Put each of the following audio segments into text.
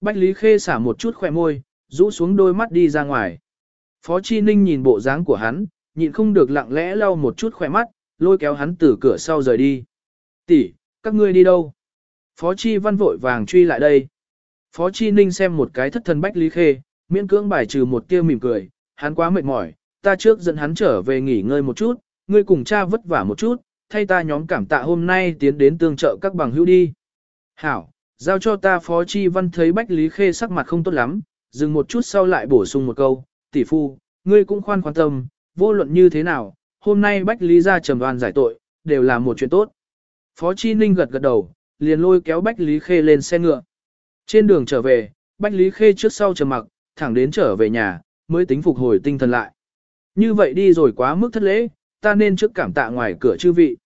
Bách Lý Khê xả một chút khỏe môi, rũ xuống đôi mắt đi ra ngoài. Phó Chi Ninh nhìn bộ dáng của hắn, nhịn không được lặng lẽ lau một chút khỏe mắt, lôi kéo hắn từ cửa sau rời đi. Tỷ, các ngươi đi đâu? Phó Chi Văn vội vàng truy lại đây. Phó Chi Ninh xem một cái thất thần Bách Lý Khê, miễn cưỡng bài trừ một tia mỉm cười, hắn quá mệt mỏi, ta trước dẫn hắn trở về nghỉ ngơi một chút, ngươi cùng cha vất vả một chút, thay ta nhóm cảm tạ hôm nay tiến đến tương trợ các bằng hữu đi. Hảo, giao cho ta Phó Chi Văn thấy Bách Lý Khê sắc mặt không tốt lắm, dừng một chút sau lại bổ sung một câu, tỷ phu, ngươi cũng khoan quan tâm, vô luận như thế nào, hôm nay Bách Lý ra trầm đoàn giải tội, đều là một chuyện tốt. Phó Chi Ninh gật gật đầu, liền lôi kéo Bách Lý Khê lên xe ngựa. Trên đường trở về, Bách Lý Khê trước sau trầm mặc, thẳng đến trở về nhà, mới tính phục hồi tinh thần lại. Như vậy đi rồi quá mức thất lễ, ta nên trước cảm tạ ngoài cửa chư vị.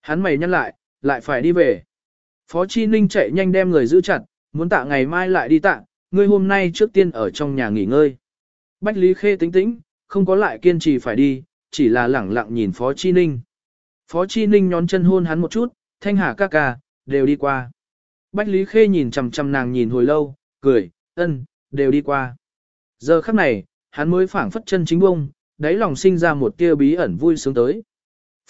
Hắn mày nhăn lại, lại phải đi về. Phó Chi Ninh chạy nhanh đem người giữ chặt, muốn tạ ngày mai lại đi tạ, ngươi hôm nay trước tiên ở trong nhà nghỉ ngơi. Bách Lý Khê tính tĩnh, không có lại kiên trì phải đi, chỉ là lẳng lặng nhìn Phó Chi Ninh. Phó Chi Ninh nhón chân hôn hắn một chút, thanh hà ca ca, đều đi qua. Bách Lý Khê nhìn chầm chầm nàng nhìn hồi lâu, cười, ân, đều đi qua. Giờ khắc này, hắn mới phảng phất chân chính bông, đáy lòng sinh ra một tia bí ẩn vui sướng tới.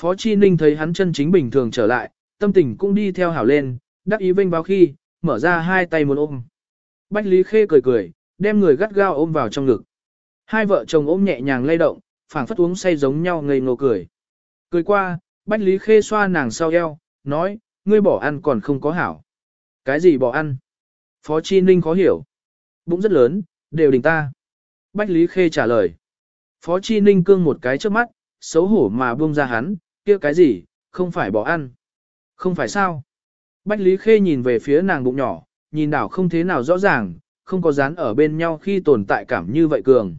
Phó Chi Ninh thấy hắn chân chính bình thường trở lại, tâm tình cũng đi theo hảo lên, đắc ý vinh báo khi, mở ra hai tay muốn ôm. Bách Lý Khê cười cười, đem người gắt gao ôm vào trong ngực. Hai vợ chồng ôm nhẹ nhàng lay động, phảng phất uống say giống nhau ngây ngô cười. Cười qua, Bách Lý Khê xoa nàng sau eo, nói, ngươi bỏ ăn còn không có hảo. Cái gì bỏ ăn? Phó Chi Ninh khó hiểu. Bụng rất lớn, đều đình ta. Bách Lý Khê trả lời. Phó Chi Ninh cương một cái trước mắt, xấu hổ mà buông ra hắn, kia cái gì, không phải bỏ ăn. Không phải sao? Bách Lý Khê nhìn về phía nàng bụng nhỏ, nhìn đảo không thế nào rõ ràng, không có dán ở bên nhau khi tồn tại cảm như vậy cường.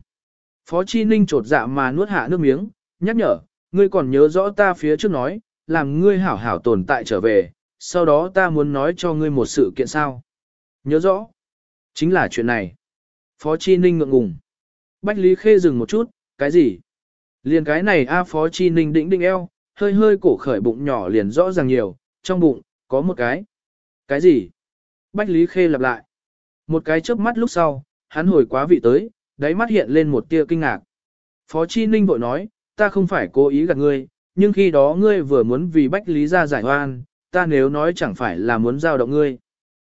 Phó Chi Ninh trột dạ mà nuốt hạ nước miếng, nhắc nhở, ngươi còn nhớ rõ ta phía trước nói, làm ngươi hảo hảo tồn tại trở về, sau đó ta muốn nói cho ngươi một sự kiện sao. Nhớ rõ. Chính là chuyện này. Phó Chi Ninh ngượng ngùng. Bách Lý Khê dừng một chút, cái gì? Liền cái này A Phó Chi Ninh đĩnh đĩnh eo, hơi hơi cổ khởi bụng nhỏ liền rõ ràng nhiều, trong bụng, có một cái. Cái gì? Bách Lý Khê lặp lại. Một cái chớp mắt lúc sau, hắn hồi quá vị tới, đáy mắt hiện lên một tia kinh ngạc. Phó Chi Ninh vội nói, ta không phải cố ý gạt ngươi, nhưng khi đó ngươi vừa muốn vì Bách Lý ra giải oan, ta nếu nói chẳng phải là muốn giao động ngươi.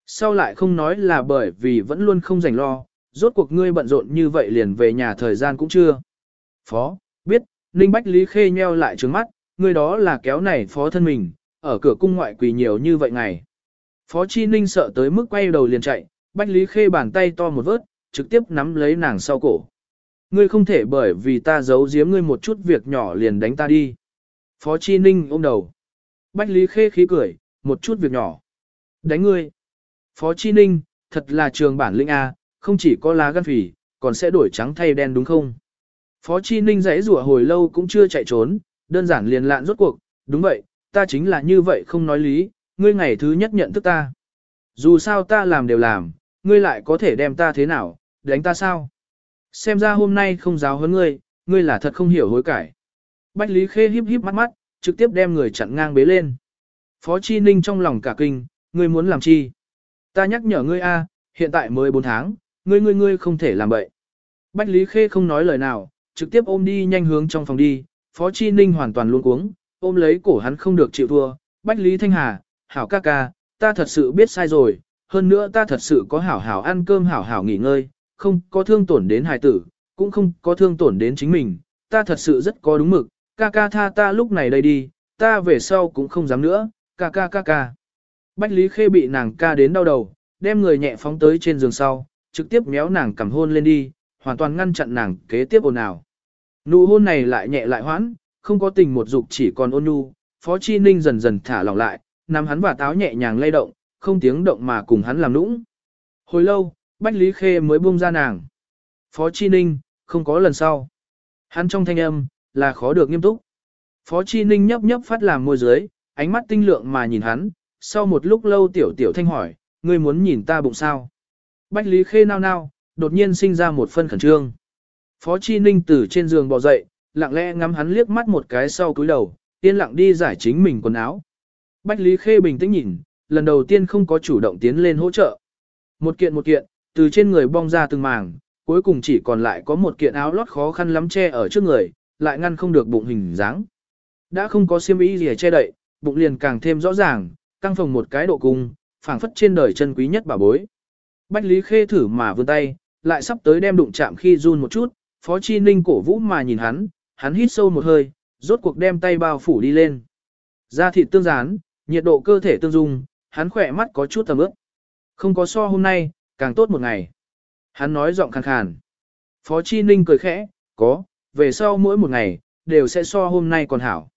Sau lại không nói là bởi vì vẫn luôn không rảnh lo, rốt cuộc ngươi bận rộn như vậy liền về nhà thời gian cũng chưa. Phó, biết, Ninh Bách Lý Khê nheo lại trứng mắt, ngươi đó là kéo này phó thân mình, ở cửa cung ngoại quỳ nhiều như vậy ngày. Phó Chi Ninh sợ tới mức quay đầu liền chạy, Bách Lý Khê bàn tay to một vớt, trực tiếp nắm lấy nàng sau cổ. Ngươi không thể bởi vì ta giấu giếm ngươi một chút việc nhỏ liền đánh ta đi. Phó Chi Ninh ôm đầu. Bách Lý Khê khí cười, một chút việc nhỏ. Đánh ngươi. Phó Chi Ninh, thật là trường bản lĩnh A, không chỉ có lá gan phỉ, còn sẽ đổi trắng thay đen đúng không? Phó Chi Ninh giãy rủa hồi lâu cũng chưa chạy trốn, đơn giản liền lạn rốt cuộc, đúng vậy, ta chính là như vậy không nói lý, ngươi ngày thứ nhất nhận thức ta. Dù sao ta làm đều làm, ngươi lại có thể đem ta thế nào, đánh ta sao? Xem ra hôm nay không giáo hơn ngươi, ngươi là thật không hiểu hối cải. Bách Lý Khê híp híp mắt mắt, trực tiếp đem người chặn ngang bế lên. Phó Chi Ninh trong lòng cả kinh, ngươi muốn làm chi? Ta nhắc nhở ngươi a, hiện tại mới 4 tháng, ngươi ngươi ngươi không thể làm vậy. Bách Lý Khê không nói lời nào, trực tiếp ôm đi nhanh hướng trong phòng đi, Phó Chi Ninh hoàn toàn luôn cuống, ôm lấy cổ hắn không được chịu thua. Bách Lý Thanh Hà, hảo ca ca, ta thật sự biết sai rồi, hơn nữa ta thật sự có hảo hảo ăn cơm hảo hảo nghỉ ngơi, không có thương tổn đến hài tử, cũng không có thương tổn đến chính mình, ta thật sự rất có đúng mực, ca ca tha ta lúc này đây đi, ta về sau cũng không dám nữa, ca ca ca ca. Bách Lý Khê bị nàng ca đến đau đầu, đem người nhẹ phóng tới trên giường sau, trực tiếp méo nàng cầm hôn lên đi, hoàn toàn ngăn chặn nàng kế tiếp ồn ào. Nụ hôn này lại nhẹ lại hoãn, không có tình một dục chỉ còn ôn nhu, Phó Chi Ninh dần dần thả lỏng lại, nắm hắn và táo nhẹ nhàng lay động, không tiếng động mà cùng hắn làm nũng. Hồi lâu, Bách Lý Khê mới buông ra nàng. Phó Chi Ninh, không có lần sau. Hắn trong thanh âm, là khó được nghiêm túc. Phó Chi Ninh nhấp nhấp phát làm môi dưới, ánh mắt tinh lượng mà nhìn hắn, sau một lúc lâu tiểu tiểu thanh hỏi, ngươi muốn nhìn ta bụng sao? Bách Lý Khê nao nao, đột nhiên sinh ra một phân khẩn trương. Phó Chi Ninh từ trên giường bò dậy, lặng lẽ ngắm hắn liếc mắt một cái sau cúi đầu, yên lặng đi giải chính mình quần áo. Bách Lý Khê bình tĩnh nhìn, lần đầu tiên không có chủ động tiến lên hỗ trợ. Một kiện một kiện, từ trên người bong ra từng màng, cuối cùng chỉ còn lại có một kiện áo lót khó khăn lắm che ở trước người, lại ngăn không được bụng hình dáng. Đã không có xiêm y gì che đậy, bụng liền càng thêm rõ ràng, căng phồng một cái độ cung, phảng phất trên đời chân quý nhất bà bối. Bách Lý Khê thử mà vươn tay, lại sắp tới đem đụng chạm khi run một chút, Phó Chi Ninh cổ vũ mà nhìn hắn, hắn hít sâu một hơi, rốt cuộc đem tay bao phủ đi lên. Da thịt tương dán, nhiệt độ cơ thể tương dung, hắn khỏe mắt có chút tầm ướp. Không có so hôm nay, càng tốt một ngày. Hắn nói giọng khàn khàn. Phó Chi Ninh cười khẽ, có, về sau mỗi một ngày, đều sẽ so hôm nay còn hảo.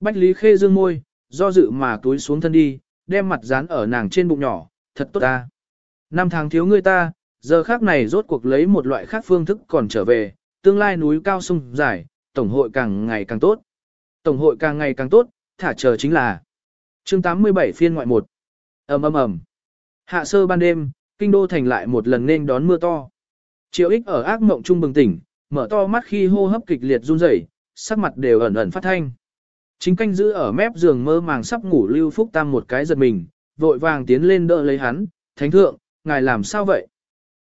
Bách Lý Khê dương môi, do dự mà túi xuống thân đi, đem mặt dán ở nàng trên bụng nhỏ, thật tốt ta. Năm tháng thiếu người ta, giờ khác này rốt cuộc lấy một loại khác phương thức còn trở về, tương lai núi cao sung dài, tổng hội càng ngày càng tốt. Tổng hội càng ngày càng tốt, thả chờ chính là chương 87 phiên ngoại 1. ầm ầm ầm Hạ sơ ban đêm, kinh đô thành lại một lần nên đón mưa to. Triệu ích ở ác mộng trung bừng tỉnh, mở to mắt khi hô hấp kịch liệt run rẩy, sắc mặt đều ẩn ẩn phát thanh. Chính canh giữ ở mép giường mơ màng sắp ngủ Lưu Phúc Tam một cái giật mình, vội vàng tiến lên đỡ lấy hắn, thánh thượng, ngài làm sao vậy?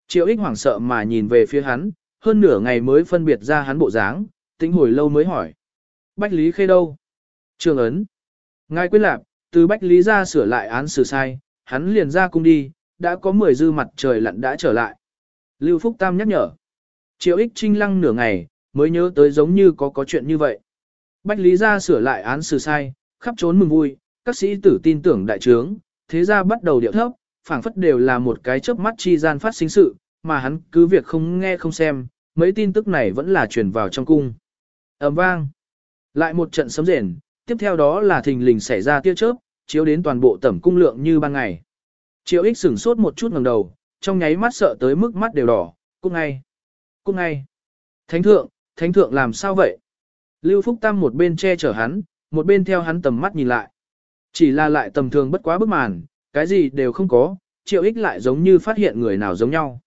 Triệu ích hoảng sợ mà nhìn về phía hắn, hơn nửa ngày mới phân biệt ra hắn bộ dáng, tính hồi lâu mới hỏi. Bách Lý Khê đâu? Trường ấn. Ngài quên lạc, từ Bách Lý ra sửa lại án xử sai, hắn liền ra cung đi, đã có 10 dư mặt trời lặn đã trở lại. Lưu Phúc Tam nhắc nhở. Triệu ích trinh lăng nửa ngày, mới nhớ tới giống như có có chuyện như vậy. Bách Lý ra sửa lại án xử sai, khắp trốn mừng vui, các sĩ tử tin tưởng đại trướng, thế ra bắt đầu điệu thấp, phảng phất đều là một cái chớp mắt chi gian phát sinh sự, mà hắn cứ việc không nghe không xem, mấy tin tức này vẫn là truyền vào trong cung ầm vang. Lại một trận sấm rền, tiếp theo đó là thình lình xảy ra tia chớp, chiếu đến toàn bộ tẩm cung lượng như ban ngày. Triệu ích sửng sốt một chút ngẩng đầu, trong nháy mắt sợ tới mức mắt đều đỏ, cút ngay, cút ngay. Thánh thượng, thánh thượng làm sao vậy? Lưu Phúc Tam một bên che chở hắn, một bên theo hắn tầm mắt nhìn lại. Chỉ là lại tầm thường bất quá bức màn, cái gì đều không có, triệu ích lại giống như phát hiện người nào giống nhau.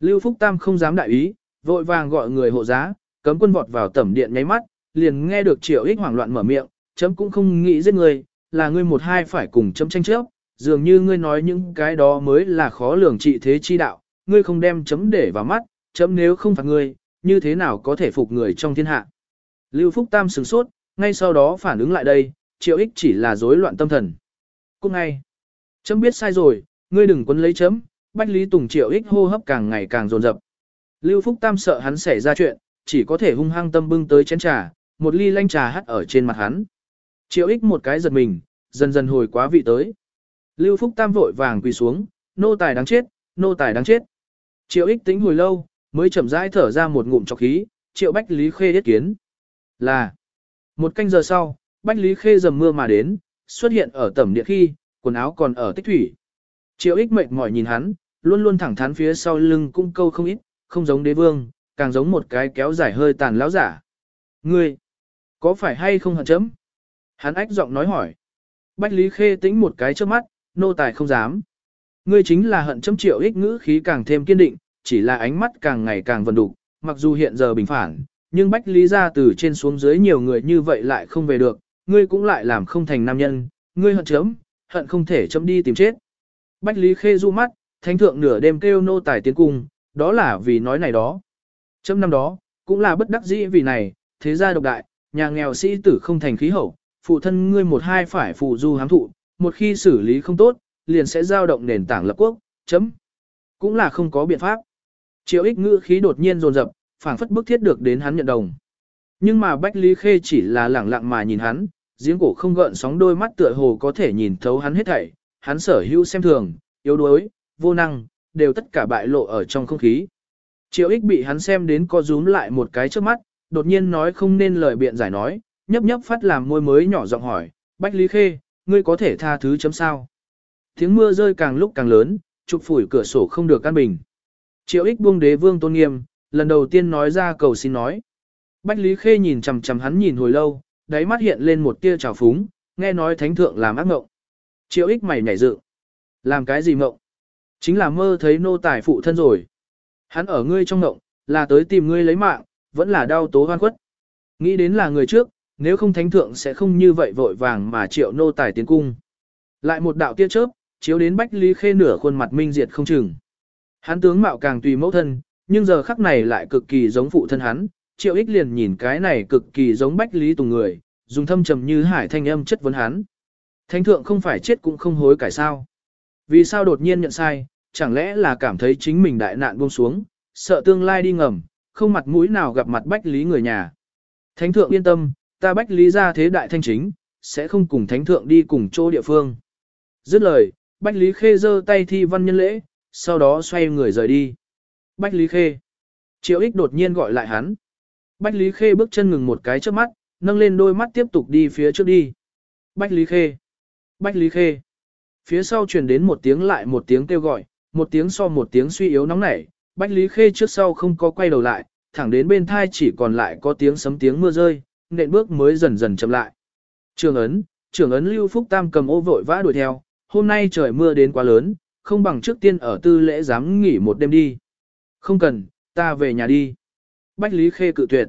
Lưu Phúc Tam không dám đại ý, vội vàng gọi người hộ giá, cấm quân vọt vào tẩm điện nháy mắt, liền nghe được triệu ích hoảng loạn mở miệng, chấm cũng không nghĩ giết người, là ngươi một hai phải cùng chấm tranh chấp, dường như ngươi nói những cái đó mới là khó lường trị thế chi đạo, ngươi không đem chấm để vào mắt, chấm nếu không phạt ngươi, như thế nào có thể phục người trong thiên hạ. Lưu Phúc Tam sửng sốt, ngay sau đó phản ứng lại đây, triệu ích chỉ là rối loạn tâm thần. Cũng ngay, chấm biết sai rồi, ngươi đừng quấn lấy chấm, Bách Lý Tùng triệu ích hô hấp càng ngày càng dồn dập. Lưu Phúc Tam sợ hắn xảy ra chuyện, chỉ có thể hung hăng tâm bưng tới chén trà, một ly lanh trà hắt ở trên mặt hắn. Triệu ích một cái giật mình, dần dần hồi quá vị tới. Lưu Phúc Tam vội vàng quỳ xuống, nô tài đáng chết, nô tài đáng chết. Triệu ích tính hồi lâu, mới chậm rãi thở ra một ngụm trọc khí, triệu Bách Lý Khê yết kiến. Là, một canh giờ sau, Bách Lý Khê dầm mưa mà đến, xuất hiện ở tẩm điện khi, quần áo còn ở tích thủy. Triệu ích mệt mỏi nhìn hắn, luôn luôn thẳng thắn phía sau lưng cung câu không ít, không giống đế vương, càng giống một cái kéo dài hơi tàn lão giả. Ngươi, có phải hay không hận chấm? Hắn ách giọng nói hỏi. Bách Lý Khê tĩnh một cái trước mắt, nô tài không dám. Ngươi chính là hận chấm triệu ích ngữ khí càng thêm kiên định, chỉ là ánh mắt càng ngày càng vần đục, mặc dù hiện giờ bình phản, nhưng Bách Lý ra từ trên xuống dưới nhiều người như vậy lại không về được, ngươi cũng lại làm không thành nam nhân, ngươi hận chấm, hận không thể chấm đi tìm chết. Bách Lý Khê du mắt, thánh thượng nửa đêm kêu nô tài tiến cung, đó là vì nói này đó. Chấm năm đó, cũng là bất đắc dĩ vì này, thế gia độc đại, nhà nghèo sĩ tử không thành khí hậu, phụ thân ngươi một hai phải phụ du hám thụ, một khi xử lý không tốt, liền sẽ giao động nền tảng lập quốc, chấm. Cũng là không có biện pháp. Triệu ích ngữ khí đột nhiên dồn dập, phảng phất bức thiết được đến hắn nhận đồng. Nhưng mà Bách Lý Khê chỉ là lẳng lặng mà nhìn hắn, giếng cổ không gợn sóng đôi mắt tựa hồ có thể nhìn thấu hắn hết thảy, hắn sở hữu xem thường, yếu đuối, vô năng, đều tất cả bại lộ ở trong không khí. Triệu ích bị hắn xem đến co rúm lại một cái trước mắt, đột nhiên nói không nên lời biện giải nói, nhấp nhấp phát làm môi mới nhỏ giọng hỏi, Bách Lý Khê, ngươi có thể tha thứ chấm sao? Tiếng mưa rơi càng lúc càng lớn, chụp phủi cửa sổ không được căn bình. Triệu ích buông đế vương tôn nghiêm, lần đầu tiên nói ra cầu xin nói. Bách Lý Khê nhìn chằm chằm hắn nhìn hồi lâu, đáy mắt hiện lên một tia trào phúng, nghe nói thánh thượng làm ác mộng. Triệu ích mày nhảy dựng. Làm cái gì mộng? Chính là mơ thấy nô tài phụ thân rồi. Hắn ở ngươi trong ngộng, là tới tìm ngươi lấy mạng, vẫn là đau tố hoan khuất. Nghĩ đến là người trước, nếu không thánh thượng sẽ không như vậy vội vàng mà triệu nô tài tiến cung. Lại một đạo tia chớp, chiếu đến Bách Lý Khê nửa khuôn mặt minh diệt không chừng. Hắn tướng mạo càng tùy mẫu thân, nhưng giờ khắc này lại cực kỳ giống phụ thân hắn, triệu ích liền nhìn cái này cực kỳ giống Bách Lý Tùng người, dùng thâm trầm như hải thanh âm chất vấn hắn. Thánh thượng không phải chết cũng không hối cải sao. Vì sao đột nhiên nhận sai, chẳng lẽ là cảm thấy chính mình đại nạn buông xuống, sợ tương lai đi ngầm, không mặt mũi nào gặp mặt Bách Lý người nhà. Thánh thượng yên tâm, ta Bách Lý ra thế đại thanh chính, sẽ không cùng thánh thượng đi cùng chỗ địa phương. Dứt lời, Bách Lý Khê giơ tay thi văn nhân lễ, sau đó xoay người rời đi. Bách Lý Khê. Triệu ích đột nhiên gọi lại hắn. Bách Lý Khê bước chân ngừng một cái trước mắt, nâng lên đôi mắt tiếp tục đi phía trước đi. Bách Lý Khê. Bách Lý Khê. Phía sau truyền đến một tiếng lại một tiếng kêu gọi, một tiếng so một tiếng suy yếu nóng nảy. Bách Lý Khê trước sau không có quay đầu lại, thẳng đến bên thai chỉ còn lại có tiếng sấm tiếng mưa rơi, nện bước mới dần dần chậm lại. Trường ấn, trưởng ấn Lưu Phúc Tam cầm ô vội vã đuổi theo, hôm nay trời mưa đến quá lớn, không bằng trước tiên ở tư lễ dám nghỉ một đêm đi. Không cần, ta về nhà đi. Bách Lý Khê cự tuyệt.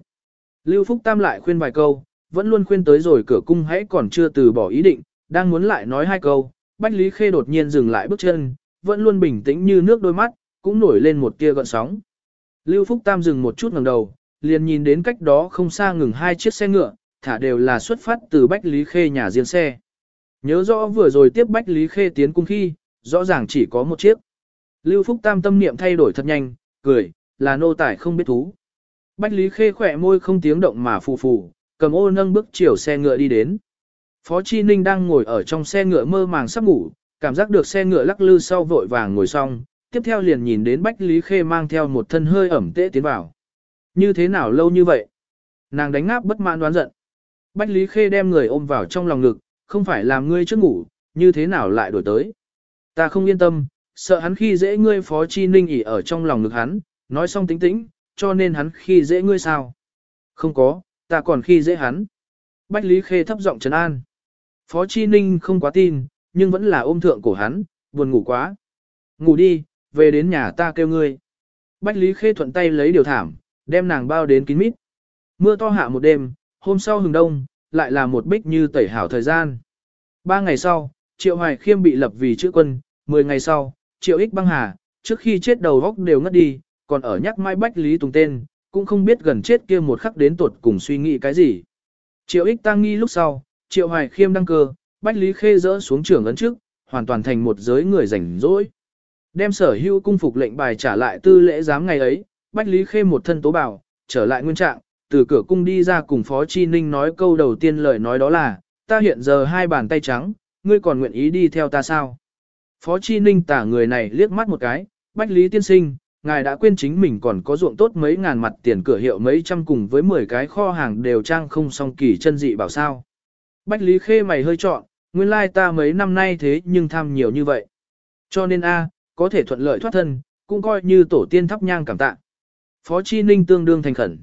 Lưu Phúc Tam lại khuyên vài câu, vẫn luôn khuyên tới rồi cửa cung hãy còn chưa từ bỏ ý định, đang muốn lại nói hai câu, Bách Lý Khê đột nhiên dừng lại bước chân, vẫn luôn bình tĩnh như nước đôi mắt, cũng nổi lên một tia gợn sóng. Lưu Phúc Tam dừng một chút ngẩng đầu, liền nhìn đến cách đó không xa ngừng hai chiếc xe ngựa, thả đều là xuất phát từ Bách Lý Khê nhà riêng xe. Nhớ rõ vừa rồi tiếp Bách Lý Khê tiến cung khi, rõ ràng chỉ có một chiếc. Lưu Phúc Tam tâm niệm thay đổi thật nhanh, cười, là nô tải không biết thú. Bách Lý Khê khỏe môi không tiếng động mà phù phù, cầm ô nâng bước chiều xe ngựa đi đến. Phó Chi Ninh đang ngồi ở trong xe ngựa mơ màng sắp ngủ, cảm giác được xe ngựa lắc lư sau vội vàng ngồi xong, tiếp theo liền nhìn đến Bách Lý Khê mang theo một thân hơi ẩm tễ tiến vào. Như thế nào lâu như vậy? Nàng đánh ngáp bất mãn đoán giận. Bách Lý Khê đem người ôm vào trong lòng ngực, không phải làm ngươi trước ngủ, như thế nào lại đổi tới. Ta không yên tâm, sợ hắn khi dễ ngươi Phó Chi Ninh ỉ ở trong lòng ngực hắn, nói xong tính tĩnh, cho nên hắn khi dễ ngươi sao? Không có, ta còn khi dễ hắn. Bách Lý Khê thấp giọng trấn an. Phó Chi Ninh không quá tin, nhưng vẫn là ôm thượng cổ hắn, buồn ngủ quá. Ngủ đi, về đến nhà ta kêu ngươi. Bách Lý Khê thuận tay lấy điều thảm, đem nàng bao đến kín mít. Mưa to hạ một đêm, hôm sau hừng đông, lại là một bích như tẩy hảo thời gian. Ba ngày sau, Triệu Hoài Khiêm bị lập vì chữ quân, mười ngày sau, Triệu Ích băng hà, trước khi chết đầu góc đều ngất đi, còn ở nhắc mai Bách Lý Tùng tên, cũng không biết gần chết kia một khắc đến tuột cùng suy nghĩ cái gì. Triệu Ích tăng nghi lúc sau, Triệu Hoài Khiêm đăng cơ, Bách Lý Khê dỡ xuống trưởng ấn trước, hoàn toàn thành một giới người rảnh rỗi. Đem sở hữu cung phục lệnh bài trả lại tư lễ giám ngày ấy, Bách Lý Khê một thân tố bảo, trở lại nguyên trạng, từ cửa cung đi ra cùng Phó Chi Ninh nói câu đầu tiên lời nói đó là, ta hiện giờ hai bàn tay trắng, ngươi còn nguyện ý đi theo ta sao? Phó Chi Ninh tả người này liếc mắt một cái, Bách Lý Tiên Sinh, ngài đã quên chính mình còn có ruộng tốt mấy ngàn mặt tiền cửa hiệu mấy trăm cùng với 10 cái kho hàng đều trang không song kỳ chân dị bảo sao. Bách Lý Khê mày hơi trọn, nguyên lai ta mấy năm nay thế nhưng tham nhiều như vậy. Cho nên a có thể thuận lợi thoát thân, cũng coi như tổ tiên thắp nhang cảm tạ. Phó Chi Ninh tương đương thành khẩn.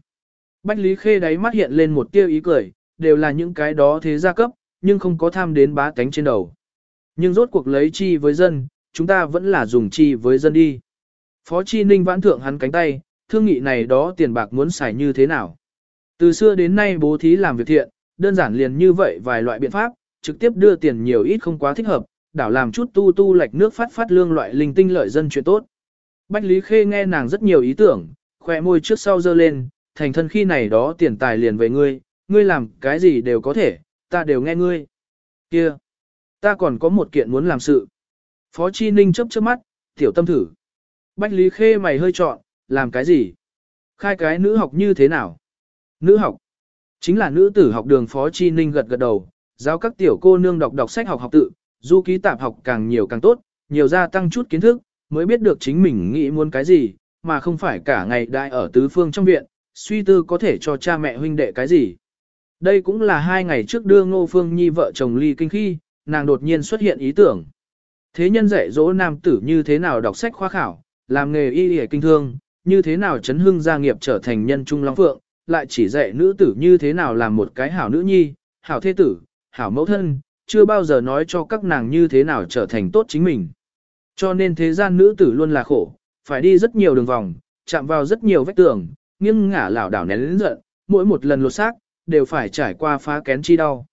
Bách Lý Khê đáy mắt hiện lên một tia ý cười, đều là những cái đó thế gia cấp, nhưng không có tham đến bá tánh trên đầu. Nhưng rốt cuộc lấy chi với dân, chúng ta vẫn là dùng chi với dân đi. Phó Chi Ninh vãn thượng hắn cánh tay, thương nghị này đó tiền bạc muốn xài như thế nào. Từ xưa đến nay bố thí làm việc thiện, đơn giản liền như vậy vài loại biện pháp, trực tiếp đưa tiền nhiều ít không quá thích hợp, đảo làm chút tu tu lệch nước phát phát lương loại linh tinh lợi dân chuyện tốt. Bách Lý Khê nghe nàng rất nhiều ý tưởng, khỏe môi trước sau dơ lên, thành thân khi này đó tiền tài liền về ngươi, ngươi làm cái gì đều có thể, ta đều nghe ngươi. Kia, ta còn có một kiện muốn làm sự. Phó Chi Ninh chớp chớp mắt, tiểu tâm thử. Bách Lý Khê mày hơi chọn, làm cái gì? Khai cái nữ học như thế nào? Nữ học. Chính là nữ tử học đường Phó Chi Ninh gật gật đầu, giáo các tiểu cô nương đọc đọc sách học học tự, du ký tạp học càng nhiều càng tốt, nhiều gia tăng chút kiến thức, mới biết được chính mình nghĩ muốn cái gì, mà không phải cả ngày đại ở tứ phương trong viện, suy tư có thể cho cha mẹ huynh đệ cái gì. Đây cũng là hai ngày trước đưa Ngô Phương Nhi vợ chồng ly kinh khi, nàng đột nhiên xuất hiện ý tưởng. Thế nhân dạy dỗ nam tử như thế nào đọc sách khoa khảo, làm nghề y y kinh thương, như thế nào chấn hưng gia nghiệp trở thành nhân trung long phượng, lại chỉ dạy nữ tử như thế nào làm một cái hảo nữ nhi, hảo thế tử, hảo mẫu thân, chưa bao giờ nói cho các nàng như thế nào trở thành tốt chính mình. Cho nên thế gian nữ tử luôn là khổ, phải đi rất nhiều đường vòng, chạm vào rất nhiều vách tường, nghiêng ngả lảo đảo nén lĩnh giận, mỗi một lần lột xác, đều phải trải qua phá kén chi đau.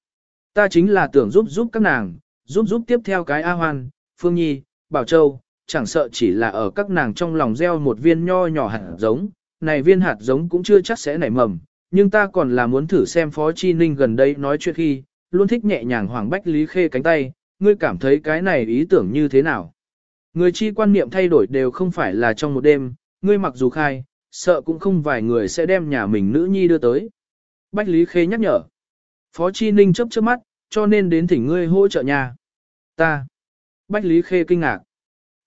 Ta chính là tưởng giúp giúp các nàng, giúp giúp tiếp theo cái A Hoan, Phương Nhi, Bảo Châu, chẳng sợ chỉ là ở các nàng trong lòng gieo một viên nho nhỏ hạt giống, này viên hạt giống cũng chưa chắc sẽ nảy mầm, nhưng ta còn là muốn thử xem Phó Chi Ninh gần đây nói chuyện khi, luôn thích nhẹ nhàng Hoàng Bách Lý Khê cánh tay, ngươi cảm thấy cái này ý tưởng như thế nào? Người chi quan niệm thay đổi đều không phải là trong một đêm, ngươi mặc dù khai, sợ cũng không vài người sẽ đem nhà mình nữ nhi đưa tới. Bách Lý Khê nhắc nhở. Phó Chi Ninh chấp chớp mắt, cho nên đến thỉnh ngươi hỗ trợ nhà. Ta. Bách Lý Khê kinh ngạc.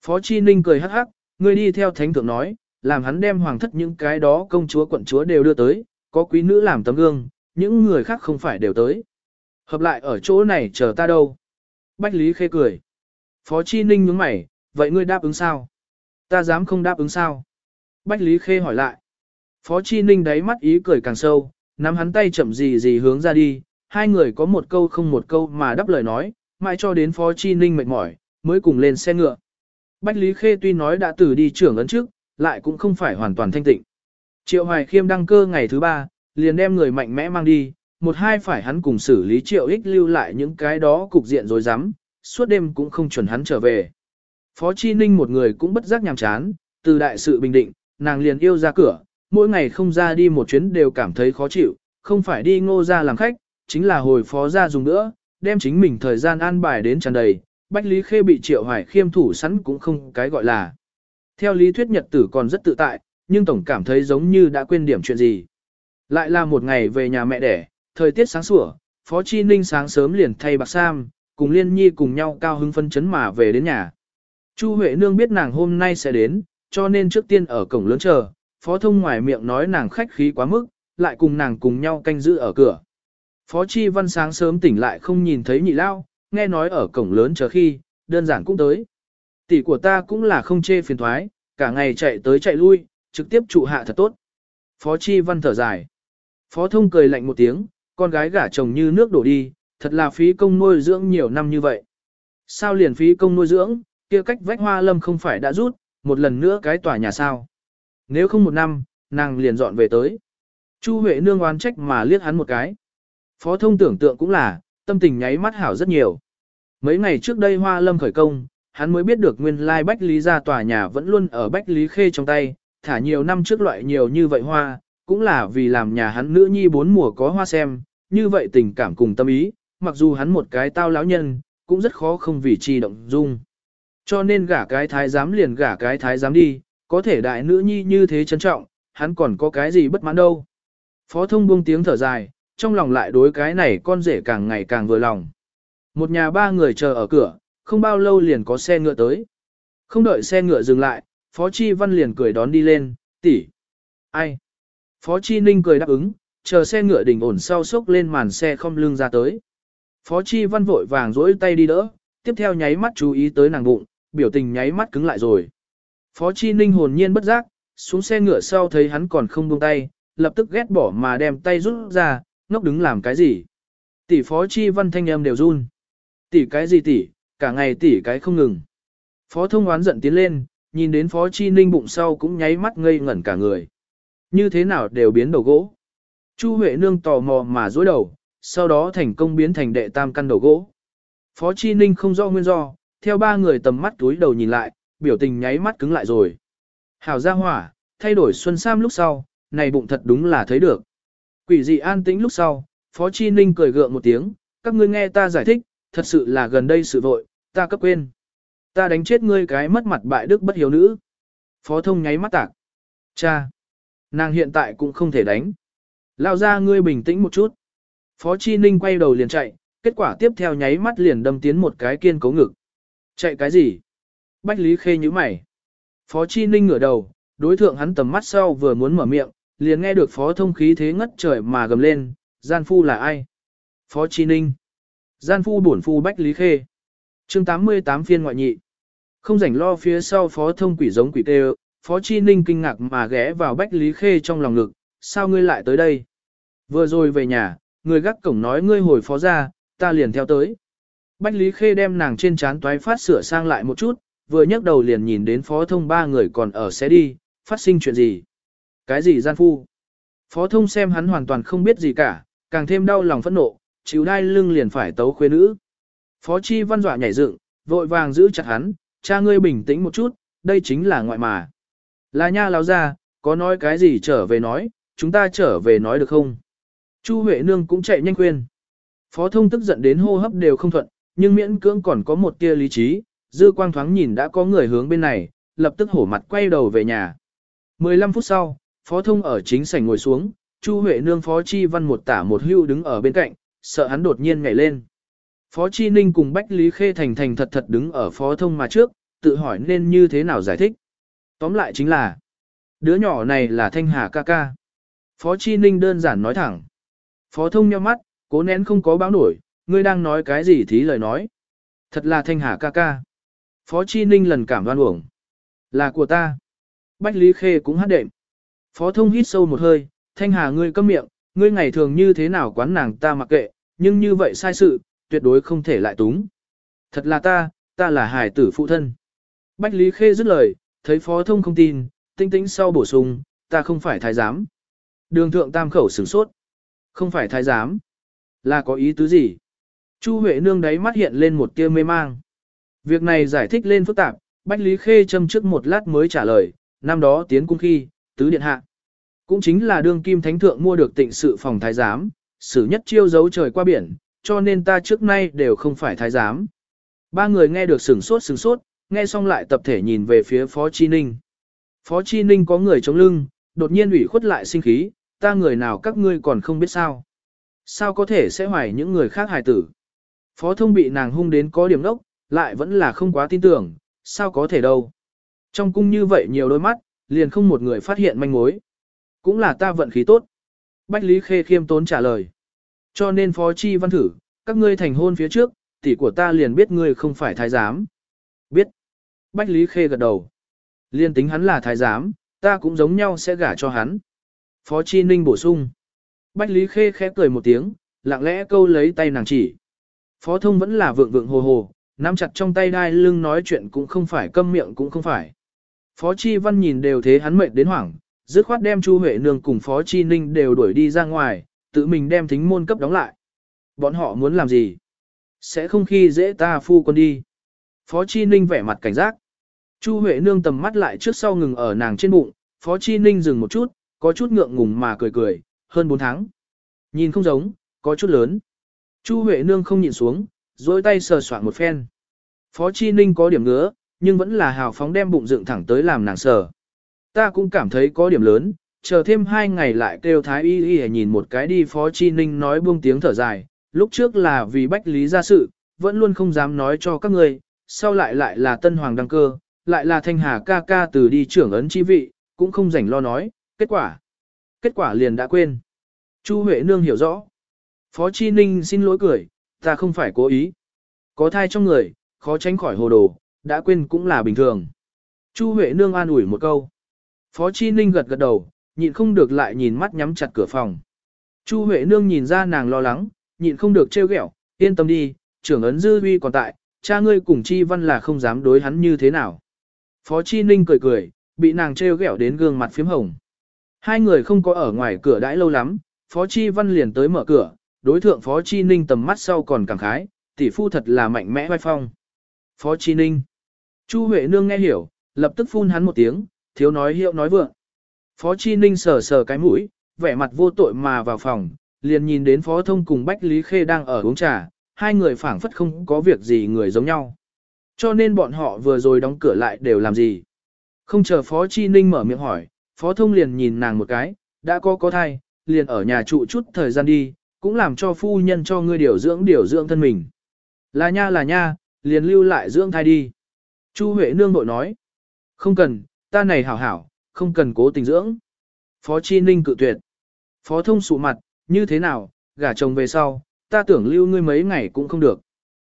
Phó Chi Ninh cười hắc hắc, ngươi đi theo thánh thượng nói, làm hắn đem hoàng thất những cái đó công chúa quận chúa đều đưa tới, có quý nữ làm tấm gương, những người khác không phải đều tới. Hợp lại ở chỗ này chờ ta đâu. Bách Lý Khê cười. Phó Chi Ninh nhướng mày, vậy ngươi đáp ứng sao? Ta dám không đáp ứng sao? Bách Lý Khê hỏi lại. Phó Chi Ninh đáy mắt ý cười càng sâu, nắm hắn tay chậm gì gì hướng ra đi, hai người có một câu không một câu mà đáp lời nói, mãi cho đến Phó Chi Ninh mệt mỏi, mới cùng lên xe ngựa. Bách Lý Khê tuy nói đã từ đi trưởng ấn trước, lại cũng không phải hoàn toàn thanh tịnh. Triệu Hoài Khiêm đăng cơ ngày thứ ba, liền đem người mạnh mẽ mang đi, một hai phải hắn cùng xử lý Triệu Ích lưu lại những cái đó cục diện rồi dám, suốt đêm cũng không chuẩn hắn trở về. Phó Chi Ninh một người cũng bất giác nhàm chán, từ đại sự bình định, nàng liền yêu ra cửa, mỗi ngày không ra đi một chuyến đều cảm thấy khó chịu, không phải đi ngô ra làm khách, chính là hồi phó ra dùng nữa, đem chính mình thời gian an bài đến tràn đầy, Bách Lý Khê bị triệu hoài khiêm thủ sẵn cũng không cái gọi là. Theo lý thuyết nhật tử còn rất tự tại, nhưng tổng cảm thấy giống như đã quên điểm chuyện gì. Lại là một ngày về nhà mẹ đẻ, thời tiết sáng sủa, Phó Chi Ninh sáng sớm liền thay bạc sam, cùng Liên Nhi cùng nhau cao hứng phân chấn mà về đến nhà. Chu Huệ Nương biết nàng hôm nay sẽ đến, cho nên trước tiên ở cổng lớn chờ, Phó Thông ngoài miệng nói nàng khách khí quá mức, lại cùng nàng cùng nhau canh giữ ở cửa. Phó Chi Văn sáng sớm tỉnh lại không nhìn thấy nhị lao, nghe nói ở cổng lớn chờ khi, đơn giản cũng tới. Tỷ của ta cũng là không chê phiền thoái, cả ngày chạy tới chạy lui, trực tiếp trụ hạ thật tốt. Phó Chi Văn thở dài. Phó Thông cười lạnh một tiếng, con gái gả chồng như nước đổ đi, thật là phí công nuôi dưỡng nhiều năm như vậy. Sao liền phí công nuôi dưỡng, kia cách vách hoa lâm không phải đã rút, một lần nữa cái tòa nhà sao. Nếu không một năm, nàng liền dọn về tới. Chu Huệ nương oán trách mà liếc hắn một cái. Phó thông tưởng tượng cũng là, tâm tình nháy mắt hảo rất nhiều. Mấy ngày trước đây hoa lâm khởi công, hắn mới biết được nguyên lai Bách Lý ra tòa nhà vẫn luôn ở Bách Lý Khê trong tay, thả nhiều năm trước loại nhiều như vậy hoa, cũng là vì làm nhà hắn nữ nhi bốn mùa có hoa xem, như vậy tình cảm cùng tâm ý, mặc dù hắn một cái tao lão nhân, cũng rất khó không vì chi động dung. Cho nên gả cái thái giám liền gả cái thái giám đi, có thể đại nữ nhi như thế trân trọng, hắn còn có cái gì bất mãn đâu. Phó thông buông tiếng thở dài, trong lòng lại đối cái này con rể càng ngày càng vừa lòng. Một nhà ba người chờ ở cửa, không bao lâu liền có xe ngựa tới. Không đợi xe ngựa dừng lại, Phó Chi Văn liền cười đón đi lên, tỷ. Ai? Phó Chi Ninh cười đáp ứng, chờ xe ngựa đỉnh ổn sau sốc lên màn xe không lưng ra tới. Phó Chi Văn vội vàng rỗi tay đi đỡ, tiếp theo nháy mắt chú ý tới nàng bụng, biểu tình nháy mắt cứng lại rồi. Phó Chi Ninh hồn nhiên bất giác, xuống xe ngựa sau thấy hắn còn không buông tay, lập tức ghét bỏ mà đem tay rút ra, ngốc đứng làm cái gì. Tỷ Phó Chi Văn thanh em đều run. Tỷ cái gì tỷ, cả ngày tỷ cái không ngừng. Phó thông oán giận tiến lên, nhìn đến Phó Chi Ninh bụng sau cũng nháy mắt ngây ngẩn cả người. Như thế nào đều biến đầu gỗ. Chu Huệ Nương tò mò mà dối đầu, sau đó thành công biến thành đệ tam căn đầu gỗ. Phó Chi Ninh không rõ nguyên do, theo ba người tầm mắt túi đầu nhìn lại, biểu tình nháy mắt cứng lại rồi. Hảo gia hỏa, thay đổi xuân sam lúc sau, này bụng thật đúng là thấy được. Quỷ dị an tĩnh lúc sau, Phó Chi Ninh cười gượng một tiếng, các ngươi nghe ta giải thích, thật sự là gần đây sự vội, ta cấp quên. Ta đánh chết ngươi cái mất mặt bại đức bất hiếu nữ. Phó thông nháy mắt tạc. Cha! Nàng hiện tại cũng không thể đánh. Lao ra ngươi bình tĩnh một chút. Phó Chi Ninh quay đầu liền chạy, kết quả tiếp theo nháy mắt liền đâm tiến một cái kiên cố ngực. Chạy cái gì? Bách Lý Khê như mày. Phó Chi Ninh ngửa đầu, đối thượng hắn tầm mắt sau vừa muốn mở miệng, liền nghe được phó thông khí thế ngất trời mà gầm lên, gian phu là ai? Phó Chi Ninh. Gian phu bổn phu Bách Lý Khê. chương 88 phiên ngoại nhị. Không rảnh lo phía sau phó thông quỷ giống quỷ tê Phó Chi Ninh kinh ngạc mà ghé vào Bách Lý Khê trong lòng ngực, sao ngươi lại tới đây? Vừa rồi về nhà, người gác cổng nói ngươi hồi phó ra, ta liền theo tới. Bách Lý Khê đem nàng trên trán toái phát sửa sang lại một chút, vừa nhấc đầu liền nhìn đến phó thông ba người còn ở xe đi, phát sinh chuyện gì? Cái gì gian phu? Phó thông xem hắn hoàn toàn không biết gì cả, càng thêm đau lòng phẫn nộ, chịu đai lưng liền phải tấu khuê nữ. Phó chi văn dọa nhảy dựng, vội vàng giữ chặt hắn, cha ngươi bình tĩnh một chút, đây chính là ngoại mà. Là nha láo ra, có nói cái gì trở về nói, chúng ta trở về nói được không? Chu Huệ Nương cũng chạy nhanh khuyên. Phó thông tức giận đến hô hấp đều không thuận, nhưng miễn cưỡng còn có một tia lý trí, dư quang thoáng nhìn đã có người hướng bên này, lập tức hổ mặt quay đầu về nhà. 15 phút sau, phó thông ở chính sảnh ngồi xuống, Chu Huệ Nương phó chi văn một tả một hưu đứng ở bên cạnh, sợ hắn đột nhiên nhảy lên. Phó Chi Ninh cùng Bách Lý Khê thành thành thật thật đứng ở phó thông mà trước, tự hỏi nên như thế nào giải thích. Tóm lại chính là, đứa nhỏ này là Thanh Hà ca ca. Phó Chi Ninh đơn giản nói thẳng. Phó thông nhau mắt, cố nén không có báo nổi, ngươi đang nói cái gì thí lời nói. Thật là Thanh Hà ca ca. Phó Chi Ninh lần cảm đoan uổng. Là của ta. Bách Lý Khê cũng hát đệm. Phó thông hít sâu một hơi, Thanh Hà ngươi câm miệng, ngươi ngày thường như thế nào quán nàng ta mặc kệ, nhưng như vậy sai sự, tuyệt đối không thể lại túng. Thật là ta, ta là hải tử phụ thân. Bách Lý Khê dứt lời, thấy phó thông không tin, tinh tĩnh sau bổ sung, ta không phải thái giám. Đường thượng tam khẩu sửng sốt. Không phải thái giám. Là có ý tứ gì? Chu Huệ nương đấy mắt hiện lên một tia mê mang. Việc này giải thích lên phức tạp, Bách Lý Khê châm trước một lát mới trả lời, năm đó tiến cung khi, tứ điện hạ. Cũng chính là đương kim thánh thượng mua được tịnh sự phòng thái giám, xử nhất chiêu giấu trời qua biển, cho nên ta trước nay đều không phải thái giám. Ba người nghe được sửng sốt sửng sốt, nghe xong lại tập thể nhìn về phía Phó Chi Ninh. Phó Chi Ninh có người chống lưng, đột nhiên ủy khuất lại sinh khí, ta người nào các ngươi còn không biết sao. Sao có thể sẽ hoài những người khác hài tử. Phó thông bị nàng hung đến có điểm đốc, lại vẫn là không quá tin tưởng, sao có thể đâu. Trong cung như vậy nhiều đôi mắt, liền không một người phát hiện manh mối. Cũng là ta vận khí tốt. Bách Lý Khê khiêm tốn trả lời. Cho nên Phó Chi Văn thử, các ngươi thành hôn phía trước, tỷ của ta liền biết ngươi không phải thái giám. Biết. Bách Lý Khê gật đầu. Liên tính hắn là thái giám, ta cũng giống nhau sẽ gả cho hắn. Phó Chi Ninh bổ sung. Bách Lý Khê khẽ cười một tiếng, lặng lẽ câu lấy tay nàng chỉ. Phó thông vẫn là vượng vượng hồ hồ, nắm chặt trong tay đai lưng nói chuyện cũng không phải câm miệng cũng không phải. Phó Chi Văn nhìn đều thế hắn mệt đến hoảng, dứt khoát đem Chu Huệ Nương cùng Phó Chi Ninh đều đuổi đi ra ngoài, tự mình đem thính môn cấp đóng lại. Bọn họ muốn làm gì? Sẽ không khi dễ ta phu quân đi. Phó Chi Ninh vẻ mặt cảnh giác. Chu Huệ Nương tầm mắt lại trước sau ngừng ở nàng trên bụng, Phó Chi Ninh dừng một chút, có chút ngượng ngùng mà cười cười, hơn 4 tháng. Nhìn không giống, có chút lớn. Chu Huệ Nương không nhịn xuống, dối tay sờ soạn một phen. Phó Chi Ninh có điểm ngứa, nhưng vẫn là hào phóng đem bụng dựng thẳng tới làm nàng sờ. Ta cũng cảm thấy có điểm lớn, chờ thêm hai ngày lại kêu Thái Y Y nhìn một cái đi Phó Chi Ninh nói buông tiếng thở dài, lúc trước là vì bách lý ra sự, vẫn luôn không dám nói cho các người, sau lại lại là Tân Hoàng đăng cơ, lại là Thanh Hà ca ca từ đi trưởng ấn chi vị, cũng không rảnh lo nói, kết quả. Kết quả liền đã quên. Chu Huệ Nương hiểu rõ. Phó Chi Ninh xin lỗi cười, ta không phải cố ý. Có thai trong người, khó tránh khỏi hồ đồ, đã quên cũng là bình thường. Chu Huệ Nương an ủi một câu. Phó Chi Ninh gật gật đầu, nhịn không được lại nhìn mắt nhắm chặt cửa phòng. Chu Huệ Nương nhìn ra nàng lo lắng, nhịn không được trêu ghẹo, yên tâm đi, trưởng ấn dư huy còn tại, cha ngươi cùng Chi Văn là không dám đối hắn như thế nào. Phó Chi Ninh cười cười, bị nàng trêu ghẹo đến gương mặt phím hồng. Hai người không có ở ngoài cửa đãi lâu lắm, Phó Chi Văn liền tới mở cửa, đối thượng Phó Chi Ninh tầm mắt sau còn cảm khái, tỷ phu thật là mạnh mẽ vai phong. Phó Chi Ninh. Chu Huệ Nương nghe hiểu, lập tức phun hắn một tiếng, thiếu nói hiệu nói vượng. Phó Chi Ninh sờ sờ cái mũi, vẻ mặt vô tội mà vào phòng, liền nhìn đến Phó Thông cùng Bách Lý Khê đang ở uống trà, hai người phảng phất không có việc gì người giống nhau. Cho nên bọn họ vừa rồi đóng cửa lại đều làm gì. Không chờ Phó Chi Ninh mở miệng hỏi, Phó Thông liền nhìn nàng một cái, đã có có thai, liền ở nhà trụ chút thời gian đi, cũng làm cho phu nhân cho ngươi điều dưỡng điều dưỡng thân mình. Là nha là nha, liền lưu lại dưỡng thai đi. Chu Huệ Nương bội nói, không cần, ta này hảo hảo, không cần cố tình dưỡng. Phó Chi Ninh cự tuyệt. Phó Thông sụ mặt, như thế nào, gả chồng về sau, ta tưởng lưu ngươi mấy ngày cũng không được.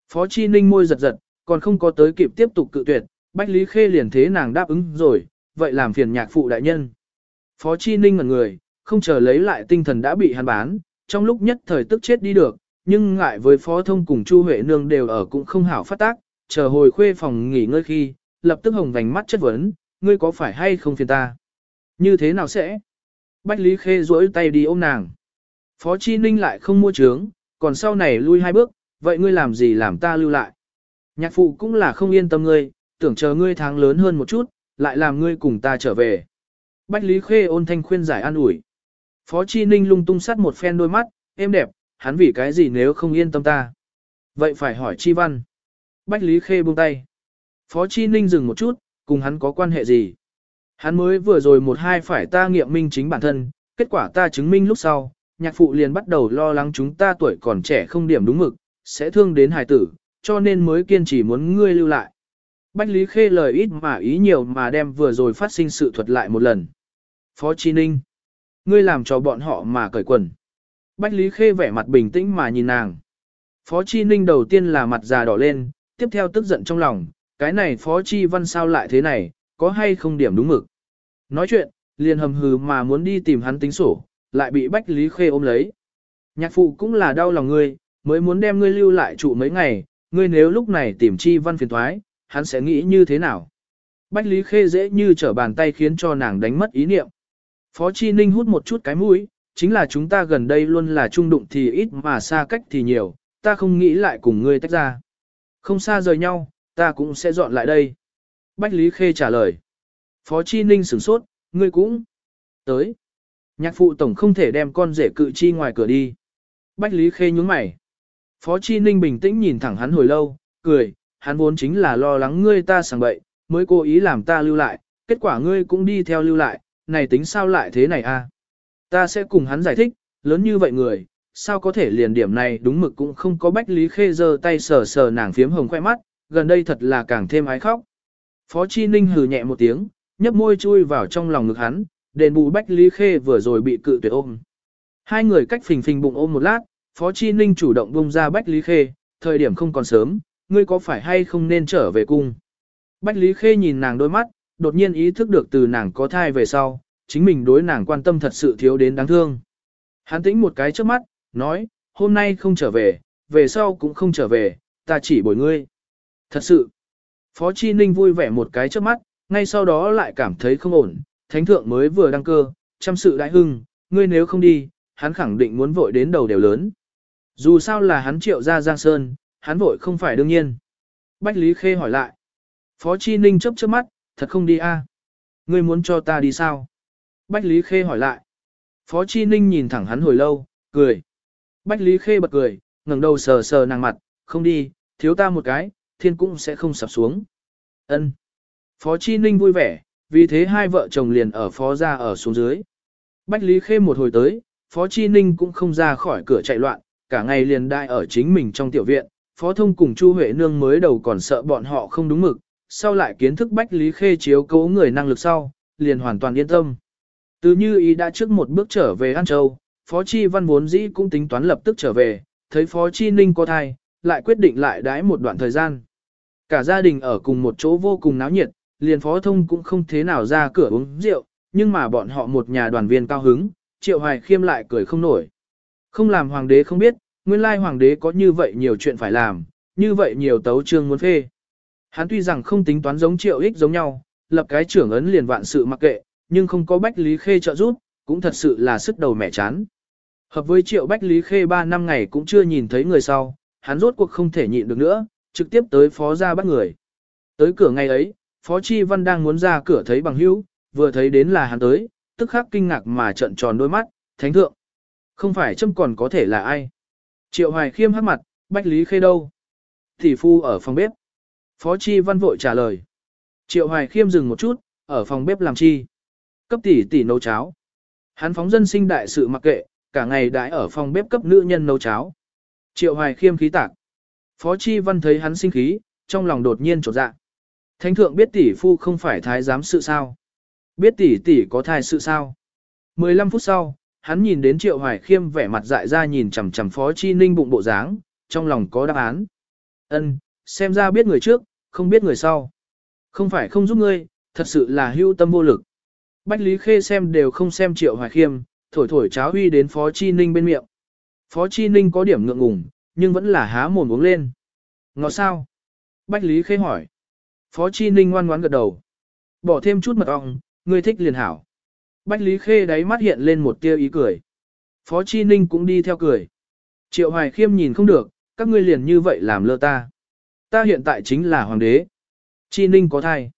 Phó Chi Ninh môi giật giật, còn không có tới kịp tiếp tục cự tuyệt, Bách Lý Khê liền thế nàng đáp ứng rồi, vậy làm phiền nhạc phụ đại nhân. Phó Chi Ninh ngẩn người, không chờ lấy lại tinh thần đã bị hắn bán, trong lúc nhất thời tức chết đi được, nhưng ngại với Phó Thông cùng Chu Huệ Nương đều ở cũng không hảo phát tác, chờ hồi khuê phòng nghỉ ngơi khi, lập tức hồng vành mắt chất vấn, ngươi có phải hay không phiền ta? Như thế nào sẽ? Bách Lý Khê duỗi tay đi ôm nàng. Phó Chi Ninh lại không mua trướng, còn sau này lui hai bước, vậy ngươi làm gì làm ta lưu lại? Nhạc phụ cũng là không yên tâm ngươi, tưởng chờ ngươi tháng lớn hơn một chút, lại làm ngươi cùng ta trở về. Bách Lý Khê ôn thanh khuyên giải an ủi. Phó Chi Ninh lung tung sắt một phen đôi mắt, êm đẹp, hắn vì cái gì nếu không yên tâm ta. Vậy phải hỏi Chi Văn. Bách Lý Khê buông tay. Phó Chi Ninh dừng một chút, cùng hắn có quan hệ gì? Hắn mới vừa rồi một hai phải ta nghiệm minh chính bản thân, kết quả ta chứng minh lúc sau, nhạc phụ liền bắt đầu lo lắng chúng ta tuổi còn trẻ không điểm đúng mực, sẽ thương đến hài tử, cho nên mới kiên trì muốn ngươi lưu lại. Bách Lý Khê lời ít mà ý nhiều mà đem vừa rồi phát sinh sự thuật lại một lần. Phó Chi Ninh, ngươi làm cho bọn họ mà cởi quần. Bách Lý Khê vẻ mặt bình tĩnh mà nhìn nàng. Phó Chi Ninh đầu tiên là mặt già đỏ lên, tiếp theo tức giận trong lòng, cái này Phó Chi Văn sao lại thế này, có hay không điểm đúng mực. Nói chuyện, liền hầm hừ mà muốn đi tìm hắn tính sổ, lại bị Bách Lý Khê ôm lấy. Nhạc phụ cũng là đau lòng ngươi, mới muốn đem ngươi lưu lại trụ mấy ngày, ngươi nếu lúc này tìm Chi Văn phiền thoái, hắn sẽ nghĩ như thế nào. Bách Lý Khê dễ như trở bàn tay khiến cho nàng đánh mất ý niệm. Phó Chi Ninh hút một chút cái mũi, chính là chúng ta gần đây luôn là trung đụng thì ít mà xa cách thì nhiều, ta không nghĩ lại cùng ngươi tách ra. Không xa rời nhau, ta cũng sẽ dọn lại đây. Bách Lý Khê trả lời. Phó Chi Ninh sửng sốt, ngươi cũng tới. Nhạc phụ tổng không thể đem con rể cự chi ngoài cửa đi. Bách Lý Khê nhúng mày. Phó Chi Ninh bình tĩnh nhìn thẳng hắn hồi lâu, cười, hắn vốn chính là lo lắng ngươi ta sảng bậy, mới cố ý làm ta lưu lại, kết quả ngươi cũng đi theo lưu lại, này tính sao lại thế này a? Ta sẽ cùng hắn giải thích, lớn như vậy người, sao có thể liền điểm này đúng mực cũng không có Bách Lý Khê giơ tay sờ sờ nàng phiếm hồng khoe mắt, gần đây thật là càng thêm ái khóc. Phó Chi Ninh hừ nhẹ một tiếng, nhấp môi chui vào trong lòng ngực hắn, đền bù Bách Lý Khê vừa rồi bị cự tuyệt ôm. Hai người cách phình phình bụng ôm một lát, Phó Chi Ninh chủ động bung ra Bách Lý Khê, thời điểm không còn sớm, ngươi có phải hay không nên trở về cung. Bách Lý Khê nhìn nàng đôi mắt, đột nhiên ý thức được từ nàng có thai về sau, chính mình đối nàng quan tâm thật sự thiếu đến đáng thương. Hắn tĩnh một cái trước mắt, nói, hôm nay không trở về, về sau cũng không trở về, ta chỉ bồi ngươi. Thật sự, Phó Chi Ninh vui vẻ một cái trước mắt, ngay sau đó lại cảm thấy không ổn, thánh thượng mới vừa đăng cơ, chăm sự đại hưng, ngươi nếu không đi, hắn khẳng định muốn vội đến đầu đều lớn. Dù sao là hắn triệu ra Giang Sơn, hắn vội không phải đương nhiên. Bách Lý Khê hỏi lại. Phó Chi Ninh chớp chớp mắt, thật không đi a? À? Ngươi muốn cho ta đi sao? Bách Lý Khê hỏi lại. Phó Chi Ninh nhìn thẳng hắn hồi lâu, cười. Bách Lý Khê bật cười, ngẩng đầu sờ sờ nàng mặt, không đi, thiếu ta một cái, thiên cũng sẽ không sập xuống. Ân. Phó Chi Ninh vui vẻ, vì thế hai vợ chồng liền ở phó ra ở xuống dưới. Bách Lý Khê một hồi tới, Phó Chi Ninh cũng không ra khỏi cửa chạy loạn, cả ngày liền đại ở chính mình trong tiểu viện, Phó Thông cùng Chu Huệ Nương mới đầu còn sợ bọn họ không đúng mực, sau lại kiến thức Bách Lý Khê chiếu cố người năng lực sau, liền hoàn toàn yên tâm. Từ như ý đã trước một bước trở về An Châu, Phó Chi Văn vốn dĩ cũng tính toán lập tức trở về, thấy Phó Chi Ninh có thai, lại quyết định lại đãi một đoạn thời gian. Cả gia đình ở cùng một chỗ vô cùng náo nhiệt, liền Phó Thông cũng không thế nào ra cửa uống rượu, nhưng mà bọn họ một nhà đoàn viên cao hứng, Triệu Hoài Khiêm lại cười không nổi. Không làm hoàng đế không biết, nguyên lai hoàng đế có như vậy nhiều chuyện phải làm, như vậy nhiều tấu trương muốn phê. Hắn tuy rằng không tính toán giống Triệu Ích giống nhau, lập cái trưởng ấn liền vạn sự mặc kệ, nhưng không có Bách Lý Khê trợ giúp, cũng thật sự là sức đầu mẹ chán. Hợp với Triệu Bách Lý Khê 3 năm ngày cũng chưa nhìn thấy người sau, hắn rốt cuộc không thể nhịn được nữa, trực tiếp tới phó ra bắt người. Tới cửa ngày ấy, Phó Chi Văn đang muốn ra cửa thấy bằng hữu, vừa thấy đến là hắn tới, tức khắc kinh ngạc mà trợn tròn đôi mắt, thánh thượng. Không phải châm còn có thể là ai. Triệu Hoài khiêm hắc mặt, Bách Lý Khê đâu? Tỷ phu ở phòng bếp. Phó Chi Văn vội trả lời. Triệu Hoài khiêm dừng một chút, ở phòng bếp làm chi? Cấp tỷ tỷ nấu cháo. Hắn phóng dân sinh đại sự mặc kệ, cả ngày đãi ở phòng bếp cấp nữ nhân nấu cháo. Triệu Hoài khiêm khí tạc. Phó Chi Văn thấy hắn sinh khí, trong lòng đột nhiên trột dạ. Thánh thượng biết tỷ phu không phải thái giám sự sao? Biết tỷ tỷ có thai sự sao? 15 phút sau, hắn nhìn đến Triệu Hoài Khiêm vẻ mặt dại ra nhìn chằm chằm Phó Chi Ninh bụng bộ dáng, trong lòng có đáp án. Ân, xem ra biết người trước, không biết người sau. Không phải không giúp ngươi, thật sự là hưu tâm vô lực. Bách Lý Khê xem đều không xem Triệu Hoài Khiêm, thổi thổi cháo huy đến Phó Chi Ninh bên miệng. Phó Chi Ninh có điểm ngượng ngùng, nhưng vẫn là há mồm uống lên. Ngọt sao? Bách Lý Khê hỏi. Phó Chi Ninh ngoan ngoãn gật đầu. Bỏ thêm chút mật ong, ngươi thích liền hảo. Bách Lý Khê đáy mắt hiện lên một tia ý cười. Phó Chi Ninh cũng đi theo cười. Triệu Hoài Khiêm nhìn không được, các ngươi liền như vậy làm lơ ta. Ta hiện tại chính là hoàng đế. Chi Ninh có thai.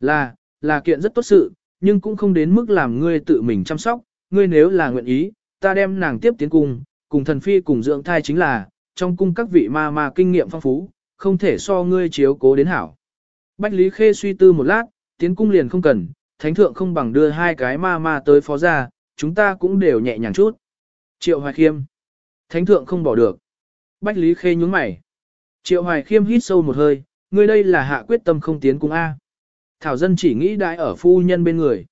Là, là kiện rất tốt sự, nhưng cũng không đến mức làm ngươi tự mình chăm sóc, ngươi nếu là nguyện ý, ta đem nàng tiếp tiến cung, cùng thần phi cùng dưỡng thai chính là, trong cung các vị ma ma kinh nghiệm phong phú, không thể so ngươi chiếu cố đến hảo. Bách Lý Khê suy tư một lát, tiến cung liền không cần, thánh thượng không bằng đưa hai cái ma ma tới phó gia, chúng ta cũng đều nhẹ nhàng chút. Triệu Hoài Khiêm. Thánh thượng không bỏ được. Bách Lý Khê nhướng mày. Triệu Hoài Khiêm hít sâu một hơi, ngươi đây là hạ quyết tâm không tiến cung A. Thảo dân chỉ nghĩ đại ở phu nhân bên người.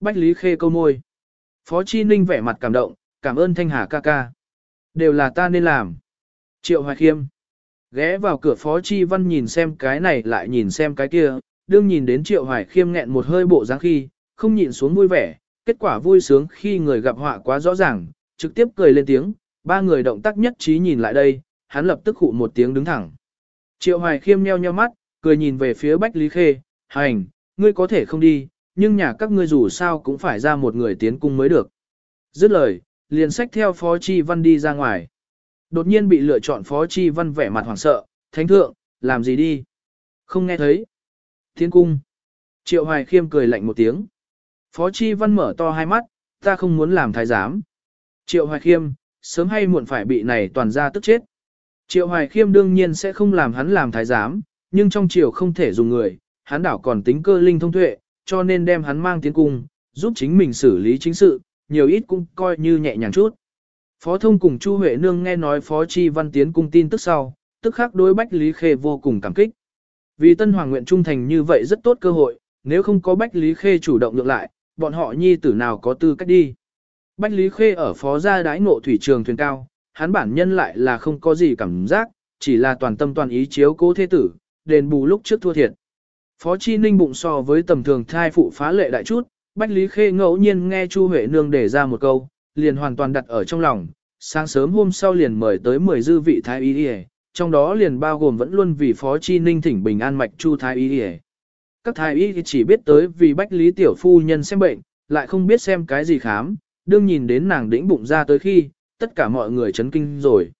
Bách Lý Khê câu môi. Phó Chi Ninh vẻ mặt cảm động, cảm ơn Thanh Hà ca ca. Đều là ta nên làm. Triệu Hoài Khiêm. Ghé vào cửa Phó Chi Văn nhìn xem cái này lại nhìn xem cái kia, đương nhìn đến Triệu Hoài Khiêm nghẹn một hơi bộ dáng khi, không nhịn xuống vui vẻ, kết quả vui sướng khi người gặp họa quá rõ ràng, trực tiếp cười lên tiếng, ba người động tác nhất trí nhìn lại đây, hắn lập tức hụ một tiếng đứng thẳng. Triệu Hoài Khiêm nheo nheo mắt, cười nhìn về phía Bách Lý Khê, hành, ngươi có thể không đi, nhưng nhà các ngươi dù sao cũng phải ra một người tiến cung mới được. Dứt lời, liền sách theo Phó Chi Văn đi ra ngoài. Đột nhiên bị lựa chọn Phó Chi Văn vẻ mặt hoảng sợ, thánh thượng, làm gì đi? Không nghe thấy. Thiên cung. Triệu Hoài Khiêm cười lạnh một tiếng. Phó Chi Văn mở to hai mắt, ta không muốn làm thái giám. Triệu Hoài Khiêm, sớm hay muộn phải bị này toàn ra tức chết. Triệu Hoài Khiêm đương nhiên sẽ không làm hắn làm thái giám, nhưng trong triều không thể dùng người, hắn đảo còn tính cơ linh thông tuệ, cho nên đem hắn mang tiến cung, giúp chính mình xử lý chính sự, nhiều ít cũng coi như nhẹ nhàng chút. Phó thông cùng Chu Huệ Nương nghe nói Phó Chi Văn tiến cung tin tức sau, tức khắc đối Bách Lý Khê vô cùng cảm kích. Vì Tân Hoàng nguyện trung thành như vậy rất tốt cơ hội, nếu không có Bách Lý Khê chủ động ngược lại, bọn họ nhi tử nào có tư cách đi. Bách Lý Khê ở phó gia đái ngộ thủy trường thuyền cao, hắn bản nhân lại là không có gì cảm giác, chỉ là toàn tâm toàn ý chiếu cố thế tử, đền bù lúc trước thua thiệt. Phó Chi Ninh bụng so với tầm thường thai phụ phá lệ đại chút, Bách Lý Khê ngẫu nhiên nghe Chu Huệ Nương để ra một câu, liền hoàn toàn đặt ở trong lòng, sáng sớm hôm sau liền mời tới 10 dư vị thái y y, trong đó liền bao gồm vẫn luôn vì Phó Chi Ninh thỉnh bình an mạch Chu thái y y. Các thái y chỉ biết tới vì Bách Lý tiểu phu nhân xem bệnh, lại không biết xem cái gì khám, đương nhìn đến nàng đĩnh bụng ra tới khi, tất cả mọi người chấn kinh rồi.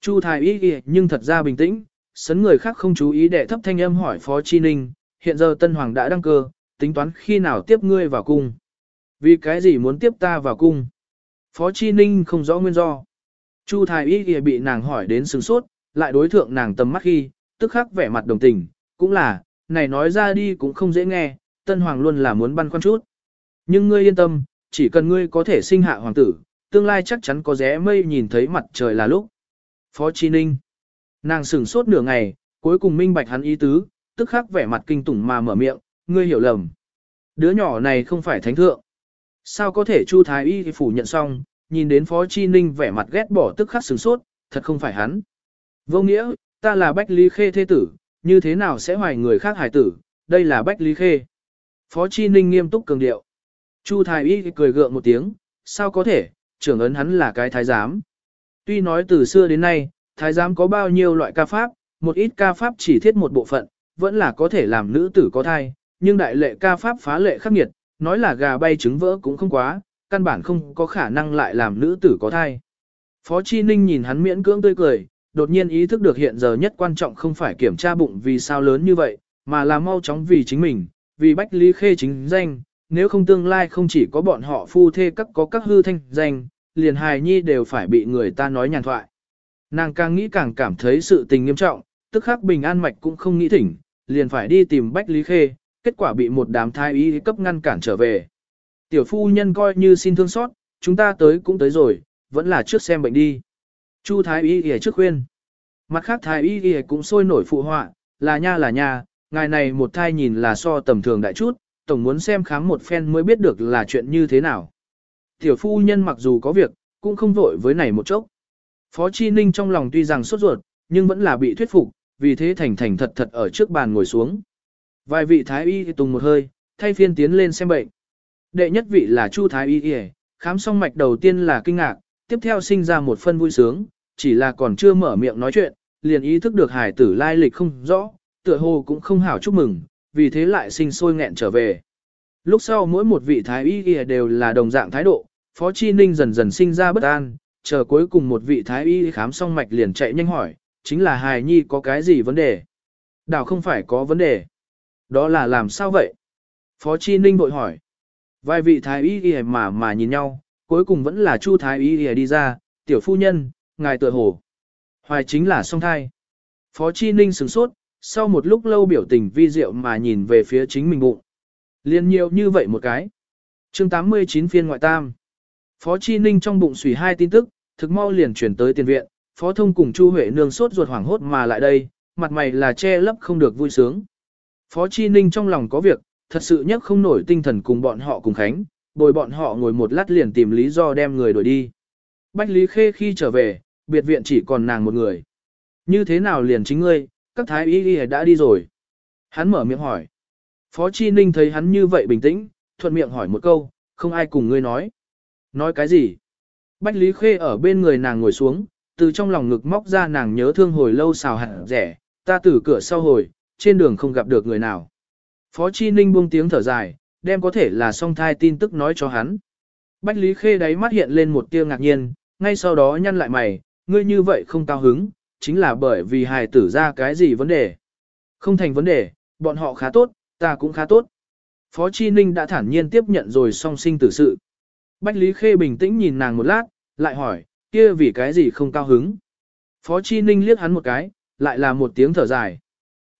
Chu thái y y nhưng thật ra bình tĩnh, sấn người khác không chú ý để thấp thanh âm hỏi Phó Chi Ninh, hiện giờ Tân Hoàng đã đăng cơ, tính toán khi nào tiếp ngươi vào cung. Vì cái gì muốn tiếp ta vào cung? Phó Chi Ninh không rõ nguyên do. Chu Thái Y kìa bị nàng hỏi đến sừng sốt, lại đối thượng nàng tầm mắt khi, tức khắc vẻ mặt đồng tình, cũng là, này nói ra đi cũng không dễ nghe, Tân Hoàng luôn là muốn băn khoăn chút. Nhưng ngươi yên tâm, chỉ cần ngươi có thể sinh hạ hoàng tử, tương lai chắc chắn có rẽ mây nhìn thấy mặt trời là lúc. Phó Chi Ninh. Nàng sửng sốt nửa ngày, cuối cùng minh bạch hắn ý tứ, tức khắc vẻ mặt kinh tủng mà mở miệng, ngươi hiểu lầm. Đứa nhỏ này không phải thánh thượng. Sao có thể Chu Thái Y phủ nhận xong, nhìn đến Phó Chi Ninh vẻ mặt ghét bỏ tức khắc sửng sốt, thật không phải hắn. Vô nghĩa, ta là Bách Lý Khê thế tử, như thế nào sẽ hoài người khác hải tử, đây là Bách Lý Khê. Phó Chi Ninh nghiêm túc cường điệu. Chu Thái Y cười gượng một tiếng, sao có thể, trưởng ấn hắn là cái thái giám. Tuy nói từ xưa đến nay, thái giám có bao nhiêu loại ca pháp, một ít ca pháp chỉ thiết một bộ phận, vẫn là có thể làm nữ tử có thai, nhưng đại lệ ca pháp phá lệ khắc nghiệt, nói là gà bay trứng vỡ cũng không quá, căn bản không có khả năng lại làm nữ tử có thai. Phó Chi Ninh nhìn hắn miễn cưỡng tươi cười, đột nhiên ý thức được hiện giờ nhất quan trọng không phải kiểm tra bụng vì sao lớn như vậy, mà là mau chóng vì chính mình, vì Bách Lý Khê chính danh, nếu không tương lai không chỉ có bọn họ phu thê các có các hư thanh danh, liền hài nhi đều phải bị người ta nói nhàn thoại. Nàng càng nghĩ càng cảm thấy sự tình nghiêm trọng, tức khắc bình an mạch cũng không nghĩ thỉnh, liền phải đi tìm Bách Lý Khê, kết quả bị một đám thái y cấp ngăn cản trở về. Tiểu phu nhân coi như xin thương xót, chúng ta tới cũng tới rồi, vẫn là trước xem bệnh đi. Chu thái y y trước khuyên. Mặt khác thái y y cũng sôi nổi phụ họa, là nha là nha, ngài này một thai nhìn là so tầm thường đại chút, tổng muốn xem khám một phen mới biết được là chuyện như thế nào. Tiểu phu nhân mặc dù có việc, cũng không vội với này một chốc. Phó Chi Ninh trong lòng tuy rằng sốt ruột, nhưng vẫn là bị thuyết phục, vì thế thành thành thật thật ở trước bàn ngồi xuống. Vài vị thái y tùng một hơi, thay phiên tiến lên xem bệnh. Đệ nhất vị là Chu thái y y, khám xong mạch đầu tiên là kinh ngạc, tiếp theo sinh ra một phân vui sướng, chỉ là còn chưa mở miệng nói chuyện, liền ý thức được hải tử lai lịch không rõ, tựa hồ cũng không hảo chúc mừng, vì thế lại sinh sôi nghẹn trở về. Lúc sau mỗi một vị thái y y đều là đồng dạng thái độ, Phó Chi Ninh dần dần sinh ra bất an, chờ cuối cùng một vị thái y khám xong mạch liền chạy nhanh hỏi, chính là hài nhi có cái gì vấn đề? Đảo không phải có vấn đề. Đó là làm sao vậy? Phó Chi Ninh bội hỏi. Vài vị thái y y mà mà nhìn nhau, cuối cùng vẫn là Chu thái y y đi ra, tiểu phu nhân, ngài tựa hồ. Hoài chính là song thai. Phó Chi Ninh sửng sốt, sau một lúc lâu biểu tình vi diệu mà nhìn về phía chính mình bụng. Liên nhiều như vậy một cái. chương 89 phiên ngoại tam. Phó Chi Ninh trong bụng xùy hai tin tức, thực mau liền chuyển tới tiền viện, Phó Thông cùng Chu Huệ nương sốt ruột hoảng hốt mà lại đây, mặt mày là che lấp không được vui sướng. Phó Chi Ninh trong lòng có việc, thật sự nhất không nổi tinh thần cùng bọn họ cùng khánh, bồi bọn họ ngồi một lát liền tìm lý do đem người đuổi đi. Bách Lý Khê khi trở về, biệt viện chỉ còn nàng một người. Như thế nào liền chính ngươi, các thái y y đã đi rồi. Hắn mở miệng hỏi. Phó Chi Ninh thấy hắn như vậy bình tĩnh, thuận miệng hỏi một câu, không ai cùng ngươi nói. Nói cái gì? Bách Lý Khê ở bên người nàng ngồi xuống, từ trong lòng ngực móc ra nàng nhớ thương hồi lâu xào hẳn rẻ, ta từ cửa sau hồi, trên đường không gặp được người nào. Phó Chi Ninh buông tiếng thở dài, đem có thể là song thai tin tức nói cho hắn. Bách Lý Khê đáy mắt hiện lên một tia ngạc nhiên, ngay sau đó nhăn lại mày, ngươi như vậy không cao hứng, chính là bởi vì hài tử ra cái gì vấn đề. Không thành vấn đề, bọn họ khá tốt, ta cũng khá tốt. Phó Chi Ninh đã thản nhiên tiếp nhận rồi song sinh tử sự. Bách Lý Khê bình tĩnh nhìn nàng một lát, lại hỏi, kia vì cái gì không cao hứng. Phó Chi Ninh liếc hắn một cái, lại là một tiếng thở dài.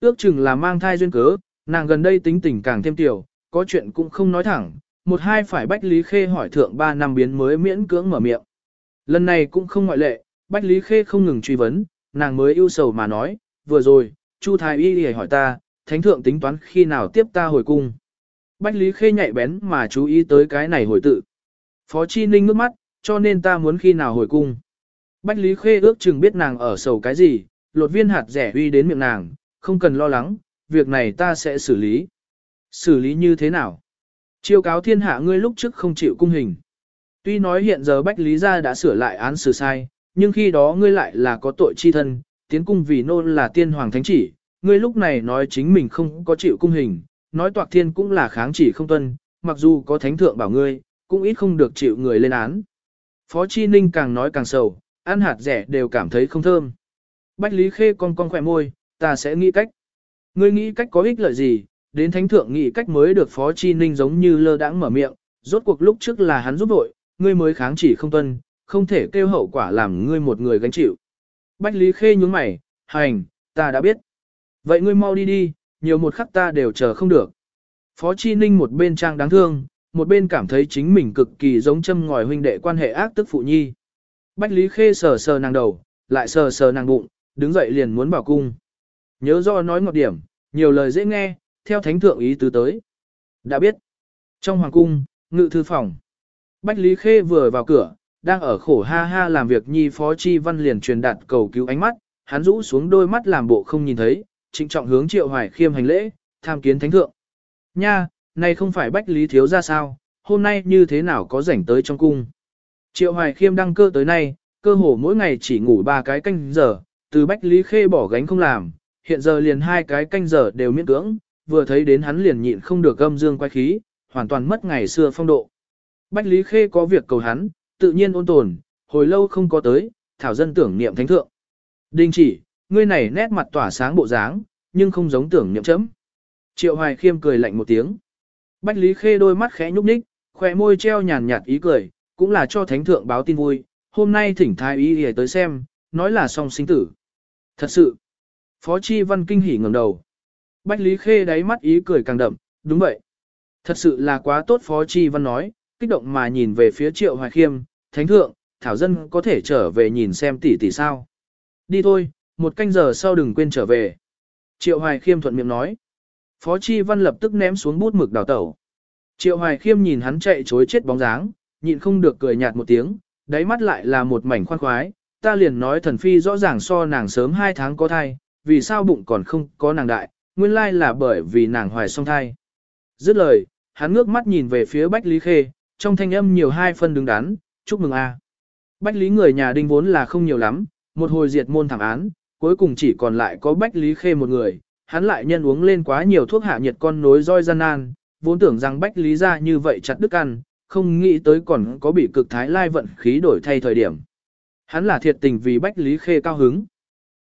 Ước chừng là mang thai duyên cớ, nàng gần đây tính tình càng thêm tiểu, có chuyện cũng không nói thẳng, một hai phải Bách Lý Khê hỏi thượng ba năm biến mới miễn cưỡng mở miệng. Lần này cũng không ngoại lệ, Bách Lý Khê không ngừng truy vấn, nàng mới ưu sầu mà nói, vừa rồi, Chu Thái Y đi hỏi ta, thánh thượng tính toán khi nào tiếp ta hồi cung. Bách Lý Khê nhạy bén mà chú ý tới cái này hồi tự. Phó Chi Ninh ngước mắt, cho nên ta muốn khi nào hồi cung. Bách Lý Khê ước chừng biết nàng ở sầu cái gì, lột viên hạt rẻ uy đến miệng nàng, không cần lo lắng, việc này ta sẽ xử lý. Xử lý như thế nào? Chiêu cáo thiên hạ ngươi lúc trước không chịu cung hình. Tuy nói hiện giờ Bách Lý gia đã sửa lại án xử sai, nhưng khi đó ngươi lại là có tội chi thân, tiến cung vì nôn là tiên hoàng thánh chỉ, ngươi lúc này nói chính mình không có chịu cung hình, nói toạc thiên cũng là kháng chỉ không tuân, mặc dù có thánh thượng bảo ngươi, cũng ít không được chịu người lên án. Phó Chi Ninh càng nói càng sầu, ăn hạt rẻ đều cảm thấy không thơm. Bách Lý Khê con con khỏe môi, ta sẽ nghĩ cách. Ngươi nghĩ cách có ích lợi gì, đến thánh thượng nghĩ cách mới được Phó Chi Ninh giống như lơ đãng mở miệng, rốt cuộc lúc trước là hắn giúp đội, ngươi mới kháng chỉ không tuân, không thể kêu hậu quả làm ngươi một người gánh chịu. Bách Lý Khê nhúng mày, hành, ta đã biết. Vậy ngươi mau đi đi, nhiều một khắc ta đều chờ không được. Phó Chi Ninh một bên trang đáng thương, một bên cảm thấy chính mình cực kỳ giống châm ngòi huynh đệ quan hệ ác tức phụ nhi. Bách Lý Khê sờ sờ nàng đầu, lại sờ sờ nàng bụng, đứng dậy liền muốn bảo cung. Nhớ do nói ngọt điểm, nhiều lời dễ nghe, theo thánh thượng ý tứ tới. Đã biết. Trong hoàng cung, ngự thư phòng. Bách Lý Khê vừa vào cửa, đang ở khổ ha ha làm việc nhi phó chi văn liền truyền đạt cầu cứu ánh mắt, hắn rũ xuống đôi mắt làm bộ không nhìn thấy, trịnh trọng hướng triệu hoài khiêm hành lễ, tham kiến thánh thượng. Nha, này không phải bách lý thiếu ra sao, hôm nay như thế nào có rảnh tới trong cung. Triệu hoài khiêm đăng cơ tới nay, cơ hồ mỗi ngày chỉ ngủ ba cái canh giờ, từ bách lý khê bỏ gánh không làm, hiện giờ liền hai cái canh giờ đều miễn cưỡng, vừa thấy đến hắn liền nhịn không được gâm dương quay khí, hoàn toàn mất ngày xưa phong độ. Bách lý khê có việc cầu hắn, tự nhiên ôn tồn, hồi lâu không có tới, thảo dân tưởng niệm thánh thượng. Đình chỉ, ngươi này nét mặt tỏa sáng bộ dáng, nhưng không giống tưởng niệm chấm. Triệu Hoài Khiêm cười lạnh một tiếng. Bách Lý Khê đôi mắt khẽ nhúc nhích, khỏe môi treo nhàn nhạt ý cười, cũng là cho thánh thượng báo tin vui, hôm nay thỉnh thái ý hề tới xem, nói là song sinh tử. Thật sự, Phó Chi Văn kinh hỉ ngẩng đầu. Bách Lý Khê đáy mắt ý cười càng đậm, đúng vậy. Thật sự là quá tốt Phó Chi Văn nói, kích động mà nhìn về phía Triệu Hoài Khiêm, Thánh Thượng, Thảo Dân có thể trở về nhìn xem tỷ tỷ sao. Đi thôi, một canh giờ sau đừng quên trở về. Triệu Hoài Khiêm thuận miệng nói. Phó Chi Văn lập tức ném xuống bút mực đào tẩu. Triệu Hoài Khiêm nhìn hắn chạy chối chết bóng dáng, nhịn không được cười nhạt một tiếng, đáy mắt lại là một mảnh khoan khoái, ta liền nói thần phi rõ ràng so nàng sớm hai tháng có thai, vì sao bụng còn không có nàng đại, nguyên lai là bởi vì nàng hoài song thai. Dứt lời, hắn ngước mắt nhìn về phía Bách Lý Khê, trong thanh âm nhiều hai phân đứng đắn, chúc mừng a. Bách Lý người nhà đinh vốn là không nhiều lắm, một hồi diệt môn thảm án, cuối cùng chỉ còn lại có Bách Lý Khê một người, hắn lại nhân uống lên quá nhiều thuốc hạ nhiệt con nối roi gian nan, vốn tưởng rằng Bách Lý ra như vậy chặt đức ăn, không nghĩ tới còn có bị cực thái lai vận khí đổi thay thời điểm. Hắn là thiệt tình vì Bách Lý Khê cao hứng.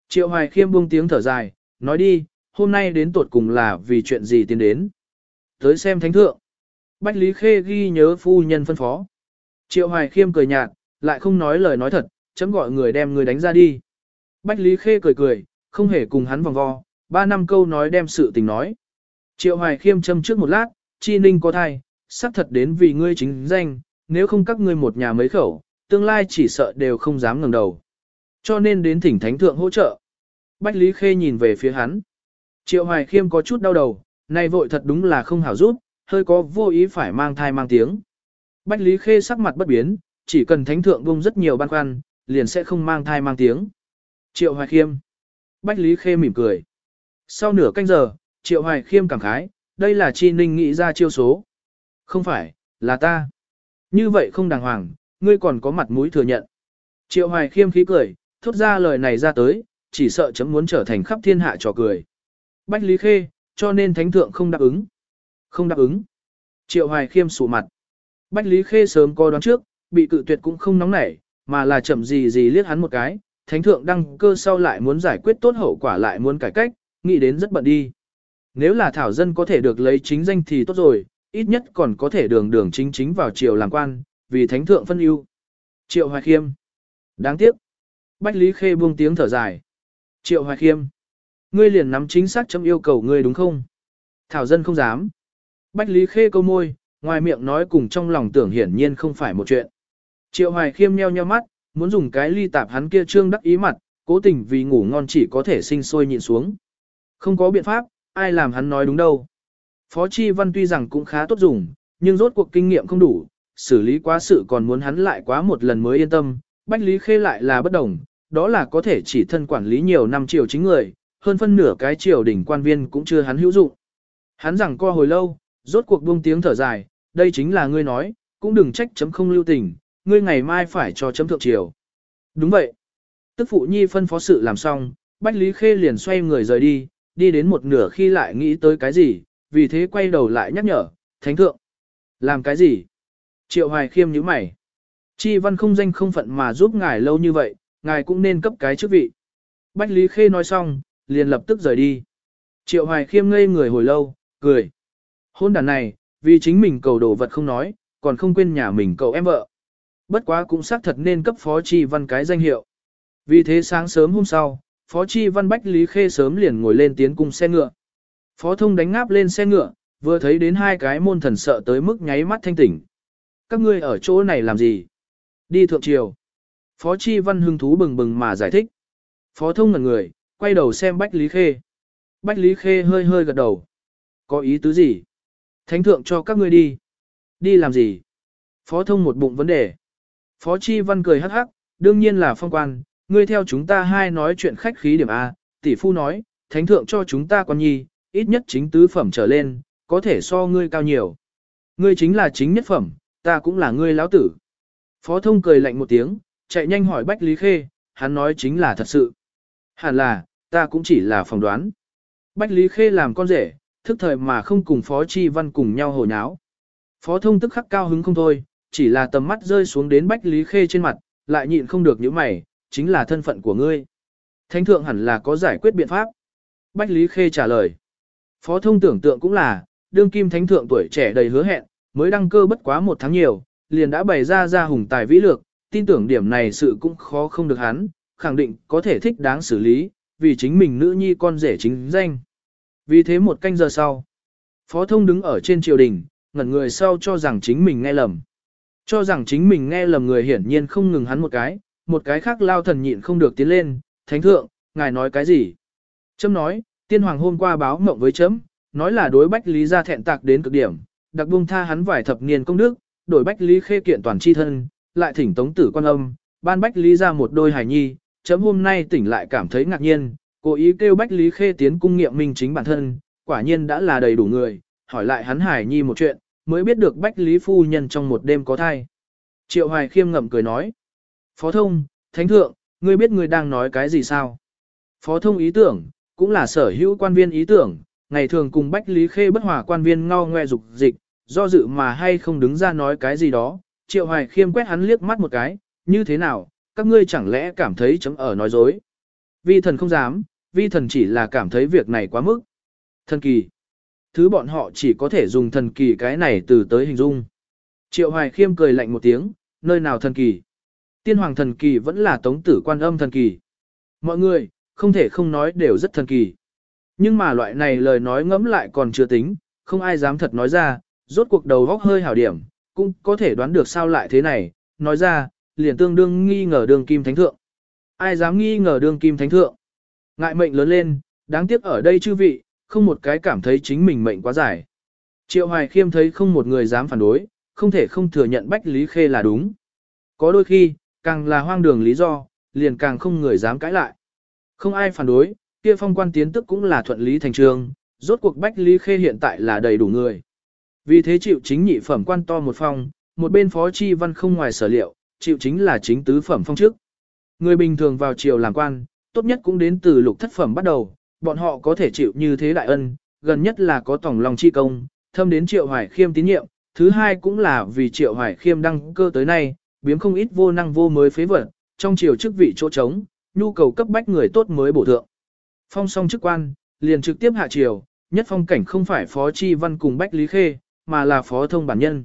Triệu Hoài Khiêm buông tiếng thở dài, nói đi, hôm nay đến tuột cùng là vì chuyện gì tiến đến. Tới xem thánh thượng. Bách Lý Khê ghi nhớ phu nhân phân phó. Triệu Hoài Khiêm cười nhạt, lại không nói lời nói thật, chấm gọi người đem người đánh ra đi. Bách Lý Khê cười cười, không hề cùng hắn vòng vo, ba năm câu nói đem sự tình nói. Triệu Hoài Khiêm châm trước một lát, chi ninh có thai, sắp thật đến vì ngươi chính danh, nếu không các ngươi một nhà mấy khẩu, tương lai chỉ sợ đều không dám ngẩng đầu. Cho nên đến thỉnh thánh thượng hỗ trợ. Bách Lý Khê nhìn về phía hắn. Triệu Hoài Khiêm có chút đau đầu, này vội thật đúng là không hảo rút, hơi có vô ý phải mang thai mang tiếng. Bách Lý Khê sắc mặt bất biến, chỉ cần thánh thượng bung rất nhiều băn khoăn, liền sẽ không mang thai mang tiếng. Triệu Hoài Khiêm. Bách Lý Khê mỉm cười. Sau nửa canh giờ, Triệu Hoài Khiêm cảm khái, đây là chi ninh nghĩ ra chiêu số. Không phải, là ta. Như vậy không đàng hoàng, ngươi còn có mặt mũi thừa nhận. Triệu Hoài Khiêm khí cười, thốt ra lời này ra tới, chỉ sợ chấm muốn trở thành khắp thiên hạ trò cười. Bách Lý Khê, cho nên thánh thượng không đáp ứng. Không đáp ứng. Triệu Hoài Khiêm sụ mặt. Bách Lý Khê sớm có đoán trước, bị cự tuyệt cũng không nóng nảy, mà là chậm gì gì liếc hắn một cái, thánh thượng đăng cơ sau lại muốn giải quyết tốt hậu quả lại muốn cải cách, nghĩ đến rất bận đi. Nếu là thảo dân có thể được lấy chính danh thì tốt rồi, ít nhất còn có thể đường đường chính chính vào triều làm quan, vì thánh thượng phân ưu. Triệu Hoài Khiêm. Đáng tiếc. Bách Lý Khê buông tiếng thở dài. Triệu Hoài Khiêm. Ngươi liền nắm chính xác chấm yêu cầu ngươi đúng không? Thảo dân không dám. Bách Lý Khê câu môi, ngoài miệng nói cùng trong lòng tưởng hiển nhiên không phải một chuyện. Triệu Hoài Khiêm nheo nheo mắt, muốn dùng cái ly tạp hắn kia trương đắc ý mặt, cố tình vì ngủ ngon chỉ có thể sinh sôi nhịn xuống. Không có biện pháp, ai làm hắn nói đúng đâu. Phó Chi Văn tuy rằng cũng khá tốt dùng, nhưng rốt cuộc kinh nghiệm không đủ, xử lý quá sự còn muốn hắn lại quá một lần mới yên tâm, Bách Lý Khê lại là bất đồng, đó là có thể chỉ thân quản lý nhiều năm triều chính người, hơn phân nửa cái triều đỉnh quan viên cũng chưa hắn hữu dụng. Hắn rằng co hồi lâu, rốt cuộc buông tiếng thở dài, đây chính là ngươi nói, cũng đừng trách chấm không lưu tình, ngươi ngày mai phải cho chấm thượng triều. Đúng vậy. Tức phụ nhi phân phó sự làm xong, Bách Lý Khê liền xoay người rời đi, đi đến một nửa khi lại nghĩ tới cái gì, vì thế quay đầu lại nhắc nhở, thánh thượng. Làm cái gì? Triệu Hoài khiêm nhíu mày. Chi văn không danh không phận mà giúp ngài lâu như vậy, ngài cũng nên cấp cái chức vị. Bách Lý Khê nói xong, liền lập tức rời đi. Triệu Hoài khiêm ngây người hồi lâu, cười. Hôn đàn này, vì chính mình cầu đồ vật không nói, còn không quên nhà mình cầu em vợ. Bất quá cũng xác thật nên cấp phó chi văn cái danh hiệu. Vì thế sáng sớm hôm sau, phó chi văn Bách Lý Khê sớm liền ngồi lên tiến cung xe ngựa. Phó thông đánh ngáp lên xe ngựa, vừa thấy đến hai cái môn thần sợ tới mức nháy mắt thanh tỉnh. Các ngươi ở chỗ này làm gì? Đi thượng triều. Phó Chi Văn hưng thú bừng bừng mà giải thích. Phó thông ngẩn người, quay đầu xem Bách Lý Khê. Bách Lý Khê hơi hơi gật đầu. Có ý tứ gì? Thánh thượng cho các ngươi đi. Đi làm gì? Phó thông một bụng vấn đề. Phó Chi Văn cười hắc hắc, đương nhiên là phong quan, ngươi theo chúng ta hai nói chuyện khách khí điểm A, tỷ phu nói, thánh thượng cho chúng ta quan nhi, ít nhất chính tứ phẩm trở lên, có thể so ngươi cao nhiều. Ngươi chính là chính nhất phẩm, ta cũng là ngươi lão tử. Phó thông cười lạnh một tiếng, chạy nhanh hỏi Bách Lý Khê, hắn nói chính là thật sự. Hẳn là, ta cũng chỉ là phỏng đoán. Bách Lý Khê làm con rể, thức thời mà không cùng Phó Chi Văn cùng nhau hồ nháo. Phó thông tức khắc cao hứng không thôi, chỉ là tầm mắt rơi xuống đến Bách Lý Khê trên mặt, lại nhịn không được những mày, chính là thân phận của ngươi. Thánh thượng hẳn là có giải quyết biện pháp. Bách Lý Khê trả lời. Phó thông tưởng tượng cũng là, đương kim thánh thượng tuổi trẻ đầy hứa hẹn, mới đăng cơ bất quá một tháng nhiều, liền đã bày ra ra hùng tài vĩ lược, tin tưởng điểm này sự cũng khó không được hắn, khẳng định có thể thích đáng xử lý, vì chính mình nữ nhi con rể chính danh. Vì thế một canh giờ sau, Phó Thông đứng ở trên triều đình, ngẩn người sau cho rằng chính mình nghe lầm. Cho rằng chính mình nghe lầm người hiển nhiên không ngừng hắn một cái, một cái khác lao thần nhịn không được tiến lên, thánh thượng, ngài nói cái gì? Chấm nói, tiên hoàng hôm qua báo mộng với chấm, nói là đối bách lý ra thẹn tạc đến cực điểm, đặc buông tha hắn vài thập niên công đức, đổi bách lý khê kiện toàn chi thân, lại thỉnh tống tử quan âm, ban bách lý ra một đôi hài nhi, chấm hôm nay tỉnh lại cảm thấy ngạc nhiên, cố ý kêu bách lý khê tiến cung nghiệm minh chính bản thân, quả nhiên đã là đầy đủ người, hỏi lại hắn hải nhi một chuyện, mới biết được bách lý phu nhân trong một đêm có thai. Triệu hoài khiêm ngậm cười nói, Phó thông, thánh thượng, ngươi biết ngươi đang nói cái gì sao? Phó thông ý tưởng, cũng là sở hữu quan viên ý tưởng, ngày thường cùng Bách Lý Khê bất hòa quan viên ngao ngoe dục dịch, do dự mà hay không đứng ra nói cái gì đó, triệu hoài khiêm quét hắn liếc mắt một cái, như thế nào, các ngươi chẳng lẽ cảm thấy chấm ở nói dối. Vi thần không dám, vi thần chỉ là cảm thấy việc này quá mức. Thần kỳ. Thứ bọn họ chỉ có thể dùng thần kỳ cái này từ tới hình dung. Triệu Hoài Khiêm cười lạnh một tiếng, nơi nào thần kỳ. Tiên hoàng thần kỳ vẫn là tống tử quan âm thần kỳ. Mọi người, không thể không nói đều rất thần kỳ. Nhưng mà loại này lời nói ngẫm lại còn chưa tính, không ai dám thật nói ra, rốt cuộc đầu góc hơi hảo điểm, cũng có thể đoán được sao lại thế này, nói ra, liền tương đương nghi ngờ đường kim thánh thượng. Ai dám nghi ngờ đường kim thánh thượng? Ngại mệnh lớn lên, đáng tiếc ở đây chư vị, không một cái cảm thấy chính mình mệnh quá dài. Triệu Hoài Khiêm thấy không một người dám phản đối, không thể không thừa nhận Bách Lý Khê là đúng. Có đôi khi, càng là hoang đường lý do, liền càng không người dám cãi lại. Không ai phản đối, kia phong quan tiến tức cũng là thuận lý thành trường, rốt cuộc Bách Lý Khê hiện tại là đầy đủ người. Vì thế chịu chính nhị phẩm quan to một phong, một bên phó chi văn không ngoài sở liệu, chịu chính là chính tứ phẩm phong trước. Người bình thường vào triều làm quan, tốt nhất cũng đến từ lục thất phẩm bắt đầu, bọn họ có thể chịu như thế đại ân, gần nhất là có tổng lòng chi công, thâm đến triệu hoài khiêm tín nhiệm, thứ hai cũng là vì triệu hoài khiêm đăng cơ tới nay, biếm không ít vô năng vô mới phế vật, trong triều chức vị chỗ trống, nhu cầu cấp bách người tốt mới bổ thượng. Phong song chức quan, liền trực tiếp hạ triều, nhất phong cảnh không phải phó chi văn cùng bách lý khê, mà là phó thông bản nhân.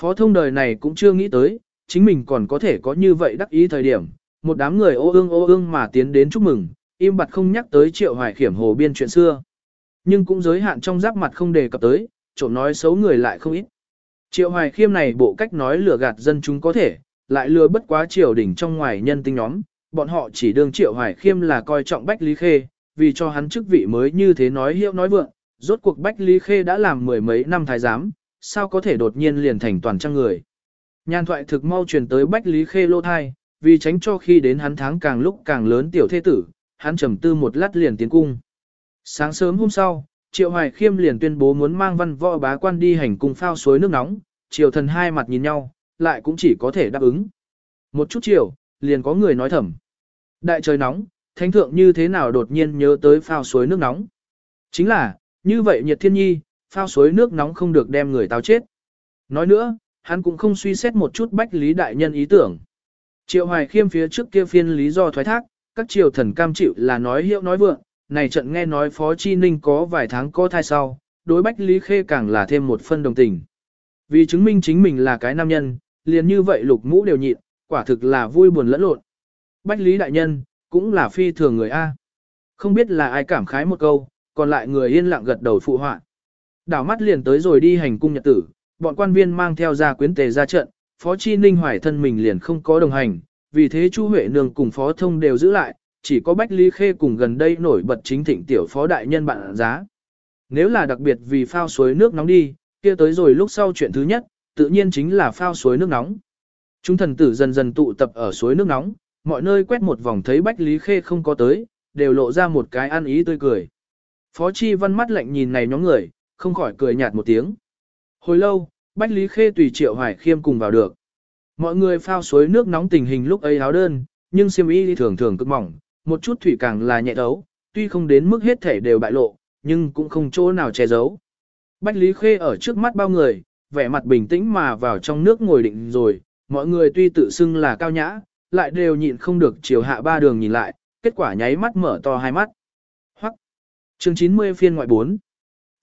Phó thông đời này cũng chưa nghĩ tới, chính mình còn có thể có như vậy đắc ý thời điểm, một đám người ô ương ô ương mà tiến đến chúc mừng, im bặt không nhắc tới triệu hoài khiểm hồ biên chuyện xưa. Nhưng cũng giới hạn trong giáp mặt không đề cập tới, trộm nói xấu người lại không ít. Triệu hoài khiêm này bộ cách nói lừa gạt dân chúng có thể, lại lừa bất quá triều đỉnh trong ngoài nhân tinh nhóm, bọn họ chỉ đương triệu hoài khiêm là coi trọng Bách Lý Khê, vì cho hắn chức vị mới như thế nói hiệu nói vượng, rốt cuộc Bách Lý Khê đã làm mười mấy năm thái giám, sao có thể đột nhiên liền thành toàn trang người. Nhan thoại thực mau truyền tới Bách Lý Khê lô thai, vì tránh cho khi đến hắn tháng càng lúc càng lớn tiểu thế tử, hắn trầm tư một lát liền tiến cung. Sáng sớm hôm sau, Triệu Hoài Khiêm liền tuyên bố muốn mang văn võ bá quan đi hành cung phao suối nước nóng, triều thần hai mặt nhìn nhau, lại cũng chỉ có thể đáp ứng. Một chút chiều, liền có người nói thầm. Đại trời nóng, thánh thượng như thế nào đột nhiên nhớ tới phao suối nước nóng. Chính là, như vậy nhiệt thiên nhi, phao suối nước nóng không được đem người tao chết. Nói nữa, hắn cũng không suy xét một chút bách lý đại nhân ý tưởng. Triệu Hoài Khiêm phía trước kia phiên lý do thoái thác, các triều thần cam chịu là nói hiệu nói vượng, này trận nghe nói Phó Chi Ninh có vài tháng có thai sau, đối Bách Lý Khê càng là thêm một phân đồng tình. Vì chứng minh chính mình là cái nam nhân, liền như vậy lục mũ đều nhịn, quả thực là vui buồn lẫn lộn. Bách Lý Đại Nhân, cũng là phi thường người A. Không biết là ai cảm khái một câu, còn lại người yên lặng gật đầu phụ họa. Đảo mắt liền tới rồi đi hành cung nhật tử, bọn quan viên mang theo gia quyến tề ra trận, Phó Chi Ninh hoài thân mình liền không có đồng hành, vì thế Chu Huệ Nương cùng Phó Thông đều giữ lại, chỉ có Bách Lý Khê cùng gần đây nổi bật chính thịnh tiểu Phó Đại Nhân bạn giá. Nếu là đặc biệt vì phao suối nước nóng đi, kia tới rồi lúc sau chuyện thứ nhất, tự nhiên chính là phao suối nước nóng. Chúng thần tử dần dần tụ tập ở suối nước nóng, mọi nơi quét một vòng thấy Bách Lý Khê không có tới, đều lộ ra một cái ăn ý tươi cười. Phó Chi Văn mắt lạnh nhìn này nhóm người, không khỏi cười nhạt một tiếng. Hồi lâu, Bách Lý Khê tùy Triệu Hoài Khiêm cùng vào được. Mọi người phao suối nước nóng tình hình lúc ấy áo đơn, nhưng xiêm y thường thường cực mỏng, một chút thủy càng là nhẹ đấu, tuy không đến mức hết thể đều bại lộ, nhưng cũng không chỗ nào che giấu. Bách Lý Khê ở trước mắt bao người, vẻ mặt bình tĩnh mà vào trong nước ngồi định rồi, mọi người tuy tự xưng là cao nhã, lại đều nhịn không được chiều hạ ba đường nhìn lại, kết quả nháy mắt mở to hai mắt. Hoặc, chương 90 phiên ngoại 4.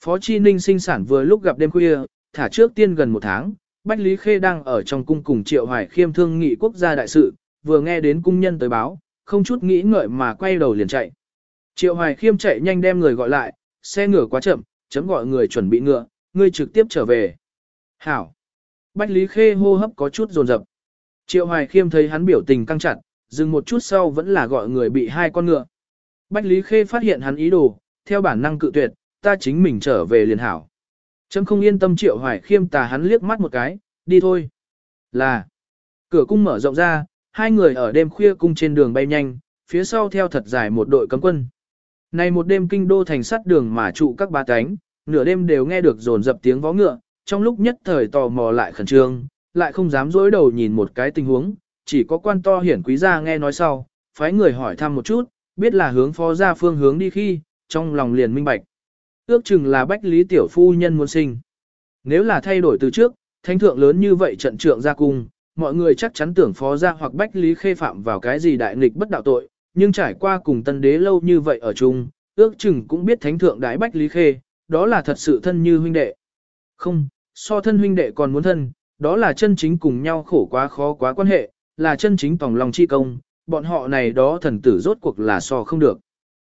Phó Chi Ninh sinh sản vừa lúc gặp đêm khuya, thả trước tiên gần một tháng, Bách Lý Khê đang ở trong cung cùng Triệu Hoài Khiêm thương nghị quốc gia đại sự, vừa nghe đến cung nhân tới báo, không chút nghĩ ngợi mà quay đầu liền chạy. Triệu Hoài Khiêm chạy nhanh đem người gọi lại, xe ngựa quá chậm, chấm gọi người chuẩn bị ngựa, ngươi trực tiếp trở về. Hảo. Bách Lý Khê hô hấp có chút dồn dập. Triệu Hoài Khiêm thấy hắn biểu tình căng chặt, dừng một chút sau vẫn là gọi người bị hai con ngựa. Bách Lý Khê phát hiện hắn ý đồ, theo bản năng cự tuyệt, ta chính mình trở về liền hảo. Chấm không yên tâm Triệu Hoài Khiêm tà hắn liếc mắt một cái, đi thôi. Là. Cửa cung mở rộng ra, hai người ở đêm khuya cung trên đường bay nhanh, phía sau theo thật dài một đội cấm quân. Này một đêm kinh đô thành sắt đường mà trụ các ba cánh, nửa đêm đều nghe được rồn dập tiếng vó ngựa, trong lúc nhất thời tò mò lại khẩn trương, lại không dám dối đầu nhìn một cái tình huống, chỉ có quan to hiển quý gia nghe nói sau, phái người hỏi thăm một chút, biết là hướng phó gia phương hướng đi khi, trong lòng liền minh bạch. Ước chừng là bách lý tiểu phu nhân muốn sinh. Nếu là thay đổi từ trước, thánh thượng lớn như vậy trận trượng ra cung, mọi người chắc chắn tưởng phó gia hoặc bách lý khê phạm vào cái gì đại nghịch bất đạo tội, nhưng trải qua cùng tân đế lâu như vậy ở chung, ước chừng cũng biết thánh thượng đái Bách Lý Khê, đó là thật sự thân như huynh đệ. Không, so thân huynh đệ còn muốn thân, đó là chân chính cùng nhau khổ quá khó quá quan hệ, là chân chính tòng lòng chi công, bọn họ này đó thần tử rốt cuộc là so không được.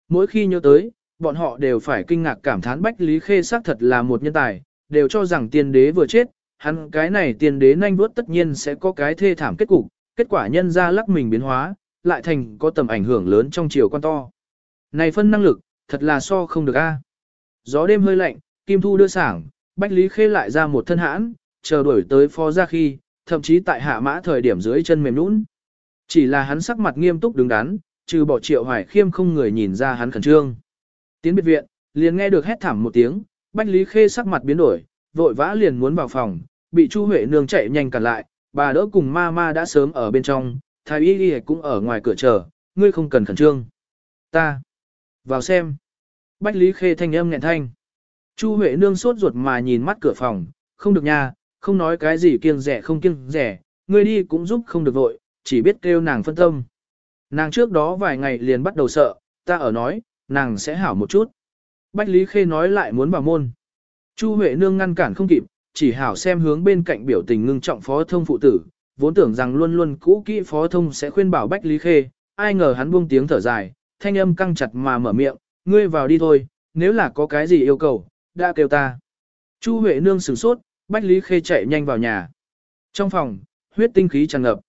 Mỗi khi nhớ tới, bọn họ đều phải kinh ngạc cảm thán Bách Lý Khê xác thật là một nhân tài, đều cho rằng tiên đế vừa chết, hắn cái này tiên đế nhanh bước tất nhiên sẽ có cái thê thảm kết cục, kết quả nhân ra lắc mình biến hóa, lại thành có tầm ảnh hưởng lớn trong chiều quan to. Này phân năng lực, thật là so không được a. Gió đêm hơi lạnh, kim thu đưa sảng, Bách Lý Khê lại ra một thân hãn, chờ đuổi tới phó ra khi, thậm chí tại hạ mã thời điểm dưới chân mềm nũng. Chỉ là hắn sắc mặt nghiêm túc đứng đắn, trừ bỏ triệu hoài khiêm không người nhìn ra hắn khẩn trương. Tiến biệt viện, liền nghe được hét thảm một tiếng, Bách Lý Khê sắc mặt biến đổi, vội vã liền muốn vào phòng, bị Chu Huệ nương chạy nhanh cản lại, bà đỡ cùng ma ma đã sớm ở bên trong, thái y y cũng ở ngoài cửa chờ, ngươi không cần khẩn trương. Ta, vào xem. Bách Lý Khê thanh âm nghẹn thanh. Chu Huệ nương sốt ruột mà nhìn mắt cửa phòng, không được nha, không nói cái gì kiêng rẻ không kiêng rẻ, ngươi đi cũng giúp không được vội, chỉ biết kêu nàng phân tâm. Nàng trước đó vài ngày liền bắt đầu sợ, ta ở nói, nàng sẽ hảo một chút. Bách Lý Khê nói lại muốn vào môn. Chu Huệ nương ngăn cản không kịp, chỉ hảo xem hướng bên cạnh biểu tình ngưng trọng phó thông phụ tử, vốn tưởng rằng luôn luôn cũ kỹ phó thông sẽ khuyên bảo Bách Lý Khê, ai ngờ hắn buông tiếng thở dài, thanh âm căng chặt mà mở miệng, ngươi vào đi thôi, nếu là có cái gì yêu cầu, đã kêu ta. Chu Huệ nương sửng sốt, Bách Lý Khê chạy nhanh vào nhà. Trong phòng, huyết tinh khí tràn ngập.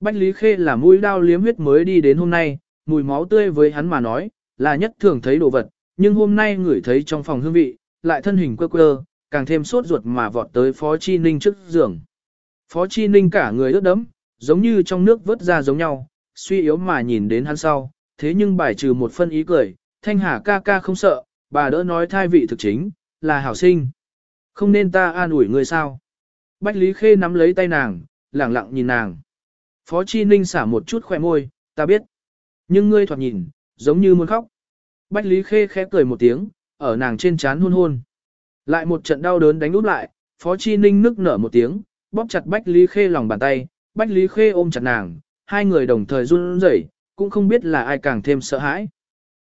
Bách Lý Khê là mũi đao liếm huyết mới đi đến hôm nay, mùi máu tươi với hắn mà nói, là nhất thường thấy đồ vật, nhưng hôm nay ngửi thấy trong phòng hương vị, lại thân hình quơ quơ, càng thêm sốt ruột mà vọt tới Phó Chi Ninh trước giường. Phó Chi Ninh cả người ướt đẫm, giống như trong nước vớt ra giống nhau, suy yếu mà nhìn đến hắn sau, thế nhưng bài trừ một phân ý cười, thanh hà ca ca không sợ, bà đỡ nói thai vị thực chính, là hảo sinh. Không nên ta an ủi người sao. Bách Lý Khê nắm lấy tay nàng, lẳng lặng nhìn nàng. Phó Chi Ninh xả một chút khỏe môi, ta biết. Nhưng ngươi thoạt nhìn, giống như muốn khóc. Bách Lý Khê khẽ cười một tiếng, ở nàng trên trán hôn hôn. Lại một trận đau đớn đánh úp lại, Phó Chi Ninh nức nở một tiếng, bóp chặt Bách Lý Khê lòng bàn tay, Bách Lý Khê ôm chặt nàng, hai người đồng thời run rẩy, cũng không biết là ai càng thêm sợ hãi.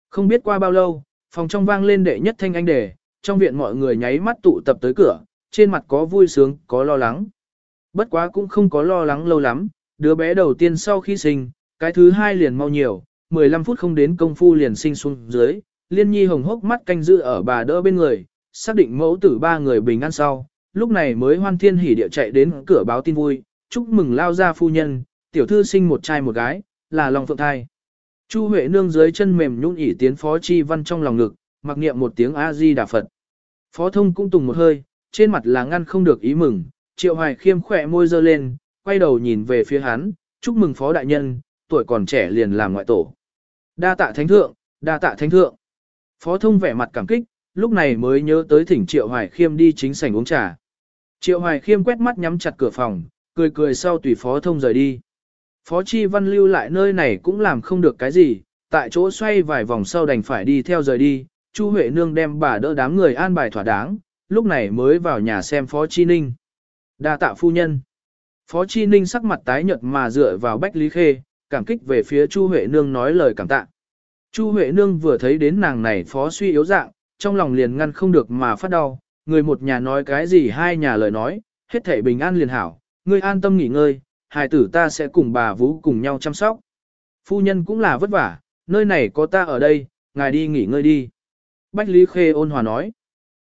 Không biết qua bao lâu, phòng trong vang lên đệ nhất thanh anh đề, trong viện mọi người nháy mắt tụ tập tới cửa, trên mặt có vui sướng, có lo lắng. Bất quá cũng không có lo lắng lâu lắm, đứa bé đầu tiên sau khi sinh, cái thứ hai liền mau nhiều, 15 phút không đến công phu liền sinh xuống dưới, liên nhi hồng hốc mắt canh giữ ở bà đỡ bên người, xác định mẫu tử ba người bình an sau, lúc này mới hoan thiên hỉ địa chạy đến cửa báo tin vui, chúc mừng lao ra phu nhân, tiểu thư sinh một trai một gái, là lòng phượng thai. Chu Huệ nương dưới chân mềm nhũn ỉ tiến phó chi văn trong lòng ngực, mặc niệm một tiếng A-di Đà Phật. Phó thông cũng tùng một hơi, trên mặt là ngăn không được ý mừng, triệu hoài khiêm khỏe môi dơ lên, quay đầu nhìn về phía hắn, chúc mừng phó đại nhân, tuổi còn trẻ liền làm ngoại tổ. Đa tạ thánh thượng, đa tạ thánh thượng. Phó thông vẻ mặt cảm kích, lúc này mới nhớ tới thỉnh triệu hoài khiêm đi chính sảnh uống trà. Triệu hoài khiêm quét mắt nhắm chặt cửa phòng, cười cười sau tùy phó thông rời đi. Phó chi văn lưu lại nơi này cũng làm không được cái gì, tại chỗ xoay vài vòng sau đành phải đi theo rời đi, Chu Huệ Nương đem bà đỡ đám người an bài thỏa đáng, lúc này mới vào nhà xem Phó Chi Ninh. đa tạ phu nhân. Phó Chi Ninh sắc mặt tái nhợt mà dựa vào Bách Lý Khê, cảm kích về phía Chu Huệ Nương nói lời cảm tạ. Chu Huệ Nương vừa thấy đến nàng này phó suy yếu dạng, trong lòng liền ngăn không được mà phát đau, người một nhà nói cái gì hai nhà lời nói, hết thảy bình an liền hảo, ngươi an tâm nghỉ ngơi, hài tử ta sẽ cùng bà Vũ cùng nhau chăm sóc. Phu nhân cũng là vất vả, nơi này có ta ở đây, ngài đi nghỉ ngơi đi. Bách Lý Khê ôn hòa nói.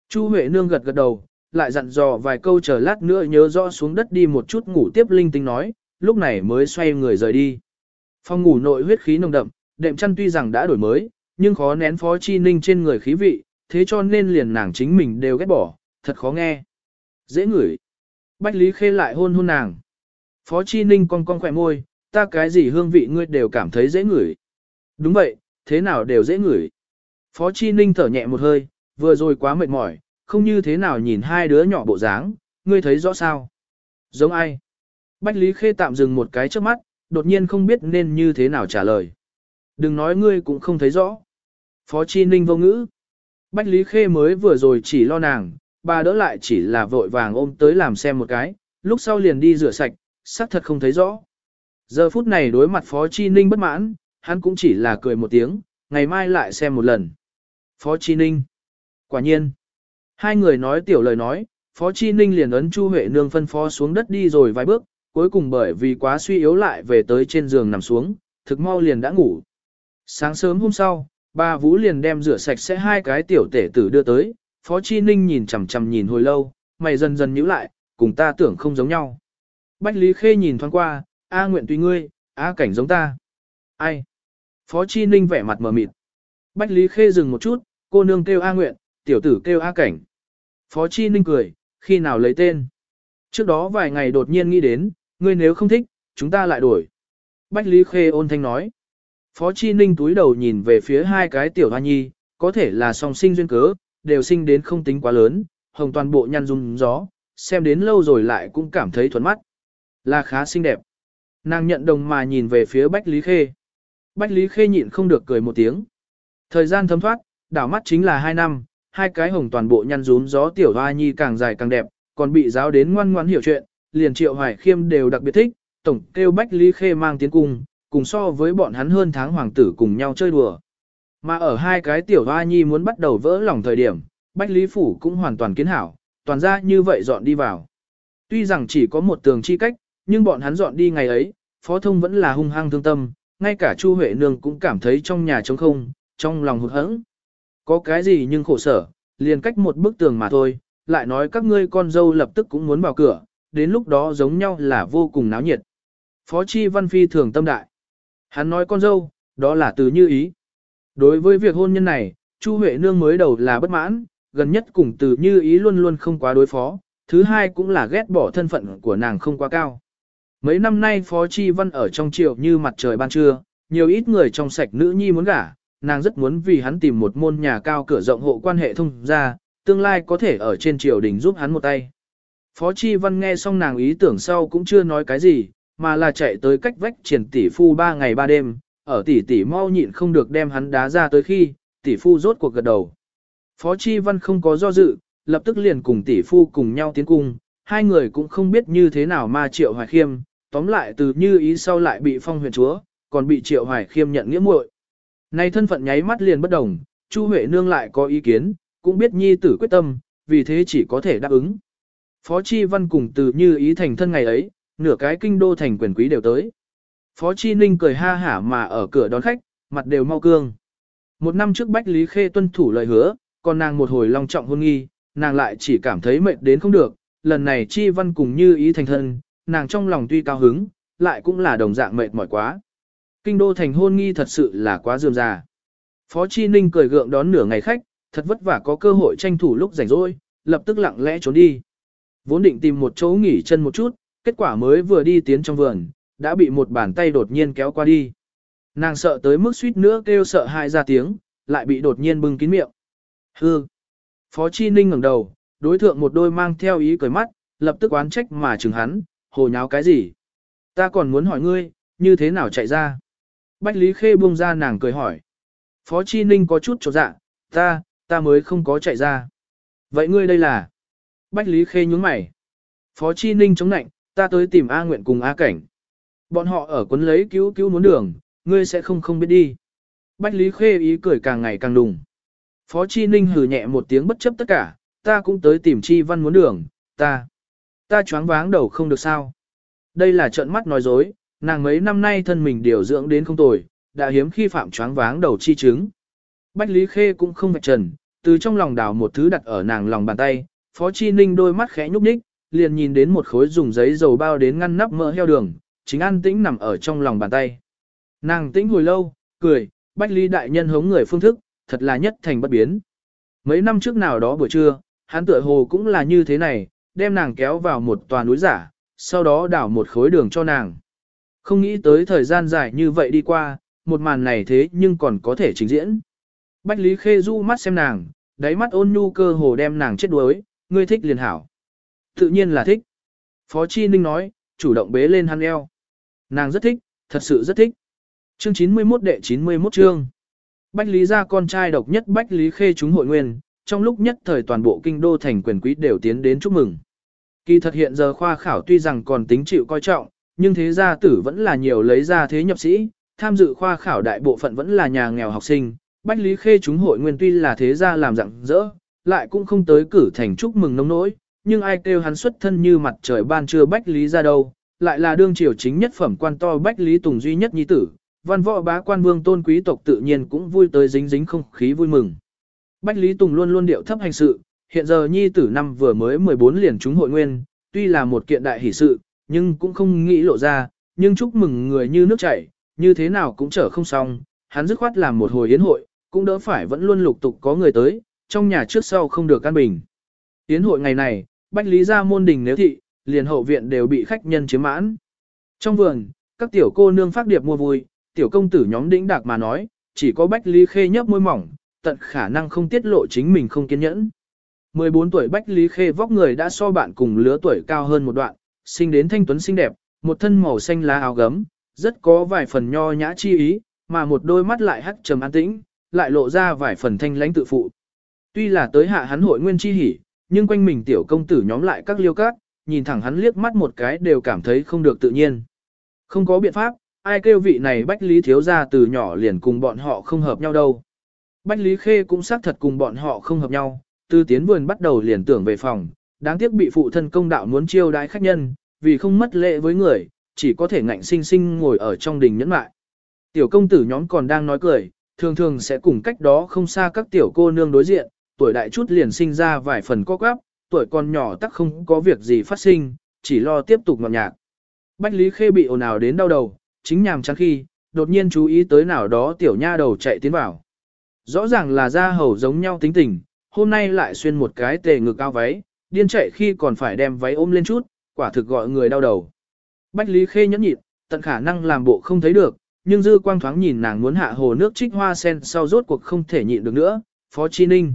Chu Huệ Nương gật gật đầu, lại dặn dò vài câu chờ lát nữa nhớ rõ xuống đất đi một chút ngủ tiếp linh tinh nói, lúc này mới xoay người rời đi. Phòng ngủ nội huyết khí nồng đậm, đệm chăn tuy rằng đã đổi mới, nhưng khó nén phó chi ninh trên người khí vị, thế cho nên liền nàng chính mình đều ghét bỏ, thật khó nghe. Dễ ngửi. Bách Lý Khê lại hôn hôn nàng. Phó Chi Ninh cong cong khỏe môi, ta cái gì hương vị ngươi đều cảm thấy dễ ngửi. Đúng vậy, thế nào đều dễ ngửi. Phó Chi Ninh thở nhẹ một hơi, vừa rồi quá mệt mỏi, không như thế nào nhìn hai đứa nhỏ bộ dáng, ngươi thấy rõ sao? Giống ai? Bách Lý Khê tạm dừng một cái trước mắt, đột nhiên không biết nên như thế nào trả lời. Đừng nói ngươi cũng không thấy rõ. Phó Chi Ninh vô ngữ. Bách Lý Khê mới vừa rồi chỉ lo nàng, bà đỡ lại chỉ là vội vàng ôm tới làm xem một cái, lúc sau liền đi rửa sạch, xác thật không thấy rõ. Giờ phút này đối mặt Phó Chi Ninh bất mãn, hắn cũng chỉ là cười một tiếng, ngày mai lại xem một lần. Phó Chi Ninh. Quả nhiên. Hai người nói tiểu lời nói, Phó Chi Ninh liền ấn Chu Huệ Nương phân phó xuống đất đi rồi vài bước, cuối cùng bởi vì quá suy yếu lại về tới trên giường nằm xuống, thực mau liền đã ngủ. Sáng sớm hôm sau, bà Vũ liền đem rửa sạch sẽ hai cái tiểu tể tử đưa tới, Phó Chi Ninh nhìn chằm chằm nhìn hồi lâu, mày dần dần nhíu lại, cùng ta tưởng không giống nhau. Bách Lý Khê nhìn thoáng qua, A nguyện tùy ngươi, A cảnh giống ta. Ai? Phó Chi Ninh vẻ mặt mờ mịt. Bách Lý Khê dừng một chút, cô nương kêu A nguyện, tiểu tử kêu A cảnh. Phó Chi Ninh cười, khi nào lấy tên? Trước đó vài ngày đột nhiên nghĩ đến, ngươi nếu không thích, chúng ta lại đổi. Bách Lý Khê ôn thanh nói. Phó Chi Ninh túi đầu nhìn về phía hai cái tiểu hoa nhi, có thể là song sinh duyên cớ, đều sinh đến không tính quá lớn, hồng toàn bộ nhăn rung gió, xem đến lâu rồi lại cũng cảm thấy thuần mắt. Là khá xinh đẹp. Nàng nhận đồng mà nhìn về phía Bách Lý Khê. Bách Lý Khê nhịn không được cười một tiếng. Thời gian thấm thoát, đảo mắt chính là hai năm, hai cái hồng toàn bộ nhăn rún gió tiểu hoa nhi càng dài càng đẹp, còn bị giáo đến ngoan ngoãn hiểu chuyện, liền triệu hoài khiêm đều đặc biệt thích, tổng kêu Bách Lý Khê mang tiến cung, cùng so với bọn hắn hơn tháng hoàng tử cùng nhau chơi đùa. Mà ở hai cái tiểu hoa nhi muốn bắt đầu vỡ lòng thời điểm, Bách Lý Phủ cũng hoàn toàn kiến hảo, toàn ra như vậy dọn đi vào. Tuy rằng chỉ có một tường chi cách, nhưng bọn hắn dọn đi ngày ấy, phó thông vẫn là hung hăng thương tâm, ngay cả Chu Huệ Nương cũng cảm thấy trong nhà trống không, trong lòng hụt hẫng. Có cái gì nhưng khổ sở, liền cách một bức tường mà thôi, lại nói các ngươi con dâu lập tức cũng muốn vào cửa, đến lúc đó giống nhau là vô cùng náo nhiệt. Phó Chi Văn Phi thường tâm đại. Hắn nói con dâu, đó là từ như ý. Đối với việc hôn nhân này, Chu Huệ Nương mới đầu là bất mãn, gần nhất cùng từ như ý luôn luôn không quá đối phó, thứ hai cũng là ghét bỏ thân phận của nàng không quá cao. Mấy năm nay Phó Chi Văn ở trong triều như mặt trời ban trưa, nhiều ít người trong sạch nữ nhi muốn gả, nàng rất muốn vì hắn tìm một môn nhà cao cửa rộng hộ quan hệ thông ra, tương lai có thể ở trên triều đình giúp hắn một tay. Phó Chi Văn nghe xong nàng ý tưởng sau cũng chưa nói cái gì, mà là chạy tới cách vách triển tỷ phu ba ngày ba đêm, ở tỷ tỷ mau nhịn không được đem hắn đá ra tới khi, tỷ phu rốt cuộc gật đầu. Phó Chi Văn không có do dự, lập tức liền cùng tỷ phu cùng nhau tiến cung, hai người cũng không biết như thế nào mà triệu hoài khiêm, tóm lại từ như ý sau lại bị phong huyền chúa, còn bị triệu hoài khiêm nhận nghĩa muội. Nay thân phận nháy mắt liền bất đồng, Chu Huệ Nương lại có ý kiến, cũng biết nhi tử quyết tâm, vì thế chỉ có thể đáp ứng. Phó Chi Văn cùng từ như ý thành thân ngày ấy, nửa cái kinh đô thành quyền quý đều tới. Phó Chi Ninh cười ha hả mà ở cửa đón khách, mặt đều mau cương. Một năm trước Bách Lý Khê tuân thủ lời hứa, còn nàng một hồi long trọng hôn nghi, nàng lại chỉ cảm thấy mệt đến không được, lần này Chi Văn cùng như ý thành thân, nàng trong lòng tuy cao hứng, lại cũng là đồng dạng mệt mỏi quá. Kinh đô thành hôn nghi thật sự là quá dườm già. Phó Chi Ninh cười gượng đón nửa ngày khách, thật vất vả có cơ hội tranh thủ lúc rảnh rỗi, lập tức lặng lẽ trốn đi. Vốn định tìm một chỗ nghỉ chân một chút, kết quả mới vừa đi tiến trong vườn, đã bị một bàn tay đột nhiên kéo qua đi. Nàng sợ tới mức suýt nữa kêu sợ hãi ra tiếng, lại bị đột nhiên bưng kín miệng. Hư! Phó Chi Ninh ngẩng đầu, đối thượng một đôi mang theo ý cười mắt, lập tức oán trách mà chừng hắn, hồ nháo cái gì? Ta còn muốn hỏi ngươi, như thế nào chạy ra? Bách Lý Khê buông ra nàng cười hỏi. Phó Chi Ninh có chút trột dạ, ta, ta mới không có chạy ra. Vậy ngươi đây là? Bách Lý Khê nhúng mày. Phó Chi Ninh chống nạnh, ta tới tìm A Nguyện cùng A Cảnh. Bọn họ ở quấn lấy cứu cứu muốn đường, ngươi sẽ không không biết đi. Bách Lý Khê ý cười càng ngày càng đùng. Phó Chi Ninh hừ nhẹ một tiếng bất chấp tất cả, ta cũng tới tìm Chi Văn muốn đường, ta. Ta choáng váng đầu không được sao. Đây là trận mắt nói dối, nàng mấy năm nay thân mình điều dưỡng đến không tồi, đã hiếm khi phạm choáng váng đầu chi chứng. Bách Lý Khê cũng không vạch trần, từ trong lòng đào một thứ đặt ở nàng lòng bàn tay, Phó Chi Ninh đôi mắt khẽ nhúc nhích, liền nhìn đến một khối dùng giấy dầu bao đến ngăn nắp mỡ heo đường, chính an tĩnh nằm ở trong lòng bàn tay. Nàng tĩnh hồi lâu, cười, Bách Lý đại nhân hống người phương thức, thật là nhất thành bất biến. Mấy năm trước nào đó buổi trưa, hắn tựa hồ cũng là như thế này, đem nàng kéo vào một tòa núi giả, sau đó đảo một khối đường cho nàng. Không nghĩ tới thời gian dài như vậy đi qua, một màn này thế nhưng còn có thể trình diễn. Bách Lý Khê du mắt xem nàng, đáy mắt ôn nhu cơ hồ đem nàng chết đuối, ngươi thích liền hảo. Tự nhiên là thích. Phó Chi Ninh nói, chủ động bế lên hắn eo. Nàng rất thích, thật sự rất thích. Chương 91 đệ 91 chương. Bách Lý gia con trai độc nhất Bách Lý Khê chúng hội nguyên, trong lúc nhất thời toàn bộ kinh đô thành quyền quý đều tiến đến chúc mừng. Kỳ thật hiện giờ khoa khảo tuy rằng còn tính chịu coi trọng, nhưng thế gia tử vẫn là nhiều lấy ra thế nhập sĩ, tham dự khoa khảo đại bộ phận vẫn là nhà nghèo học sinh, Bách Lý Khê chúng hội nguyên tuy là thế gia làm rặng rỡ, lại cũng không tới cử thành chúc mừng nông nỗi, nhưng ai kêu hắn xuất thân như mặt trời ban trưa Bách Lý ra đâu, lại là đương triều chính nhất phẩm quan to Bách Lý Tùng duy nhất nhi tử, văn võ bá quan vương tôn quý tộc tự nhiên cũng vui tới dính dính không khí vui mừng. Bách Lý Tùng luôn luôn điệu thấp hành sự, hiện giờ nhi tử năm vừa mới 14 liền chúng hội nguyên, tuy là một kiện đại hỷ sự, nhưng cũng không nghĩ lộ ra, nhưng chúc mừng người như nước chảy, như thế nào cũng trở không xong, hắn dứt khoát làm một hồi yến hội, cũng đỡ phải vẫn luôn lục tục có người tới, trong nhà trước sau không được căn bình. tiến hội ngày này, Bách Lý ra môn đình nếu thị, liền hậu viện đều bị khách nhân chiếm mãn. Trong vườn, các tiểu cô nương phát điệp mua vui, tiểu công tử nhóm đĩnh đạc mà nói, chỉ có Bách Lý Khê nhấp môi mỏng, tận khả năng không tiết lộ chính mình không kiên nhẫn. 14 tuổi Bách Lý Khê vóc người đã so bạn cùng lứa tuổi cao hơn một đoạn, sinh đến thanh tuấn xinh đẹp, một thân màu xanh lá áo gấm, rất có vài phần nho nhã chi ý, mà một đôi mắt lại hắt trầm an tĩnh, lại lộ ra vài phần thanh lãnh tự phụ. Tuy là tới hạ hắn hội nguyên chi hỉ, nhưng quanh mình tiểu công tử nhóm lại các liêu cát, nhìn thẳng hắn liếc mắt một cái đều cảm thấy không được tự nhiên. Không có biện pháp, ai kêu vị này Bách Lý thiếu ra từ nhỏ liền cùng bọn họ không hợp nhau đâu. Bách Lý Khê cũng xác thật cùng bọn họ không hợp nhau, từ tiến vườn bắt đầu liền tưởng về phòng, đáng tiếc bị phụ thân công đạo muốn chiêu đái khách nhân, vì không mất lễ với người, chỉ có thể ngạnh sinh sinh ngồi ở trong đình nhẫn mại. Tiểu công tử nhóm còn đang nói cười, thường thường sẽ cùng cách đó không xa các tiểu cô nương đối diện, tuổi đại chút liền sinh ra vài phần co quắp, tuổi còn nhỏ tắc không có việc gì phát sinh, chỉ lo tiếp tục ngọt nhạc. Bách Lý Khê bị ồn ào đến đau đầu, chính nhàm chán khi, đột nhiên chú ý tới nào đó tiểu nha đầu chạy tiến vào. Rõ ràng là da hầu giống nhau tính tình, hôm nay lại xuyên một cái tề ngực cao váy, điên chạy khi còn phải đem váy ôm lên chút, quả thực gọi người đau đầu. Bách Lý Khê nhẫn nhịn, tận khả năng làm bộ không thấy được, nhưng dư quang thoáng nhìn nàng muốn hạ hồ nước trích hoa sen sau rốt cuộc không thể nhịn được nữa, Phó Chi Ninh.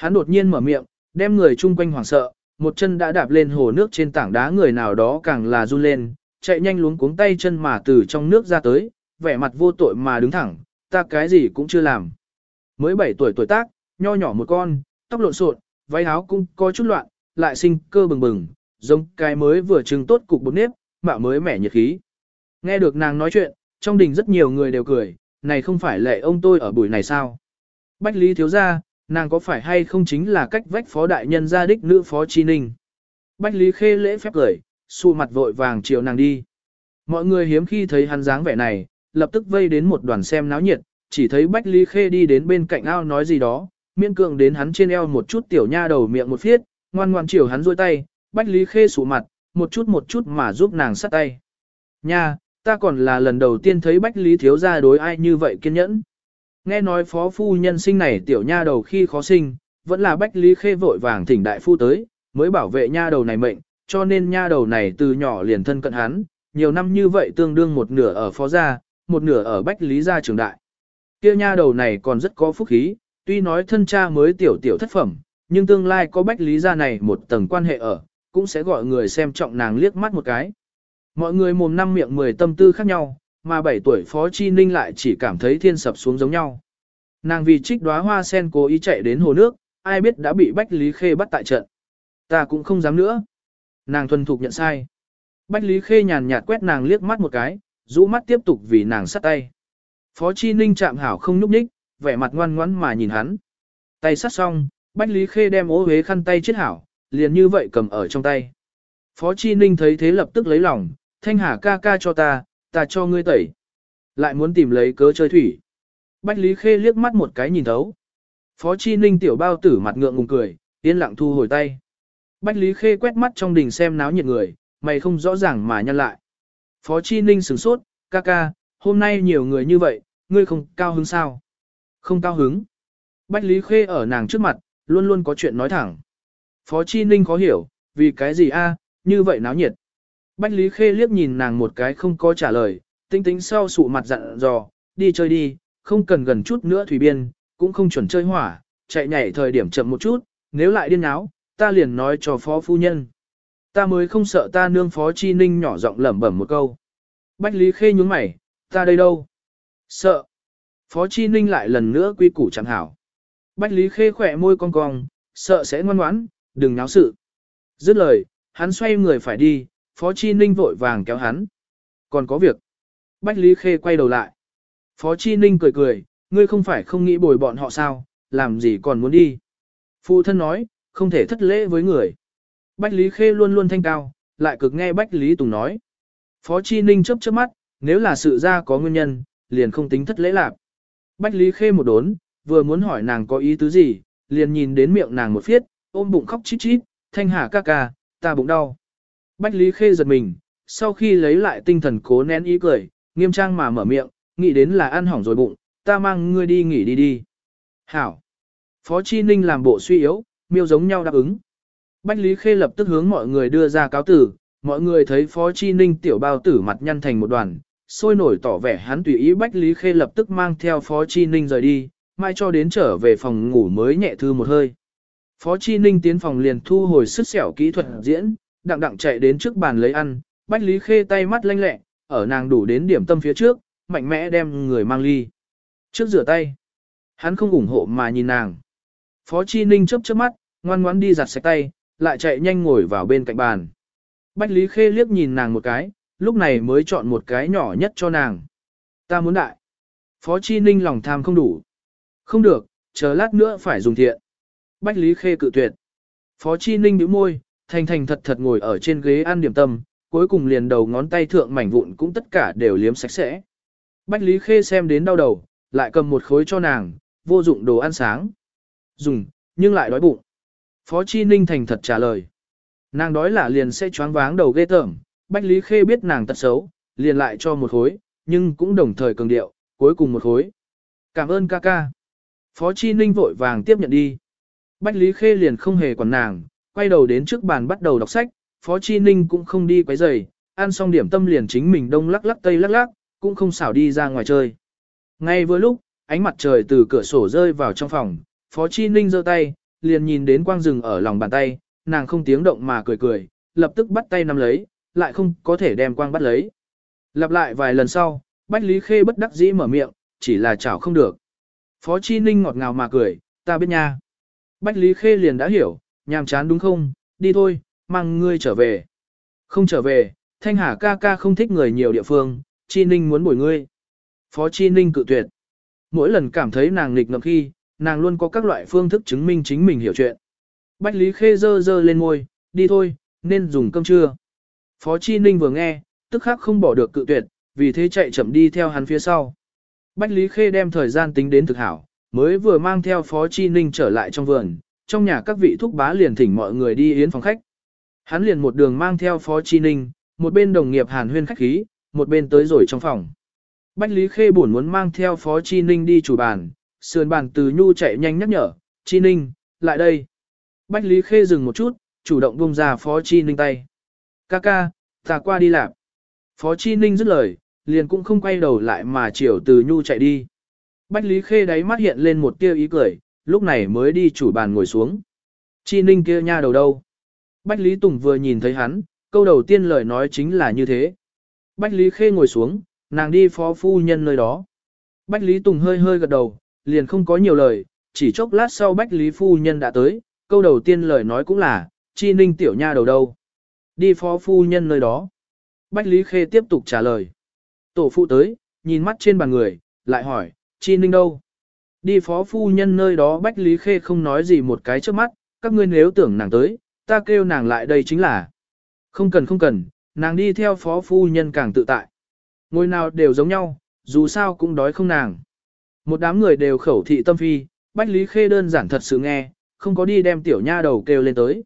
Hắn đột nhiên mở miệng, đem người chung quanh hoảng sợ, một chân đã đạp lên hồ nước trên tảng đá người nào đó càng là run lên, chạy nhanh luống cuống tay chân mà từ trong nước ra tới, vẻ mặt vô tội mà đứng thẳng, ta cái gì cũng chưa làm. Mới 7 tuổi tuổi tác, nho nhỏ một con, tóc lộn xộn, váy áo cũng có chút loạn, lại sinh cơ bừng bừng, giống cái mới vừa trưng tốt cục bột nếp, mạo mới mẻ nhiệt khí. Nghe được nàng nói chuyện, trong đình rất nhiều người đều cười, này không phải lệ ông tôi ở buổi này sao? Bách Lý thiếu gia, nàng có phải hay không chính là cách vách phó đại nhân gia đích nữ phó chi ninh? Bách Lý khê lễ phép cười, xu mặt vội vàng chiều nàng đi. Mọi người hiếm khi thấy hắn dáng vẻ này, lập tức vây đến một đoàn xem náo nhiệt, chỉ thấy Bách Lý Khê đi đến bên cạnh ao nói gì đó, miên cường đến hắn trên eo một chút tiểu nha đầu miệng một phiết, ngoan ngoan chiều hắn rôi tay, Bách Lý Khê sụ mặt, một chút một chút mà giúp nàng sát tay. Nha, ta còn là lần đầu tiên thấy Bách Lý thiếu gia đối ai như vậy kiên nhẫn. Nghe nói phó phu nhân sinh này tiểu nha đầu khi khó sinh, vẫn là Bách Lý Khê vội vàng thỉnh đại phu tới, mới bảo vệ nha đầu này mệnh, cho nên nha đầu này từ nhỏ liền thân cận hắn, nhiều năm như vậy tương đương một nửa ở phó gia, một nửa ở Bách Lý gia trường đại. Kia nha đầu này còn rất có phúc khí, tuy nói thân cha mới tiểu tiểu thất phẩm, nhưng tương lai có Bách Lý gia này một tầng quan hệ ở, cũng sẽ gọi người xem trọng nàng liếc mắt một cái. Mọi người mồm năm miệng mười tâm tư khác nhau, mà 7 tuổi Phó Chi Ninh lại chỉ cảm thấy thiên sập xuống giống nhau. Nàng vì trích đóa hoa sen cố ý chạy đến hồ nước, ai biết đã bị Bách Lý Khê bắt tại trận. Ta cũng không dám nữa. Nàng thuần thục nhận sai. Bách Lý Khê nhàn nhạt quét nàng liếc mắt một cái, rũ mắt tiếp tục vì nàng sắt tay. Phó Chi Ninh chạm hảo không nhúc nhích, vẻ mặt ngoan ngoãn mà nhìn hắn. Tay sắt xong, Bách Lý Khê đem ố huế khăn tay chết hảo, liền như vậy cầm ở trong tay. Phó Chi Ninh thấy thế lập tức lấy lòng, thanh hà ca ca cho ta, ta cho ngươi tẩy. Lại muốn tìm lấy cớ chơi thủy. Bách Lý Khê liếc mắt một cái nhìn thấu. Phó Chi Ninh tiểu bao tử mặt ngượng ngùng cười, yên lặng thu hồi tay. Bách Lý Khê quét mắt trong đình xem náo nhiệt người, mày không rõ ràng mà nhăn lại. Phó Chi Ninh sửng sốt, ca ca, hôm nay nhiều người như vậy, ngươi không cao hứng sao? Không cao hứng. Bách Lý Khê ở nàng trước mặt, luôn luôn có chuyện nói thẳng. Phó Chi Ninh khó hiểu, vì cái gì a, như vậy náo nhiệt. Bách Lý Khê liếc nhìn nàng một cái không có trả lời, tinh tính sau sụ mặt dặn dò, đi chơi đi, không cần gần chút nữa thủy biên, cũng không chuẩn chơi hỏa, chạy nhảy thời điểm chậm một chút, nếu lại điên áo, ta liền nói cho phó phu nhân. Ta mới không sợ ta nương phó chi ninh nhỏ giọng lẩm bẩm một câu. Bách Lý Khê nhún mày, ta đây đâu? Sợ. Phó chi ninh lại lần nữa quy củ chẳng hảo. Bách Lý Khê khỏe môi cong cong, sợ sẽ ngoan ngoãn, đừng náo sự. Dứt lời, hắn xoay người phải đi, Phó Chi Ninh vội vàng kéo hắn. Còn có việc. Bách Lý Khê quay đầu lại. Phó Chi Ninh cười cười, ngươi không phải không nghĩ bồi bọn họ sao, làm gì còn muốn đi. Phụ thân nói, không thể thất lễ với người. Bách Lý Khê luôn luôn thanh cao, lại cực nghe Bách Lý Tùng nói. Phó Chi Ninh chớp chớp mắt, nếu là sự ra có nguyên nhân, liền không tính thất lễ lạc. Bách Lý Khê một đốn, vừa muốn hỏi nàng có ý tứ gì, liền nhìn đến miệng nàng một phiết, ôm bụng khóc chít chít, thanh hà ca ca, ta bụng đau. Bách Lý Khê giật mình, sau khi lấy lại tinh thần cố nén ý cười, nghiêm trang mà mở miệng, nghĩ đến là ăn hỏng rồi bụng, ta mang ngươi đi nghỉ đi đi. Hảo. Phó Chi Ninh làm bộ suy yếu, miêu giống nhau đáp ứng. Bách Lý Khê lập tức hướng mọi người đưa ra cáo tử, mọi người thấy Phó Chi Ninh tiểu bao tử mặt nhăn thành một đoàn, sôi nổi tỏ vẻ hắn tùy ý Bách Lý Khê lập tức mang theo Phó Chi Ninh rời đi, mai cho đến trở về phòng ngủ mới nhẹ thư một hơi. Phó Chi Ninh tiến phòng liền thu hồi sức sẹo kỹ thuật diễn, đặng đặng chạy đến trước bàn lấy ăn, Bách Lý Khê tay mắt lanh lẹ, ở nàng đủ đến điểm tâm phía trước, mạnh mẽ đem người mang ly. Trước rửa tay, hắn không ủng hộ mà nhìn nàng. Phó Chi Ninh chớp chớp mắt, ngoan ngoãn đi giặt sạch tay, lại chạy nhanh ngồi vào bên cạnh bàn. Bách Lý Khê liếc nhìn nàng một cái, lúc này mới chọn một cái nhỏ nhất cho nàng. Ta muốn đại. Phó Chi Ninh lòng tham không đủ. Không được, chờ lát nữa phải dùng thiện. Bách Lý Khê cự tuyệt. Phó Chi Ninh nhíu môi, thành thành thật thật ngồi ở trên ghế ăn điểm tâm, cuối cùng liền đầu ngón tay thượng mảnh vụn cũng tất cả đều liếm sạch sẽ. Bách Lý Khê xem đến đau đầu, lại cầm một khối cho nàng, vô dụng đồ ăn sáng. Dùng, nhưng lại đói bụng. Phó Chi Ninh thành thật trả lời. Nàng đói là liền sẽ choáng váng đầu ghê tởm, Bách Lý Khê biết nàng tật xấu, liền lại cho một khối, nhưng cũng đồng thời cường điệu, cuối cùng một khối. Cảm ơn ca ca. Phó Chi Ninh vội vàng tiếp nhận đi. Bách Lý Khê liền không hề quản nàng, quay đầu đến trước bàn bắt đầu đọc sách, Phó Chi Ninh cũng không đi quấy rầy, ăn xong điểm tâm liền chính mình đông lắc lắc tây lắc lắc, cũng không xảo đi ra ngoài chơi. Ngay vừa lúc, ánh mặt trời từ cửa sổ rơi vào trong phòng, Phó Chi Ninh giơ tay, liền nhìn đến quang rừng ở lòng bàn tay, nàng không tiếng động mà cười cười, lập tức bắt tay nắm lấy, lại không có thể đem quang bắt lấy. Lặp lại vài lần sau, Bách Lý Khê bất đắc dĩ mở miệng, chỉ là chảo không được. Phó Chi Ninh ngọt ngào mà cười, ta biết nha. Bách Lý Khê liền đã hiểu, nhàm chán đúng không, đi thôi, mang ngươi trở về. Không trở về, Thanh Hà ca ca không thích người nhiều địa phương, Chi Ninh muốn bồi ngươi. Phó Chi Ninh cự tuyệt. Mỗi lần cảm thấy nàng nghịch ngợm khi, nàng luôn có các loại phương thức chứng minh chính mình hiểu chuyện. Bách Lý Khê dơ dơ lên ngôi, đi thôi, nên dùng cơm trưa. Phó Chi Ninh vừa nghe, tức khắc không bỏ được cự tuyệt, vì thế chạy chậm đi theo hắn phía sau. Bách Lý Khê đem thời gian tính đến thực hảo, mới vừa mang theo Phó Chi Ninh trở lại trong vườn, trong nhà các vị thúc bá liền thỉnh mọi người đi yến phòng khách. Hắn liền một đường mang theo Phó Chi Ninh, một bên đồng nghiệp hàn huyên khách khí, một bên tới rồi trong phòng. Bách Lý Khê buồn muốn mang theo Phó Chi Ninh đi chủ bàn, sườn bàn từ nhu chạy nhanh nhắc nhở, Chi Ninh, lại đây. Bách Lý Khê dừng một chút, chủ động buông ra Phó Chi Ninh tay. Ca ca, ta qua đi làm. Phó Chi Ninh dứt lời, liền cũng không quay đầu lại mà chiều từ nhu chạy đi. Bách Lý Khê đáy mắt hiện lên một tia ý cười, lúc này mới đi chủ bàn ngồi xuống. Chi Ninh kia nha đầu đâu? Bách Lý Tùng vừa nhìn thấy hắn, câu đầu tiên lời nói chính là như thế. Bách Lý Khê ngồi xuống, nàng đi phó phu nhân nơi đó. Bách Lý Tùng hơi hơi gật đầu, liền không có nhiều lời, chỉ chốc lát sau Bách Lý phu nhân đã tới, câu đầu tiên lời nói cũng là, chi ninh tiểu nha đầu đâu. Đi phó phu nhân nơi đó. Bách Lý Khê tiếp tục trả lời. Tổ phụ tới, nhìn mắt trên bàn người, lại hỏi, chi ninh đâu? Đi phó phu nhân nơi đó Bách Lý Khê không nói gì một cái trước mắt, các ngươi nếu tưởng nàng tới, ta kêu nàng lại đây chính là. Không cần không cần, nàng đi theo phó phu nhân càng tự tại. Ngôi nào đều giống nhau, dù sao cũng đói không nàng. Một đám người đều khẩu thị tâm phi, Bách Lý Khê đơn giản thật sự nghe, không có đi đem tiểu nha đầu kêu lên tới.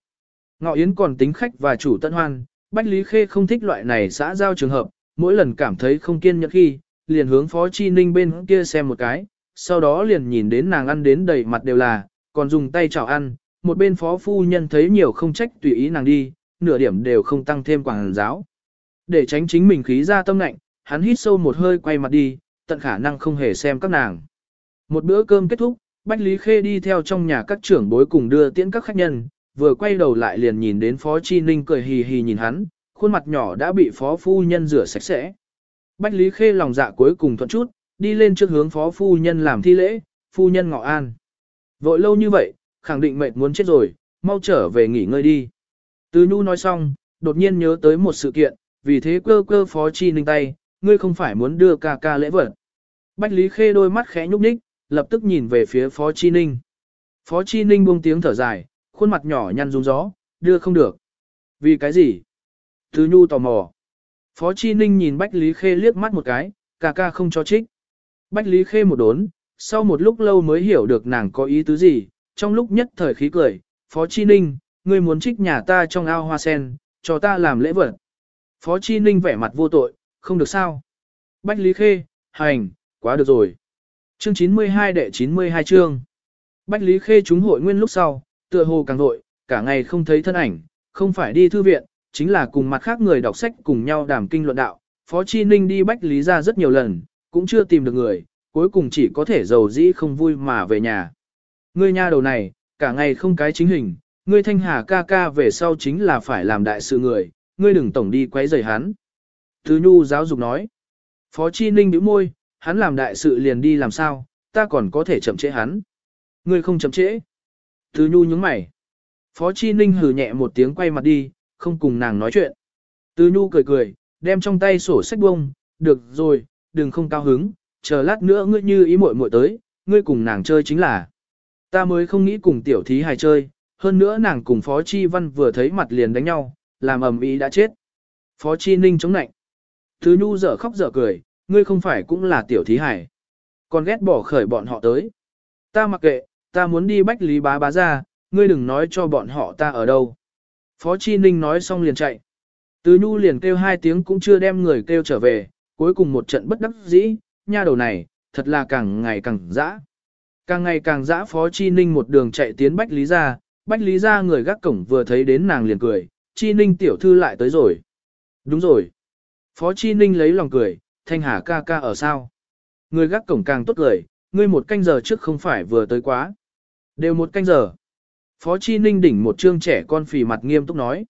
Ngọ Yến còn tính khách và chủ tận hoan, Bách Lý Khê không thích loại này xã giao trường hợp, mỗi lần cảm thấy không kiên nhẫn khi, liền hướng Phó Chi Ninh bên kia xem một cái, sau đó liền nhìn đến nàng ăn đến đầy mặt đều là, còn dùng tay chảo ăn, một bên Phó Phu Nhân thấy nhiều không trách tùy ý nàng đi, nửa điểm đều không tăng thêm quảng giáo. Để tránh chính mình khí ra tâm lạnh, hắn hít sâu một hơi quay mặt đi, tận khả năng không hề xem các nàng. Một bữa cơm kết thúc, Bách Lý Khê đi theo trong nhà các trưởng bối cùng đưa tiễn các khách nhân, vừa quay đầu lại liền nhìn đến Phó Chi Ninh cười hì hì nhìn hắn, khuôn mặt nhỏ đã bị Phó Phu Nhân rửa sạch sẽ. Bách Lý Khê lòng dạ cuối cùng thuận chút, đi lên trước hướng Phó Phu Nhân làm thi lễ, Phu Nhân ngọ an. Vội lâu như vậy, khẳng định mệt muốn chết rồi, mau trở về nghỉ ngơi đi. Từ Nhu nói xong, đột nhiên nhớ tới một sự kiện, vì thế cơ cơ Phó Chi Ninh tay, ngươi không phải muốn đưa ca ca lễ vật. Bách Lý Khê đôi mắt khẽ nhúc nhích, lập tức nhìn về phía Phó Chi Ninh. Phó Chi Ninh buông tiếng thở dài, khuôn mặt nhỏ nhăn rung gió, đưa không được. Vì cái gì? Từ Nhu tò mò. Phó Chi Ninh nhìn Bách Lý Khê liếc mắt một cái, ca ca không cho trích. Bách Lý Khê một đốn, sau một lúc lâu mới hiểu được nàng có ý tứ gì, trong lúc nhất thời khí cười, Phó Chi Ninh, ngươi muốn trích nhà ta trong ao hoa sen, cho ta làm lễ vật. Phó Chi Ninh vẻ mặt vô tội, không được sao. Bách Lý Khê, hành, quá được rồi. Chương 92 đệ 92 chương. Bách Lý Khê trúng hội nguyên lúc sau, tựa hồ càng vội, cả ngày không thấy thân ảnh, không phải đi thư viện, chính là cùng mặt khác người đọc sách cùng nhau đàm kinh luận đạo. Phó Chi Ninh đi Bách Lý ra rất nhiều lần, cũng chưa tìm được người, cuối cùng chỉ có thể giàu dĩ không vui mà về nhà. Ngươi nha đầu này, cả ngày không cái chính hình, ngươi thanh hà ca ca về sau chính là phải làm đại sự người, ngươi đừng tổng đi quấy rầy hắn. Thứ Nhu giáo dục nói. Phó Chi Ninh bĩu môi, hắn làm đại sự liền đi làm sao, ta còn có thể chậm trễ hắn. Ngươi không chậm trễ. Thứ Nhu nhướng mày. Phó Chi Ninh hừ nhẹ một tiếng quay mặt đi, không cùng nàng nói chuyện. Từ Nhu cười cười, đem trong tay sổ sách bông, được rồi, đừng không cao hứng, chờ lát nữa ngươi như ý muội muội tới, ngươi cùng nàng chơi chính là. Ta mới không nghĩ cùng tiểu thí hài chơi, hơn nữa nàng cùng Phó Chi Văn vừa thấy mặt liền đánh nhau, làm ầm ĩ đã chết. Phó Chi Ninh chống nạnh. Thứ Nhu dở khóc dở cười, ngươi không phải cũng là tiểu thí hải. Còn ghét bỏ khởi bọn họ tới. Ta mặc kệ, ta muốn đi bách lý bá bá ra, ngươi đừng nói cho bọn họ ta ở đâu. Phó Chi Ninh nói xong liền chạy. Từ Nhu liền kêu hai tiếng cũng chưa đem người kêu trở về, cuối cùng một trận bất đắc dĩ, nha đầu này, thật là càng ngày càng dã. Càng ngày càng dã Phó Chi Ninh một đường chạy tiến Bách Lý ra, Bách Lý ra người gác cổng vừa thấy đến nàng liền cười, Chi Ninh tiểu thư lại tới rồi. Đúng rồi. Phó Chi Ninh lấy lòng cười, Thanh Hà ca ca ở sao? Người gác cổng càng tốt cười, ngươi một canh giờ trước không phải vừa tới quá. Đều một canh giờ. Phó Chi Ninh đỉnh một trương trẻ con phì mặt nghiêm túc nói.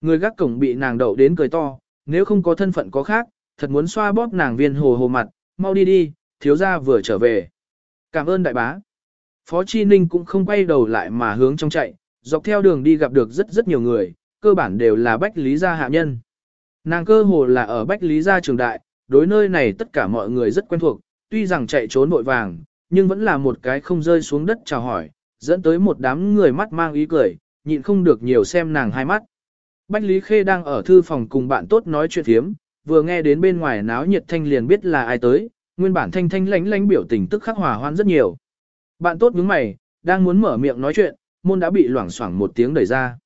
Người gác cổng bị nàng đậu đến cười to, nếu không có thân phận có khác, thật muốn xoa bóp nàng viên hồ hồ mặt, mau đi đi, thiếu gia vừa trở về. Cảm ơn đại bá. Phó Chi Ninh cũng không quay đầu lại mà hướng trong chạy, dọc theo đường đi gặp được rất rất nhiều người, cơ bản đều là Bách Lý Gia hạ nhân. Nàng cơ hồ là ở Bách Lý Gia trường đại, đối nơi này tất cả mọi người rất quen thuộc, tuy rằng chạy trốn vội vàng, nhưng vẫn là một cái không rơi xuống đất chào hỏi, dẫn tới một đám người mắt mang ý cười, nhịn không được nhiều xem nàng hai mắt. Bách Lý Khê đang ở thư phòng cùng bạn tốt nói chuyện thiếm, vừa nghe đến bên ngoài náo nhiệt thanh liền biết là ai tới, nguyên bản thanh thanh lánh lánh biểu tình tức khắc hòa hoan rất nhiều. Bạn tốt nhướng mày, đang muốn mở miệng nói chuyện, môn đã bị loảng xoảng một tiếng đẩy ra.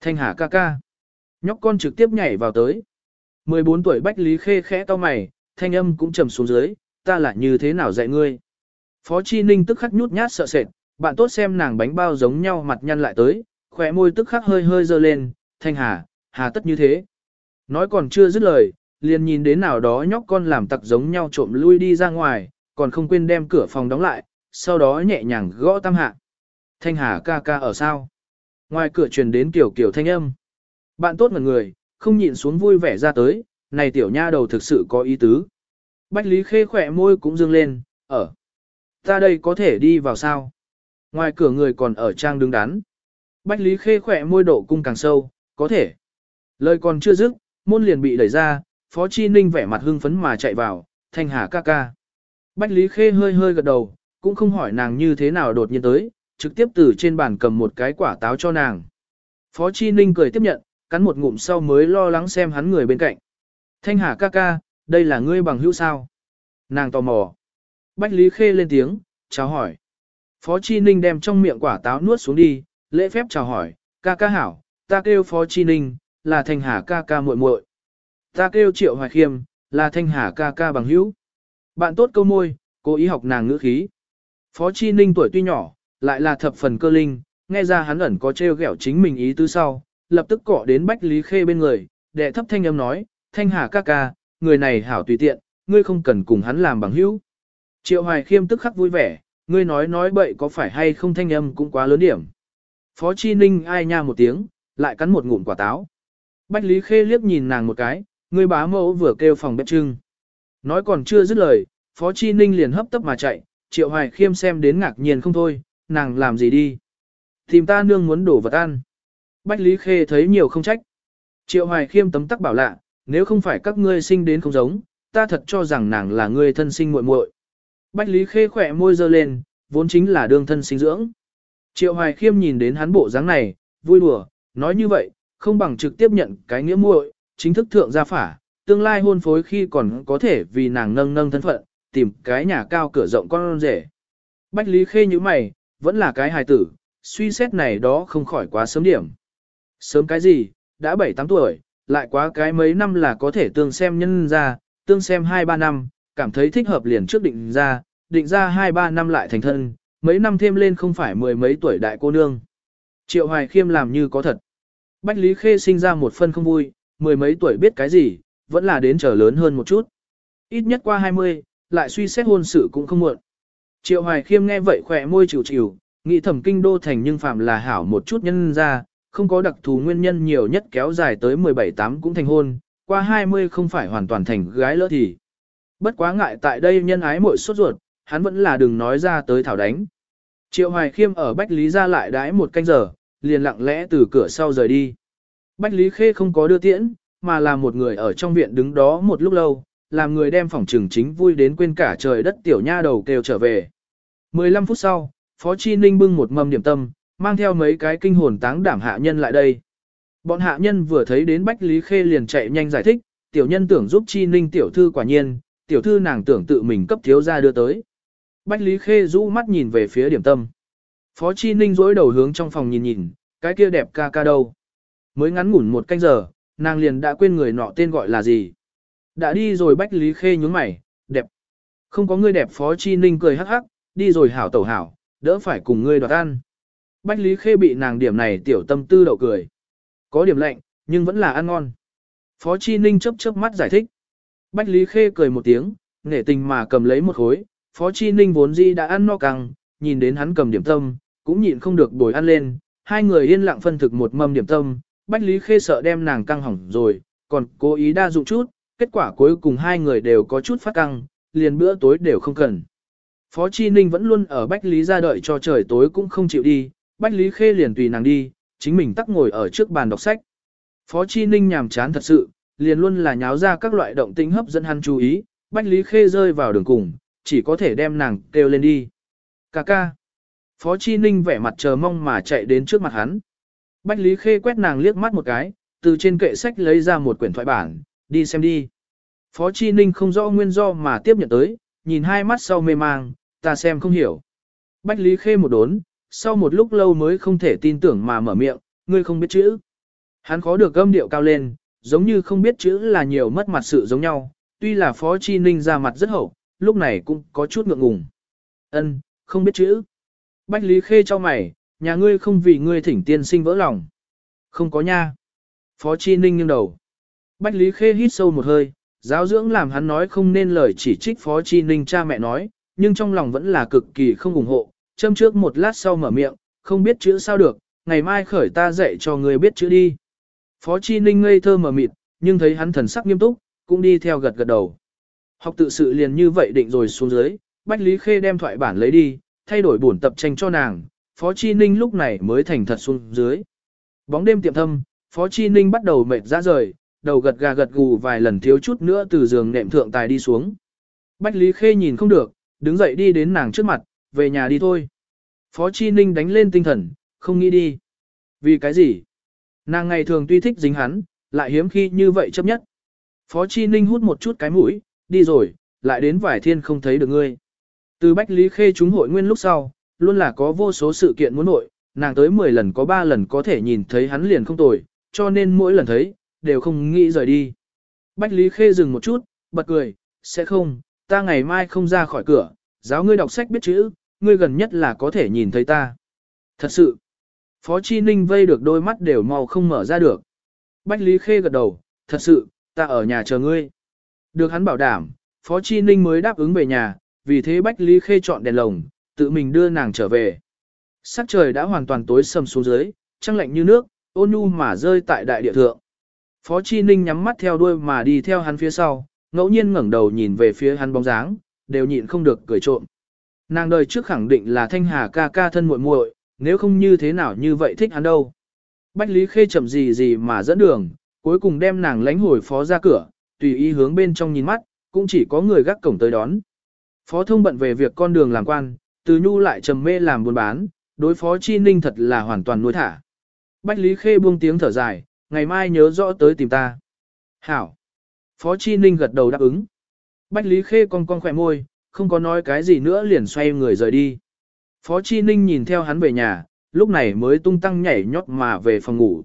Thanh Hà ca ca. Nhóc con trực tiếp nhảy vào tới. 14 tuổi Bách Lý Khê khẽ to mày, thanh âm cũng trầm xuống dưới, ta là như thế nào dạy ngươi. Phó Chi Ninh tức khắc nhút nhát sợ sệt, bạn tốt xem nàng bánh bao giống nhau mặt nhăn lại tới, khỏe môi tức khắc hơi hơi dơ lên, thanh hà, hà tất như thế. Nói còn chưa dứt lời, liền nhìn đến nào đó nhóc con làm tặc giống nhau trộm lui đi ra ngoài, còn không quên đem cửa phòng đóng lại, sau đó nhẹ nhàng gõ tam hạ. Thanh hà ca ca ở sao? Ngoài cửa truyền đến tiểu kiểu thanh âm. Bạn tốt một người, không nhịn xuống vui vẻ ra tới, này tiểu nha đầu thực sự có ý tứ. Bách Lý Khê khỏe môi cũng dương lên, ở. Ta đây có thể đi vào sao? Ngoài cửa người còn ở trang đứng đắn. Bách Lý Khê khỏe môi độ cung càng sâu, có thể. Lời còn chưa dứt, môn liền bị đẩy ra, Phó Chi Ninh vẻ mặt hưng phấn mà chạy vào, thanh hà ca ca. Bách Lý Khê hơi hơi gật đầu, cũng không hỏi nàng như thế nào đột nhiên tới, trực tiếp từ trên bàn cầm một cái quả táo cho nàng. Phó Chi Ninh cười tiếp nhận, cắn một ngụm sau mới lo lắng xem hắn người bên cạnh. Thanh hà ca ca, đây là ngươi bằng hữu sao? Nàng tò mò. Bách Lý Khê lên tiếng, chào hỏi. Phó Chi Ninh đem trong miệng quả táo nuốt xuống đi, lễ phép chào hỏi, ca ca hảo, ta kêu Phó Chi Ninh, là Thanh Hà ca ca muội muội. Ta kêu Triệu Hoài Khiêm, là Thanh Hà ca ca bằng hữu. Bạn tốt câu môi, cố ý học nàng ngữ khí. Phó Chi Ninh tuổi tuy nhỏ, lại là thập phần cơ linh, nghe ra hắn ẩn có trêu ghẹo chính mình ý tứ sau, lập tức cọ đến Bách Lý Khê bên người, đệ thấp thanh âm nói, Thanh Hà ca ca, người này hảo tùy tiện, ngươi không cần cùng hắn làm bằng hữu. Triệu Hoài Khiêm tức khắc vui vẻ, ngươi nói nói bậy có phải hay không thanh âm cũng quá lớn điểm. Phó Chi Ninh ai nha một tiếng, lại cắn một ngụm quả táo. Bách Lý Khê liếc nhìn nàng một cái, ngươi bá mẫu vừa kêu phòng bếp trưng. Nói còn chưa dứt lời, Phó Chi Ninh liền hấp tấp mà chạy, Triệu Hoài Khiêm xem đến ngạc nhiên không thôi, nàng làm gì đi. Tìm ta nương muốn đổ vật ăn. Bách Lý Khê thấy nhiều không trách. Triệu Hoài Khiêm tấm tắc bảo lạ, nếu không phải các ngươi sinh đến không giống, ta thật cho rằng nàng là ngươi thân sinh muội muội. Bách Lý Khê khỏe môi dơ lên, vốn chính là đương thân sinh dưỡng. Triệu Hoài Khiêm nhìn đến hắn bộ dáng này, vui đùa, nói như vậy, không bằng trực tiếp nhận cái nghĩa muội, chính thức thượng gia phả, tương lai hôn phối khi còn có thể vì nàng nâng nâng thân phận, tìm cái nhà cao cửa rộng con rể. Bách Lý Khê như mày, vẫn là cái hài tử, suy xét này đó không khỏi quá sớm điểm. Sớm cái gì, đã 7-8 tuổi, lại quá cái mấy năm là có thể tương xem nhân ra, tương xem 2-3 năm, cảm thấy thích hợp liền trước định ra, định ra 2-3 năm lại thành thân, mấy năm thêm lên không phải mười mấy tuổi đại cô nương. Triệu Hoài Khiêm làm như có thật. Bách Lý Khê sinh ra một phân không vui, mười mấy tuổi biết cái gì, vẫn là đến trở lớn hơn một chút. Ít nhất qua 20, lại suy xét hôn sự cũng không muộn. Triệu Hoài Khiêm nghe vậy khỏe môi chịu chịu, nghĩ thẩm kinh đô thành nhưng phạm là hảo một chút nhân ra, không có đặc thù nguyên nhân nhiều nhất kéo dài tới 17-8 cũng thành hôn, qua 20 không phải hoàn toàn thành gái lỡ thì. Bất quá ngại tại đây nhân ái muội sốt ruột, hắn vẫn là đừng nói ra tới thảo đánh. Triệu Hoài Khiêm ở Bách Lý ra lại đái một canh giờ, liền lặng lẽ từ cửa sau rời đi. Bách Lý Khê không có đưa tiễn, mà là một người ở trong viện đứng đó một lúc lâu, làm người đem phòng trường chính vui đến quên cả trời đất tiểu nha đầu kêu trở về. 15 phút sau, Phó Chi Ninh bưng một mâm điểm tâm, mang theo mấy cái kinh hồn táng đảm hạ nhân lại đây. Bọn hạ nhân vừa thấy đến Bách Lý Khê liền chạy nhanh giải thích, tiểu nhân tưởng giúp Chi Ninh tiểu thư quả nhiên, tiểu thư nàng tưởng tự mình cấp thiếu ra đưa tới. Bách Lý Khê rũ mắt nhìn về phía điểm tâm. Phó Chi Ninh dối đầu hướng trong phòng nhìn nhìn, cái kia đẹp ca ca đâu. Mới ngắn ngủn một canh giờ, nàng liền đã quên người nọ tên gọi là gì. Đã đi rồi Bách Lý Khê nhướng mày, đẹp. Không có người đẹp Phó Chi Ninh cười hắc hắc, đi rồi hảo tẩu hảo, đỡ phải cùng ngươi đoạt ăn. Bách Lý Khê bị nàng điểm này tiểu tâm tư đậu cười. Có điểm lạnh, nhưng vẫn là ăn ngon. Phó Chi Ninh chớp chớp mắt giải thích. Bách Lý Khê cười một tiếng, nể tình mà cầm lấy một khối. Phó Chi Ninh vốn dĩ đã ăn no căng, nhìn đến hắn cầm điểm tâm, cũng nhịn không được bồi ăn lên. Hai người yên lặng phân thực một mâm điểm tâm. Bách Lý Khê sợ đem nàng căng hỏng rồi, còn cố ý đa dụng chút. Kết quả cuối cùng hai người đều có chút phát căng, liền bữa tối đều không cần. Phó Chi Ninh vẫn luôn ở Bách Lý ra đợi cho trời tối cũng không chịu đi, Bách Lý Khê liền tùy nàng đi, chính mình tắc ngồi ở trước bàn đọc sách. Phó Chi Ninh nhàm chán thật sự, liền luôn là nháo ra các loại động tĩnh hấp dẫn hắn chú ý, Bách Lý Khê rơi vào đường cùng, chỉ có thể đem nàng kêu lên đi. Cà ca. Phó Chi Ninh vẻ mặt chờ mong mà chạy đến trước mặt hắn. Bách Lý Khê quét nàng liếc mắt một cái, từ trên kệ sách lấy ra một quyển thoại bản, đi xem đi. Phó Chi Ninh không rõ nguyên do mà tiếp nhận tới, nhìn hai mắt sau mê mang, ta xem không hiểu. Bách Lý Khê một đốn, sau một lúc lâu mới không thể tin tưởng mà mở miệng, ngươi không biết chữ. Hắn khó được âm điệu cao lên, giống như không biết chữ là nhiều mất mặt sự giống nhau, tuy là Phó Chi Ninh ra mặt rất hậu, lúc này cũng có chút ngượng ngùng. Ân, không biết chữ. Bách Lý Khê cho mày, nhà ngươi không vì ngươi thỉnh tiên sinh vỡ lòng. Không có nha. Phó Chi Ninh nghiêng đầu. Bách Lý Khê hít sâu một hơi, giáo dưỡng làm hắn nói không nên lời chỉ trích Phó Chi Ninh cha mẹ nói, nhưng trong lòng vẫn là cực kỳ không ủng hộ, châm trước một lát sau mở miệng, không biết chữ sao được, ngày mai khởi ta dạy cho người biết chữ đi. Phó Chi Ninh ngây thơ mở mịt, nhưng thấy hắn thần sắc nghiêm túc, cũng đi theo gật gật đầu. Học tự sự liền như vậy định rồi xuống dưới, Bách Lý Khê đem thoại bản lấy đi, thay đổi bổn tập tranh cho nàng, Phó Chi Ninh lúc này mới thành thật xuống dưới. Bóng đêm tiệm thâm, Phó Chi Ninh bắt đầu mệt ra rời, đầu gật gà gật gù vài lần thiếu chút nữa từ giường nệm thượng tài đi xuống. Bách Lý Khê nhìn không được, đứng dậy đi đến nàng trước mặt, về nhà đi thôi. Phó Chi Ninh đánh lên tinh thần, không nghĩ đi. Vì cái gì? Nàng ngày thường tuy thích dính hắn, lại hiếm khi như vậy chấp nhất. Phó Chi Ninh hút một chút cái mũi, đi rồi, lại đến vải thiên không thấy được ngươi. Từ Bách Lý Khê chúng hội nguyên lúc sau, luôn là có vô số sự kiện muốn nội, nàng tới 10 lần có 3 lần có thể nhìn thấy hắn liền không tồi, cho nên mỗi lần thấy, đều không nghĩ rời đi. Bách Lý Khê dừng một chút, bật cười, sẽ không, ta ngày mai không ra khỏi cửa, giáo ngươi đọc sách biết chữ, ngươi gần nhất là có thể nhìn thấy ta. Thật sự, Phó Chi Ninh vây được đôi mắt đều màu không mở ra được. Bách Lý Khê gật đầu, thật sự, ta ở nhà chờ ngươi. Được hắn bảo đảm, Phó Chi Ninh mới đáp ứng về nhà, vì thế Bách Lý Khê chọn đèn lồng, tự mình đưa nàng trở về. Sắc trời đã hoàn toàn tối sầm xuống dưới, trăng lạnh như nước, ôn nhu mà rơi tại đại địa thượng. Phó Chi Ninh nhắm mắt theo đuôi mà đi theo hắn phía sau, ngẫu nhiên ngẩng đầu nhìn về phía hắn bóng dáng, đều nhịn không được cười trộm. Nàng đời trước khẳng định là thanh hà ca ca thân muội muội, nếu không như thế nào như vậy thích hắn đâu. Bách Lý Khê chậm gì gì mà dẫn đường, cuối cùng đem nàng lánh hồi phó ra cửa, tùy ý hướng bên trong nhìn mắt, cũng chỉ có người gác cổng tới đón. Phó thông bận về việc con đường làm quan, từ nhu lại trầm mê làm buôn bán, đối phó chi ninh thật là hoàn toàn nuôi thả. Bách Lý Khê buông tiếng thở dài, ngày mai nhớ rõ tới tìm ta. Hảo. Phó Chi Ninh gật đầu đáp ứng. Bách Lý Khê cong cong khỏe môi, không có nói cái gì nữa liền xoay người rời đi. Phó Chi Ninh nhìn theo hắn về nhà, lúc này mới tung tăng nhảy nhót mà về phòng ngủ.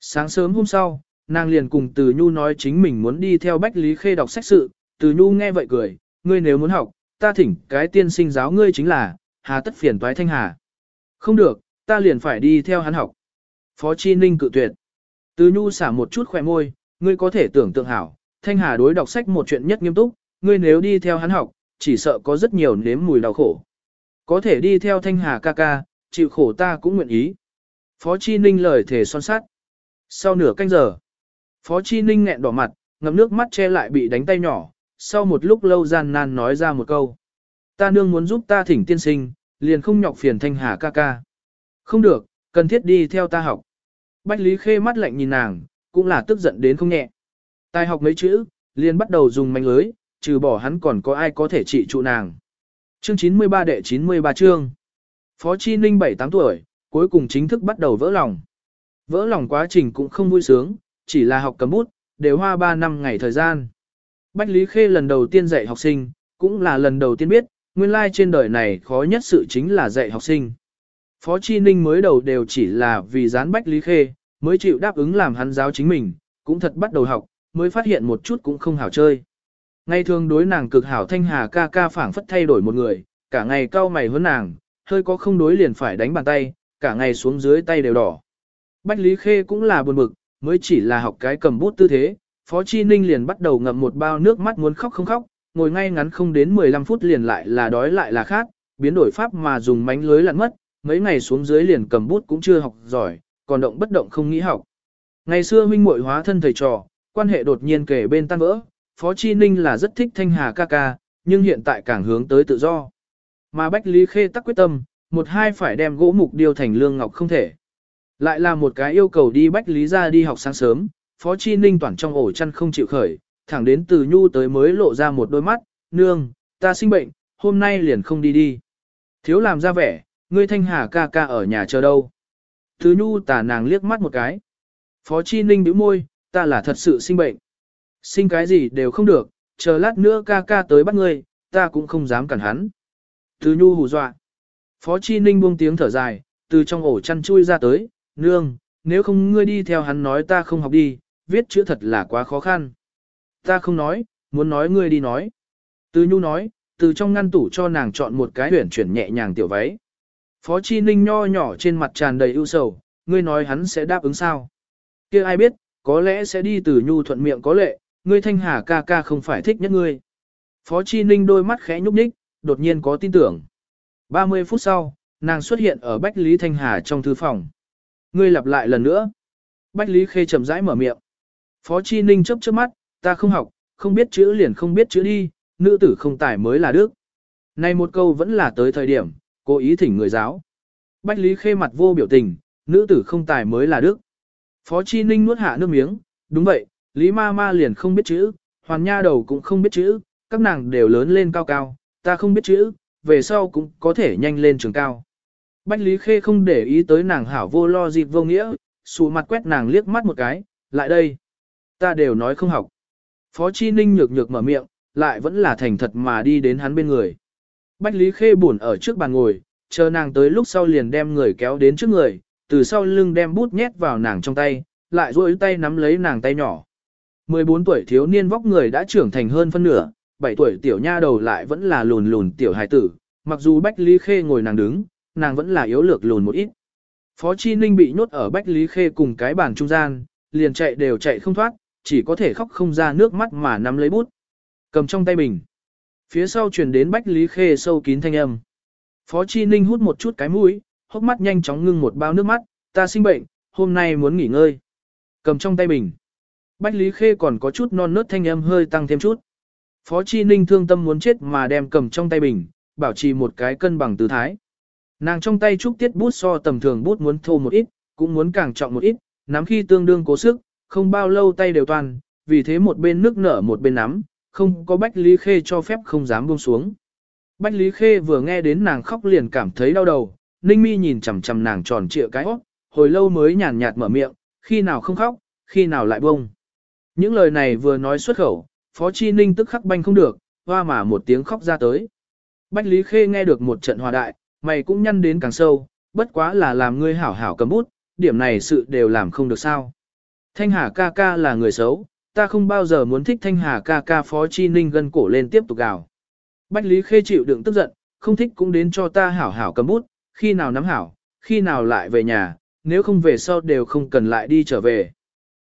Sáng sớm hôm sau, nàng liền cùng Từ Nhu nói chính mình muốn đi theo Bách Lý Khê đọc sách sự, Từ Nhu nghe vậy cười, ngươi nếu muốn học, ta thỉnh cái tiên sinh giáo ngươi chính là, hà tất phiền toái thanh hà. Không được, ta liền phải đi theo hắn học. Phó Chi Ninh cự tuyệt. Từ Nhu xả một chút khỏe môi, ngươi có thể tưởng tượng hảo, Thanh Hà đối đọc sách một chuyện nhất nghiêm túc, ngươi nếu đi theo hắn học, chỉ sợ có rất nhiều nếm mùi đau khổ. Có thể đi theo Thanh Hà ca ca, chịu khổ ta cũng nguyện ý. Phó Chi Ninh lời thể son sát. Sau nửa canh giờ, Phó Chi Ninh nghẹn đỏ mặt, ngậm nước mắt che lại bị đánh tay nhỏ, sau một lúc lâu gian nan nói ra một câu. Ta nương muốn giúp ta thỉnh tiên sinh, liền không nhọc phiền Thanh Hà ca ca. Không được, cần thiết đi theo ta học. Bách Lý Khê mắt lạnh nhìn nàng, cũng là tức giận đến không nhẹ. Tài học mấy chữ, liền bắt đầu dùng manh lưới, trừ bỏ hắn còn có ai có thể trị trụ nàng. Chương 93 đệ 93 chương. Phó Chi Ninh 7-8 tuổi, cuối cùng chính thức bắt đầu vỡ lòng. Vỡ lòng quá trình cũng không vui sướng, chỉ là học cầm bút, đều hoa 3 năm ngày thời gian. Bách Lý Khê lần đầu tiên dạy học sinh, cũng là lần đầu tiên biết, nguyên lai trên đời này khó nhất sự chính là dạy học sinh. Phó Chi Ninh mới đầu đều chỉ là vì gián Bách Lý Khê, mới chịu đáp ứng làm hắn giáo chính mình, cũng thật bắt đầu học, mới phát hiện một chút cũng không hảo chơi. Ngày thường đối nàng cực hảo thanh hà ca ca phảng phất thay đổi một người, cả ngày cao mày hơn nàng, hơi có không đối liền phải đánh bàn tay, cả ngày xuống dưới tay đều đỏ. Bách Lý Khê cũng là buồn bực, mới chỉ là học cái cầm bút tư thế, Phó Chi Ninh liền bắt đầu ngậm một bao nước mắt muốn khóc không khóc, ngồi ngay ngắn không đến 15 phút liền lại là đói lại là khát, biến đổi pháp mà dùng mánh lưới lặn mất, mấy ngày xuống dưới liền cầm bút cũng chưa học giỏi, còn động bất động không nghĩ học. Ngày xưa huynh muội hóa thân thầy trò, quan hệ đột nhiên kể bên tan vỡ, Phó Chi Ninh là rất thích Thanh Hà ca ca, nhưng hiện tại càng hướng tới tự do. Mà Bách Lý Khê tắc quyết tâm, một hai phải đem gỗ mục điêu thành lương ngọc không thể. Lại là một cái yêu cầu đi Bách Lý ra đi học sáng sớm, Phó Chi Ninh toàn trong ổ chăn không chịu khởi, thẳng đến từ nhu tới mới lộ ra một đôi mắt, nương, ta sinh bệnh, hôm nay liền không đi đi. Thiếu làm ra vẻ, ngươi Thanh Hà ca ca ở nhà chờ đâu. Từ nhu tả nàng liếc mắt một cái. Phó Chi Ninh bĩu môi, ta là thật sự sinh bệnh. Sinh cái gì đều không được, chờ lát nữa ca ca tới bắt ngươi, ta cũng không dám cản hắn. Từ nhu hù dọa. Phó Chi Ninh buông tiếng thở dài, từ trong ổ chăn chui ra tới, nương, nếu không ngươi đi theo hắn nói ta không học đi, viết chữ thật là quá khó khăn. Ta không nói, muốn nói ngươi đi nói. Từ nhu nói, từ trong ngăn tủ cho nàng chọn một cái huyển chuyển nhẹ nhàng tiểu váy. Phó Chi Ninh nho nhỏ trên mặt tràn đầy ưu sầu, ngươi nói hắn sẽ đáp ứng sao? kia ai biết, có lẽ sẽ đi từ nhu thuận miệng có lệ, ngươi thanh hà ca ca không phải thích nhất ngươi. Phó Chi Ninh đôi mắt khẽ nhúc nhích, đột nhiên có tin tưởng. 30 phút sau, nàng xuất hiện ở Bách Lý Thanh Hà trong thư phòng. Ngươi lặp lại lần nữa. Bách Lý Khê chậm rãi mở miệng. Phó Chi Ninh chớp chớp mắt, ta không học, không biết chữ liền không biết chữ đi, nữ tử không tải mới là đức. Này một câu vẫn là tới thời điểm, cố ý thỉnh người giáo. Bách Lý Khê mặt vô biểu tình, nữ tử không tài mới là đức. Phó Chi Ninh nuốt hạ nước miếng, đúng vậy, Lý Ma Ma liền không biết chữ, Hoàn Nha đầu cũng không biết chữ, các nàng đều lớn lên cao cao, ta không biết chữ, về sau cũng có thể nhanh lên trường cao. Bách Lý Khê không để ý tới nàng hảo vô lo dịp vô nghĩa, sụ mặt quét nàng liếc mắt một cái, lại đây. Ta đều nói không học. Phó Chi Ninh nhược nhược mở miệng, lại vẫn là thành thật mà đi đến hắn bên người. Bách Lý Khê buồn ở trước bàn ngồi, chờ nàng tới lúc sau liền đem người kéo đến trước người, từ sau lưng đem bút nhét vào nàng trong tay, lại duỗi tay nắm lấy nàng tay nhỏ. 14 tuổi thiếu niên vóc người đã trưởng thành hơn phân nửa, 7 tuổi tiểu nha đầu lại vẫn là lùn lùn tiểu hài tử, mặc dù Bách Lý Khê ngồi nàng đứng, nàng vẫn là yếu lược lùn một ít. Phó Chi Ninh bị nhốt ở Bách Lý Khê cùng cái bàn trung gian, liền chạy đều chạy không thoát, chỉ có thể khóc không ra nước mắt mà nắm lấy bút. Cầm trong tay bình. Phía sau truyền đến Bách Lý Khê sâu kín thanh âm. Phó Chi Ninh hút một chút cái mũi, hốc mắt nhanh chóng ngưng một bao nước mắt, ta sinh bệnh, hôm nay muốn nghỉ ngơi. Cầm trong tay bình. Bách Lý Khê còn có chút non nớt thanh âm hơi tăng thêm chút. Phó Chi Ninh thương tâm muốn chết mà đem cầm trong tay bình, bảo trì một cái cân bằng tư thái. Nàng trong tay trúc tiết bút so tầm thường bút muốn thô một ít, cũng muốn càng trọng một ít, nắm khi tương đương cố sức, không bao lâu tay đều toàn, vì thế một bên nước nở một bên nắm, không có Bách Lý Khê cho phép không dám buông xuống. Bách Lý Khê vừa nghe đến nàng khóc liền cảm thấy đau đầu, Ninh Mi nhìn chằm chằm nàng tròn trịa cái óc, hồi lâu mới nhàn nhạt mở miệng, khi nào không khóc, khi nào lại buông. Những lời này vừa nói xuất khẩu, Phó Chi Ninh tức khắc banh không được, hoa mà một tiếng khóc ra tới. Bách Lý Khê nghe được một trận hòa đại, mày cũng nhăn đến càng sâu, bất quá là làm ngươi hảo hảo cầm bút, điểm này sự đều làm không được sao. Thanh Hà ca ca là người xấu, ta không bao giờ muốn thích Thanh Hà ca ca Phó Chi Ninh gân cổ lên tiếp tục gào. Bách Lý Khê chịu đựng tức giận, không thích cũng đến cho ta hảo hảo cầm bút, khi nào nắm hảo, khi nào lại về nhà, nếu không về sau đều không cần lại đi trở về.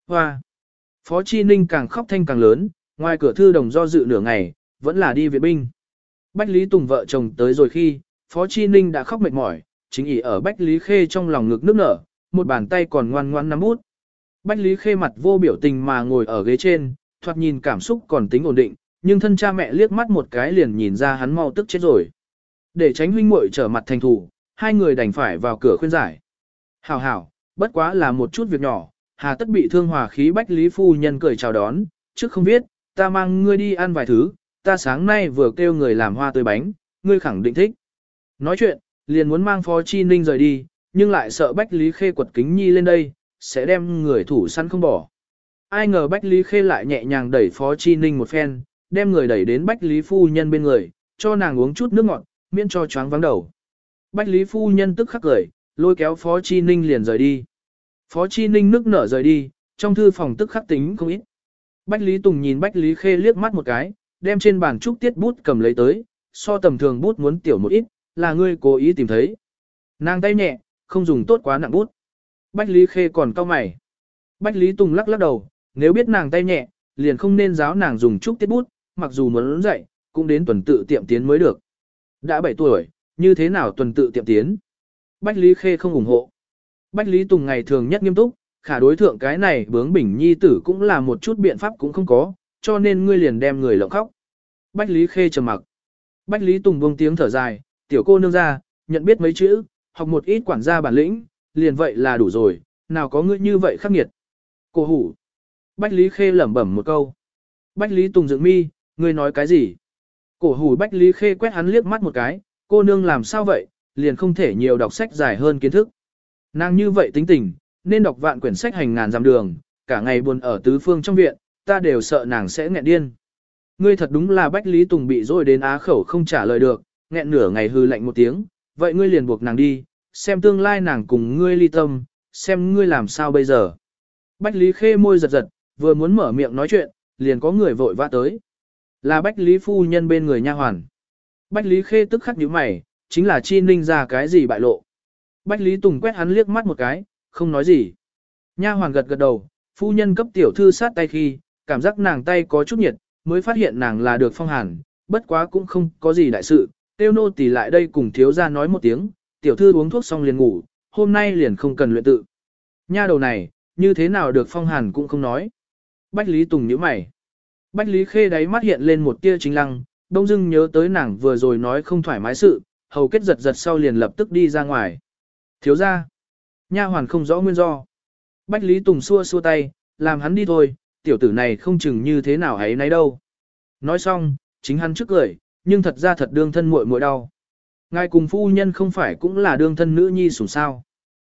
Hoa! Phó Chi Ninh càng khóc thanh càng lớn, ngoài cửa thư đồng do dự nửa ngày, vẫn là đi viện binh. Bách Lý Tùng vợ chồng tới rồi khi, Phó Chi Ninh đã khóc mệt mỏi, chính ý ở Bách Lý Khê trong lòng ngực nước nở, một bàn tay còn ngoan ngoan nắm bút. Bách Lý Khê mặt vô biểu tình mà ngồi ở ghế trên, thoạt nhìn cảm xúc còn tính ổn định, nhưng thân cha mẹ liếc mắt một cái liền nhìn ra hắn mau tức chết rồi. Để tránh huynh muội trở mặt thành thủ, hai người đành phải vào cửa khuyên giải. Hảo hảo, bất quá là một chút việc nhỏ, hà tất bị thương hòa khí Bách Lý Phu Nhân cười chào đón, trước không biết, ta mang ngươi đi ăn vài thứ, ta sáng nay vừa kêu người làm hoa tươi bánh, ngươi khẳng định thích. Nói chuyện, liền muốn mang Phó Chi Ninh rời đi, nhưng lại sợ Bách Lý Khê quật kính nhi lên đây, sẽ đem người thủ săn không bỏ. Ai ngờ Bách Lý Khê lại nhẹ nhàng đẩy Phó Chi Ninh một phen, đem người đẩy đến Bách Lý Phu Nhân bên người, cho nàng uống chút nước ngọt, miễn cho choáng vắng đầu. Bách Lý Phu Nhân tức khắc cười, lôi kéo Phó Chi Ninh liền rời đi. Phó Chi Ninh nước nở rời đi, trong thư phòng tức khắc tính không ít. Bách Lý Tùng nhìn Bách Lý Khê liếc mắt một cái, đem trên bàn trúc tiết bút cầm lấy tới, so tầm thường bút muốn tiểu một ít, là ngươi cố ý tìm thấy. Nàng tay nhẹ, không dùng tốt quá nặng bút. Bách Lý Khê còn cao mày. Bách Lý Tùng lắc lắc đầu, nếu biết nàng tay nhẹ, liền không nên giáo nàng dùng trúc tiết bút, mặc dù muốn dạy, cũng đến tuần tự tiệm tiến mới được. Đã 7 tuổi, như thế nào tuần tự tiệm tiến? Bách Lý Khê không ủng hộ. Bách Lý Tùng ngày thường nhất nghiêm túc, khả đối thượng cái này bướng bỉnh nhi tử cũng là một chút biện pháp cũng không có, cho nên ngươi liền đem người lộng khóc. Bách Lý Khê trầm mặc. Bách Lý Tùng buông tiếng thở dài, tiểu cô nương ra, nhận biết mấy chữ, học một ít quản gia bản lĩnh, liền vậy là đủ rồi, nào có ngươi như vậy khắc nghiệt. cổ hủ. Bách Lý Khê lẩm bẩm một câu. Bách Lý Tùng dựng mi, ngươi nói cái gì? Cổ hủ Bách Lý Khê quét hắn liếc mắt một cái, cô nương làm sao vậy, liền không thể nhiều đọc sách dài hơn kiến thức. Nàng như vậy tính tình, nên đọc vạn quyển sách hành ngàn dặm đường, cả ngày buồn ở tứ phương trong viện, ta đều sợ nàng sẽ nghẹn điên. Ngươi thật đúng là Bách Lý Tùng bị rồi đến á khẩu không trả lời được, nghẹn nửa ngày hư lạnh một tiếng, vậy ngươi liền buộc nàng đi, xem tương lai nàng cùng ngươi ly tâm, xem ngươi làm sao bây giờ. Bách Lý khê môi giật giật, vừa muốn mở miệng nói chuyện, liền có người vội vã tới. Là Bách Lý phu nhân bên người nha hoàn. Bách Lý khê tức khắc nhíu mày, chính là chi ninh ra cái gì bại lộ. Bách Lý Tùng quét hắn liếc mắt một cái, không nói gì. Nha hoàn gật gật đầu, phu nhân cấp tiểu thư sát tay khi, cảm giác nàng tay có chút nhiệt, mới phát hiện nàng là được phong hàn, bất quá cũng không có gì đại sự. Tiêu nô tỳ lại đây cùng thiếu gia nói một tiếng, tiểu thư uống thuốc xong liền ngủ, hôm nay liền không cần luyện tự. Nha đầu này, như thế nào được phong hàn cũng không nói. Bách Lý Tùng nhíu mày. Bách Lý Khê đáy mắt hiện lên một tia chính lăng, đông dưng nhớ tới nàng vừa rồi nói không thoải mái sự, hầu kết giật giật sau liền lập tức đi ra ngoài. Thiếu gia, nha hoàn không rõ nguyên do. Bách Lý Tùng xua xua tay, làm hắn đi thôi, tiểu tử này không chừng như thế nào ấy nấy đâu. Nói xong, chính hắn trước cười, nhưng thật ra thật đương thân muội muội đau. Ngài cùng phu nhân không phải cũng là đương thân nữ nhi sủng sao.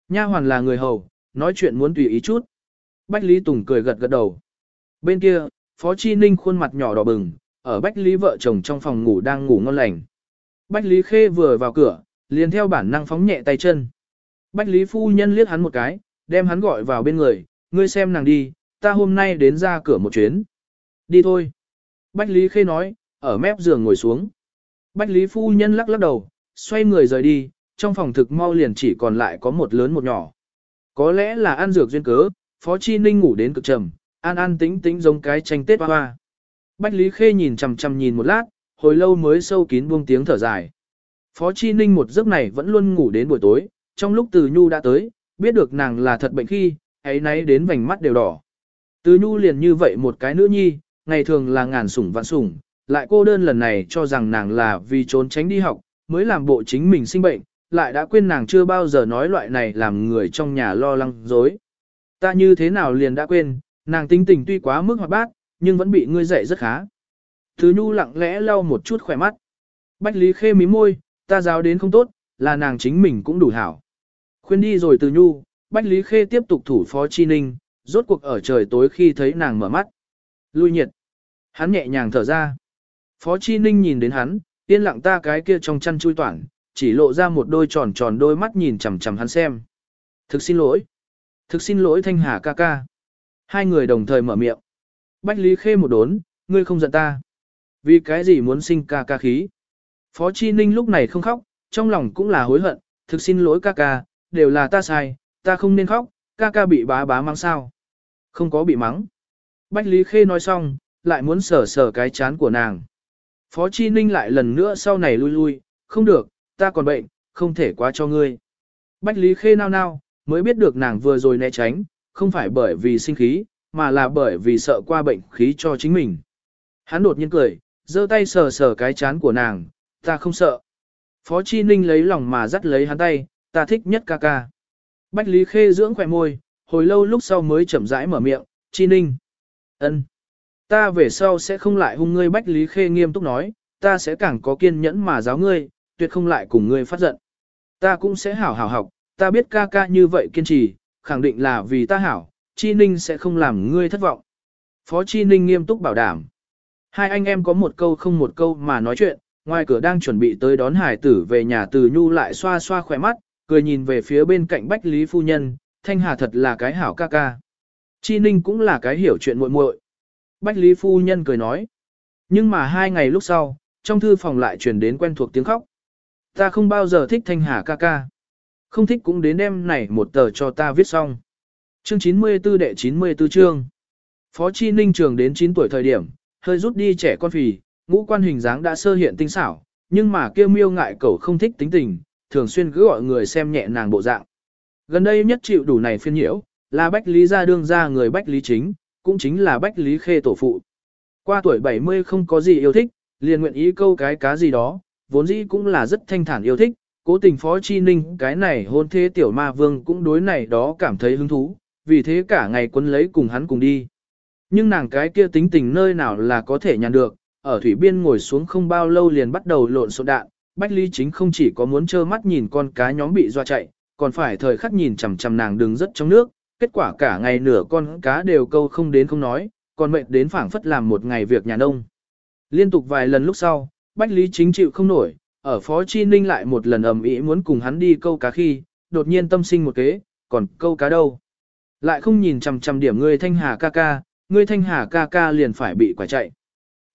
Nha hoàn là người hầu, nói chuyện muốn tùy ý chút. Bách Lý Tùng cười gật gật đầu. Bên kia, Phó Chi Ninh khuôn mặt nhỏ đỏ bừng, ở Bách Lý vợ chồng trong phòng ngủ đang ngủ ngon lành. Bách Lý Khê vừa vào cửa, liền theo bản năng phóng nhẹ tay chân. Bách Lý Phu Nhân liếc hắn một cái, đem hắn gọi vào bên người, ngươi xem nàng đi, ta hôm nay đến ra cửa một chuyến. Đi thôi. Bách Lý Khê nói, ở mép giường ngồi xuống. Bách Lý Phu Nhân lắc lắc đầu, xoay người rời đi, trong phòng thực mau liền chỉ còn lại có một lớn một nhỏ. Có lẽ là ăn dược duyên cớ, Phó Chi Ninh ngủ đến cực trầm, an an tĩnh tĩnh giống cái tranh tết hoa hoa. Bách Lý Khê nhìn chằm chằm nhìn một lát, hồi lâu mới sâu kín buông tiếng thở dài. Phó Chi Ninh một giấc này vẫn luôn ngủ đến buổi tối, trong lúc Từ Nhu đã tới, biết được nàng là thật bệnh khi, ấy nấy đến vành mắt đều đỏ. Từ Nhu liền như vậy một cái nữ nhi, ngày thường là ngàn sủng vạn sủng, lại cô đơn lần này cho rằng nàng là vì trốn tránh đi học, mới làm bộ chính mình sinh bệnh, lại đã quên nàng chưa bao giờ nói loại này làm người trong nhà lo lắng dối. Ta như thế nào liền đã quên, nàng tính tình tuy quá mức hoạt bát, nhưng vẫn bị ngươi dạy rất khá. Thứ Nhu lặng lẽ lau một chút khỏe mắt. Bách Lý Khê mí môi, ta giáo đến không tốt, là nàng chính mình cũng đủ hảo. Khuyên đi rồi từ nhu, Bách Lý Khê tiếp tục thủ phó chi ninh, rốt cuộc ở trời tối khi thấy nàng mở mắt. Lui nhiệt. Hắn nhẹ nhàng thở ra. Phó chi ninh nhìn đến hắn, yên lặng ta cái kia trong chăn chui toản, chỉ lộ ra một đôi tròn tròn đôi mắt nhìn chằm chằm hắn xem. Thực xin lỗi. Thực xin lỗi Thanh Hà ca ca. Hai người đồng thời mở miệng. Bách Lý Khê một đốn, ngươi không giận ta. Vì cái gì muốn sinh ca ca khí? Phó Chi Ninh lúc này không khóc, trong lòng cũng là hối hận, thực xin lỗi ca ca, đều là ta sai, ta không nên khóc, ca ca bị bá bá mắng sao. Không có bị mắng. Bách Lý Khê nói xong, lại muốn sờ sờ cái chán của nàng. Phó Chi Ninh lại lần nữa sau này lui lui, không được, ta còn bệnh, không thể quá cho ngươi. Bách Lý Khê nao nao, mới biết được nàng vừa rồi né tránh, không phải bởi vì sinh khí, mà là bởi vì sợ qua bệnh khí cho chính mình. Hắn đột nhiên cười, giơ tay sờ sờ cái chán của nàng, ta không sợ. Phó Chi Ninh lấy lòng mà dắt lấy hắn tay, ta thích nhất ca ca. Bách Lý Khê dưỡng khỏe môi, hồi lâu lúc sau mới chậm rãi mở miệng, Chi Ninh. ân, Ta về sau sẽ không lại hung ngươi Bách Lý Khê nghiêm túc nói, ta sẽ càng có kiên nhẫn mà giáo ngươi, tuyệt không lại cùng ngươi phát giận. Ta cũng sẽ hảo hảo học, ta biết ca ca như vậy kiên trì, khẳng định là vì ta hảo, Chi Ninh sẽ không làm ngươi thất vọng. Phó Chi Ninh nghiêm túc bảo đảm. Hai anh em có một câu không một câu mà nói chuyện, ngoài cửa đang chuẩn bị tới đón hải tử về nhà từ nhu lại xoa xoa khỏe mắt, cười nhìn về phía bên cạnh Bách Lý Phu Nhân, Thanh Hà thật là cái hảo ca ca. Chi Ninh cũng là cái hiểu chuyện muội muội. Bách Lý Phu Nhân cười nói. Nhưng mà hai ngày lúc sau, trong thư phòng lại truyền đến quen thuộc tiếng khóc. Ta không bao giờ thích Thanh Hà ca ca. Không thích cũng đến đêm này một tờ cho ta viết xong. Chương 94 đệ 94 chương. Phó Chi Ninh trường đến 9 tuổi thời điểm, hơi rút đi trẻ con phì, ngũ quan hình dáng đã sơ hiện tinh xảo, nhưng mà kêu miêu ngại cậu không thích tính tình, thường xuyên cứ gọi người xem nhẹ nàng bộ dạng. Gần đây nhất chịu đủ này phiên nhiễu, là Bách Lý gia đương gia người Bách Lý chính, cũng chính là Bách Lý khê tổ phụ. Qua tuổi 70 không có gì yêu thích, liền nguyện ý câu cái cá gì đó, vốn dĩ cũng là rất thanh thản yêu thích, cố tình Phó Chi Ninh cái này hôn thế tiểu ma vương cũng đối này đó cảm thấy hứng thú, vì thế cả ngày quấn lấy cùng hắn cùng đi. Nhưng nàng cái kia tính tình nơi nào là có thể nhàn được, ở thủy biên ngồi xuống không bao lâu liền bắt đầu lộn xộn đạn, Bách Lý Chính không chỉ có muốn trơ mắt nhìn con cá nhóm bị doa chạy, còn phải thời khắc nhìn chằm chằm nàng đứng rất trong nước, kết quả cả ngày nửa con cá đều câu không đến không nói, còn mệt đến phảng phất làm một ngày việc nhà nông. Liên tục vài lần lúc sau, Bách Lý Chính chịu không nổi, ở Phó Chi Ninh lại một lần ầm ĩ muốn cùng hắn đi câu cá khi, đột nhiên tâm sinh một kế, còn câu cá đâu. Lại không nhìn chằm chằm điểm ngươi thanh hà ca ca, ngươi thanh hà ca ca liền phải bị quả chạy.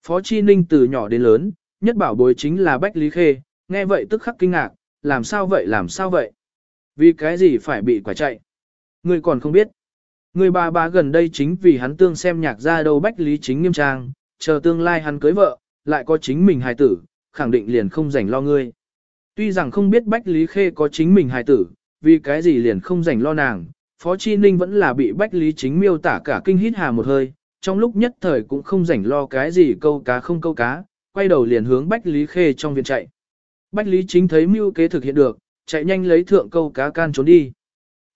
Phó Chi Ninh từ nhỏ đến lớn, nhất bảo bối chính là Bách Lý Khê, nghe vậy tức khắc kinh ngạc, làm sao vậy làm sao vậy? Vì cái gì phải bị quả chạy? Ngươi còn không biết. Người bà bà gần đây chính vì hắn tương xem nhạc ra đâu Bách Lý chính nghiêm trang, chờ tương lai hắn cưới vợ, lại có chính mình hài tử, khẳng định liền không rảnh lo ngươi. Tuy rằng không biết Bách Lý Khê có chính mình hài tử, vì cái gì liền không rảnh lo nàng, Phó Chi Ninh vẫn là bị Bách Lý Chính miêu tả cả kinh hít hà một hơi, trong lúc nhất thời cũng không rảnh lo cái gì câu cá không câu cá, quay đầu liền hướng Bách Lý Khê trong viện chạy. Bách Lý Chính thấy mưu kế thực hiện được, chạy nhanh lấy thượng câu cá can trốn đi.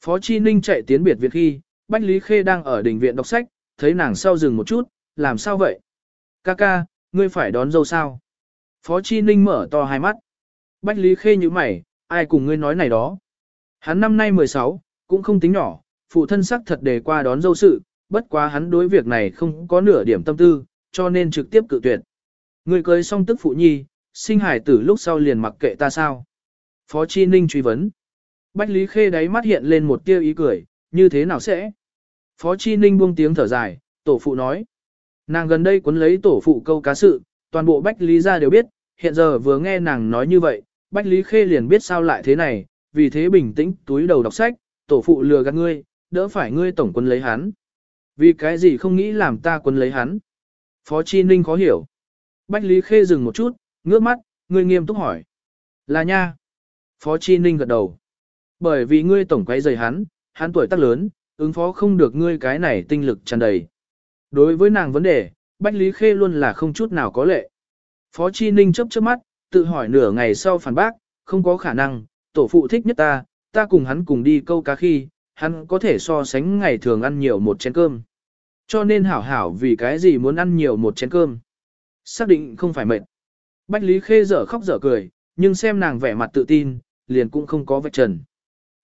Phó Chi Ninh chạy tiến biệt viện khi, Bách Lý Khê đang ở đỉnh viện đọc sách, thấy nàng sau dừng một chút, làm sao vậy? Ca ca, ngươi phải đón dâu sao? Phó Chi Ninh mở to hai mắt. Bách Lý Khê như mày, ai cùng ngươi nói này đó? Hắn năm nay 16, cũng không tính nhỏ, phụ thân sắc thật đề qua đón dâu sự, bất quá hắn đối việc này không có nửa điểm tâm tư, cho nên trực tiếp cự tuyệt. Ngươi cưới xong tức phụ nhi, sinh hải tử lúc sau liền mặc kệ ta sao? Phó Chi Ninh truy vấn. Bách Lý Khê đáy mắt hiện lên một tia ý cười, như thế nào sẽ? Phó Chi Ninh buông tiếng thở dài, tổ phụ nói. Nàng gần đây cuốn lấy tổ phụ câu cá sự, toàn bộ Bách Lý gia đều biết, hiện giờ vừa nghe nàng nói như vậy, Bách Lý Khê liền biết sao lại thế này, vì thế bình tĩnh túi đầu đọc sách, tổ phụ lừa gạt ngươi, đỡ phải ngươi tổng quân lấy hắn. Vì cái gì không nghĩ làm ta quân lấy hắn? Phó Chi Ninh khó hiểu. Bách Lý Khê dừng một chút, ngước mắt, ngươi nghiêm túc hỏi. Là nha. Phó Chi Ninh gật đầu. Bởi vì ngươi tổng quay rầy hắn, hắn tuổi tác lớn, ứng phó không được ngươi cái này tinh lực tràn đầy. Đối với nàng vấn đề, Bách Lý Khê luôn là không chút nào có lệ. Phó Chi Ninh chấp chớp mắt, tự hỏi nửa ngày sau phản bác, không có khả năng, tổ phụ thích nhất ta, ta cùng hắn cùng đi câu cá khi, hắn có thể so sánh ngày thường ăn nhiều một chén cơm. Cho nên hảo hảo vì cái gì muốn ăn nhiều một chén cơm. Xác định không phải mệt. Bách Lý Khê dở khóc dở cười, nhưng xem nàng vẻ mặt tự tin, liền cũng không có vạch trần.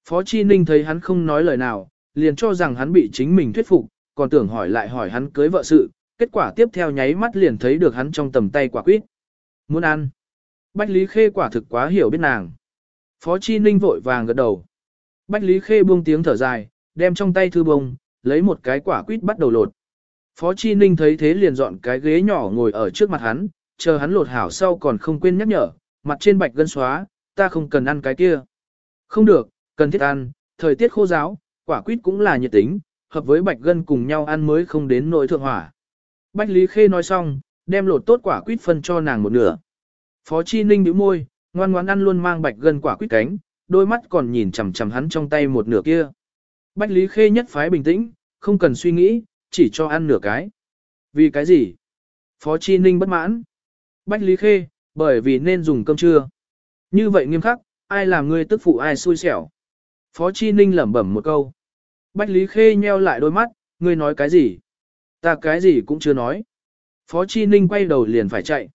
Phó Chi Ninh thấy hắn không nói lời nào, liền cho rằng hắn bị chính mình thuyết phục, còn tưởng hỏi lại hỏi hắn cưới vợ sự, kết quả tiếp theo nháy mắt liền thấy được hắn trong tầm tay quả quýt. Muốn ăn. Bách Lý Khê quả thực quá hiểu biết nàng. Phó Chi Ninh vội vàng gật đầu. Bách Lý Khê buông tiếng thở dài, đem trong tay thư bông, lấy một cái quả quýt bắt đầu lột. Phó Chi Ninh thấy thế liền dọn cái ghế nhỏ ngồi ở trước mặt hắn, chờ hắn lột hảo sau còn không quên nhắc nhở, mặt trên bạch gân xóa, ta không cần ăn cái kia. Không được, cần thiết ăn, thời tiết khô giáo, quả quýt cũng là nhiệt tính, hợp với bạch gân cùng nhau ăn mới không đến nỗi thượng hỏa. Bách Lý Khê nói xong, đem lột tốt quả quýt phân cho nàng một nửa. Phó Chi Ninh nhíu môi, ngoan ngoãn ăn luôn mang bạch gân quả quýt cánh, đôi mắt còn nhìn chằm chằm hắn trong tay một nửa kia. Bách Lý Khê nhất phái bình tĩnh, không cần suy nghĩ, chỉ cho ăn nửa cái. Vì cái gì? Phó Chi Ninh bất mãn. Bách Lý Khê, bởi vì nên dùng cơm trưa. Như vậy nghiêm khắc, ai làm ngươi tức phụ ai xui xẻo. Phó Chi Ninh lẩm bẩm một câu. Bách Lý Khê nheo lại đôi mắt, ngươi nói cái gì? Ta cái gì cũng chưa nói. Phó Chi Ninh quay đầu liền phải chạy.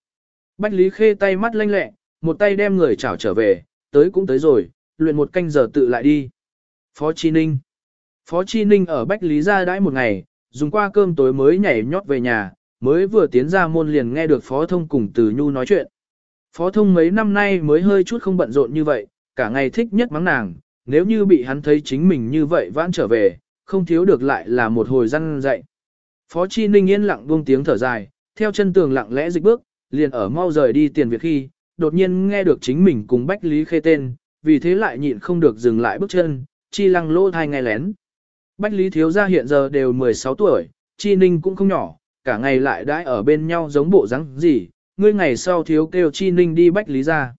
Bách Lý Khê tay mắt lanh lẹ, một tay đem người chảo trở về, tới cũng tới rồi, luyện một canh giờ tự lại đi. Phó Chi Ninh Phó Chi Ninh ở Bách Lý ra đãi một ngày, dùng qua cơm tối mới nhảy nhót về nhà, mới vừa tiến ra môn liền nghe được Phó Thông cùng Từ Nhu nói chuyện. Phó Thông mấy năm nay mới hơi chút không bận rộn như vậy, cả ngày thích nhất mắng nàng, nếu như bị hắn thấy chính mình như vậy vãn trở về, không thiếu được lại là một hồi răn dạy. Phó Chi Ninh yên lặng buông tiếng thở dài, theo chân tường lặng lẽ dịch bước, liền ở mau rời đi tiền việc khi, đột nhiên nghe được chính mình cùng Bách Lý Khê tên, vì thế lại nhịn không được dừng lại bước chân, chi lăng lô thai ngay lén. Bách Lý Thiếu Gia hiện giờ đều 16 tuổi, Chi Ninh cũng không nhỏ, cả ngày lại đãi ở bên nhau giống bộ rắn gì, ngươi ngày sau thiếu kêu Chi Ninh đi Bách Lý ra.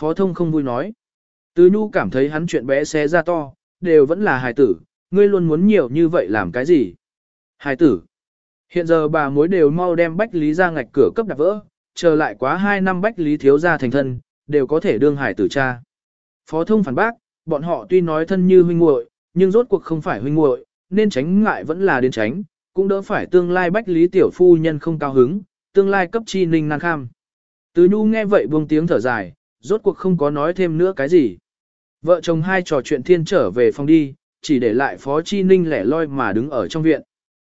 Phó thông không vui nói. Từ Nhu cảm thấy hắn chuyện bé xé ra to, đều vẫn là hài tử, ngươi luôn muốn nhiều như vậy làm cái gì? Hài tử. Hiện giờ bà mối đều mau đem Bách Lý ra ngạch cửa cấp đạp vỡ, chờ lại quá 2 năm Bách Lý thiếu gia thành thân, đều có thể đương hài tử cha. Phó thông phản bác, bọn họ tuy nói thân như huynh muội, nhưng rốt cuộc không phải huynh muội, nên tránh ngại vẫn là đến tránh, cũng đỡ phải tương lai Bách Lý tiểu phu nhân không cao hứng, tương lai cấp chi ninh nan kham. Từ Nhu nghe vậy buông tiếng thở dài, rốt cuộc không có nói thêm nữa cái gì. Vợ chồng hai trò chuyện thiên trở về phòng đi, chỉ để lại Phó Chi Ninh lẻ loi mà đứng ở trong viện.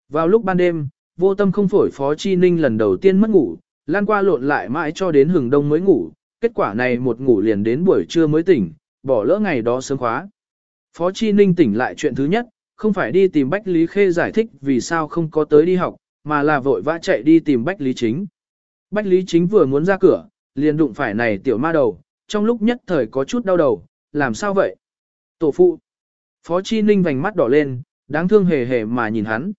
Vào lúc ban đêm, vô tâm không phổi Phó Chi Ninh lần đầu tiên mất ngủ, lan qua lộn lại mãi cho đến hừng đông mới ngủ, kết quả này một ngủ liền đến buổi trưa mới tỉnh, bỏ lỡ ngày đó sớm khóa. Phó Chi Ninh tỉnh lại chuyện thứ nhất, không phải đi tìm Bách Lý Khê giải thích vì sao không có tới đi học, mà là vội vã chạy đi tìm Bách Lý Chính. Bách Lý Chính vừa muốn ra cửa, liền đụng phải này tiểu ma đầu, trong lúc nhất thời có chút đau đầu, làm sao vậy? Tổ phụ. Phó Chi Ninh vành mắt đỏ lên, đáng thương hề hề mà nhìn hắn.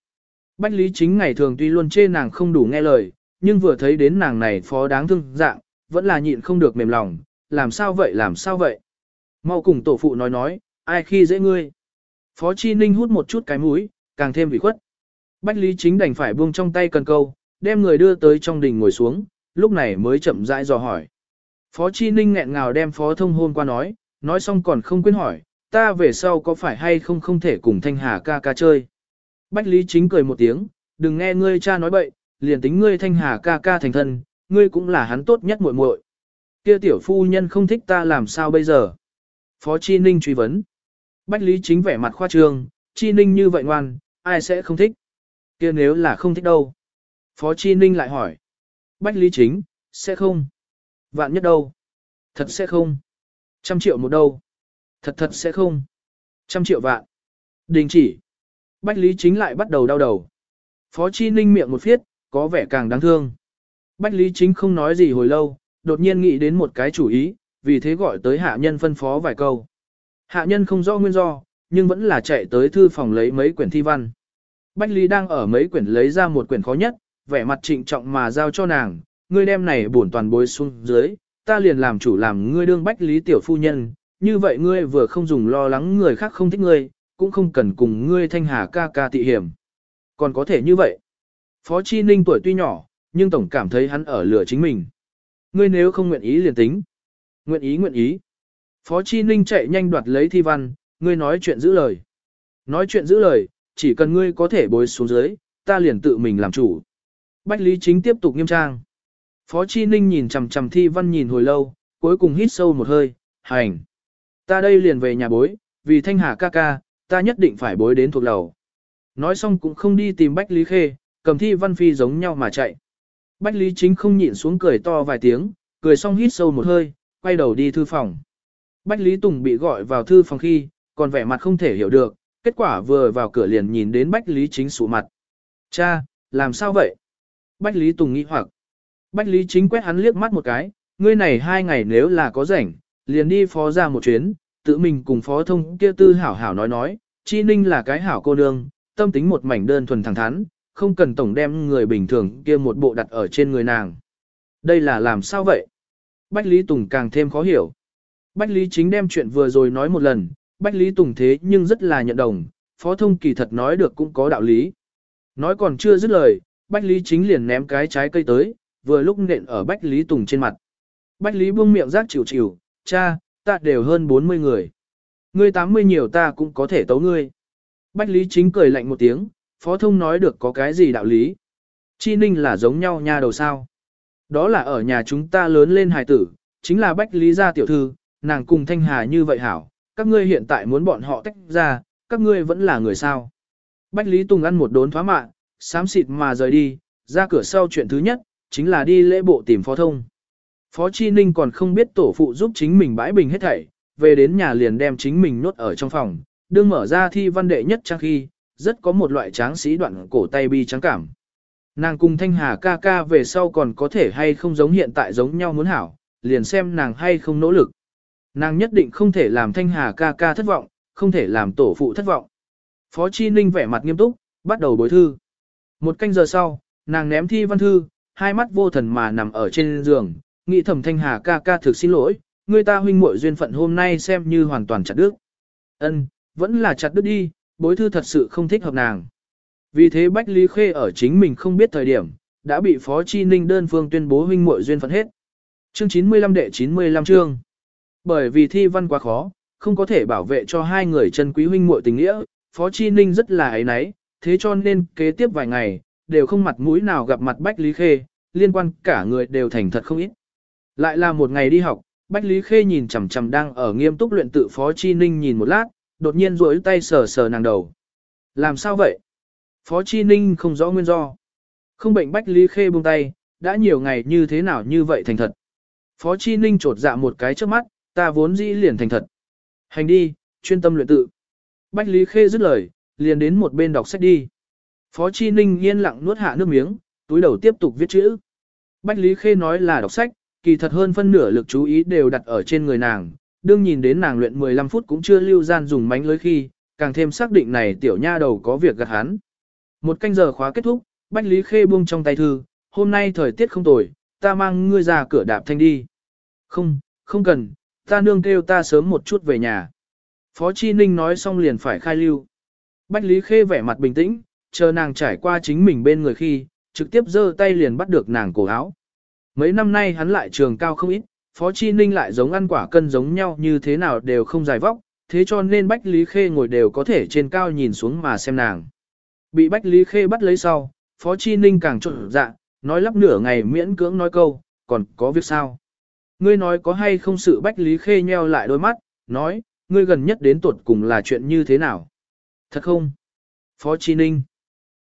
Bách Lý Chính ngày thường tuy luôn chê nàng không đủ nghe lời, nhưng vừa thấy đến nàng này phó đáng thương dạng, vẫn là nhịn không được mềm lòng, làm sao vậy làm sao vậy? Mau cùng tổ phụ nói nói, ai khi dễ ngươi? Phó Chi Ninh hút một chút cái mũi, càng thêm vị khuất. Bách Lý Chính đành phải buông trong tay cần câu, đem người đưa tới trong đình ngồi xuống, lúc này mới chậm rãi dò hỏi. Phó Chi Ninh nghẹn ngào đem Phó Thông hôn qua nói, nói xong còn không quên hỏi, ta về sau có phải hay không không thể cùng Thanh Hà ca ca chơi. Bách Lý Chính cười một tiếng, đừng nghe ngươi cha nói bậy, liền tính ngươi Thanh Hà ca ca thành thân, ngươi cũng là hắn tốt nhất muội muội. Kia tiểu phu nhân không thích ta làm sao bây giờ? Phó Chi Ninh truy vấn. Bách Lý Chính vẻ mặt khoa trương, Chi Ninh như vậy ngoan, ai sẽ không thích? kia nếu là không thích đâu? Phó Chi Ninh lại hỏi. Bách Lý Chính, sẽ không. Vạn nhất đâu? Thật sẽ không. Trăm triệu một đâu? Thật thật sẽ không. Trăm triệu vạn. Đình chỉ. Bách Lý Chính lại bắt đầu đau đầu. Phó Chi Ninh miệng một phiết, có vẻ càng đáng thương. Bách Lý Chính không nói gì hồi lâu, đột nhiên nghĩ đến một cái chủ ý, vì thế gọi tới hạ nhân phân phó vài câu. Hạ nhân không rõ nguyên do, nhưng vẫn là chạy tới thư phòng lấy mấy quyển thi văn. Bách Lý đang ở mấy quyển lấy ra một quyển khó nhất, vẻ mặt trịnh trọng mà giao cho nàng, ngươi đem này bổn toàn bối xuống dưới, ta liền làm chủ làm ngươi đương Bách Lý tiểu phu nhân, như vậy ngươi vừa không dùng lo lắng người khác không thích ngươi, cũng không cần cùng ngươi thanh hà ca ca tị hiểm. Còn có thể như vậy. Phó Chi Ninh tuổi tuy nhỏ, nhưng tổng cảm thấy hắn ở lửa chính mình. Ngươi nếu không nguyện ý liền tính. Nguyện ý nguyện ý. Phó Chi Ninh chạy nhanh đoạt lấy thi văn, ngươi nói chuyện giữ lời. Nói chuyện giữ lời, chỉ cần ngươi có thể bối xuống dưới, ta liền tự mình làm chủ. Bách Lý Chính tiếp tục nghiêm trang. Phó Chi Ninh nhìn chằm chằm thi văn nhìn hồi lâu, cuối cùng hít sâu một hơi, hành. Ta đây liền về nhà bối, vì thanh hà ca ca, ta nhất định phải bối đến thuộc lầu. Nói xong cũng không đi tìm Bách Lý Khê, cầm thi văn phi giống nhau mà chạy. Bách Lý chính không nhịn xuống cười to vài tiếng, cười xong hít sâu một hơi, quay đầu đi thư phòng. Bách Lý Tùng bị gọi vào thư phòng khi, còn vẻ mặt không thể hiểu được, kết quả vừa vào cửa liền nhìn đến Bách Lý chính sụ mặt. Cha, làm sao vậy? Bách Lý Tùng nghĩ hoặc. Bách Lý chính quét hắn liếc mắt một cái, ngươi này hai ngày nếu là có rảnh, liền đi phó ra một chuyến, tự mình cùng phó thông kia tư hảo hảo nói nói, chi ninh là cái hảo cô nương, tâm tính một mảnh đơn thuần thẳng thắn, không cần tổng đem người bình thường kia một bộ đặt ở trên người nàng. Đây là làm sao vậy? Bách Lý Tùng càng thêm khó hiểu. Bách Lý chính đem chuyện vừa rồi nói một lần, Bách Lý Tùng thế nhưng rất là nhận đồng, phó thông kỳ thật nói được cũng có đạo lý. Nói còn chưa dứt lời, Bách Lý chính liền ném cái trái cây tới, vừa lúc nện ở Bách Lý Tùng trên mặt. Bách Lý buông miệng rác chịu chịu, cha, ta đều hơn 40 người. Ngươi 80 nhiều ta cũng có thể tấu ngươi. Bách Lý chính cười lạnh một tiếng, phó thông nói được có cái gì đạo lý. Chi ninh là giống nhau nha đầu sao. Đó là ở nhà chúng ta lớn lên hài tử, chính là Bách Lý gia tiểu thư, nàng cùng Thanh Hà như vậy hảo, các ngươi hiện tại muốn bọn họ tách ra, các ngươi vẫn là người sao. Bách Lý Tùng ăn một đốn thoá mạ, xám xịt mà rời đi, ra cửa sau chuyện thứ nhất, chính là đi lễ bộ tìm phó thông. Phó Chi Ninh còn không biết tổ phụ giúp chính mình bãi bình hết thảy, về đến nhà liền đem chính mình nốt ở trong phòng, đương mở ra thi văn đệ nhất trang khi, rất có một loại tráng sĩ đoạn cổ tay bi trắng cảm. Nàng cùng Thanh Hà ca ca về sau còn có thể hay không giống hiện tại giống nhau muốn hảo, liền xem nàng hay không nỗ lực. Nàng nhất định không thể làm Thanh Hà ca ca thất vọng, không thể làm tổ phụ thất vọng. Phó Chi Ninh vẻ mặt nghiêm túc, bắt đầu bối thư. Một canh giờ sau, nàng ném thi văn thư, hai mắt vô thần mà nằm ở trên giường, nghĩ thầm Thanh Hà ca ca thực xin lỗi, người ta huynh muội duyên phận hôm nay xem như hoàn toàn chặt đứt. Ân, vẫn là chặt đứt đi, bối thư thật sự không thích hợp nàng. Vì thế Bách Lý Khê ở chính mình không biết thời điểm, đã bị Phó Chi Ninh đơn phương tuyên bố huynh muội duyên phận hết. Chương 95 đệ 95 chương. Bởi vì thi văn quá khó, không có thể bảo vệ cho hai người chân quý huynh muội tình nghĩa, Phó Chi Ninh rất là ấy náy, thế cho nên kế tiếp vài ngày, đều không mặt mũi nào gặp mặt Bách Lý Khê, liên quan cả người đều thành thật không ít. Lại là một ngày đi học, Bách Lý Khê nhìn chằm chằm đang ở nghiêm túc luyện tự Phó Chi Ninh nhìn một lát, đột nhiên duỗi tay sờ sờ nàng đầu. Làm sao vậy? Phó Chi Ninh không rõ nguyên do. Không bệnh Bách Lý Khê buông tay, đã nhiều ngày như thế nào như vậy thành thật. Phó Chi Ninh trột dạ một cái trước mắt, ta vốn dĩ liền thành thật. Hành đi, chuyên tâm luyện tự. Bách Lý Khê dứt lời, liền đến một bên đọc sách đi. Phó Chi Ninh yên lặng nuốt hạ nước miếng, túi đầu tiếp tục viết chữ. Bách Lý Khê nói là đọc sách, kỳ thật hơn phân nửa lực chú ý đều đặt ở trên người nàng, đương nhìn đến nàng luyện 15 phút cũng chưa lưu gian dùng mánh lưới khi, càng thêm xác định này tiểu nha đầu có việc gặt hắn. Một canh giờ khóa kết thúc, Bách Lý Khê buông trong tay thư, hôm nay thời tiết không tồi, ta mang ngươi ra cửa đạp thanh đi. Không, không cần, ta nương kêu ta sớm một chút về nhà. Phó Chi Ninh nói xong liền phải khai lưu. Bách Lý Khê vẻ mặt bình tĩnh, chờ nàng trải qua chính mình bên người khi, trực tiếp giơ tay liền bắt được nàng cổ áo. Mấy năm nay hắn lại trường cao không ít, Phó Chi Ninh lại giống ăn quả cân giống nhau như thế nào đều không dài vóc, thế cho nên Bách Lý Khê ngồi đều có thể trên cao nhìn xuống mà xem nàng. Bị Bách Lý Khê bắt lấy sau, Phó Chi Ninh càng trộn dạ, nói lắp nửa ngày miễn cưỡng nói câu, còn có việc sao? Ngươi nói có hay không sự Bách Lý Khê nheo lại đôi mắt, nói, ngươi gần nhất đến tuột cùng là chuyện như thế nào? Thật không? Phó Chi Ninh.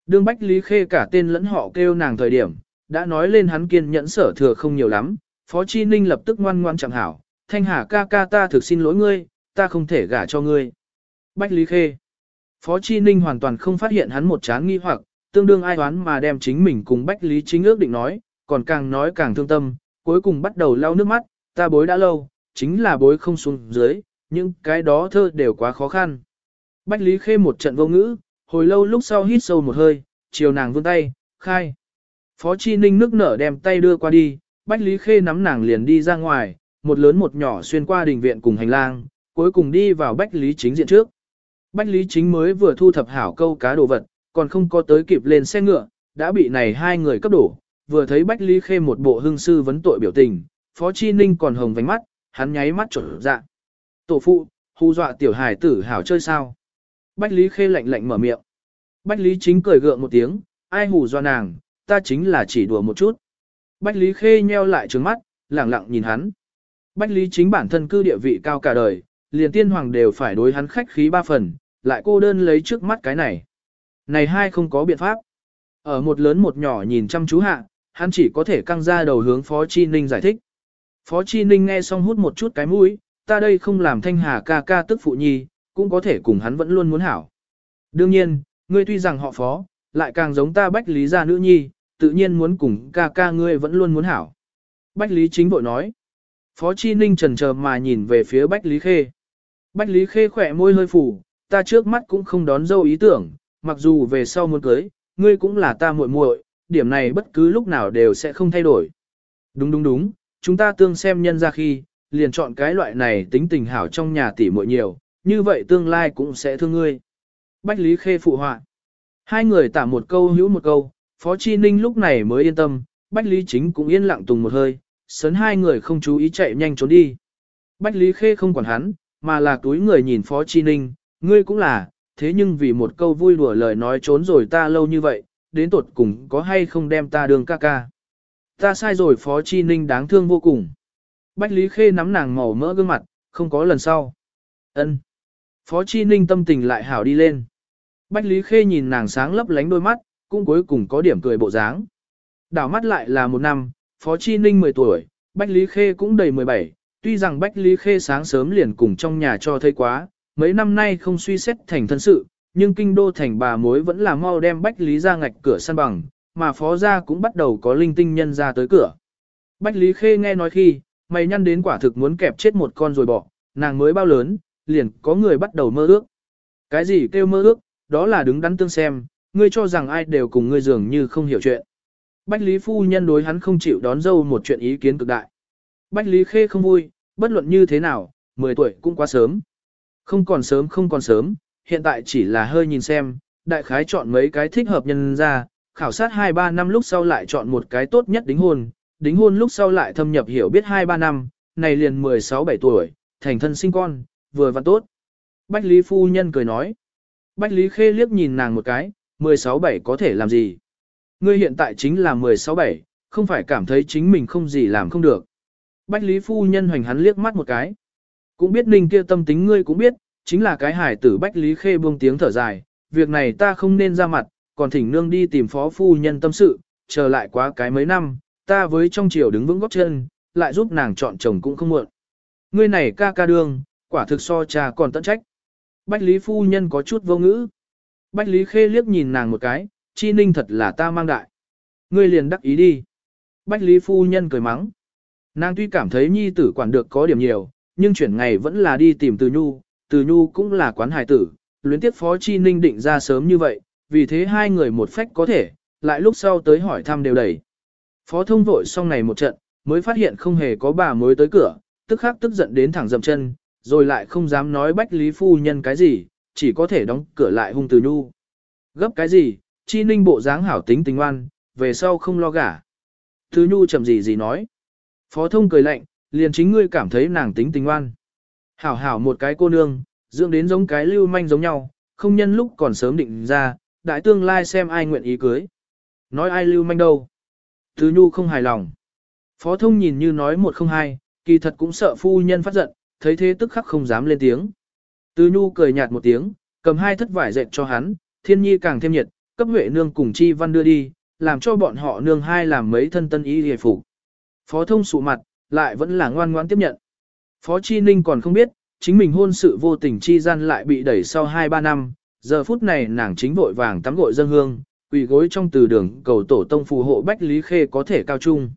Đương Bách Lý Khê cả tên lẫn họ kêu nàng thời điểm, đã nói lên hắn kiên nhẫn sở thừa không nhiều lắm, Phó Chi Ninh lập tức ngoan ngoan chẳng hảo, Thanh Hà ca ca ta thực xin lỗi ngươi, ta không thể gả cho ngươi. Bách Lý Khê. Phó Chi Ninh hoàn toàn không phát hiện hắn một chán nghi hoặc, tương đương ai đoán mà đem chính mình cùng Bách Lý chính ước định nói, còn càng nói càng thương tâm, cuối cùng bắt đầu lau nước mắt, ta bối đã lâu, chính là bối không xuống dưới, nhưng cái đó thơ đều quá khó khăn. Bách Lý Khê một trận vô ngữ, hồi lâu lúc sau hít sâu một hơi, chiều nàng vươn tay, khai. Phó Chi Ninh nước nở đem tay đưa qua đi, Bách Lý Khê nắm nàng liền đi ra ngoài, một lớn một nhỏ xuyên qua đình viện cùng hành lang, cuối cùng đi vào Bách Lý chính diện trước. Bách Lý chính mới vừa thu thập hảo câu cá đồ vật, còn không có tới kịp lên xe ngựa, đã bị này hai người cấp đổ, vừa thấy Bách Lý Khê một bộ hưng sư vấn tội biểu tình, Phó Chi Ninh còn hồng vánh mắt, hắn nháy mắt trở dạ. Tổ phụ, hù dọa tiểu hài tử hảo chơi sao? Bách Lý Khê lạnh lạnh mở miệng. Bách Lý chính cười gượng một tiếng, ai hù do nàng, ta chính là chỉ đùa một chút. Bách Lý Khê nheo lại trừng mắt, lẳng lặng nhìn hắn. Bách Lý chính bản thân cư địa vị cao cả đời, liền tiên hoàng đều phải đối hắn khách khí ba phần, lại cô đơn lấy trước mắt cái này. Này hai không có biện pháp. Ở một lớn một nhỏ nhìn chăm chú hạ, hắn chỉ có thể căng ra đầu hướng Phó Chi Ninh giải thích. Phó Chi Ninh nghe xong hút một chút cái mũi, ta đây không làm thanh hà ca ca tức phụ nhi, cũng có thể cùng hắn vẫn luôn muốn hảo. Đương nhiên, ngươi tuy rằng họ Phó, lại càng giống ta Bách Lý gia nữ nhi, tự nhiên muốn cùng ca ca ngươi vẫn luôn muốn hảo. Bách Lý chính bội nói. Phó Chi Ninh trần chờ mà nhìn về phía Bách Lý Khê. Bách Lý Khê khỏe môi hơi phủ, ta trước mắt cũng không đón dâu ý tưởng, mặc dù về sau muốn cưới, ngươi cũng là ta muội muội, điểm này bất cứ lúc nào đều sẽ không thay đổi. Đúng đúng đúng, chúng ta tương xem nhân ra khi, liền chọn cái loại này tính tình hảo trong nhà tỷ muội nhiều, như vậy tương lai cũng sẽ thương ngươi. Bách Lý Khê phụ họa. Hai người tả một câu hữu một câu, Phó Chi Ninh lúc này mới yên tâm, Bách Lý Chính cũng yên lặng tùng một hơi, sấn hai người không chú ý chạy nhanh trốn đi. Bách Lý Khê không quản hắn, mà là túi người nhìn Phó Chi Ninh, ngươi cũng là, thế nhưng vì một câu vui đùa lời nói trốn rồi ta lâu như vậy, đến tột cùng có hay không đem ta đường ca ca. Ta sai rồi Phó Chi Ninh đáng thương vô cùng. Bách Lý Khê nắm nàng màu mỡ gương mặt, không có lần sau. ân Phó Chi Ninh tâm tình lại hảo đi lên. Bách Lý Khê nhìn nàng sáng lấp lánh đôi mắt, cũng cuối cùng có điểm cười bộ dáng. Đảo mắt lại là một năm, Phó Chi Ninh 10 tuổi, Bách Lý Khê cũng đầy 17, tuy rằng Bách Lý Khê sáng sớm liền cùng trong nhà cho thấy quá, mấy năm nay không suy xét thành thân sự, nhưng kinh đô thành bà mối vẫn là mau đem Bách Lý ra ngạch cửa săn bằng, mà Phó gia cũng bắt đầu có linh tinh nhân ra tới cửa. Bách Lý Khê nghe nói khi, mày nhăn đến quả thực muốn kẹp chết một con rồi bỏ, nàng mới bao lớn, liền có người bắt đầu mơ ước. Cái gì kêu mơ ước, đó là đứng đắn tương xem, ngươi cho rằng ai đều cùng ngươi dường như không hiểu chuyện. Bách Lý Phu Nhân đối hắn không chịu đón dâu một chuyện ý kiến cực đại. Bách Lý Khê không vui, bất luận như thế nào, 10 tuổi cũng quá sớm. Không còn sớm không còn sớm, hiện tại chỉ là hơi nhìn xem, đại khái chọn mấy cái thích hợp nhân ra, khảo sát 2-3 năm lúc sau lại chọn một cái tốt nhất đính hôn, đính hôn lúc sau lại thâm nhập hiểu biết 2-3 năm, này liền 16-17 tuổi, thành thân sinh con, vừa vặn tốt. Bách Lý Phu Nhân cười nói. Bách Lý Khê liếc nhìn nàng một cái, 16-7 có thể làm gì? Ngươi hiện tại chính là 16-7, không phải cảm thấy chính mình không gì làm không được. Bách Lý Phu Nhân hoành hắn liếc mắt một cái. Cũng biết ninh kia tâm tính ngươi cũng biết, chính là cái hải tử Bách Lý Khê buông tiếng thở dài, việc này ta không nên ra mặt, còn thỉnh nương đi tìm phó phu nhân tâm sự, chờ lại quá cái mấy năm, ta với trong triều đứng vững góc chân, lại giúp nàng chọn chồng cũng không muộn. Ngươi này ca ca đương, quả thực so cha còn tận trách. Bách Lý Phu Nhân có chút vô ngữ. Bách Lý Khê liếc nhìn nàng một cái, chi ninh thật là ta mang đại. Ngươi liền đắc ý đi. Bách Lý Phu Nhân cười mắng. Nàng tuy cảm thấy nhi tử quản được có điểm nhiều, nhưng chuyển ngày vẫn là đi tìm Từ Nhu, Từ Nhu cũng là quán hài tử, luyến tiếp Phó Chi Ninh định ra sớm như vậy, vì thế hai người một phách có thể, lại lúc sau tới hỏi thăm đều đầy. Phó thông vội xong này một trận, mới phát hiện không hề có bà mới tới cửa, tức khắc tức giận đến thẳng dậm chân, rồi lại không dám nói Bách Lý Phu Nhân cái gì, chỉ có thể đóng cửa lại hung Từ Nhu. Gấp cái gì, Chi Ninh bộ dáng hảo tính tình oan, về sau không lo gả. Từ Nhu chậm gì gì nói. Phó thông cười lạnh, liền chính ngươi cảm thấy nàng tính tình oan. Hảo hảo một cái cô nương, dưỡng đến giống cái lưu manh giống nhau, không nhân lúc còn sớm định ra, đại tương lai xem ai nguyện ý cưới. Nói ai lưu manh đâu. Thứ nhu không hài lòng. Phó thông nhìn như nói một không hai, kỳ thật cũng sợ phu nhân phát giận, thấy thế tức khắc không dám lên tiếng. Từ nhu cười nhạt một tiếng, cầm hai thất vải dệt cho hắn, thiên nhi càng thêm nhiệt, cấp huệ nương cùng chi văn đưa đi, làm cho bọn họ nương hai làm mấy thân tân ý hề phục. Phó thông sụ mặt, lại vẫn là ngoan ngoãn tiếp nhận. Phó Chi Ninh còn không biết, chính mình hôn sự vô tình chi gian lại bị đẩy sau 2-3 năm, giờ phút này nàng chính vội vàng tắm gội dân hương, quỳ gối trong từ đường cầu tổ tông phù hộ Bách Lý Khê có thể cao trung.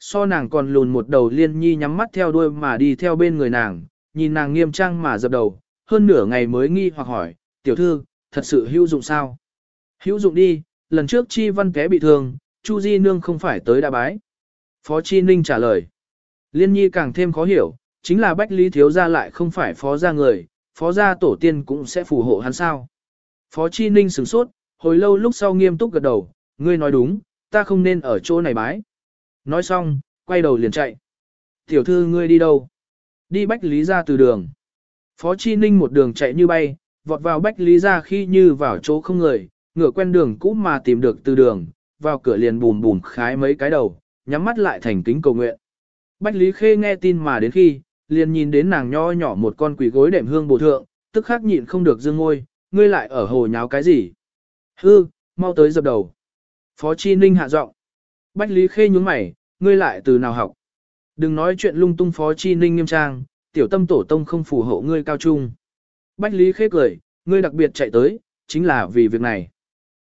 So nàng còn lùn một đầu liên nhi nhắm mắt theo đuôi mà đi theo bên người nàng, nhìn nàng nghiêm trang mà dập đầu, hơn nửa ngày mới nghi hoặc hỏi, tiểu thư, thật sự hữu dụng sao? Hữu dụng đi, lần trước chi văn té bị thương, Chu Di Nương không phải tới đã bái. Phó Chi Ninh trả lời. Liên nhi càng thêm khó hiểu, chính là Bách Lý Thiếu Gia lại không phải phó gia người, phó gia tổ tiên cũng sẽ phù hộ hắn sao. Phó Chi Ninh sửng sốt, hồi lâu lúc sau nghiêm túc gật đầu, ngươi nói đúng, ta không nên ở chỗ này bái. Nói xong, quay đầu liền chạy. Tiểu thư ngươi đi đâu? Đi Bách Lý ra từ đường. Phó Chi Ninh một đường chạy như bay, vọt vào Bách Lý ra khi như vào chỗ không người, ngựa quen đường cũ mà tìm được từ đường, vào cửa liền bùn bùn khái mấy cái đầu, nhắm mắt lại thành kính cầu nguyện. Bách Lý Khê nghe tin mà đến khi, liền nhìn đến nàng nho nhỏ một con quỷ gối đệm hương bổ thượng, tức khắc nhịn không được dương ngôi, ngươi lại ở hồ nháo cái gì? Hư, mau tới dập đầu. Phó Chi Ninh hạ giọng. Bách Lý Khê nhún mày, ngươi lại từ nào học? Đừng nói chuyện lung tung Phó Chi Ninh nghiêm trang, tiểu tâm tổ tông không phù hộ ngươi cao trung. Bách Lý Khê cười, ngươi đặc biệt chạy tới, chính là vì việc này.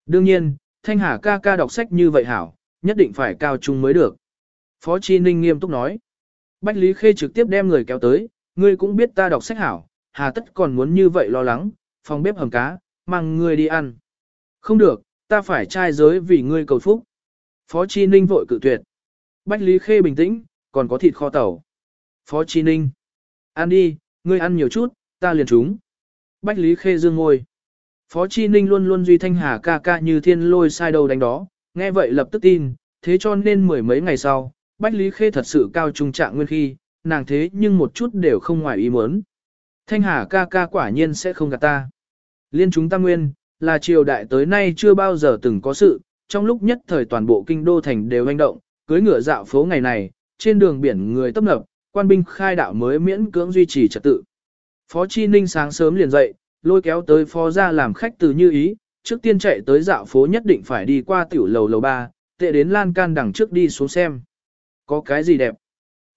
Đương nhiên, Thanh Hà ca ca đọc sách như vậy hảo, nhất định phải cao trung mới được. Phó Chi Ninh nghiêm túc nói. Bách Lý Khê trực tiếp đem người kéo tới, ngươi cũng biết ta đọc sách hảo, hà tất còn muốn như vậy lo lắng, phòng bếp hầm cá, mang ngươi đi ăn. Không được, ta phải trai giới vì ngươi cầu phúc. Phó Chi Ninh vội cự tuyệt. Bách Lý Khê bình tĩnh, còn có thịt kho tàu. Phó Chi Ninh. Ăn đi, ngươi ăn nhiều chút, ta liền trúng. Bách Lý Khê dương ngôi. Phó Chi Ninh luôn luôn duy thanh hà ca ca như thiên lôi sai đầu đánh đó, nghe vậy lập tức tin, thế cho nên mười mấy ngày sau, Bách Lý Khê thật sự cao trung trạng nguyên khi, nàng thế nhưng một chút đều không ngoài ý muốn. Thanh hà ca ca quả nhiên sẽ không gạt ta. Liên chúng ta nguyên, là triều đại tới nay chưa bao giờ từng có sự, trong lúc nhất thời toàn bộ kinh đô thành đều hành động, cưới ngựa dạo phố ngày này, trên đường biển người tấp nập, quan binh khai đạo mới miễn cưỡng duy trì trật tự. Phó Chi Ninh sáng sớm liền dậy, lôi kéo tới phó ra làm khách từ như ý, trước tiên chạy tới dạo phố nhất định phải đi qua tiểu lầu lầu ba, tệ đến lan can đằng trước đi xuống xem. Có cái gì đẹp?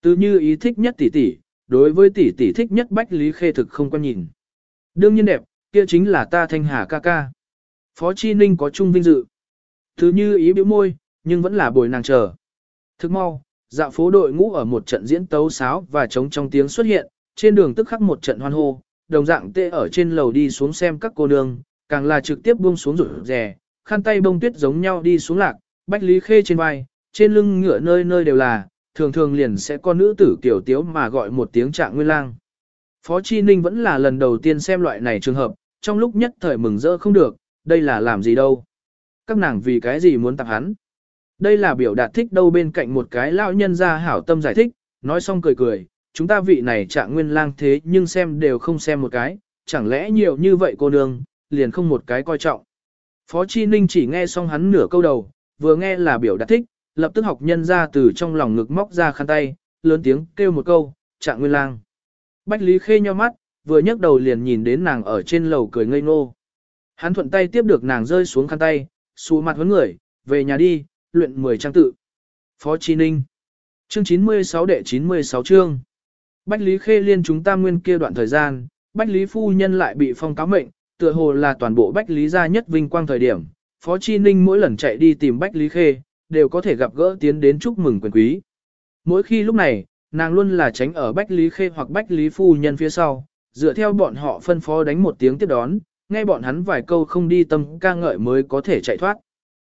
Từ như ý thích nhất tỷ tỷ, đối với tỷ tỷ thích nhất Bách Lý Khê thực không quan nhìn. Đương nhiên đẹp, kia chính là ta thanh hà ca ca. Phó Chi Ninh có chung vinh dự. Từ như ý biểu môi, nhưng vẫn là bồi nàng chờ. Thức mau, dạo phố đội ngũ ở một trận diễn tấu sáo và trống trong tiếng xuất hiện, trên đường tức khắc một trận hoan hô, đồng dạng tê ở trên lầu đi xuống xem các cô nương, càng là trực tiếp buông xuống rủ rè, khăn tay bông tuyết giống nhau đi xuống lạc, bách lý khê trên vai, trên lưng ngựa nơi nơi đều là, thường thường liền sẽ có nữ tử kiểu tiếu mà gọi một tiếng trạng nguyên lang. Phó Chi Ninh vẫn là lần đầu tiên xem loại này trường hợp, trong lúc nhất thời mừng rỡ không được, đây là làm gì đâu. Các nàng vì cái gì muốn tặng hắn. Đây là biểu đạt thích đâu bên cạnh một cái lão nhân ra hảo tâm giải thích, nói xong cười cười, chúng ta vị này trạng nguyên lang thế nhưng xem đều không xem một cái, chẳng lẽ nhiều như vậy cô nương, liền không một cái coi trọng. Phó Chi Ninh chỉ nghe xong hắn nửa câu đầu, vừa nghe là biểu đạt thích, lập tức học nhân ra từ trong lòng ngực móc ra khăn tay, lớn tiếng kêu một câu, trạng nguyên lang. Bách Lý Khê nhau mắt, vừa nhấc đầu liền nhìn đến nàng ở trên lầu cười ngây ngô. Hắn thuận tay tiếp được nàng rơi xuống khăn tay, xù mặt huấn người, về nhà đi, luyện 10 trang tự. Phó Chi Ninh Chương 96 đệ 96 chương Bách Lý Khê liên chúng ta nguyên kia đoạn thời gian, Bách Lý Phu Nhân lại bị phong cáo mệnh, tựa hồ là toàn bộ Bách Lý gia nhất vinh quang thời điểm. Phó Chi Ninh mỗi lần chạy đi tìm Bách Lý Khê, đều có thể gặp gỡ tiến đến chúc mừng quyền quý. Mỗi khi lúc này, nàng luôn là tránh ở Bách Lý Khê hoặc Bách Lý Phu Nhân phía sau, dựa theo bọn họ phân phó đánh một tiếng tiếp đón, nghe bọn hắn vài câu không đi tâm ca ngợi mới có thể chạy thoát.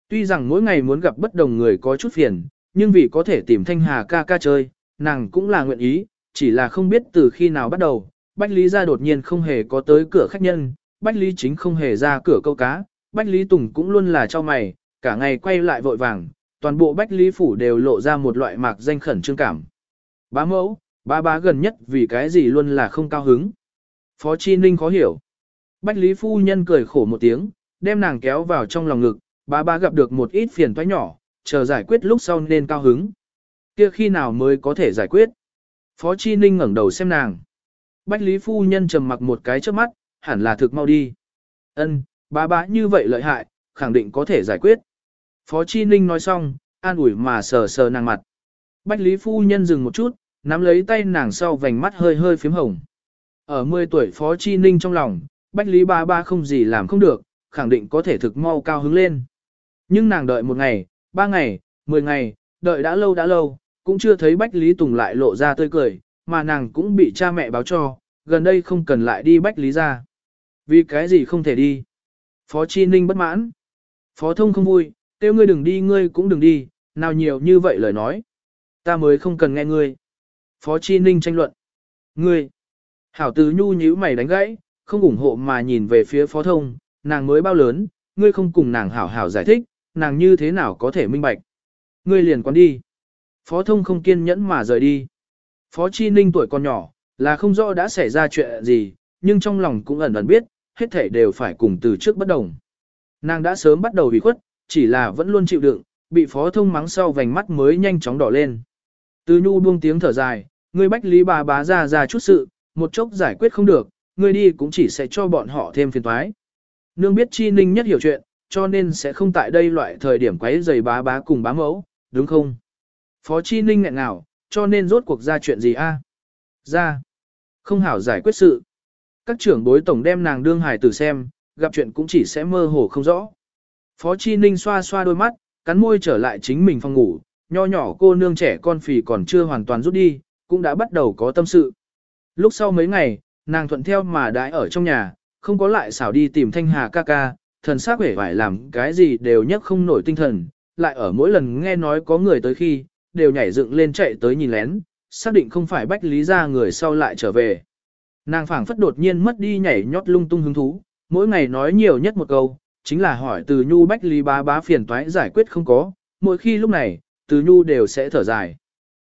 Tuy rằng mỗi ngày muốn gặp bất đồng người có chút phiền, nhưng vì có thể tìm Thanh Hà ca ca chơi, nàng cũng là nguyện ý, chỉ là không biết từ khi nào bắt đầu, Bách Lý ra đột nhiên không hề có tới cửa khách nhân, Bách Lý chính không hề ra cửa câu cá, Bách Lý Tùng cũng luôn là cho mày, cả ngày quay lại vội vàng, toàn bộ Bách Lý Phủ đều lộ ra một loại mạc danh khẩn trương cảm. Bá mẫu, bá bá gần nhất vì cái gì luôn là không cao hứng. Phó Chi Ninh khó hiểu. Bách Lý Phu Nhân cười khổ một tiếng, đem nàng kéo vào trong lòng ngực, Bà ba gặp được một ít phiền toái nhỏ, chờ giải quyết lúc sau nên cao hứng. Kia khi nào mới có thể giải quyết? Phó Chi Ninh ngẩng đầu xem nàng. Bách Lý Phu Nhân trầm mặc một cái trước mắt, hẳn là thực mau đi. Ân, bà bá như vậy lợi hại, khẳng định có thể giải quyết. Phó Chi Ninh nói xong, an ủi mà sờ sờ nàng mặt. Bách Lý Phu Nhân dừng một chút, nắm lấy tay nàng sau vành mắt hơi hơi phím hồng. Ở 10 tuổi Phó Chi Ninh trong lòng, Bách Lý ba ba không gì làm không được, khẳng định có thể thực mau cao hứng lên. Nhưng nàng đợi một ngày, ba ngày, mười ngày, đợi đã lâu đã lâu, cũng chưa thấy Bách Lý Tùng lại lộ ra tươi cười, mà nàng cũng bị cha mẹ báo cho, gần đây không cần lại đi Bách Lý ra. Vì cái gì không thể đi? Phó Chi Ninh bất mãn. Phó Thông không vui, kêu ngươi đừng đi ngươi cũng đừng đi, nào nhiều như vậy lời nói. Ta mới không cần nghe ngươi. Phó Chi Ninh tranh luận. Ngươi. Hảo Tứ Nhu nhíu mày đánh gãy, không ủng hộ mà nhìn về phía Phó Thông, nàng mới bao lớn, ngươi không cùng nàng hảo hảo giải thích, nàng như thế nào có thể minh bạch. Ngươi liền quán đi. Phó Thông không kiên nhẫn mà rời đi. Phó Chi Ninh tuổi còn nhỏ, là không rõ đã xảy ra chuyện gì, nhưng trong lòng cũng ẩn ẩn biết, hết thể đều phải cùng từ trước bất đồng. Nàng đã sớm bắt đầu bị khuất, chỉ là vẫn luôn chịu đựng, bị phó thông mắng sau vành mắt mới nhanh chóng đỏ lên. Từ nhu buông tiếng thở dài, ngươi bách lý bà bá ra ra chút sự, một chốc giải quyết không được, ngươi đi cũng chỉ sẽ cho bọn họ thêm phiền toái. Nương biết chi ninh nhất hiểu chuyện, cho nên sẽ không tại đây loại thời điểm quấy giày bá bá cùng bá mẫu, đúng không? Phó chi ninh nghẹn nào, cho nên rốt cuộc ra chuyện gì a? Ra. Không hảo giải quyết sự. Các trưởng bối tổng đem nàng đương hài tử xem, gặp chuyện cũng chỉ sẽ mơ hồ không rõ. Phó Chi Ninh xoa xoa đôi mắt, cắn môi trở lại chính mình phòng ngủ, nho nhỏ cô nương trẻ con phì còn chưa hoàn toàn rút đi, cũng đã bắt đầu có tâm sự. Lúc sau mấy ngày, nàng thuận theo mà đãi ở trong nhà, không có lại xảo đi tìm thanh hà ca ca, thần xác vẻ phải làm cái gì đều nhấc không nổi tinh thần, lại ở mỗi lần nghe nói có người tới khi, đều nhảy dựng lên chạy tới nhìn lén, xác định không phải bách lý ra người sau lại trở về. Nàng phảng phất đột nhiên mất đi nhảy nhót lung tung hứng thú, mỗi ngày nói nhiều nhất một câu, chính là hỏi từ nhu bách lý bá bá phiền toái giải quyết không có, mỗi khi lúc này, từ nhu đều sẽ thở dài.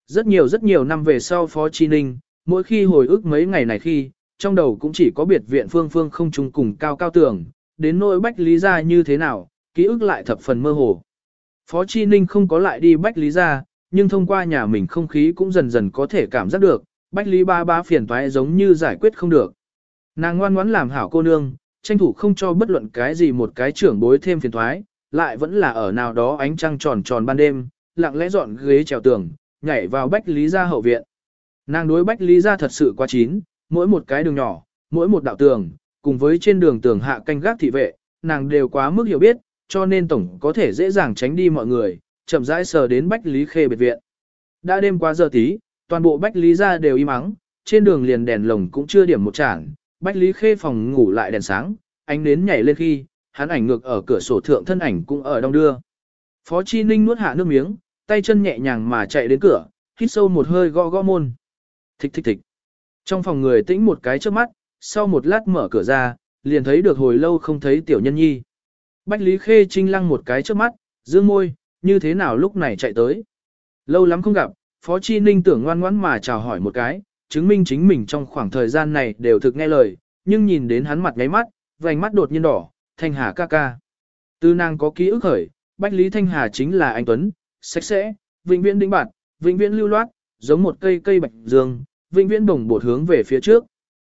Rất nhiều rất nhiều năm về sau Phó Chi Ninh, mỗi khi hồi ức mấy ngày này khi, trong đầu cũng chỉ có biệt viện phương phương không chung cùng cao cao tường, đến nỗi bách lý gia như thế nào, ký ức lại thập phần mơ hồ. Phó Chi Ninh không có lại đi bách lý gia, nhưng thông qua nhà mình không khí cũng dần dần có thể cảm giác được, bách lý ba ba phiền toái giống như giải quyết không được. Nàng ngoan ngoãn làm hảo cô nương, tranh thủ không cho bất luận cái gì một cái trưởng bối thêm phiền toái, lại vẫn là ở nào đó ánh trăng tròn tròn ban đêm, lặng lẽ dọn ghế trèo tường, nhảy vào bách lý gia hậu viện. Nàng đối bách lý gia thật sự quá chín, mỗi một cái đường nhỏ, mỗi một đạo tường, cùng với trên đường tường hạ canh gác thị vệ, nàng đều quá mức hiểu biết, cho nên tổng có thể dễ dàng tránh đi mọi người, chậm rãi sờ đến Bách Lý Khê biệt viện. Đã đêm quá giờ tí, toàn bộ Bách Lý gia đều im ắng, trên đường liền đèn lồng cũng chưa điểm một chản, Bách Lý Khê phòng ngủ lại đèn sáng, ánh nến nhảy lên khi, hắn ảnh ngược ở cửa sổ thượng thân ảnh cũng ở đông đưa. Phó Chi Ninh nuốt hạ nước miếng, tay chân nhẹ nhàng mà chạy đến cửa, hít sâu một hơi gõ gõ môn. Thích thích thích. Trong phòng người tĩnh một cái trước mắt, sau một lát mở cửa ra, liền thấy được hồi lâu không thấy tiểu nhân nhi. Bách Lý Khê trinh lăng một cái trước mắt, dương môi, như thế nào lúc này chạy tới. Lâu lắm không gặp, Phó Chi Ninh tưởng ngoan ngoãn mà chào hỏi một cái, chứng minh chính mình trong khoảng thời gian này đều thực nghe lời, nhưng nhìn đến hắn mặt ngáy mắt, vành mắt đột nhiên đỏ, Thanh Hà ca ca. Tư nàng có ký ức khởi, Bách Lý Thanh Hà chính là anh Tuấn, sạch sẽ, vĩnh viễn đĩnh bạn, vĩnh viễn lưu loát, giống một cây cây bạch dương, vĩnh viễn bồng bột hướng về phía trước.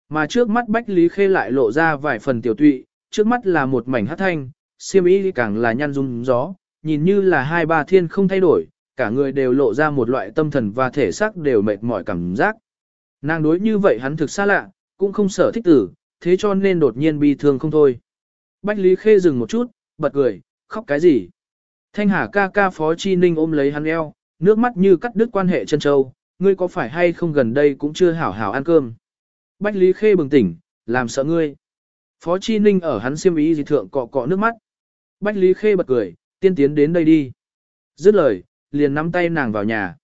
Mà trước mắt Bách Lý Khê lại lộ ra vài phần tiểu tụy, trước mắt là một mảnh hát thanh, siêm ý càng là nhăn rung gió, nhìn như là hai ba thiên không thay đổi, cả người đều lộ ra một loại tâm thần và thể xác đều mệt mỏi cảm giác. Nàng đối như vậy hắn thực xa lạ, cũng không sở thích tử, thế cho nên đột nhiên bi thương không thôi. Bách Lý Khê dừng một chút, bật cười, khóc cái gì? Thanh Hà ca ca phó chi ninh ôm lấy hắn eo, nước mắt như cắt đứt quan hệ chân châu, ngươi có phải hay không gần đây cũng chưa hảo hảo ăn cơm. Bách Lý Khê bừng tỉnh, làm sợ ngươi. Phó Chi Ninh ở hắn siêm ý gì thượng cọ cọ nước mắt. Bách Lý Khê bật cười, tiên tiến đến đây đi. Dứt lời, liền nắm tay nàng vào nhà.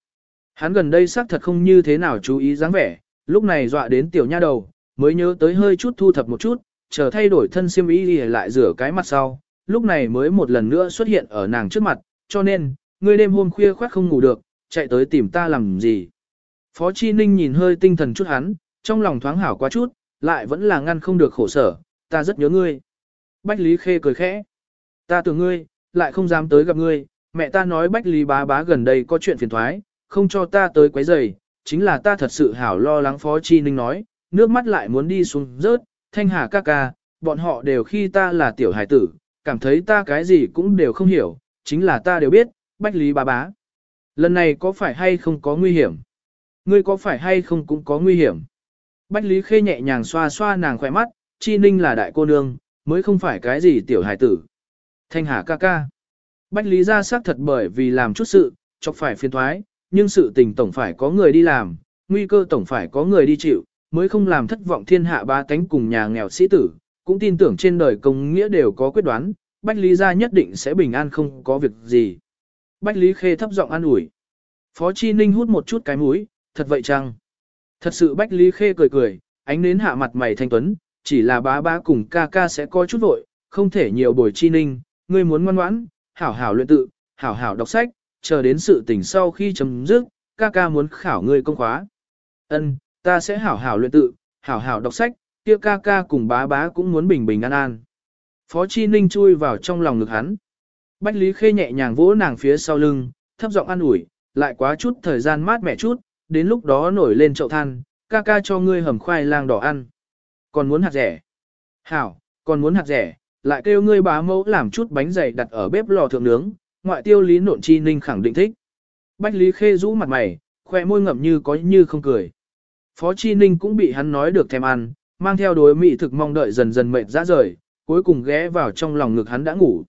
Hắn gần đây xác thật không như thế nào chú ý dáng vẻ, lúc này dọa đến tiểu nha đầu, mới nhớ tới hơi chút thu thập một chút, chờ thay đổi thân siêm ý đi lại rửa cái mặt sau, lúc này mới một lần nữa xuất hiện ở nàng trước mặt, cho nên, ngươi đêm hôm khuya khoác không ngủ được, chạy tới tìm ta làm gì. Phó Chi Ninh nhìn hơi tinh thần chút hắn, trong lòng thoáng hảo quá chút, lại vẫn là ngăn không được khổ sở, ta rất nhớ ngươi. Bách Lý Khê cười khẽ. Ta tưởng ngươi, lại không dám tới gặp ngươi, mẹ ta nói Bách Lý bá bá gần đây có chuyện phiền thoái, không cho ta tới quấy rầy, chính là ta thật sự hảo lo lắng Phó Chi Ninh nói, nước mắt lại muốn đi xuống rớt, thanh hà ca ca, bọn họ đều khi ta là tiểu hải tử, cảm thấy ta cái gì cũng đều không hiểu, chính là ta đều biết, Bách Lý bá bá. Lần này có phải hay không có nguy hiểm? Ngươi có phải hay không cũng có nguy hiểm? Bách Lý Khê nhẹ nhàng xoa xoa nàng khỏe mắt, Chi Ninh là đại cô nương, mới không phải cái gì tiểu hải tử. Thanh Hà ca ca. Bách Lý ra xác thật bởi vì làm chút sự, chọc phải phiền thoái, nhưng sự tình tổng phải có người đi làm, nguy cơ tổng phải có người đi chịu, mới không làm thất vọng thiên hạ ba tánh cùng nhà nghèo sĩ tử, cũng tin tưởng trên đời công nghĩa đều có quyết đoán, Bách Lý ra nhất định sẽ bình an không có việc gì. Bách Lý Khê thấp giọng an ủi. Phó Chi Ninh hút một chút cái mũi, thật vậy chăng? Thật sự Bách Lý Khê cười cười, ánh nến hạ mặt mày thanh tuấn, chỉ là bá bá cùng ca ca sẽ có chút vội, không thể nhiều bồi chi ninh, ngươi muốn ngoan ngoãn, hảo hảo luyện tự, hảo hảo đọc sách, chờ đến sự tỉnh sau khi chấm dứt, ca ca muốn khảo ngươi công khóa. Ân, ta sẽ hảo hảo luyện tự, hảo hảo đọc sách, kia ca ca cùng bá bá cũng muốn bình bình an an. Phó Chi Ninh chui vào trong lòng ngực hắn. Bách Lý Khê nhẹ nhàng vỗ nàng phía sau lưng, thấp giọng an ủi, lại quá chút thời gian mát mẻ chút, đến lúc đó nổi lên chậu than, ca ca cho ngươi hầm khoai lang đỏ ăn. Còn muốn hạt rẻ. Hảo, còn muốn hạt rẻ, lại kêu ngươi bá mẫu làm chút bánh dày đặt ở bếp lò thượng nướng, ngoại tiêu lý nộn chi ninh khẳng định thích. Bách Lý Khê rũ mặt mày, khoe môi ngậm như có như không cười. Phó Chi Ninh cũng bị hắn nói được thèm ăn, mang theo đối mỹ thực mong đợi dần dần mệt ra rời, cuối cùng ghé vào trong lòng ngực hắn đã ngủ.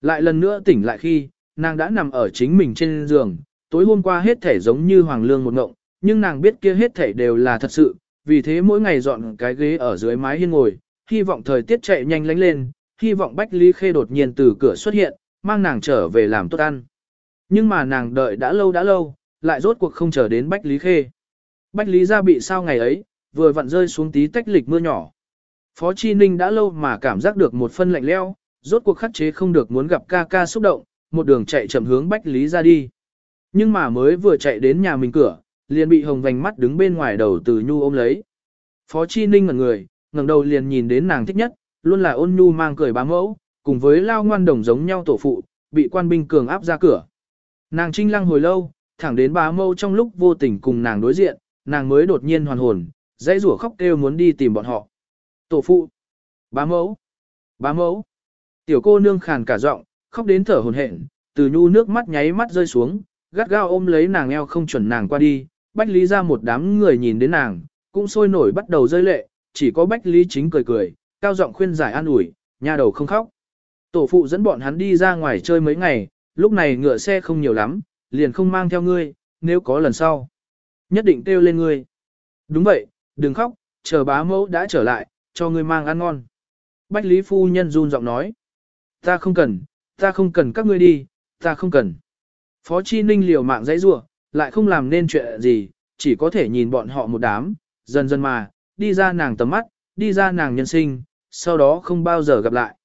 Lại lần nữa tỉnh lại khi, nàng đã nằm ở chính mình trên giường, tối hôm qua hết thể giống như hoàng lương một ngộng, nhưng nàng biết kia hết thể đều là thật sự, vì thế mỗi ngày dọn cái ghế ở dưới mái hiên ngồi, hy vọng thời tiết chạy nhanh lánh lên, hy vọng Bách Lý Khê đột nhiên từ cửa xuất hiện, mang nàng trở về làm tốt ăn. Nhưng mà nàng đợi đã lâu đã lâu, lại rốt cuộc không chờ đến Bách Lý Khê. Bách Lý ra bị sao ngày ấy, vừa vặn rơi xuống tí tách lịch mưa nhỏ. Phó Chi Ninh đã lâu mà cảm giác được một phân lạnh leo, rốt cuộc khắc chế không được muốn gặp ca ca xúc động, một đường chạy chậm hướng Bách Lý ra đi. Nhưng mà mới vừa chạy đến nhà mình cửa, liền bị hồng vành mắt đứng bên ngoài đầu từ nhu ôm lấy. Phó Chi Ninh ngẩn người, ngẩng đầu liền nhìn đến nàng thích nhất, luôn là ôn nhu mang cười bá mẫu, cùng với lao ngoan đồng giống nhau tổ phụ, bị quan binh cường áp ra cửa. Nàng trinh lăng hồi lâu, thẳng đến bá mâu trong lúc vô tình cùng nàng đối diện, nàng mới đột nhiên hoàn hồn, dãy rủa khóc kêu muốn đi tìm bọn họ. Tổ phụ, bá mẫu, bá mẫu. Tiểu cô nương khàn cả giọng, khóc đến thở hổn hển, từ nhu nước mắt nháy mắt rơi xuống, gắt gao ôm lấy nàng eo không chuẩn nàng qua đi, bách lý ra một đám người nhìn đến nàng, cũng sôi nổi bắt đầu rơi lệ, chỉ có bách lý chính cười cười, cao giọng khuyên giải an ủi, nhà đầu không khóc. Tổ phụ dẫn bọn hắn đi ra ngoài chơi mấy ngày, lúc này ngựa xe không nhiều lắm, liền không mang theo ngươi, nếu có lần sau. Nhất định kêu lên ngươi. Đúng vậy, đừng khóc, chờ bá mẫu đã trở lại, cho ngươi mang ăn ngon. Bách Lý Phu Nhân run giọng nói. Ta không cần, ta không cần các ngươi đi, ta không cần. Phó Chi Ninh liều mạng dãy rủa lại không làm nên chuyện gì, chỉ có thể nhìn bọn họ một đám, dần dần mà, đi ra nàng tầm mắt, đi ra nàng nhân sinh, sau đó không bao giờ gặp lại.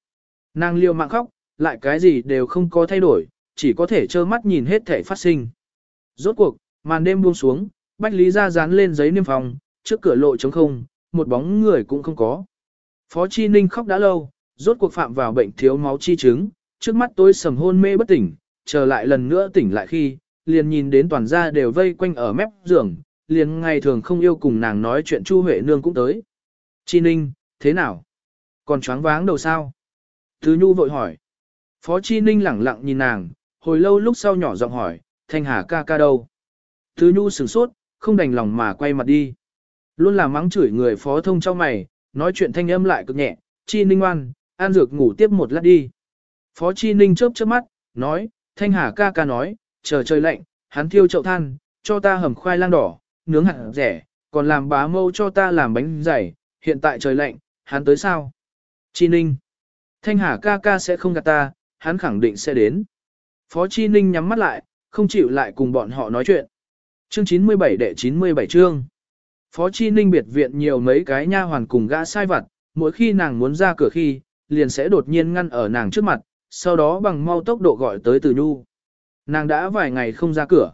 Nàng liều mạng khóc, lại cái gì đều không có thay đổi, chỉ có thể trơ mắt nhìn hết thể phát sinh. Rốt cuộc, màn đêm buông xuống, Bách Lý ra dán lên giấy niêm phòng, trước cửa lộ trống không, một bóng người cũng không có. Phó Chi Ninh khóc đã lâu, rốt cuộc phạm vào bệnh thiếu máu chi chứng, trước mắt tôi sầm hôn mê bất tỉnh, chờ lại lần nữa tỉnh lại khi, liền nhìn đến toàn gia đều vây quanh ở mép giường, liền ngày thường không yêu cùng nàng nói chuyện Chu Huệ Nương cũng tới. Chi Ninh, thế nào? Còn choáng váng đầu sao? Thứ Nhu vội hỏi. Phó Chi Ninh lẳng lặng nhìn nàng, hồi lâu lúc sau nhỏ giọng hỏi, Thanh Hà ca ca đâu? Thứ Nhu sửng sốt, không đành lòng mà quay mặt đi. Luôn là mắng chửi người phó thông trong mày, nói chuyện thanh âm lại cực nhẹ, Chi Ninh ngoan, an dược ngủ tiếp một lát đi. Phó Chi Ninh chớp chớp mắt, nói, Thanh Hà ca ca nói, chờ trời lạnh, hắn thiêu chậu than, cho ta hầm khoai lang đỏ, nướng hạt rẻ, còn làm bá mâu cho ta làm bánh dày, hiện tại trời lạnh, hắn tới sao? Chi Ninh. Thanh Hà ca ca sẽ không gạt ta, hắn khẳng định sẽ đến. Phó Chi Ninh nhắm mắt lại, không chịu lại cùng bọn họ nói chuyện. Chương 97 đệ 97 chương. Phó Chi Ninh biệt viện nhiều mấy cái nha hoàn cùng gã sai vặt, mỗi khi nàng muốn ra cửa khi, liền sẽ đột nhiên ngăn ở nàng trước mặt, sau đó bằng mau tốc độ gọi tới Từ Nhu. Nàng đã vài ngày không ra cửa.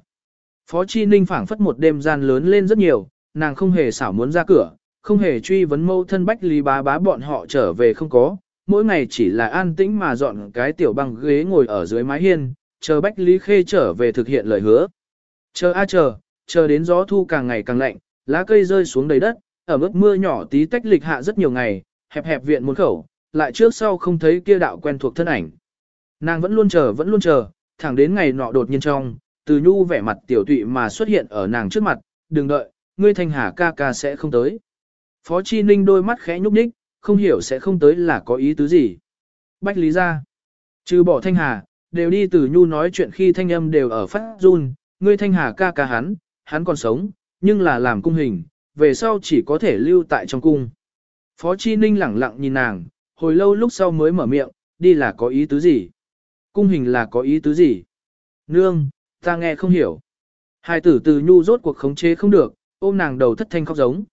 Phó Chi Ninh phảng phất một đêm gian lớn lên rất nhiều, nàng không hề xảo muốn ra cửa, không hề truy vấn mâu thân bách lý bá bá bọn họ trở về không có, mỗi ngày chỉ là an tĩnh mà dọn cái tiểu băng ghế ngồi ở dưới mái hiên, chờ bách lý khê trở về thực hiện lời hứa. Chờ a chờ, chờ đến gió thu càng ngày càng lạnh, lá cây rơi xuống đầy đất, ở mức mưa nhỏ tí tách lịch hạ rất nhiều ngày, hẹp hẹp viện một khẩu, lại trước sau không thấy kia đạo quen thuộc thân ảnh. Nàng vẫn luôn chờ vẫn luôn chờ, thẳng đến ngày nọ đột nhiên trong, từ nhu vẻ mặt tiểu tụy mà xuất hiện ở nàng trước mặt, đừng đợi, ngươi thanh hà ca ca sẽ không tới. Phó Chi Ninh đôi mắt khẽ nhúc nhích, không hiểu sẽ không tới là có ý tứ gì. Bách lý ra, trừ bỏ thanh hà, đều đi từ nhu nói chuyện khi thanh âm đều ở phát run, ngươi thanh hà ca ca hắn, hắn còn sống, nhưng là làm cung hình, về sau chỉ có thể lưu tại trong cung. Phó Chi Ninh lẳng lặng nhìn nàng, hồi lâu lúc sau mới mở miệng, đi là có ý tứ gì? Cung hình là có ý tứ gì? Nương, ta nghe không hiểu. Hai tử từ nhu rốt cuộc khống chế không được, ôm nàng đầu thất thanh khóc giống.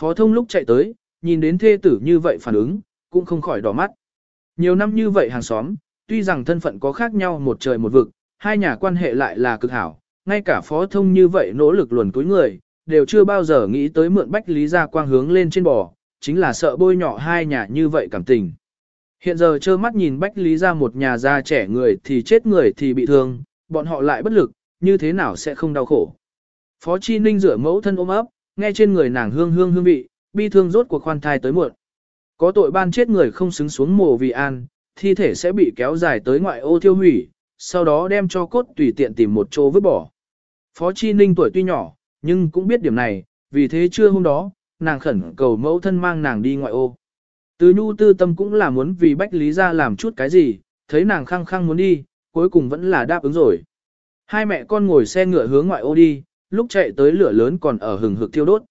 Phó thông lúc chạy tới, nhìn đến thê tử như vậy phản ứng, cũng không khỏi đỏ mắt. Nhiều năm như vậy hàng xóm, tuy rằng thân phận có khác nhau một trời một vực, hai nhà quan hệ lại là cực hảo, ngay cả phó thông như vậy nỗ lực luồn cuối người, đều chưa bao giờ nghĩ tới mượn bách lý ra quang hướng lên trên bò, chính là sợ bôi nhỏ hai nhà như vậy cảm tình. Hiện giờ trơ mắt nhìn Bách Lý ra một nhà già trẻ người thì chết người thì bị thương, bọn họ lại bất lực, như thế nào sẽ không đau khổ. Phó Chi Ninh rửa mẫu thân ôm ấp, nghe trên người nàng hương hương hương vị, bi thương rốt cuộc khoan thai tới muộn. Có tội ban chết người không xứng xuống mồ vì an, thi thể sẽ bị kéo dài tới ngoại ô thiêu hủy, sau đó đem cho cốt tùy tiện tìm một chỗ vứt bỏ. Phó Chi Ninh tuổi tuy nhỏ, nhưng cũng biết điểm này, vì thế trưa hôm đó, nàng khẩn cầu mẫu thân mang nàng đi ngoại ô. Từ nhu tư tâm cũng là muốn vì Bách Lý ra làm chút cái gì, thấy nàng khăng khăng muốn đi, cuối cùng vẫn là đáp ứng rồi. Hai mẹ con ngồi xe ngựa hướng ngoại ô đi, lúc chạy tới lửa lớn còn ở hừng hực thiêu đốt.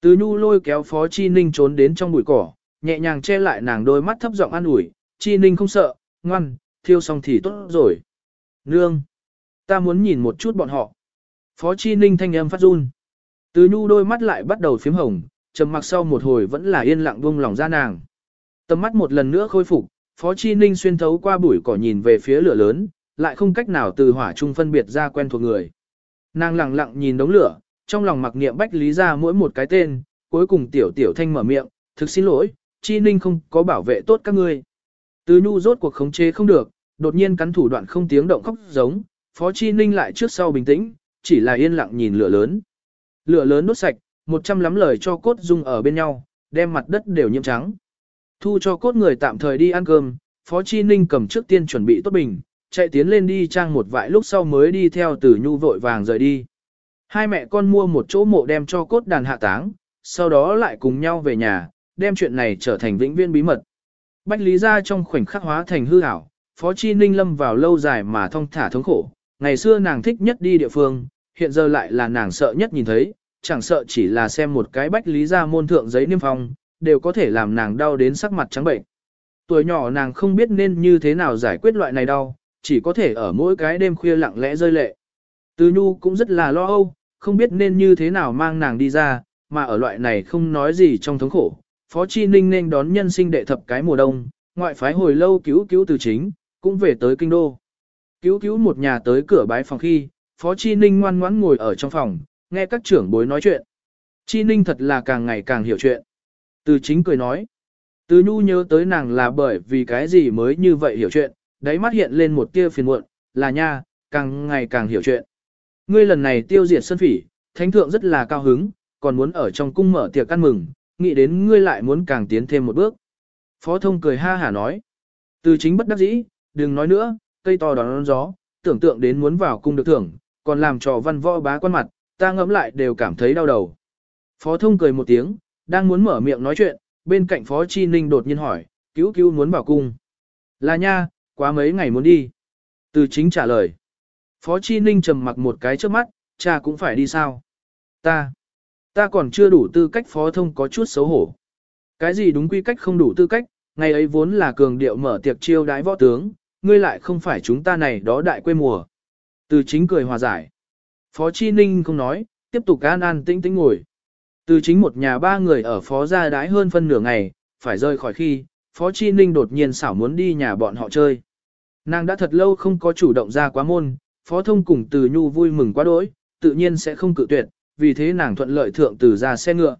Từ nhu lôi kéo Phó Chi Ninh trốn đến trong bụi cỏ, nhẹ nhàng che lại nàng đôi mắt thấp giọng an ủi, Chi Ninh không sợ, ngoan, thiêu xong thì tốt rồi. Nương, ta muốn nhìn một chút bọn họ. Phó Chi Ninh thanh âm phát run. Từ nhu đôi mắt lại bắt đầu phím hồng, trầm mặc sau một hồi vẫn là yên lặng buông lòng ra nàng. Tầm mắt một lần nữa khôi phục, Phó Chi Ninh xuyên thấu qua bụi cỏ nhìn về phía lửa lớn, lại không cách nào từ hỏa trung phân biệt ra quen thuộc người. Nàng lặng lặng nhìn đống lửa, trong lòng mặc niệm bách lý ra mỗi một cái tên, cuối cùng tiểu tiểu thanh mở miệng, thực xin lỗi, Chi Ninh không có bảo vệ tốt các ngươi. Từ nhu rốt cuộc khống chế không được, đột nhiên cắn thủ đoạn không tiếng động khóc giống, Phó Chi Ninh lại trước sau bình tĩnh, chỉ là yên lặng nhìn lửa lớn. Lửa lớn đốt sạch, một trăm lắm lời cho cốt dung ở bên nhau, đem mặt đất đều nhiễm trắng. Thu cho cốt người tạm thời đi ăn cơm, Phó Chi Ninh cầm trước tiên chuẩn bị tốt bình, chạy tiến lên đi trang một vại lúc sau mới đi theo Tử nhu vội vàng rời đi. Hai mẹ con mua một chỗ mộ đem cho cốt đàn hạ táng, sau đó lại cùng nhau về nhà, đem chuyện này trở thành vĩnh viên bí mật. Bách Lý ra trong khoảnh khắc hóa thành hư ảo, Phó Chi Ninh lâm vào lâu dài mà thong thả thống khổ. Ngày xưa nàng thích nhất đi địa phương, hiện giờ lại là nàng sợ nhất nhìn thấy, chẳng sợ chỉ là xem một cái Bách Lý ra môn thượng giấy niêm phong, đều có thể làm nàng đau đến sắc mặt trắng bệnh. Tuổi nhỏ nàng không biết nên như thế nào giải quyết loại này đau, chỉ có thể ở mỗi cái đêm khuya lặng lẽ rơi lệ. Từ Nhu cũng rất là lo âu, không biết nên như thế nào mang nàng đi ra, mà ở loại này không nói gì trong thống khổ. Phó Chi Ninh nên đón nhân sinh đệ thập cái mùa đông, ngoại phái hồi lâu cứu cứu từ chính, cũng về tới kinh đô. Cứu cứu một nhà tới cửa bái phòng khi, Phó Chi Ninh ngoan ngoãn ngồi ở trong phòng, nghe các trưởng bối nói chuyện. Chi Ninh thật là càng ngày càng hiểu chuyện. Từ chính cười nói. Từ nhu nhớ tới nàng là bởi vì cái gì mới như vậy hiểu chuyện, đáy mắt hiện lên một tia phiền muộn, là nha, càng ngày càng hiểu chuyện. Ngươi lần này tiêu diệt sân phỉ, thánh thượng rất là cao hứng, còn muốn ở trong cung mở tiệc ăn mừng, nghĩ đến ngươi lại muốn càng tiến thêm một bước. Phó thông cười ha hả nói. Từ chính bất đắc dĩ, đừng nói nữa, cây to đón gió, tưởng tượng đến muốn vào cung được thưởng, còn làm trò văn võ bá quan mặt, ta ngẫm lại đều cảm thấy đau đầu. Phó thông cười một tiếng, đang muốn mở miệng nói chuyện, bên cạnh Phó Chi Ninh đột nhiên hỏi, cứu cứu muốn vào cung. Là nha, quá mấy ngày muốn đi. Từ chính trả lời. Phó Chi Ninh trầm mặc một cái trước mắt, cha cũng phải đi sao? Ta, ta còn chưa đủ tư cách phó thông có chút xấu hổ. Cái gì đúng quy cách không đủ tư cách, ngày ấy vốn là cường điệu mở tiệc chiêu đái võ tướng, ngươi lại không phải chúng ta này đó đại quê mùa. Từ chính cười hòa giải. Phó Chi Ninh không nói, tiếp tục an an tĩnh tĩnh ngồi. Từ chính một nhà ba người ở phó gia đái hơn phân nửa ngày, phải rời khỏi khi, Phó Chi Ninh đột nhiên xảo muốn đi nhà bọn họ chơi. Nàng đã thật lâu không có chủ động ra quá môn, Phó Thông cùng Từ Nhu vui mừng quá đỗi, tự nhiên sẽ không cự tuyệt, vì thế nàng thuận lợi thượng từ ra xe ngựa.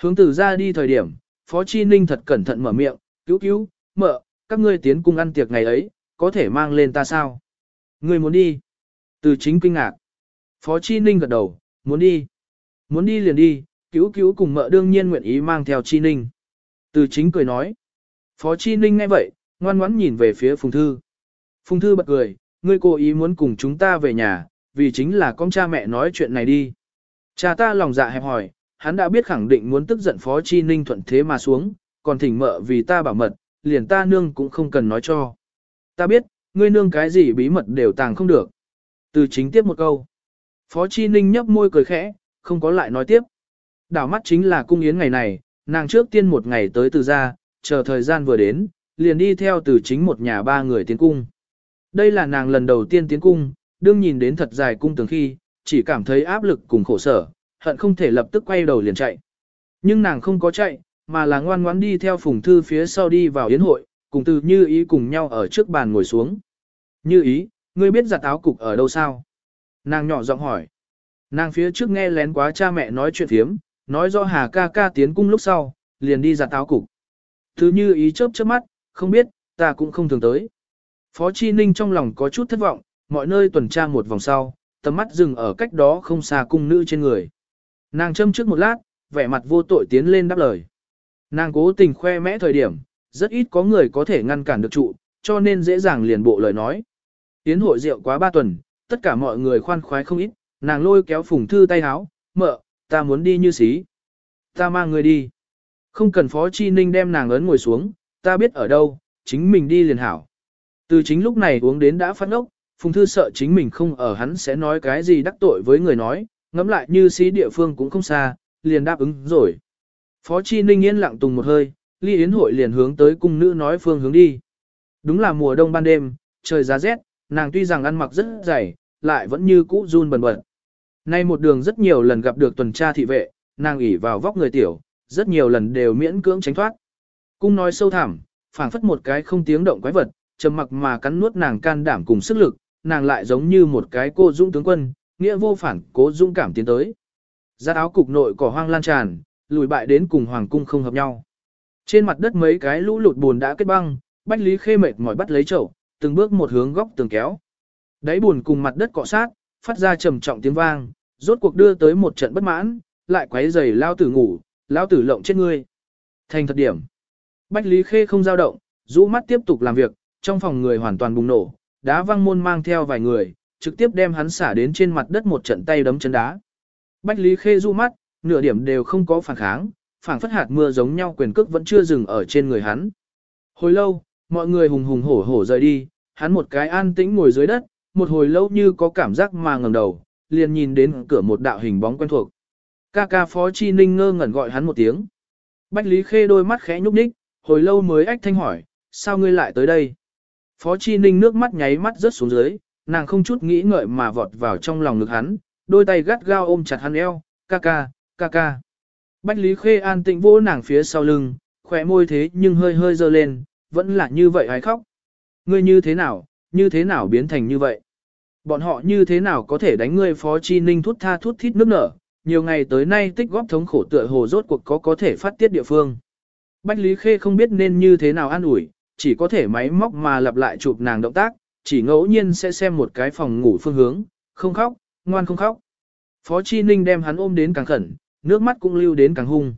Hướng từ ra đi thời điểm, Phó Chi Ninh thật cẩn thận mở miệng, cứu cứu, mợ, các ngươi tiến cung ăn tiệc ngày ấy, có thể mang lên ta sao? Ngươi muốn đi? Từ chính kinh ngạc. Phó Chi Ninh gật đầu, muốn đi. Muốn đi liền đi, cứu cứu cùng mợ đương nhiên nguyện ý mang theo Chi Ninh. Từ chính cười nói. Phó Chi Ninh nghe vậy, ngoan ngoãn nhìn về phía Phùng Thư. Phùng Thư bật cười, ngươi cố ý muốn cùng chúng ta về nhà, vì chính là con cha mẹ nói chuyện này đi. Cha ta lòng dạ hẹp hỏi, hắn đã biết khẳng định muốn tức giận Phó Chi Ninh thuận thế mà xuống, còn thỉnh mợ vì ta bảo mật, liền ta nương cũng không cần nói cho. Ta biết, ngươi nương cái gì bí mật đều tàng không được. Từ chính tiếp một câu. Phó Chi Ninh nhấp môi cười khẽ, không có lại nói tiếp. Đảo mắt chính là cung yến ngày này, nàng trước tiên một ngày tới từ gia, chờ thời gian vừa đến, liền đi theo từ chính một nhà ba người tiến cung. Đây là nàng lần đầu tiên tiến cung, đương nhìn đến thật dài cung tường khi, chỉ cảm thấy áp lực cùng khổ sở, hận không thể lập tức quay đầu liền chạy. Nhưng nàng không có chạy, mà là ngoan ngoãn đi theo phùng thư phía sau đi vào yến hội, cùng từ như ý cùng nhau ở trước bàn ngồi xuống. Như ý, ngươi biết giặt áo cục ở đâu sao? Nàng nhỏ giọng hỏi. Nàng phía trước nghe lén quá cha mẹ nói chuyện thiếm, nói do Hà ca ca tiến cung lúc sau, liền đi giặt áo cục. Thứ như ý chớp chớp mắt, không biết, ta cũng không thường tới. Phó Chi Ninh trong lòng có chút thất vọng, mọi nơi tuần tra một vòng sau, tầm mắt dừng ở cách đó không xa cung nữ trên người. Nàng châm trước một lát, vẻ mặt vô tội tiến lên đáp lời. Nàng cố tình khoe mẽ thời điểm, rất ít có người có thể ngăn cản được trụ, cho nên dễ dàng liền bộ lời nói. Tiến hội rượu quá ba tuần, tất cả mọi người khoan khoái không ít, nàng lôi kéo phùng thư tay háo, mợ, ta muốn đi như xí. Ta mang người đi. Không cần Phó Chi Ninh đem nàng ấn ngồi xuống, ta biết ở đâu, chính mình đi liền hảo. Từ chính lúc này uống đến đã phát ốc, Phùng Thư sợ chính mình không ở hắn sẽ nói cái gì đắc tội với người nói, ngẫm lại như xí địa phương cũng không xa, liền đáp ứng rồi. Phó Chi Ninh yên lặng tùng một hơi, Ly Yến hội liền hướng tới cung nữ nói phương hướng đi. Đúng là mùa đông ban đêm, trời giá rét, nàng tuy rằng ăn mặc rất dày, lại vẫn như cũ run bần bật. Nay một đường rất nhiều lần gặp được tuần tra thị vệ, nàng ủy vào vóc người tiểu, rất nhiều lần đều miễn cưỡng tránh thoát. Cung nói sâu thẳm, phảng phất một cái không tiếng động quái vật, trầm mặc mà cắn nuốt nàng can đảm cùng sức lực, nàng lại giống như một cái cô dũng tướng quân, nghĩa vô phản cố dũng cảm tiến tới. Giát áo cục nội cỏ hoang lan tràn, lùi bại đến cùng hoàng cung không hợp nhau. Trên mặt đất mấy cái lũ lụt buồn đã kết băng, Bách Lý Khê mệt mỏi bắt lấy chậu, từng bước một hướng góc tường kéo. Đáy buồn cùng mặt đất cọ sát, phát ra trầm trọng tiếng vang, rốt cuộc đưa tới một trận bất mãn, lại quấy giày lao tử ngủ, lao tử lộng chết ngươi. Thành thật điểm. Bách Lý Khê không dao động, rũ mắt tiếp tục làm việc, trong phòng người hoàn toàn bùng nổ, đá văng môn mang theo vài người, trực tiếp đem hắn xả đến trên mặt đất một trận tay đấm chân đá. Bách Lý Khê rũ mắt, nửa điểm đều không có phản kháng, phảng phất hạt mưa giống nhau quyền cước vẫn chưa dừng ở trên người hắn. Hồi lâu, mọi người hùng hùng hổ hổ rời đi, hắn một cái an tĩnh ngồi dưới đất, một hồi lâu như có cảm giác mà ngẩng đầu, liền nhìn đến cửa một đạo hình bóng quen thuộc. Ca ca Phó Chi Ninh ngơ ngẩn gọi hắn một tiếng. Bách Lý Khê đôi mắt khẽ nhúc nhích, hồi lâu mới ách thanh hỏi, sao ngươi lại tới đây? Phó Chi Ninh nước mắt nháy mắt rớt xuống dưới, nàng không chút nghĩ ngợi mà vọt vào trong lòng ngực hắn, đôi tay gắt gao ôm chặt hắn eo, ca ca, ca ca. Bách Lý Khê an tĩnh vỗ nàng phía sau lưng, khỏe môi thế nhưng hơi hơi dơ lên, vẫn là như vậy hay khóc. Ngươi như thế nào, như thế nào biến thành như vậy? Bọn họ như thế nào có thể đánh ngươi Phó Chi Ninh thút tha thút thít nước nở, nhiều ngày tới nay tích góp thống khổ tựa hồ rốt cuộc có có thể phát tiết địa phương. Bách Lý Khê không biết nên như thế nào an ủi, chỉ có thể máy móc mà lặp lại chụp nàng động tác, chỉ ngẫu nhiên sẽ xem một cái phòng ngủ phương hướng, không khóc, ngoan không khóc. Phó Chi Ninh đem hắn ôm đến càng khẩn, nước mắt cũng lưu đến càng hung.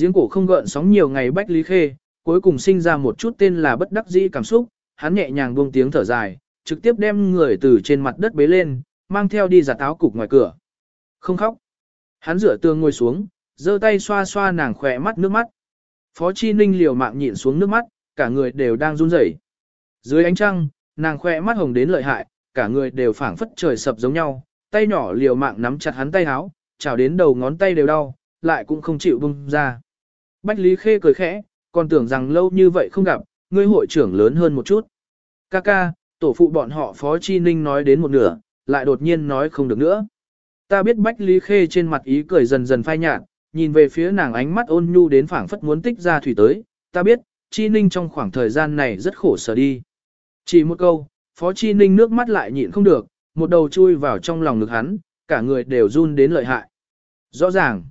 Giếng cổ không gợn sóng nhiều ngày Bách Lý Khê, cuối cùng sinh ra một chút tên là bất đắc dĩ cảm xúc, hắn nhẹ nhàng buông tiếng thở dài, trực tiếp đem người từ trên mặt đất bế lên, mang theo đi giặt áo cục ngoài cửa. Không khóc. Hắn rửa tường ngồi xuống, giơ tay xoa xoa nàng khỏe mắt nước mắt. Phó Chi Ninh liều mạng nhịn xuống nước mắt, cả người đều đang run rẩy. Dưới ánh trăng, nàng khỏe mắt hồng đến lợi hại, cả người đều phảng phất trời sập giống nhau, tay nhỏ liều mạng nắm chặt hắn tay háo, chào đến đầu ngón tay đều đau, lại cũng không chịu buông ra. Bách Lý Khê cười khẽ, còn tưởng rằng lâu như vậy không gặp, ngươi hội trưởng lớn hơn một chút. Kaka tổ phụ bọn họ Phó Chi Ninh nói đến một nửa, lại đột nhiên nói không được nữa. Ta biết Bách Lý Khê trên mặt ý cười dần dần phai nhạt, nhìn về phía nàng ánh mắt ôn nhu đến phảng phất muốn tích ra thủy tới, ta biết, Chi Ninh trong khoảng thời gian này rất khổ sở đi. Chỉ một câu, Phó Chi Ninh nước mắt lại nhịn không được, một đầu chui vào trong lòng ngực hắn, cả người đều run đến lợi hại. Rõ ràng,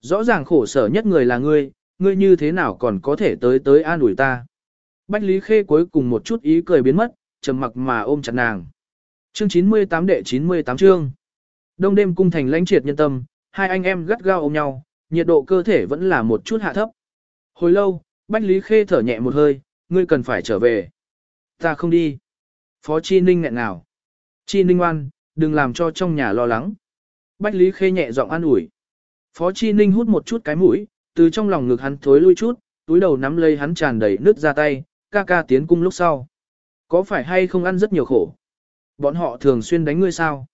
rõ ràng khổ sở nhất người là ngươi, ngươi như thế nào còn có thể tới tới an ủi ta. Bách Lý Khê cuối cùng một chút ý cười biến mất, trầm mặc mà ôm chặt nàng. Chương 98 đệ 98 chương. Đông đêm cung thành lãnh triệt nhân tâm, hai anh em gắt gao ôm nhau, nhiệt độ cơ thể vẫn là một chút hạ thấp. Hồi lâu, Bách Lý Khê thở nhẹ một hơi, ngươi cần phải trở về. Ta không đi. Phó Chi Ninh nghẹn nào. Chi Ninh oan, đừng làm cho trong nhà lo lắng. Bách Lý Khê nhẹ giọng an ủi. Phó Chi Ninh hút một chút cái mũi, từ trong lòng ngực hắn thối lui chút, túi đầu nắm lấy hắn tràn đầy nước ra tay, ca ca tiến cung lúc sau. Có phải hay không ăn rất nhiều khổ? Bọn họ thường xuyên đánh ngươi sao?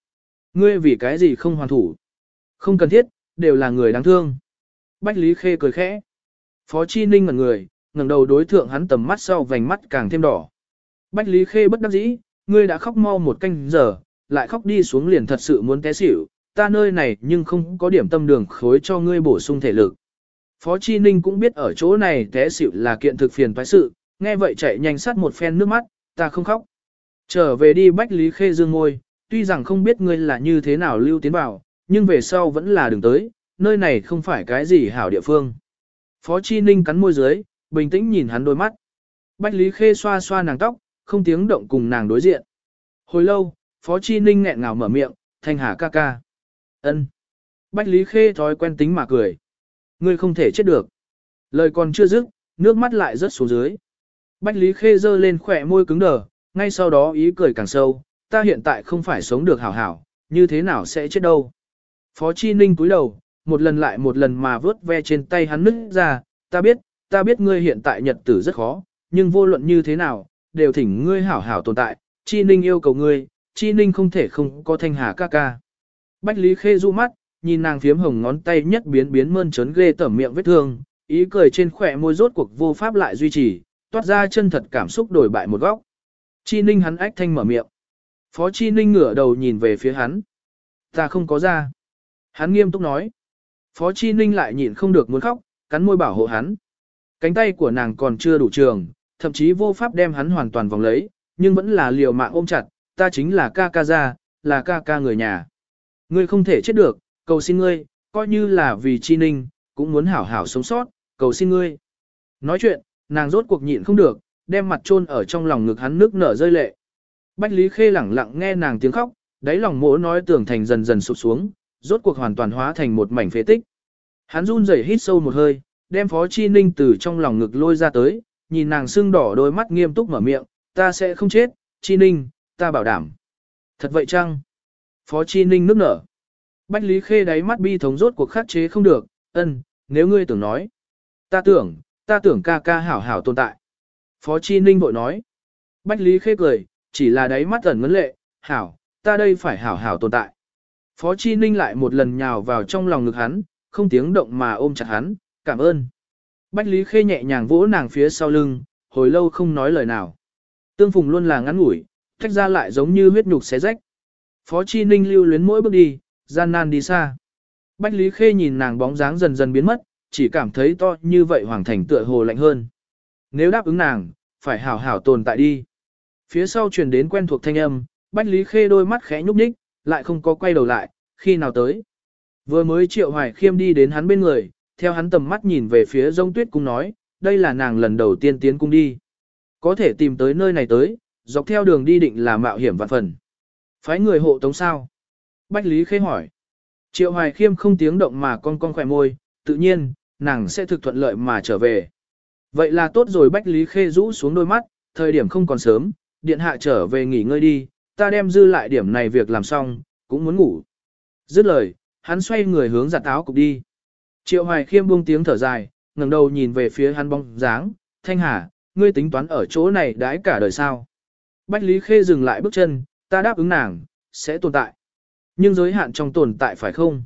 Ngươi vì cái gì không hoàn thủ? Không cần thiết, đều là người đáng thương. Bách Lý Khê cười khẽ. Phó Chi Ninh ngẩn người, ngẩng đầu đối thượng hắn tầm mắt sau vành mắt càng thêm đỏ. Bách Lý Khê bất đắc dĩ, ngươi đã khóc mau một canh giờ, lại khóc đi xuống liền thật sự muốn té xỉu, ta nơi này nhưng không có điểm tâm đường khối cho ngươi bổ sung thể lực. Phó Chi Ninh cũng biết ở chỗ này té xỉu là kiện thực phiền toái sự, nghe vậy chạy nhanh sát một phen nước mắt, ta không khóc. Trở về đi Bách Lý Khê dương ngôi, tuy rằng không biết ngươi là như thế nào lưu tiến vào, nhưng về sau vẫn là đừng tới, nơi này không phải cái gì hảo địa phương. Phó Chi Ninh cắn môi dưới, bình tĩnh nhìn hắn đôi mắt. Bách Lý Khê xoa xoa nàng tóc, không tiếng động cùng nàng đối diện. Hồi lâu, Phó Chi Ninh nghẹn ngào mở miệng, thanh hà ca ca. ân. Bách Lý Khê thói quen tính mà cười. Ngươi không thể chết được. Lời còn chưa dứt, nước mắt lại rớt xuống dưới. Bách Lý Khê giơ lên khỏe môi cứng đờ, ngay sau đó ý cười càng sâu, ta hiện tại không phải sống được hảo hảo, như thế nào sẽ chết đâu. Phó Chi Ninh cúi đầu, một lần lại một lần mà vớt ve trên tay hắn nứt ra, ta biết, ta biết ngươi hiện tại nhật tử rất khó, nhưng vô luận như thế nào, đều thỉnh ngươi hảo hảo tồn tại, Chi Ninh yêu cầu ngươi, Chi Ninh không thể không có thanh hà ca ca. Bách Lý Khê du mắt, nhìn nàng phiếm hồng ngón tay nhất biến biến mơn trớn ghê tẩm miệng vết thương, ý cười trên khỏe môi rốt cuộc vô pháp lại duy trì, toát ra chân thật cảm xúc đổi bại một góc. Chi Ninh hắn ách thanh mở miệng. Phó Chi Ninh ngửa đầu nhìn về phía hắn. Ta không có ra. Hắn nghiêm túc nói. Phó Chi Ninh lại nhịn không được muốn khóc, cắn môi bảo hộ hắn. Cánh tay của nàng còn chưa đủ trường, thậm chí vô pháp đem hắn hoàn toàn vòng lấy, nhưng vẫn là liều mạng ôm chặt, ta chính là ca ca gia, là ca ca người nhà. Ngươi không thể chết được, cầu xin ngươi, coi như là vì Chi Ninh, cũng muốn hảo hảo sống sót, cầu xin ngươi. Nói chuyện, nàng rốt cuộc nhịn không được, đem mặt chôn ở trong lòng ngực hắn nước nở rơi lệ. Bách Lý Khê lẳng lặng nghe nàng tiếng khóc, đáy lòng mỗ nói tưởng thành dần dần sụp xuống, rốt cuộc hoàn toàn hóa thành một mảnh phế tích. Hắn run rẩy hít sâu một hơi, đem Phó Chi Ninh từ trong lòng ngực lôi ra tới, nhìn nàng sưng đỏ đôi mắt nghiêm túc mở miệng, ta sẽ không chết, Chi Ninh, ta bảo đảm. Thật vậy chăng? Phó Chi Ninh nước nở. Bách Lý Khê đáy mắt bi thống rốt cuộc khắc chế không được, ân, nếu ngươi tưởng nói. Ta tưởng, ta tưởng ca ca hảo hảo tồn tại. Phó Chi Ninh bội nói. Bách Lý Khê cười, chỉ là đáy mắt ẩn ngấn lệ, hảo, ta đây phải hảo hảo tồn tại. Phó Chi Ninh lại một lần nhào vào trong lòng ngực hắn, không tiếng động mà ôm chặt hắn, cảm ơn. Bách Lý Khê nhẹ nhàng vỗ nàng phía sau lưng, hồi lâu không nói lời nào. Tương phùng luôn là ngắn ngủi, cách ra lại giống như huyết nhục xé rách. Phó Chi Ninh lưu luyến mỗi bước đi, gian nan đi xa. Bách Lý Khê nhìn nàng bóng dáng dần dần biến mất, chỉ cảm thấy to như vậy hoàng thành tựa hồ lạnh hơn. Nếu đáp ứng nàng, phải hảo hảo tồn tại đi. Phía sau truyền đến quen thuộc thanh âm, Bách Lý Khê đôi mắt khẽ nhúc nhích, lại không có quay đầu lại, khi nào tới. Vừa mới triệu hoài khiêm đi đến hắn bên người, theo hắn tầm mắt nhìn về phía rông tuyết cung nói, đây là nàng lần đầu tiên tiến cung đi. Có thể tìm tới nơi này tới, dọc theo đường đi định là mạo hiểm vạn phần. Phái người hộ tống sao? Bách Lý Khê hỏi. Triệu hoài khiêm không tiếng động mà con con khỏe môi, tự nhiên, nàng sẽ thực thuận lợi mà trở về. Vậy là tốt rồi Bách Lý Khê rũ xuống đôi mắt, thời điểm không còn sớm, điện hạ trở về nghỉ ngơi đi, ta đem dư lại điểm này việc làm xong, cũng muốn ngủ. Dứt lời, hắn xoay người hướng giặt áo cục đi. Triệu Hoài Khiêm buông tiếng thở dài, ngẩng đầu nhìn về phía hắn bóng dáng, Thanh Hà, ngươi tính toán ở chỗ này đãi cả đời sao. Bách Lý Khê dừng lại bước chân, ta đáp ứng nàng, sẽ tồn tại. Nhưng giới hạn trong tồn tại phải không?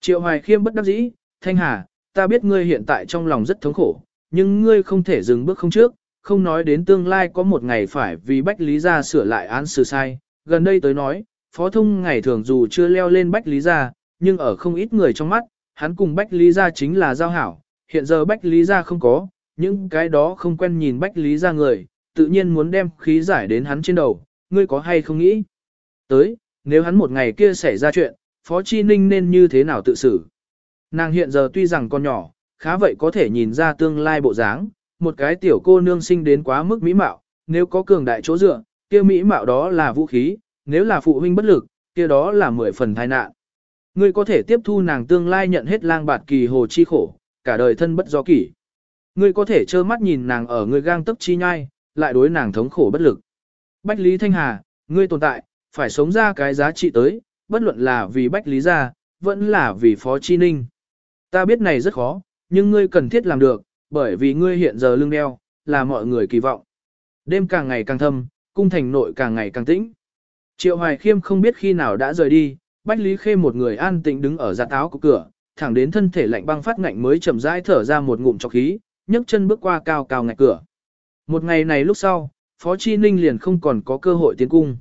Triệu Hoài Khiêm bất đắc dĩ, Thanh Hà, ta biết ngươi hiện tại trong lòng rất thống khổ, nhưng ngươi không thể dừng bước không trước, không nói đến tương lai có một ngày phải vì Bách Lý Gia sửa lại án xử sai. Gần đây tới nói, Phó Thông ngày thường dù chưa leo lên Bách Lý Gia, nhưng ở không ít người trong mắt, hắn cùng Bách Lý Gia chính là giao hảo. Hiện giờ Bách Lý Gia không có, những cái đó không quen nhìn Bách Lý Gia người, tự nhiên muốn đem khí giải đến hắn trên đầu, ngươi có hay không nghĩ? Tới, nếu hắn một ngày kia xảy ra chuyện, Phó Chi Ninh nên như thế nào tự xử? Nàng hiện giờ tuy rằng còn nhỏ, khá vậy có thể nhìn ra tương lai bộ dáng, một cái tiểu cô nương sinh đến quá mức mỹ mạo, nếu có cường đại chỗ dựa, kia mỹ mạo đó là vũ khí, nếu là phụ huynh bất lực, kia đó là mười phần tai nạn. Ngươi có thể tiếp thu nàng tương lai nhận hết lang bạt kỳ hồ chi khổ, cả đời thân bất do kỷ. Ngươi có thể trơ mắt nhìn nàng ở ngươi gang tức chi nhai, lại đối nàng thống khổ bất lực. Bách Lý Thanh Hà, ngươi tồn tại, phải sống ra cái giá trị tới, bất luận là vì Bách Lý gia, vẫn là vì Phó Chi Ninh. Ta biết này rất khó, nhưng ngươi cần thiết làm được, bởi vì ngươi hiện giờ lưng đeo, là mọi người kỳ vọng. Đêm càng ngày càng thâm, cung thành nội càng ngày càng tĩnh. Triệu Hoài Khiêm không biết khi nào đã rời đi, Bách Lý Khê một người an tĩnh đứng ở giặt áo của cửa, thẳng đến thân thể lạnh băng phát ngạnh mới chậm rãi thở ra một ngụm trọc khí, nhấc chân bước qua cao cao ngạch cửa. Một ngày này lúc sau, Phó Chi Ninh liền không còn có cơ hội tiến cung.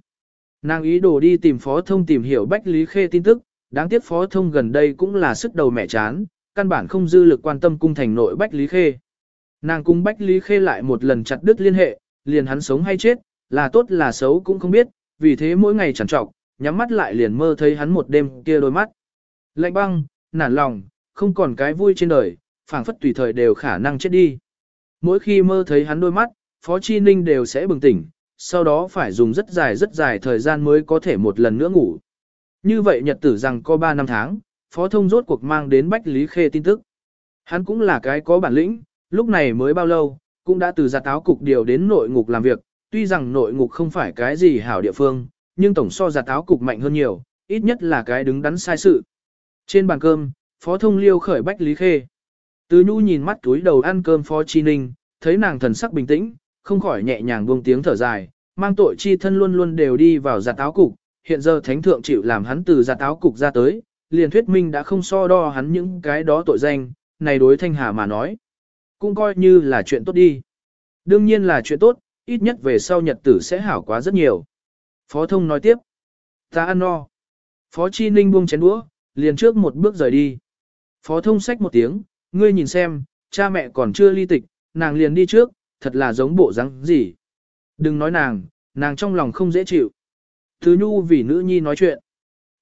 Nàng ý đồ đi tìm Phó Thông tìm hiểu Bách Lý Khê tin tức, đáng tiếc Phó Thông gần đây cũng là sức đầu mẹ chán, căn bản không dư lực quan tâm cung thành nội Bách Lý Khê. Nàng cung Bách Lý Khê lại một lần chặt đứt liên hệ, liền hắn sống hay chết, là tốt là xấu cũng không biết, vì thế mỗi ngày chẳng trọc, nhắm mắt lại liền mơ thấy hắn một đêm kia đôi mắt. Lạnh băng, nản lòng, không còn cái vui trên đời, phảng phất tùy thời đều khả năng chết đi. Mỗi khi mơ thấy hắn đôi mắt, Phó Chi Ninh đều sẽ bừng tỉnh, sau đó phải dùng rất dài rất dài thời gian mới có thể một lần nữa ngủ. Như vậy nhật tử rằng có 3 năm tháng, Phó Thông rốt cuộc mang đến Bách Lý Khê tin tức. Hắn cũng là cái có bản lĩnh, lúc này mới bao lâu, cũng đã từ giặt áo cục điều đến nội ngục làm việc, tuy rằng nội ngục không phải cái gì hảo địa phương, nhưng tổng so giặt áo cục mạnh hơn nhiều, ít nhất là cái đứng đắn sai sự. Trên bàn cơm, Phó Thông liêu khởi Bách Lý Khê. Từ Nhu nhìn mắt túi đầu ăn cơm Phó Chi Ninh, thấy nàng thần sắc bình tĩnh, không khỏi nhẹ nhàng buông tiếng thở dài, mang tội chi thân luôn luôn đều đi vào giặt áo cục, hiện giờ thánh thượng chịu làm hắn từ giặt áo cục ra tới, liền thuyết minh đã không so đo hắn những cái đó tội danh, này đối thanh hà mà nói. Cũng coi như là chuyện tốt đi. Đương nhiên là chuyện tốt, ít nhất về sau nhật tử sẽ hảo quá rất nhiều. Phó thông nói tiếp. Ta ăn no. Phó Chi Ninh buông chén đũa, liền trước một bước rời đi. Phó thông sách một tiếng, ngươi nhìn xem, cha mẹ còn chưa ly tịch, nàng liền đi trước, thật là giống bộ rắn gì. Đừng nói nàng, nàng trong lòng không dễ chịu. Thứ nhu vì nữ nhi nói chuyện.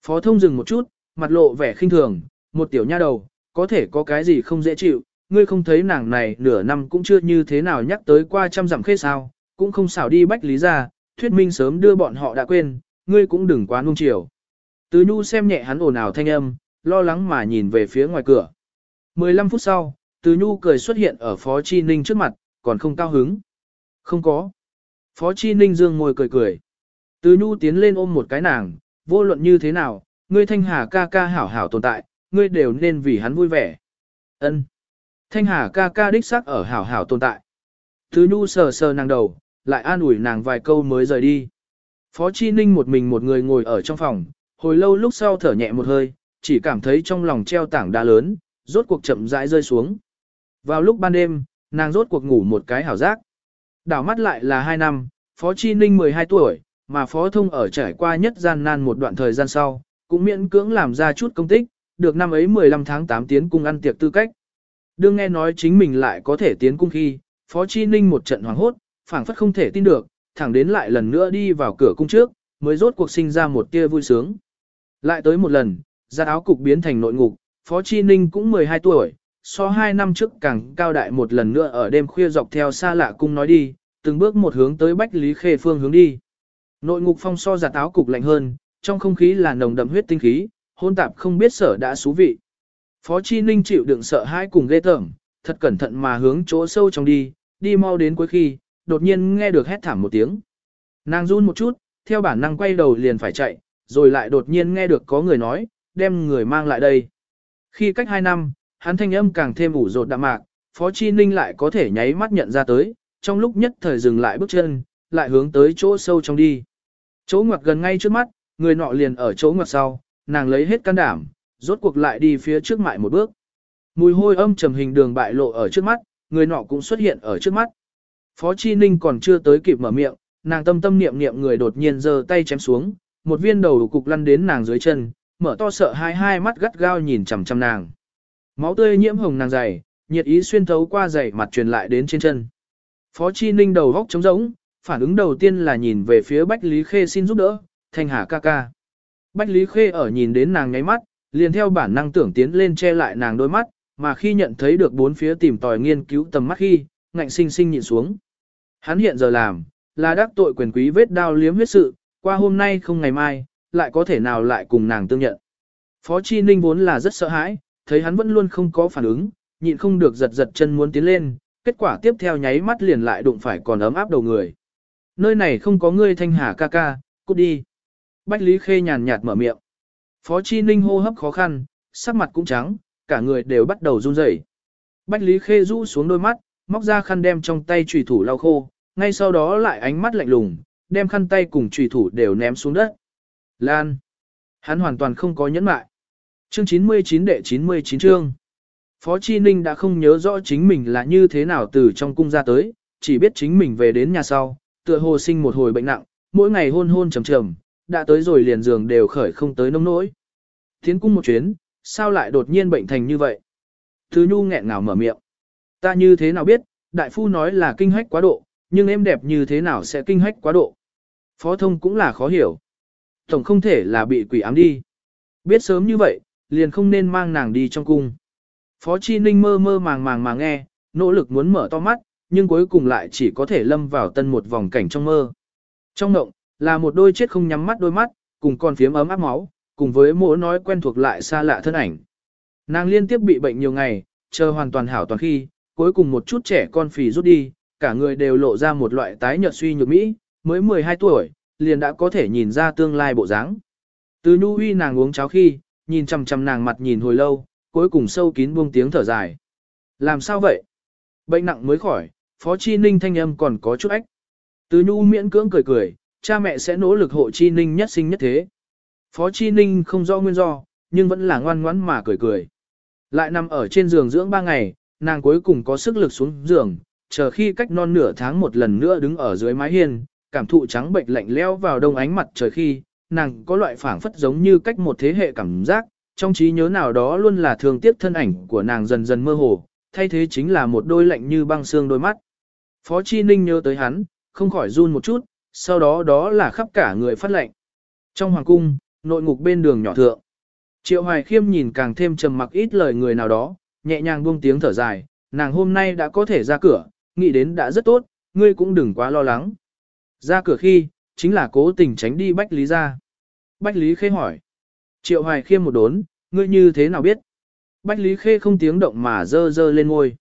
Phó thông dừng một chút, mặt lộ vẻ khinh thường, một tiểu nha đầu, có thể có cái gì không dễ chịu, ngươi không thấy nàng này nửa năm cũng chưa như thế nào nhắc tới qua trăm dặm khê sao, cũng không xảo đi bách lý ra, thuyết minh sớm đưa bọn họ đã quên, ngươi cũng đừng quá nung chiều. Tứ Nhu xem nhẹ hắn ồn ào thanh âm, lo lắng mà nhìn về phía ngoài cửa. 15 phút sau, Tứ Nhu cười xuất hiện ở Phó Chi Ninh trước mặt, còn không cao hứng. Không có. Phó Chi Ninh dương ngồi cười cười. Tứ Nhu tiến lên ôm một cái nàng, vô luận như thế nào, ngươi thanh hà ca ca hảo hảo tồn tại, ngươi đều nên vì hắn vui vẻ. Ân. Thanh hà ca ca đích xác ở hảo hảo tồn tại. Thứ Nhu sờ sờ nàng đầu, lại an ủi nàng vài câu mới rời đi. Phó Chi Ninh một mình một người ngồi ở trong phòng, hồi lâu lúc sau thở nhẹ một hơi, chỉ cảm thấy trong lòng treo tảng đá lớn, rốt cuộc chậm rãi rơi xuống. Vào lúc ban đêm, nàng rốt cuộc ngủ một cái hảo giác. Đảo mắt lại là 2 năm, Phó Chi Ninh 12 tuổi, mà Phó Thông ở trải qua nhất gian nan một đoạn thời gian sau, cũng miễn cưỡng làm ra chút công tích, được năm ấy 15 tháng 8 tiến cung ăn tiệc tư cách. Đương nghe nói chính mình lại có thể tiến cung khi, Phó Chi Ninh một trận hoảng hốt, phảng phất không thể tin được, thẳng đến lại lần nữa đi vào cửa cung trước, mới rốt cuộc sinh ra một tia vui sướng. Lại tới một lần, giặt áo cục biến thành nội ngục, Phó Chi Ninh cũng 12 tuổi, so 2 năm trước càng cao đại một lần nữa ở đêm khuya dọc theo xa lạ cung nói đi, từng bước một hướng tới Bách Lý Khê phương hướng đi. Nội ngục phong so giặt áo cục lạnh hơn, trong không khí là nồng đậm huyết tinh khí, hôn tạp không biết sở đã xú vị. Phó Chi Ninh chịu đựng sợ hãi cùng ghê tởm, thật cẩn thận mà hướng chỗ sâu trong đi, đi mau đến cuối khi, đột nhiên nghe được hét thảm một tiếng. Nàng run một chút, theo bản năng quay đầu liền phải chạy, rồi lại đột nhiên nghe được có người nói, đem người mang lại đây. Khi cách hai năm, hắn thanh âm càng thêm ủ rột đạm mạc, Phó Chi Ninh lại có thể nháy mắt nhận ra tới, trong lúc nhất thời dừng lại bước chân, lại hướng tới chỗ sâu trong đi. Chỗ ngoặt gần ngay trước mắt, người nọ liền ở chỗ ngoặt sau, nàng lấy hết can đảm, rốt cuộc lại đi phía trước mại một bước. Mùi hôi âm trầm hình đường bại lộ ở trước mắt, người nọ cũng xuất hiện ở trước mắt. Phó Chi Ninh còn chưa tới kịp mở miệng, nàng tâm tâm niệm niệm người đột nhiên giơ tay chém xuống, một viên đầu cục lăn đến nàng dưới chân, mở to sợ hai hai mắt gắt gao nhìn chằm chằm nàng. Máu tươi nhiễm hồng nàng dày, nhiệt ý xuyên thấu qua dày mặt truyền lại đến trên chân. Phó Chi Ninh đầu góc trống rỗng, phản ứng đầu tiên là nhìn về phía Bách Lý Khê xin giúp đỡ, thanh hà ca ca. Bách Lý Khê ở nhìn đến nàng nháy mắt, liền theo bản năng tưởng tiến lên che lại nàng đôi mắt, mà khi nhận thấy được bốn phía tìm tòi nghiên cứu tầm mắt khi, ngạnh sinh sinh nhìn xuống. Hắn hiện giờ làm, là đắc tội quyền quý vết đao liếm huyết sự, qua hôm nay không ngày mai, lại có thể nào lại cùng nàng tương nhận. Phó Chi Ninh vốn là rất sợ hãi, thấy hắn vẫn luôn không có phản ứng, nhịn không được giật giật chân muốn tiến lên, kết quả tiếp theo nháy mắt liền lại đụng phải còn ấm áp đầu người. Nơi này không có ngươi thanh hà ca ca, cút đi. Bách Lý Khê nhàn nhạt mở miệng. Phó Chi Ninh hô hấp khó khăn, sắc mặt cũng trắng, cả người đều bắt đầu run rẩy. Bách Lý Khê rũ xuống đôi mắt, móc ra khăn đem trong tay chùy thủ lau khô, ngay sau đó lại ánh mắt lạnh lùng, đem khăn tay cùng chùy thủ đều ném xuống đất. Lan. Hắn hoàn toàn không có nhẫn mại. Chương 99 đệ 99 chương. Phó Chi Ninh đã không nhớ rõ chính mình là như thế nào từ trong cung ra tới, chỉ biết chính mình về đến nhà sau, tựa hồ sinh một hồi bệnh nặng, mỗi ngày hôn hôn trầm trầm, đã tới rồi liền giường đều khởi không tới nông nỗi. thiến cung một chuyến, sao lại đột nhiên bệnh thành như vậy? Thứ Nhu nghẹn ngào mở miệng. Ta như thế nào biết, đại phu nói là kinh hách quá độ, nhưng em đẹp như thế nào sẽ kinh hách quá độ? Phó thông cũng là khó hiểu. Tổng không thể là bị quỷ ám đi. Biết sớm như vậy, liền không nên mang nàng đi trong cung. Phó Chi Ninh mơ mơ màng màng mà nghe, nỗ lực muốn mở to mắt, nhưng cuối cùng lại chỉ có thể lâm vào tân một vòng cảnh trong mơ. Trong ngộng, là một đôi chết không nhắm mắt đôi mắt, cùng con phiếm ấm áp máu, cùng với mỗi nói quen thuộc lại xa lạ thân ảnh. Nàng liên tiếp bị bệnh nhiều ngày, chờ hoàn toàn hảo toàn khi, cuối cùng một chút trẻ con phì rút đi, cả người đều lộ ra một loại tái nhợt suy nhược mỹ, mới 12 tuổi, liền đã có thể nhìn ra tương lai bộ dáng. Từ nhu huy nàng uống cháo khi, nhìn chằm chằm nàng mặt nhìn hồi lâu, cuối cùng sâu kín buông tiếng thở dài. Làm sao vậy? Bệnh nặng mới khỏi, Phó Chi Ninh thanh âm còn có chút ách. Từ nhu miễn cưỡng cười cười, cha mẹ sẽ nỗ lực hộ Chi Ninh nhất sinh nhất thế. Phó Chi Ninh không rõ nguyên do, nhưng vẫn là ngoan ngoãn mà cười cười. Lại nằm ở trên giường dưỡng ba ngày, nàng cuối cùng có sức lực xuống giường, chờ khi cách non nửa tháng một lần nữa đứng ở dưới mái hiên, cảm thụ trắng bệnh lạnh leo vào đông ánh mặt trời khi, nàng có loại phảng phất giống như cách một thế hệ cảm giác, trong trí nhớ nào đó luôn là thường tiếp thân ảnh của nàng dần dần mơ hồ, thay thế chính là một đôi lạnh như băng xương đôi mắt. Phó Chi Ninh nhớ tới hắn, không khỏi run một chút, sau đó đó là khắp cả người phát lệnh Trong hoàng cung, nội ngục bên đường nhỏ thượng. Triệu Hoài Khiêm nhìn càng thêm trầm mặc ít lời người nào đó, nhẹ nhàng buông tiếng thở dài, nàng hôm nay đã có thể ra cửa, nghĩ đến đã rất tốt, ngươi cũng đừng quá lo lắng. Ra cửa khi, chính là cố tình tránh đi Bách Lý ra. Bách Lý Khê hỏi. Triệu Hoài Khiêm một đốn, ngươi như thế nào biết? Bách Lý Khê không tiếng động mà dơ dơ lên ngôi.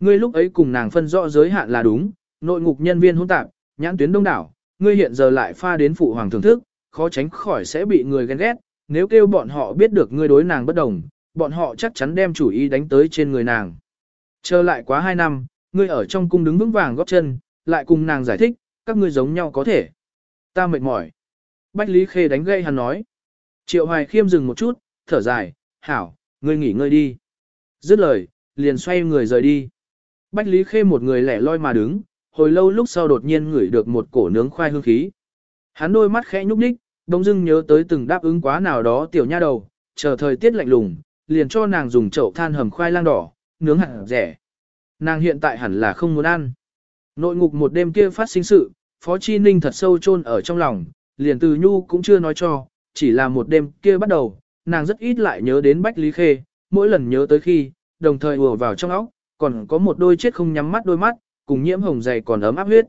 Ngươi lúc ấy cùng nàng phân rõ giới hạn là đúng, nội ngục nhân viên hỗn tạp, nhãn tuyến đông đảo, ngươi hiện giờ lại pha đến phụ hoàng thưởng thức, khó tránh khỏi sẽ bị người ghen ghét, nếu kêu bọn họ biết được ngươi đối nàng bất đồng, bọn họ chắc chắn đem chủ ý đánh tới trên người nàng. Trở lại quá hai năm, ngươi ở trong cung đứng vững vàng góp chân, lại cùng nàng giải thích, các ngươi giống nhau có thể. Ta mệt mỏi. Bách Lý Khê đánh gây hắn nói. Triệu Hoài Khiêm dừng một chút, thở dài, hảo, ngươi nghỉ ngơi đi. Dứt lời, liền xoay người rời đi. Bách Lý Khê một người lẻ loi mà đứng, hồi lâu lúc sau đột nhiên ngửi được một cổ nướng khoai hương khí. Hắn đôi mắt khẽ nhúc nhích, đông dưng nhớ tới từng đáp ứng quá nào đó tiểu nha đầu, chờ thời tiết lạnh lùng, liền cho nàng dùng chậu than hầm khoai lang đỏ, nướng hẳn rẻ. Nàng hiện tại hẳn là không muốn ăn. Nội ngục một đêm kia phát sinh sự, Phó Chi Ninh thật sâu chôn ở trong lòng, liền từ nhu cũng chưa nói cho, chỉ là một đêm kia bắt đầu, nàng rất ít lại nhớ đến Bách Lý Khê, mỗi lần nhớ tới khi, đồng thời ùa vào trong óc, còn có một đôi chết không nhắm mắt đôi mắt, cùng nhiễm hồng dày còn ấm áp huyết.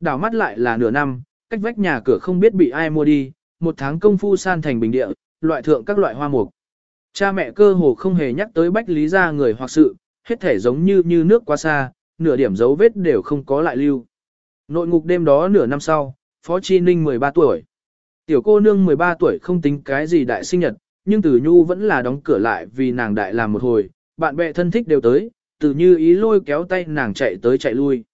Đảo mắt lại là nửa năm, cách vách nhà cửa không biết bị ai mua đi, một tháng công phu san thành bình địa, loại thượng các loại hoa mục. Cha mẹ cơ hồ không hề nhắc tới Bách Lý gia người hoặc sự, hết thể giống như như nước quá xa, nửa điểm dấu vết đều không có lại lưu. Nội ngục đêm đó nửa năm sau, Phó Chi Ninh 13 tuổi. Tiểu cô nương 13 tuổi không tính cái gì đại sinh nhật, nhưng Tử Nhu vẫn là đóng cửa lại vì nàng đại làm một hồi, bạn bè thân thích đều tới, Tử Như ý lôi kéo tay nàng chạy tới chạy lui.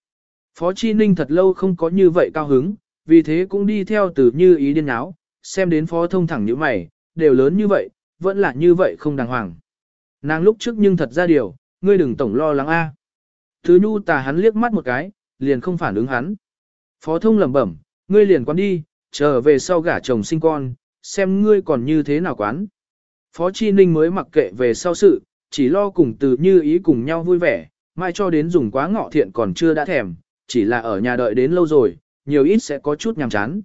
Phó Chi Ninh thật lâu không có như vậy cao hứng, vì thế cũng đi theo Tử Như ý điên áo, xem đến Phó thông thẳng như mày, đều lớn như vậy, vẫn là như vậy không đàng hoàng. Nàng lúc trước nhưng thật ra điều, ngươi đừng tổng lo lắng a. À. Thứ Nhu tà hắn liếc mắt một cái, liền không phản ứng hắn. Phó thông lẩm bẩm, ngươi liền quán đi, trở về sau gả chồng sinh con, xem ngươi còn như thế nào quán. Phó Chi Ninh mới mặc kệ về sau sự, chỉ lo cùng từ như ý cùng nhau vui vẻ, mai cho đến dùng quá ngọ thiện còn chưa đã thèm, chỉ là ở nhà đợi đến lâu rồi, nhiều ít sẽ có chút nhàm chán.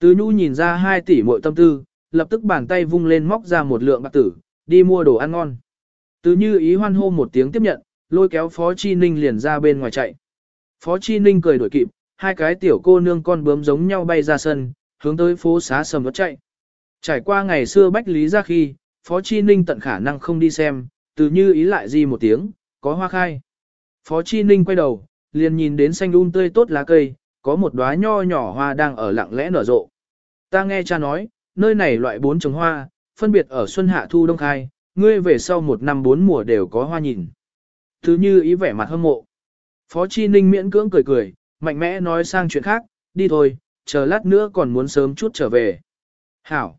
Từ Nhu nhìn ra hai tỷ muội tâm tư, lập tức bàn tay vung lên móc ra một lượng bạc tử, đi mua đồ ăn ngon. Từ như ý hoan hô một tiếng tiếp nhận, lôi kéo Phó Chi Ninh liền ra bên ngoài chạy. Phó Chi Ninh cười đổi kịp, hai cái tiểu cô nương con bướm giống nhau bay ra sân, hướng tới phố xá sầm vất chạy. Trải qua ngày xưa Bách Lý ra khi, Phó Chi Ninh tận khả năng không đi xem, từ như ý lại di một tiếng, có hoa khai. Phó Chi Ninh quay đầu, liền nhìn đến xanh un tươi tốt lá cây, có một đóa nho nhỏ hoa đang ở lặng lẽ nở rộ. Ta nghe cha nói, nơi này loại bốn trồng hoa, phân biệt ở xuân hạ thu đông khai, ngươi về sau một năm bốn mùa đều có hoa nhìn. Thứ như ý vẻ mặt hâm mộ. Phó Chi Ninh miễn cưỡng cười cười, mạnh mẽ nói sang chuyện khác, đi thôi, chờ lát nữa còn muốn sớm chút trở về. Hảo.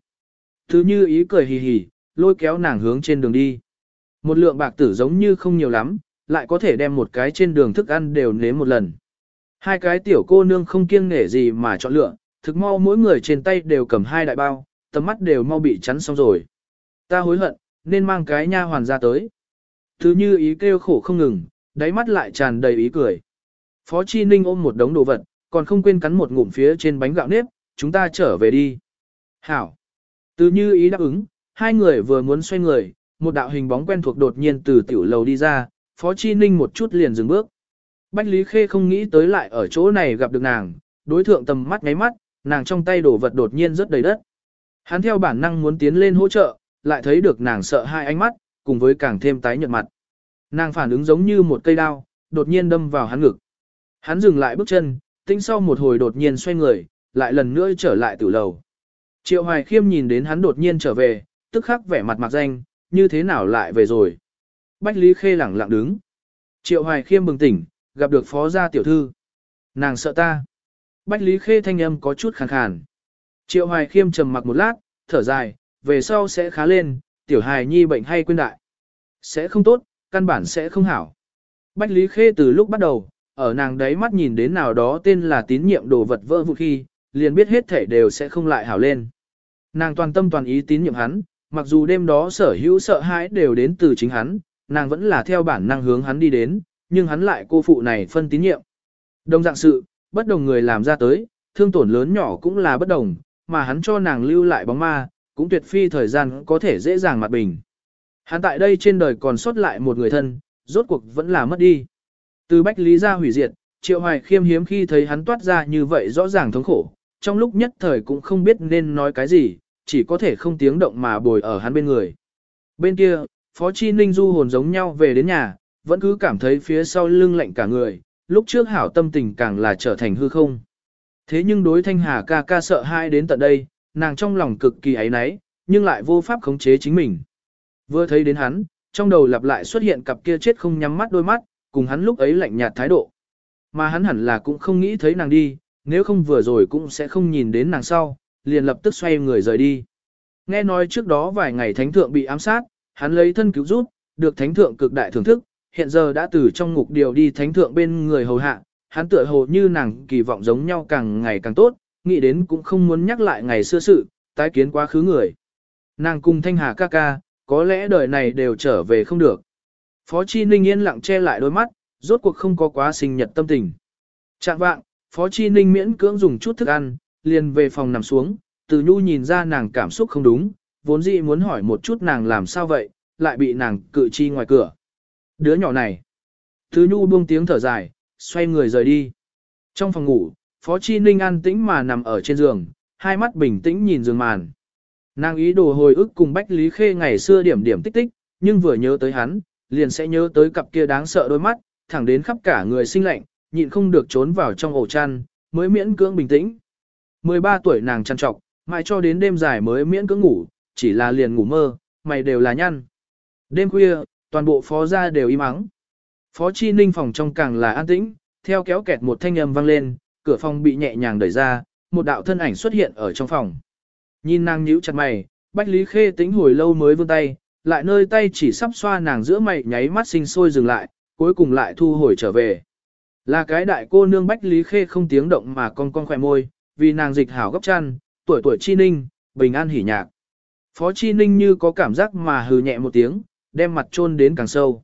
Thứ như ý cười hì hì, lôi kéo nàng hướng trên đường đi. Một lượng bạc tử giống như không nhiều lắm, lại có thể đem một cái trên đường thức ăn đều nếm một lần. Hai cái tiểu cô nương không kiêng nể gì mà chọn lựa, thực mau mỗi người trên tay đều cầm hai đại bao, tầm mắt đều mau bị chắn xong rồi. Ta hối hận, nên mang cái nha hoàn ra tới. Thứ như ý kêu khổ không ngừng, đáy mắt lại tràn đầy ý cười. Phó Chi Ninh ôm một đống đồ vật, còn không quên cắn một ngụm phía trên bánh gạo nếp, chúng ta trở về đi. Hảo. Từ như ý đáp ứng, hai người vừa muốn xoay người, một đạo hình bóng quen thuộc đột nhiên từ tiểu lầu đi ra, Phó Chi Ninh một chút liền dừng bước. Bách Lý Khê không nghĩ tới lại ở chỗ này gặp được nàng, đối thượng tầm mắt ngáy mắt, nàng trong tay đổ vật đột nhiên rất đầy đất. Hắn theo bản năng muốn tiến lên hỗ trợ, lại thấy được nàng sợ hai ánh mắt, cùng với càng thêm tái nhợt mặt. Nàng phản ứng giống như một cây đao, đột nhiên đâm vào hắn ngực. Hắn dừng lại bước chân, tinh sau một hồi đột nhiên xoay người, lại lần nữa trở lại tử lầu. Triệu Hoài Khiêm nhìn đến hắn đột nhiên trở về, tức khắc vẻ mặt mặt danh, như thế nào lại về rồi. Bách Lý Khê lẳng lặng đứng. Triệu Hoài Khiêm bừng tỉnh, gặp được phó gia tiểu thư. Nàng sợ ta. Bách Lý Khê thanh âm có chút khàn khàn. Triệu Hoài Khiêm trầm mặc một lát, thở dài, về sau sẽ khá lên, tiểu hài nhi bệnh hay quên đại. Sẽ không tốt, căn bản sẽ không hảo. Bách Lý Khê từ lúc bắt đầu, ở nàng đấy mắt nhìn đến nào đó tên là tín nhiệm đồ vật vỡ vụ khi, liền biết hết thể đều sẽ không lại hảo lên. Nàng toàn tâm toàn ý tín nhiệm hắn, mặc dù đêm đó sở hữu sợ hãi đều đến từ chính hắn, nàng vẫn là theo bản năng hướng hắn đi đến, nhưng hắn lại cô phụ này phân tín nhiệm. Đồng dạng sự, bất đồng người làm ra tới, thương tổn lớn nhỏ cũng là bất đồng, mà hắn cho nàng lưu lại bóng ma, cũng tuyệt phi thời gian có thể dễ dàng mặt bình. Hắn tại đây trên đời còn sót lại một người thân, rốt cuộc vẫn là mất đi. Từ Bách Lý ra hủy diệt, Triệu Hoài khiêm hiếm khi thấy hắn toát ra như vậy rõ ràng thống khổ, trong lúc nhất thời cũng không biết nên nói cái gì, chỉ có thể không tiếng động mà bồi ở hắn bên người. Bên kia, Phó Chi Ninh du hồn giống nhau về đến nhà, vẫn cứ cảm thấy phía sau lưng lạnh cả người, lúc trước hảo tâm tình càng là trở thành hư không. Thế nhưng đối thanh hà ca ca sợ hai đến tận đây, nàng trong lòng cực kỳ ấy náy, nhưng lại vô pháp khống chế chính mình. Vừa thấy đến hắn, trong đầu lặp lại xuất hiện cặp kia chết không nhắm mắt đôi mắt, cùng hắn lúc ấy lạnh nhạt thái độ. Mà hắn hẳn là cũng không nghĩ thấy nàng đi, nếu không vừa rồi cũng sẽ không nhìn đến nàng sau, liền lập tức xoay người rời đi. Nghe nói trước đó vài ngày thánh thượng bị ám sát, hắn lấy thân cứu giúp, được thánh thượng cực đại thưởng thức, hiện giờ đã từ trong ngục điều đi thánh thượng bên người hầu hạ, hắn tựa hồ như nàng kỳ vọng giống nhau càng ngày càng tốt, nghĩ đến cũng không muốn nhắc lại ngày xưa sự, tái kiến quá khứ người. Nàng cùng thanh hà ca ca, có lẽ đời này đều trở về không được. Phó Chi Ninh yên lặng che lại đôi mắt, rốt cuộc không có quá sinh nhật tâm tình. Trạng vạng, Phó Chi Ninh miễn cưỡng dùng chút thức ăn, liền về phòng nằm xuống, từ nhu nhìn ra nàng cảm xúc không đúng, vốn dĩ muốn hỏi một chút nàng làm sao vậy, lại bị nàng cự chi ngoài cửa. Đứa nhỏ này. Từ nhu buông tiếng thở dài, xoay người rời đi. Trong phòng ngủ, Phó Chi Ninh an tĩnh mà nằm ở trên giường, hai mắt bình tĩnh nhìn giường màn. Nàng ý đồ hồi ức cùng Bách Lý Khê ngày xưa điểm điểm tích tích, nhưng vừa nhớ tới hắn, liền sẽ nhớ tới cặp kia đáng sợ đôi mắt, thẳng đến khắp cả người sinh lạnh, nhịn không được trốn vào trong ổ chăn, mới miễn cưỡng bình tĩnh. 13 tuổi nàng chăn trọc, mãi cho đến đêm dài mới miễn cưỡng ngủ, chỉ là liền ngủ mơ, mày đều là nhăn. Đêm khuya, toàn bộ phó gia đều im ắng. Phó Chi Ninh phòng trong càng là an tĩnh, theo kéo kẹt một thanh âm vang lên, cửa phòng bị nhẹ nhàng đẩy ra, một đạo thân ảnh xuất hiện ở trong phòng. Nhìn nàng nhíu chặt mày, Bách Lý Khê tính hồi lâu mới vươn tay, lại nơi tay chỉ sắp xoa nàng giữa mày nháy mắt sinh sôi dừng lại, cuối cùng lại thu hồi trở về. Là cái đại cô nương Bách Lý Khê không tiếng động mà con con khỏe môi, vì nàng dịch hảo gấp chăn, tuổi tuổi chi ninh, bình an hỉ nhạc. Phó chi ninh như có cảm giác mà hừ nhẹ một tiếng, đem mặt chôn đến càng sâu.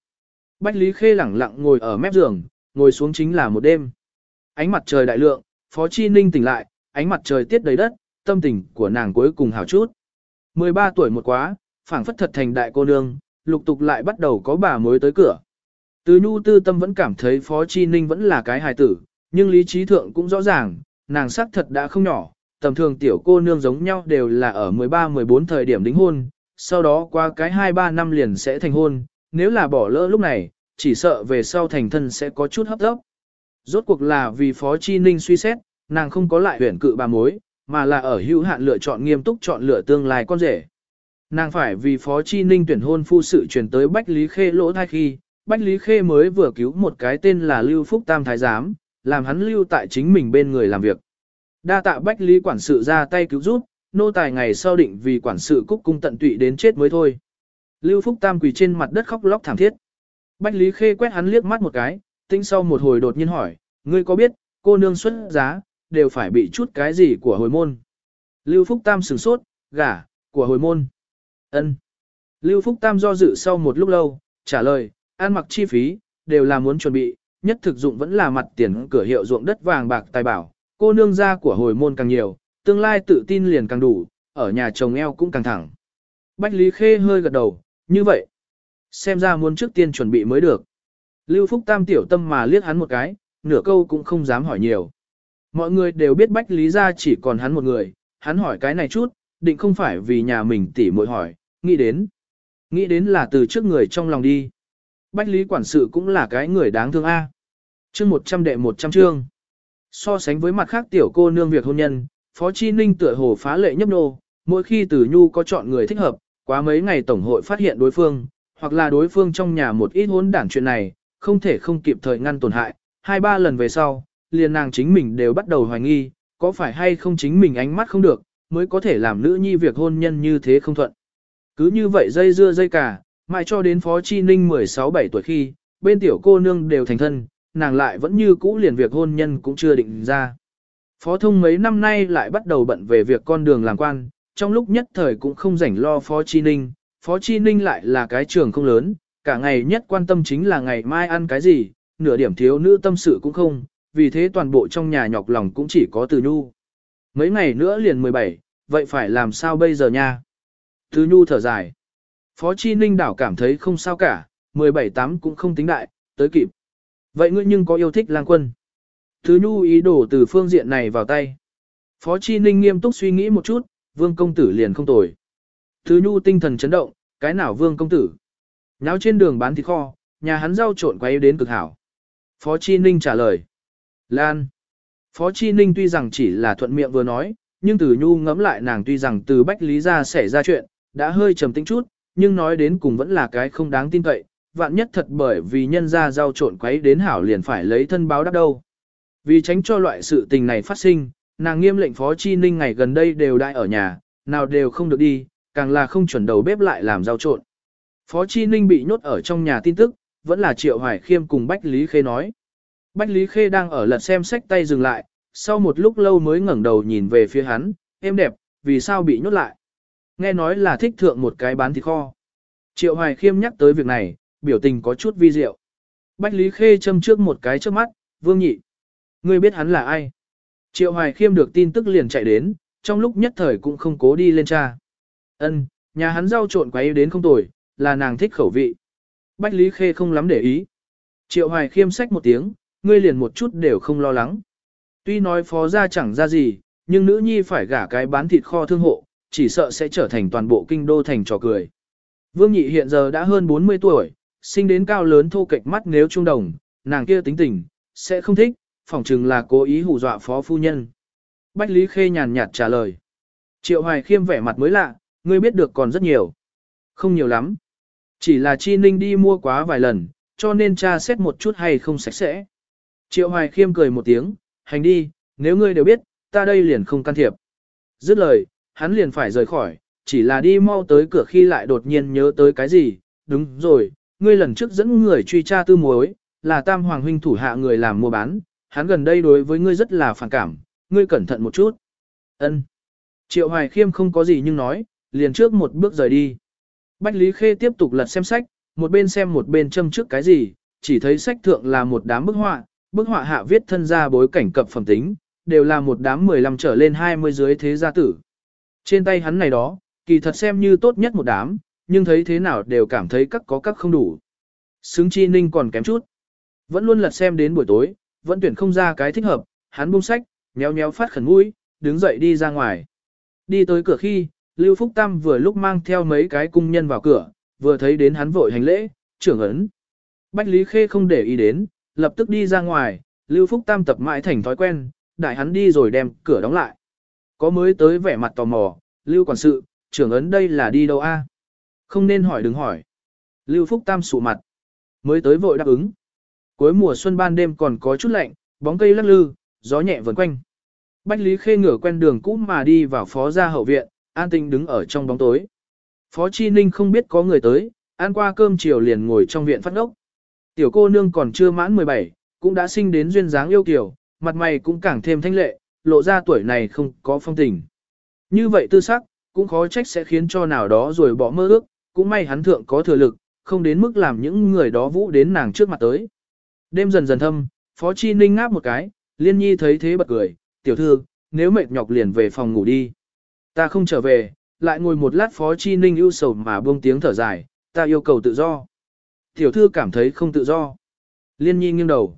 Bách Lý Khê lẳng lặng ngồi ở mép giường, ngồi xuống chính là một đêm. Ánh mặt trời đại lượng, Phó Chi Ninh tỉnh lại, ánh mặt trời tiết đầy đất, tâm tình của nàng cuối cùng hảo chút. 13 tuổi một quá, phảng phất thật thành đại cô nương, lục tục lại bắt đầu có bà mới tới cửa. Từ nhu tư tâm vẫn cảm thấy Phó Chi Ninh vẫn là cái hài tử, nhưng lý trí thượng cũng rõ ràng, nàng sắc thật đã không nhỏ, tầm thường tiểu cô nương giống nhau đều là ở 13-14 thời điểm đính hôn, sau đó qua cái 2-3 năm liền sẽ thành hôn, nếu là bỏ lỡ lúc này, chỉ sợ về sau thành thân sẽ có chút hấp tấp. Rốt cuộc là vì Phó Chi Ninh suy xét, nàng không có lại huyển cự bà mối, mà là ở hữu hạn lựa chọn nghiêm túc chọn lựa tương lai con rể. Nàng phải vì Phó Chi Ninh tuyển hôn phu sự chuyển tới Bách Lý Khê lỗ thai khi, Bách Lý Khê mới vừa cứu một cái tên là Lưu Phúc Tam Thái Giám, làm hắn lưu tại chính mình bên người làm việc. Đa tạ Bách Lý quản sự ra tay cứu giúp, nô tài ngày sau định vì quản sự cúc cung tận tụy đến chết mới thôi. Lưu Phúc Tam quỳ trên mặt đất khóc lóc thảm thiết. Bách Lý Khê quét hắn liếc mắt một cái, tinh sau một hồi đột nhiên hỏi, ngươi có biết, cô nương xuất giá, đều phải bị chút cái gì của hồi môn. Lưu Phúc Tam sửng sốt, gả, của hồi môn. ân. Lưu Phúc Tam do dự sau một lúc lâu, trả lời, ăn mặc chi phí, đều là muốn chuẩn bị, nhất thực dụng vẫn là mặt tiền cửa hiệu ruộng đất vàng bạc tài bảo, cô nương gia của hồi môn càng nhiều, tương lai tự tin liền càng đủ, ở nhà chồng eo cũng càng thẳng. Bách Lý Khê hơi gật đầu, như vậy. Xem ra muốn trước tiên chuẩn bị mới được. Lưu Phúc Tam tiểu tâm mà liếc hắn một cái, nửa câu cũng không dám hỏi nhiều. Mọi người đều biết Bách Lý gia chỉ còn hắn một người, hắn hỏi cái này chút, định không phải vì nhà mình tỉ muội hỏi, nghĩ đến. Nghĩ đến là từ trước người trong lòng đi. Bách Lý quản sự cũng là cái người đáng thương A. Chương 100 đệ 100 chương. So sánh với mặt khác tiểu cô nương việc hôn nhân, Phó Chi Ninh tựa hồ phá lệ nhấp nô, mỗi khi Tử Nhu có chọn người thích hợp, quá mấy ngày tổng hội phát hiện đối phương, hoặc là đối phương trong nhà một ít hỗn đản chuyện này, không thể không kịp thời ngăn tổn hại, hai ba lần về sau, liền nàng chính mình đều bắt đầu hoài nghi, có phải hay không chính mình ánh mắt không được, mới có thể làm nữ nhi việc hôn nhân như thế không thuận. Cứ như vậy dây dưa dây cả, mãi cho đến Phó Chi Ninh 16-17 tuổi khi, bên tiểu cô nương đều thành thân, nàng lại vẫn như cũ liền việc hôn nhân cũng chưa định ra. Phó thông mấy năm nay lại bắt đầu bận về việc con đường làm quan, trong lúc nhất thời cũng không rảnh lo Phó Chi Ninh, Phó Chi Ninh lại là cái trường không lớn, cả ngày nhất quan tâm chính là ngày mai ăn cái gì, nửa điểm thiếu nữ tâm sự cũng không, vì thế toàn bộ trong nhà nhọc lòng cũng chỉ có Từ Nhu. Mấy ngày nữa liền 17, vậy phải làm sao bây giờ nha? Từ Nhu thở dài. Phó Chi Ninh đảo cảm thấy không sao cả, 17 tám cũng không tính đại, tới kịp. Vậy ngươi nhưng có yêu thích lang quân? Thứ Nhu ý đồ từ phương diện này vào tay. Phó Chi Ninh nghiêm túc suy nghĩ một chút, vương công tử liền không tồi. Thứ Nhu tinh thần chấn động, cái nào vương công tử? Náo trên đường bán thịt kho, nhà hắn rau trộn quay đến cực hảo. Phó Chi Ninh trả lời. Lan. Phó Chi Ninh tuy rằng chỉ là thuận miệng vừa nói, nhưng Tử Nhu ngẫm lại nàng tuy rằng từ Bách Lý ra xảy ra chuyện, đã hơi trầm tĩnh chút, nhưng nói đến cùng vẫn là cái không đáng tin cậy, vạn nhất thật bởi vì nhân ra giao trộn quấy đến hảo liền phải lấy thân báo đáp đâu. Vì tránh cho loại sự tình này phát sinh, nàng nghiêm lệnh Phó Chi Ninh ngày gần đây đều đại ở nhà, nào đều không được đi, càng là không chuẩn đầu bếp lại làm giao trộn. Phó Chi Ninh bị nhốt ở trong nhà tin tức, vẫn là Triệu Hoài Khiêm cùng Bách Lý Khê nói. Bách Lý Khê đang ở lật xem sách tay dừng lại, sau một lúc lâu mới ngẩng đầu nhìn về phía hắn, em đẹp, vì sao bị nhốt lại. Nghe nói là thích thượng một cái bán thịt kho. Triệu Hoài Khiêm nhắc tới việc này, biểu tình có chút vi diệu. Bách Lý Khê châm trước một cái trước mắt, vương nhị. Ngươi biết hắn là ai? Triệu Hoài Khiêm được tin tức liền chạy đến, trong lúc nhất thời cũng không cố đi lên cha. Ân, nhà hắn rau trộn quấy đến không tồi, là nàng thích khẩu vị. Bách Lý Khê không lắm để ý. Triệu Hoài Khiêm xách một tiếng, ngươi liền một chút đều không lo lắng. Tuy nói phó ra chẳng ra gì, nhưng nữ nhi phải gả cái bán thịt kho thương hộ, chỉ sợ sẽ trở thành toàn bộ kinh đô thành trò cười. Vương Nhị hiện giờ đã hơn 40 tuổi, sinh đến cao lớn thô kệch mắt nếu trung đồng, nàng kia tính tình, sẽ không thích, phỏng chừng là cố ý hù dọa phó phu nhân. Bách Lý Khê nhàn nhạt trả lời. Triệu Hoài Khiêm vẻ mặt mới lạ, ngươi biết được còn rất nhiều. Không nhiều lắm. Chỉ là Chi Ninh đi mua quá vài lần, cho nên cha xét một chút hay không sạch sẽ. Triệu Hoài Khiêm cười một tiếng, hành đi, nếu ngươi đều biết, ta đây liền không can thiệp. Dứt lời, hắn liền phải rời khỏi, chỉ là đi mau tới cửa khi lại đột nhiên nhớ tới cái gì, đúng rồi, ngươi lần trước dẫn người truy tra tư mối, là tam hoàng huynh thủ hạ người làm mua bán, hắn gần đây đối với ngươi rất là phản cảm, ngươi cẩn thận một chút. Ân. Triệu Hoài Khiêm không có gì nhưng nói, liền trước một bước rời đi. Bách Lý Khê tiếp tục lật xem sách, một bên xem một bên châm trước cái gì, chỉ thấy sách thượng là một đám bức họa, bức họa hạ viết thân ra bối cảnh cập phẩm tính, đều là một đám 15 trở lên 20 dưới thế gia tử. Trên tay hắn này đó, kỳ thật xem như tốt nhất một đám, nhưng thấy thế nào đều cảm thấy các có các không đủ. Xứng chi ninh còn kém chút. Vẫn luôn lật xem đến buổi tối, vẫn tuyển không ra cái thích hợp, hắn buông sách, nhéo nhéo phát khẩn mũi, đứng dậy đi ra ngoài. Đi tới cửa khi, Lưu Phúc Tam vừa lúc mang theo mấy cái cung nhân vào cửa, vừa thấy đến hắn vội hành lễ, trưởng ấn. Bách Lý Khê không để ý đến, lập tức đi ra ngoài, Lưu Phúc Tam tập mãi thành thói quen, đại hắn đi rồi đem cửa đóng lại. Có mới tới vẻ mặt tò mò, Lưu quản sự, trưởng ấn đây là đi đâu a? Không nên hỏi đừng hỏi. Lưu Phúc Tam sụ mặt. Mới tới vội đáp ứng. Cuối mùa xuân ban đêm còn có chút lạnh, bóng cây lắc lư, gió nhẹ vần quanh. Bách Lý Khê ngửa quen đường cũ mà đi vào phó gia hậu viện, an tinh đứng ở trong bóng tối. Phó Chi Ninh không biết có người tới, ăn qua cơm chiều liền ngồi trong viện phát ốc. Tiểu cô nương còn chưa mãn 17, cũng đã sinh đến duyên dáng yêu kiều, mặt mày cũng càng thêm thanh lệ, lộ ra tuổi này không có phong tình. Như vậy tư sắc, cũng khó trách sẽ khiến cho nào đó rồi bỏ mơ ước, cũng may hắn thượng có thừa lực, không đến mức làm những người đó vũ đến nàng trước mặt tới. Đêm dần dần thâm, Phó Chi Ninh ngáp một cái, Liên Nhi thấy thế bật cười, tiểu thư, nếu mệt nhọc liền về phòng ngủ đi. Ta không trở về, lại ngồi một lát Phó Chi Ninh ưu sầu mà buông tiếng thở dài, ta yêu cầu tự do. Tiểu thư cảm thấy không tự do. Liên Nhi nghiêng đầu.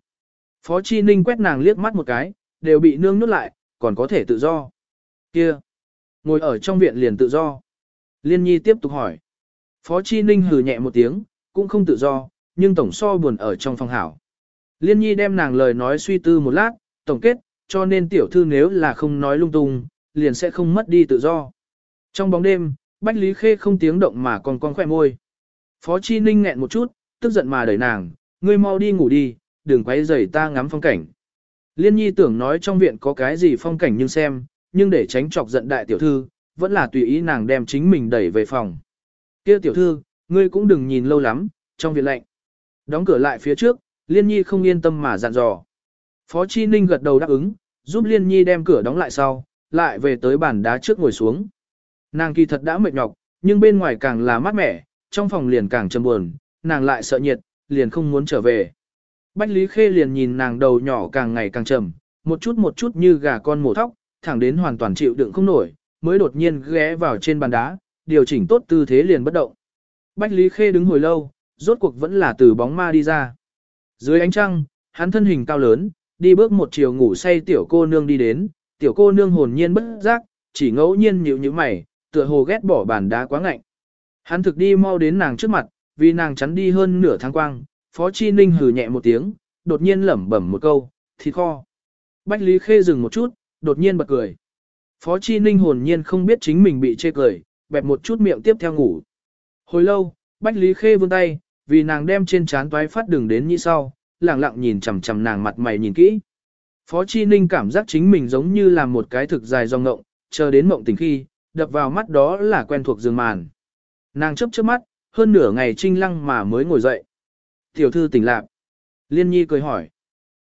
Phó Chi Ninh quét nàng liếc mắt một cái, đều bị nương nhốt lại, còn có thể tự do. Kia, ngồi ở trong viện liền tự do. Liên Nhi tiếp tục hỏi. Phó Chi Ninh hừ nhẹ một tiếng, cũng không tự do, nhưng tổng so buồn ở trong phòng hảo. Liên Nhi đem nàng lời nói suy tư một lát, tổng kết, cho nên tiểu thư nếu là không nói lung tung, liền sẽ không mất đi tự do. Trong bóng đêm, Bách Lý Khê không tiếng động mà còn con khỏe môi. Phó Chi Ninh nghẹn một chút, tức giận mà đẩy nàng, ngươi mau đi ngủ đi, đừng quấy rầy ta ngắm phong cảnh. Liên Nhi tưởng nói trong viện có cái gì phong cảnh nhưng xem, nhưng để tránh chọc giận đại tiểu thư, vẫn là tùy ý nàng đem chính mình đẩy về phòng. Kia tiểu thư, ngươi cũng đừng nhìn lâu lắm, trong viện lạnh. Đóng cửa lại phía trước, Liên Nhi không yên tâm mà dặn dò. Phó Chi Ninh gật đầu đáp ứng, giúp Liên Nhi đem cửa đóng lại sau, lại về tới bàn đá trước ngồi xuống. Nàng kỳ thật đã mệt nhọc, nhưng bên ngoài càng là mát mẻ, trong phòng liền càng trầm buồn, nàng lại sợ nhiệt, liền không muốn trở về. Bách Lý Khê liền nhìn nàng đầu nhỏ càng ngày càng trầm, một chút một chút như gà con mổ thóc, thẳng đến hoàn toàn chịu đựng không nổi, mới đột nhiên ghé vào trên bàn đá, điều chỉnh tốt tư thế liền bất động. Bách Lý Khê đứng hồi lâu, rốt cuộc vẫn là từ bóng ma đi ra. Dưới ánh trăng, hắn thân hình cao lớn, đi bước một chiều ngủ say tiểu cô nương đi đến, tiểu cô nương hồn nhiên bất giác, chỉ ngẫu nhiên nhíu nhíu mày, tựa hồ ghét bỏ bàn đá quá ngạnh. Hắn thực đi mau đến nàng trước mặt, vì nàng chắn đi hơn nửa tháng quang, Phó Chi Ninh hừ nhẹ một tiếng, đột nhiên lẩm bẩm một câu, thịt kho. Bách Lý Khê dừng một chút, đột nhiên bật cười. Phó Chi Ninh hồn nhiên không biết chính mình bị chê cười, bẹp một chút miệng tiếp theo ngủ. Hồi lâu, Bách Lý Khê vươn tay, vì nàng đem trên trán toái phát đường đến như sau, lặng lặng nhìn chằm chằm nàng mặt mày nhìn kỹ. Phó Chi Ninh cảm giác chính mình giống như là một cái thực dài dòng ngộng, chờ đến mộng tỉnh khi, đập vào mắt đó là quen thuộc giường màn. Nàng chấp chớp mắt, hơn nửa ngày trinh lăng mà mới ngồi dậy. Tiểu thư tỉnh lạc. Liên Nhi cười hỏi.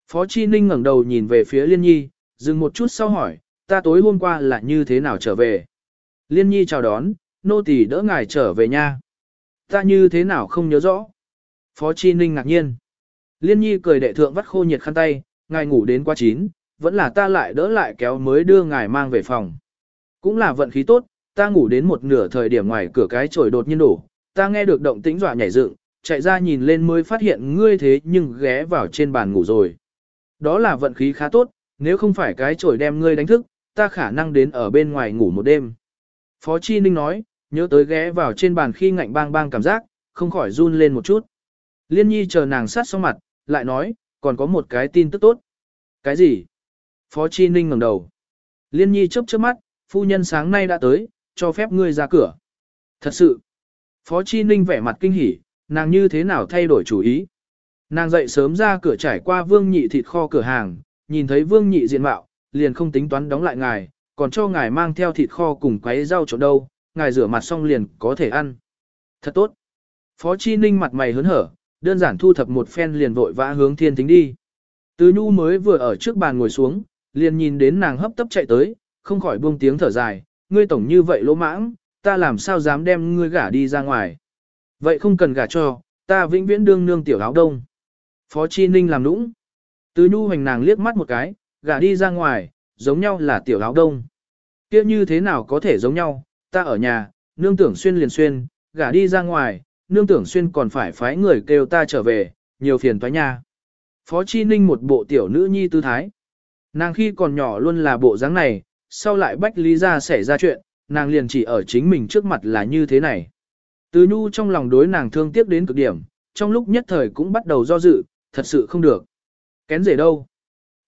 Phó Chi Ninh ngẩng đầu nhìn về phía Liên Nhi, dừng một chút sau hỏi, ta tối hôm qua là như thế nào trở về? Liên Nhi chào đón, nô tỳ đỡ ngài trở về nha. Ta như thế nào không nhớ rõ. Phó Chi Ninh ngạc nhiên. Liên Nhi cười đệ thượng vắt khô nhiệt khăn tay, ngài ngủ đến quá chín, vẫn là ta lại đỡ lại kéo mới đưa ngài mang về phòng. Cũng là vận khí tốt, ta ngủ đến một nửa thời điểm ngoài cửa cái chổi đột nhiên đổ, ta nghe được động tĩnh dọa nhảy dựng, chạy ra nhìn lên mới phát hiện ngươi thế nhưng ghé vào trên bàn ngủ rồi. Đó là vận khí khá tốt, nếu không phải cái chổi đem ngươi đánh thức, ta khả năng đến ở bên ngoài ngủ một đêm. Phó Chi Ninh nói, nhớ tới ghé vào trên bàn khi ngạnh bang bang cảm giác, không khỏi run lên một chút. Liên nhi chờ nàng sát xong mặt, lại nói, còn có một cái tin tức tốt. Cái gì? Phó Chi Ninh ngẩng đầu. Liên nhi chớp chớp mắt, phu nhân sáng nay đã tới, cho phép ngươi ra cửa. Thật sự. Phó Chi Ninh vẻ mặt kinh hỉ, nàng như thế nào thay đổi chủ ý. Nàng dậy sớm ra cửa trải qua vương nhị thịt kho cửa hàng, nhìn thấy vương nhị diện mạo, liền không tính toán đóng lại ngài, còn cho ngài mang theo thịt kho cùng quấy rau trộn đâu, ngài rửa mặt xong liền có thể ăn. Thật tốt. Phó Chi Ninh mặt mày hớn hở, đơn giản thu thập một phen liền vội vã hướng thiên tính đi. Từ Nhu mới vừa ở trước bàn ngồi xuống, liền nhìn đến nàng hấp tấp chạy tới, không khỏi buông tiếng thở dài, ngươi tổng như vậy lỗ mãng, ta làm sao dám đem ngươi gả đi ra ngoài. Vậy không cần gả cho, ta vĩnh viễn đương nương tiểu áo đông. Phó Chi Ninh làm nũng. tứ Nhu hoành nàng liếc mắt một cái, gả đi ra ngoài, giống nhau là tiểu áo đông. kia như thế nào có thể giống nhau, ta ở nhà, nương tưởng xuyên liền xuyên, gả đi ra ngoài, nương tưởng xuyên còn phải phái người kêu ta trở về, nhiều phiền toái nha. Phó Chi Ninh một bộ tiểu nữ nhi tư thái. Nàng khi còn nhỏ luôn là bộ dáng này, sau lại bách lý ra xảy ra chuyện, nàng liền chỉ ở chính mình trước mặt là như thế này. Từ nhu trong lòng đối nàng thương tiếc đến cực điểm, trong lúc nhất thời cũng bắt đầu do dự, thật sự không được. Kén rể đâu?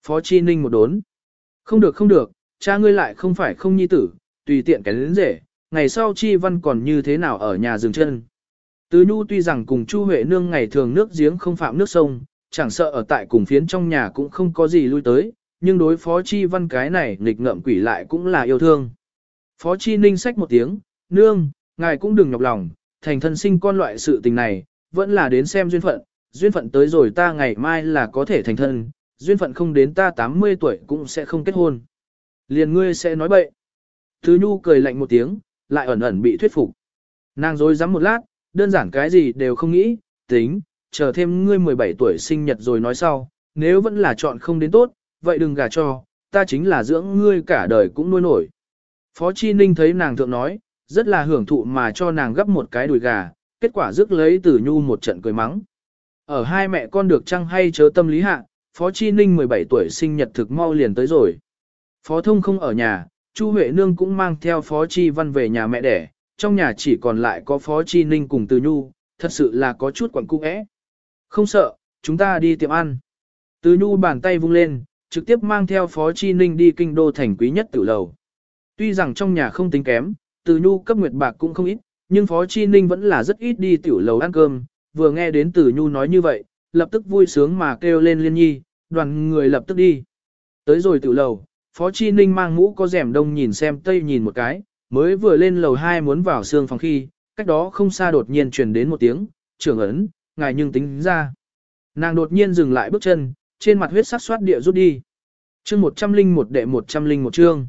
Phó Chi Ninh một đốn. Không được không được, cha ngươi lại không phải không nhi tử, tùy tiện kén đến rể, ngày sau Chi Văn còn như thế nào ở nhà dừng chân. Từ nhu tuy rằng cùng Chu Huệ Nương ngày thường nước giếng không phạm nước sông, chẳng sợ ở tại cùng phiến trong nhà cũng không có gì lui tới, nhưng đối phó chi văn cái này nghịch ngợm quỷ lại cũng là yêu thương. Phó chi ninh sách một tiếng, nương, ngài cũng đừng nhọc lòng, thành thân sinh con loại sự tình này, vẫn là đến xem duyên phận, duyên phận tới rồi ta ngày mai là có thể thành thân, duyên phận không đến ta 80 tuổi cũng sẽ không kết hôn. Liền ngươi sẽ nói bậy. Thứ nhu cười lạnh một tiếng, lại ẩn ẩn bị thuyết phục. Nàng dối dám một lát, đơn giản cái gì đều không nghĩ, tính, chờ thêm ngươi 17 tuổi sinh nhật rồi nói sau, nếu vẫn là chọn không đến tốt, vậy đừng gả cho, ta chính là dưỡng ngươi cả đời cũng nuôi nổi. Phó Chi Ninh thấy nàng thượng nói, rất là hưởng thụ mà cho nàng gấp một cái đùi gà, kết quả rước lấy từ nhu một trận cười mắng. Ở hai mẹ con được chăng hay chớ tâm lý hạ, Phó Chi Ninh 17 tuổi sinh nhật thực mau liền tới rồi. Phó Thông không ở nhà, Chu Huệ Nương cũng mang theo Phó Chi Văn về nhà mẹ đẻ, trong nhà chỉ còn lại có Phó Chi Ninh cùng Từ Nhu, thật sự là có chút quẩn cung ẽ. Không sợ, chúng ta đi tiệm ăn. Từ Nhu bàn tay vung lên, trực tiếp mang theo Phó Chi Ninh đi kinh đô thành quý nhất tử lầu. Tuy rằng trong nhà không tính kém, từ Nhu cấp nguyệt bạc cũng không ít, nhưng Phó Chi Ninh vẫn là rất ít đi tiểu lầu ăn cơm, vừa nghe đến Từ Nhu nói như vậy, lập tức vui sướng mà kêu lên liên nhi, đoàn người lập tức đi. Tới rồi tiểu lầu, Phó Chi Ninh mang mũ có rẻm đông nhìn xem tây nhìn một cái, mới vừa lên lầu 2 muốn vào xương phòng khi, cách đó không xa đột nhiên truyền đến một tiếng, trưởng ấn, ngài nhưng tính ra. Nàng đột nhiên dừng lại bước chân, trên mặt huyết sắc xoát địa rút đi. Chương 101 đệ 101 chương.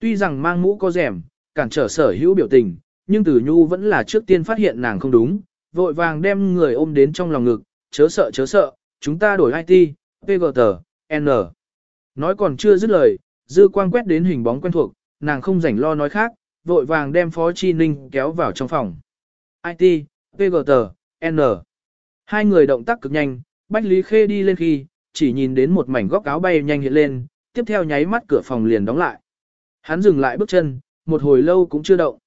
Tuy rằng mang mũ có rẻm, cản trở sở hữu biểu tình, nhưng Tử Nhu vẫn là trước tiên phát hiện nàng không đúng, vội vàng đem người ôm đến trong lòng ngực, chớ sợ chớ sợ, chúng ta đổi IT, PGT, N. Nói còn chưa dứt lời, dư quang quét đến hình bóng quen thuộc, nàng không rảnh lo nói khác, vội vàng đem Phó Chi Ninh kéo vào trong phòng. IT, PGT, N. Hai người động tác cực nhanh, Bách Lý Khê đi lên khi, chỉ nhìn đến một mảnh góc áo bay nhanh hiện lên, tiếp theo nháy mắt cửa phòng liền đóng lại. Hắn dừng lại bước chân, một hồi lâu cũng chưa động.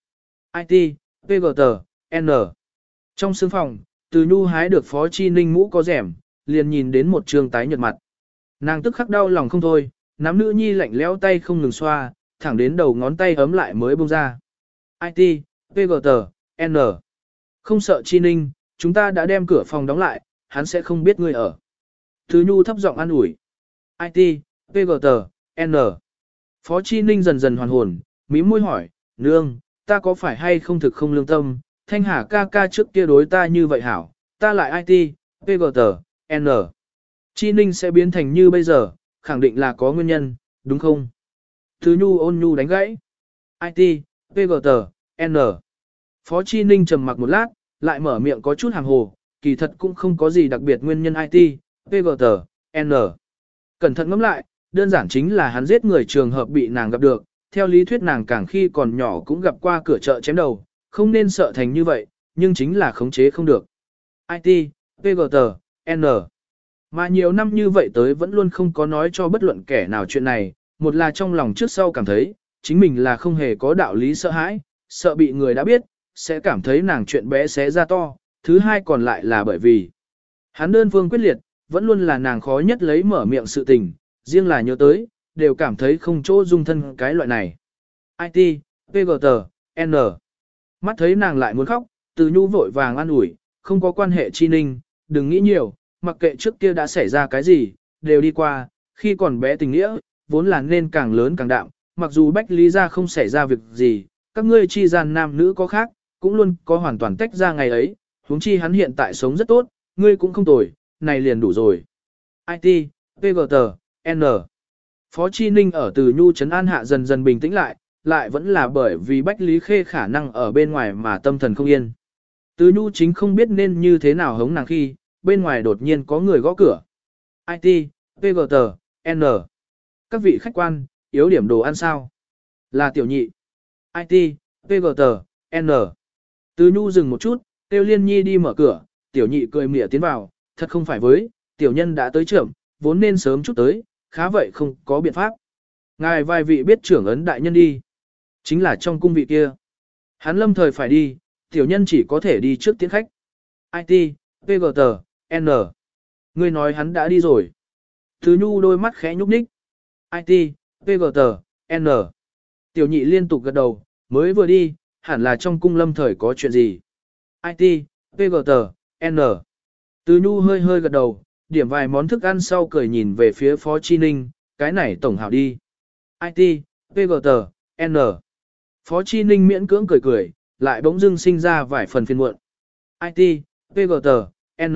IT, PGT, N. Trong sương phòng, từ nhu hái được Phó Chi Ninh mũ có rẻm, liền nhìn đến một trường tái nhợt mặt. Nàng tức khắc đau lòng không thôi, nắm nữ nhi lạnh lẽo tay không ngừng xoa, thẳng đến đầu ngón tay ấm lại mới bông ra. IT, PGT, N. Không sợ Chi Ninh, chúng ta đã đem cửa phòng đóng lại, hắn sẽ không biết ngươi ở. Thứ Nhu thấp giọng an ủi. IT, PGT, N. Phó Chi Ninh dần dần hoàn hồn, mí môi hỏi, nương, ta có phải hay không thực không lương tâm, thanh hà ca ca trước kia đối ta như vậy hảo, ta lại IT, PGT, N. Chi Ninh sẽ biến thành như bây giờ, khẳng định là có nguyên nhân, đúng không? Thứ Nhu ôn nhu đánh gãy. IT, PGT, N. Phó Chi Ninh trầm mặc một lát, lại mở miệng có chút hàng hồ, kỳ thật cũng không có gì đặc biệt nguyên nhân IT, PGT, N. Cẩn thận ngẫm lại, đơn giản chính là hắn giết người trường hợp bị nàng gặp được, theo lý thuyết nàng càng khi còn nhỏ cũng gặp qua cửa chợ chém đầu, không nên sợ thành như vậy, nhưng chính là khống chế không được. IT, PGT, N. Mà nhiều năm như vậy tới vẫn luôn không có nói cho bất luận kẻ nào chuyện này, một là trong lòng trước sau cảm thấy, chính mình là không hề có đạo lý sợ hãi, sợ bị người đã biết, sẽ cảm thấy nàng chuyện bé xé ra to, thứ hai còn lại là bởi vì hắn đơn phương quyết liệt, vẫn luôn là nàng khó nhất lấy mở miệng sự tình, riêng là nhớ tới, đều cảm thấy không chỗ dung thân cái loại này. IT, PGT, N. Mắt thấy nàng lại muốn khóc, từ nhu vội vàng an ủi, không có quan hệ chi ninh, đừng nghĩ nhiều, mặc kệ trước kia đã xảy ra cái gì, đều đi qua, khi còn bé tình nghĩa, vốn là nên càng lớn càng đạm, mặc dù bách lý ra không xảy ra việc gì, các ngươi chi gian nam nữ có khác, cũng luôn có hoàn toàn tách ra ngày ấy, huống chi hắn hiện tại sống rất tốt, ngươi cũng không tồi, này liền đủ rồi. IT, PGT, N. Phó Chi Ninh ở từ Nhu Trấn An Hạ dần dần bình tĩnh lại, lại vẫn là bởi vì Bách Lý Khê khả năng ở bên ngoài mà tâm thần không yên. Từ Nhu chính không biết nên như thế nào hống nàng khi, bên ngoài đột nhiên có người gõ cửa. IT, PGT, N. Các vị khách quan, yếu điểm đồ ăn sao? Là tiểu nhị. IT, PGT, N. Từ Nhu dừng một chút, Tiêu Liên Nhi đi mở cửa, tiểu nhị cười mỉa tiến vào, thật không phải với, tiểu nhân đã tới trưởng, vốn nên sớm chút tới, khá vậy không có biện pháp. Ngài vài vị biết trưởng ấn đại nhân đi. Chính là trong cung vị kia. Hắn lâm thời phải đi, tiểu nhân chỉ có thể đi trước tiến khách. IT, PGT, N. Ngươi nói hắn đã đi rồi. Thứ nhu đôi mắt khẽ nhúc nhích. IT, PGT, N. Tiểu nhị liên tục gật đầu, mới vừa đi, hẳn là trong cung lâm thời có chuyện gì. IT, PGT, N. Từ nhu hơi hơi gật đầu, điểm vài món thức ăn sau cười nhìn về phía Phó Chi Ninh, cái này tổng hảo đi. IT, PGT, N. Phó Chi Ninh miễn cưỡng cười cười, lại bỗng dưng sinh ra vài phần phiền muộn. IT, PGT, N.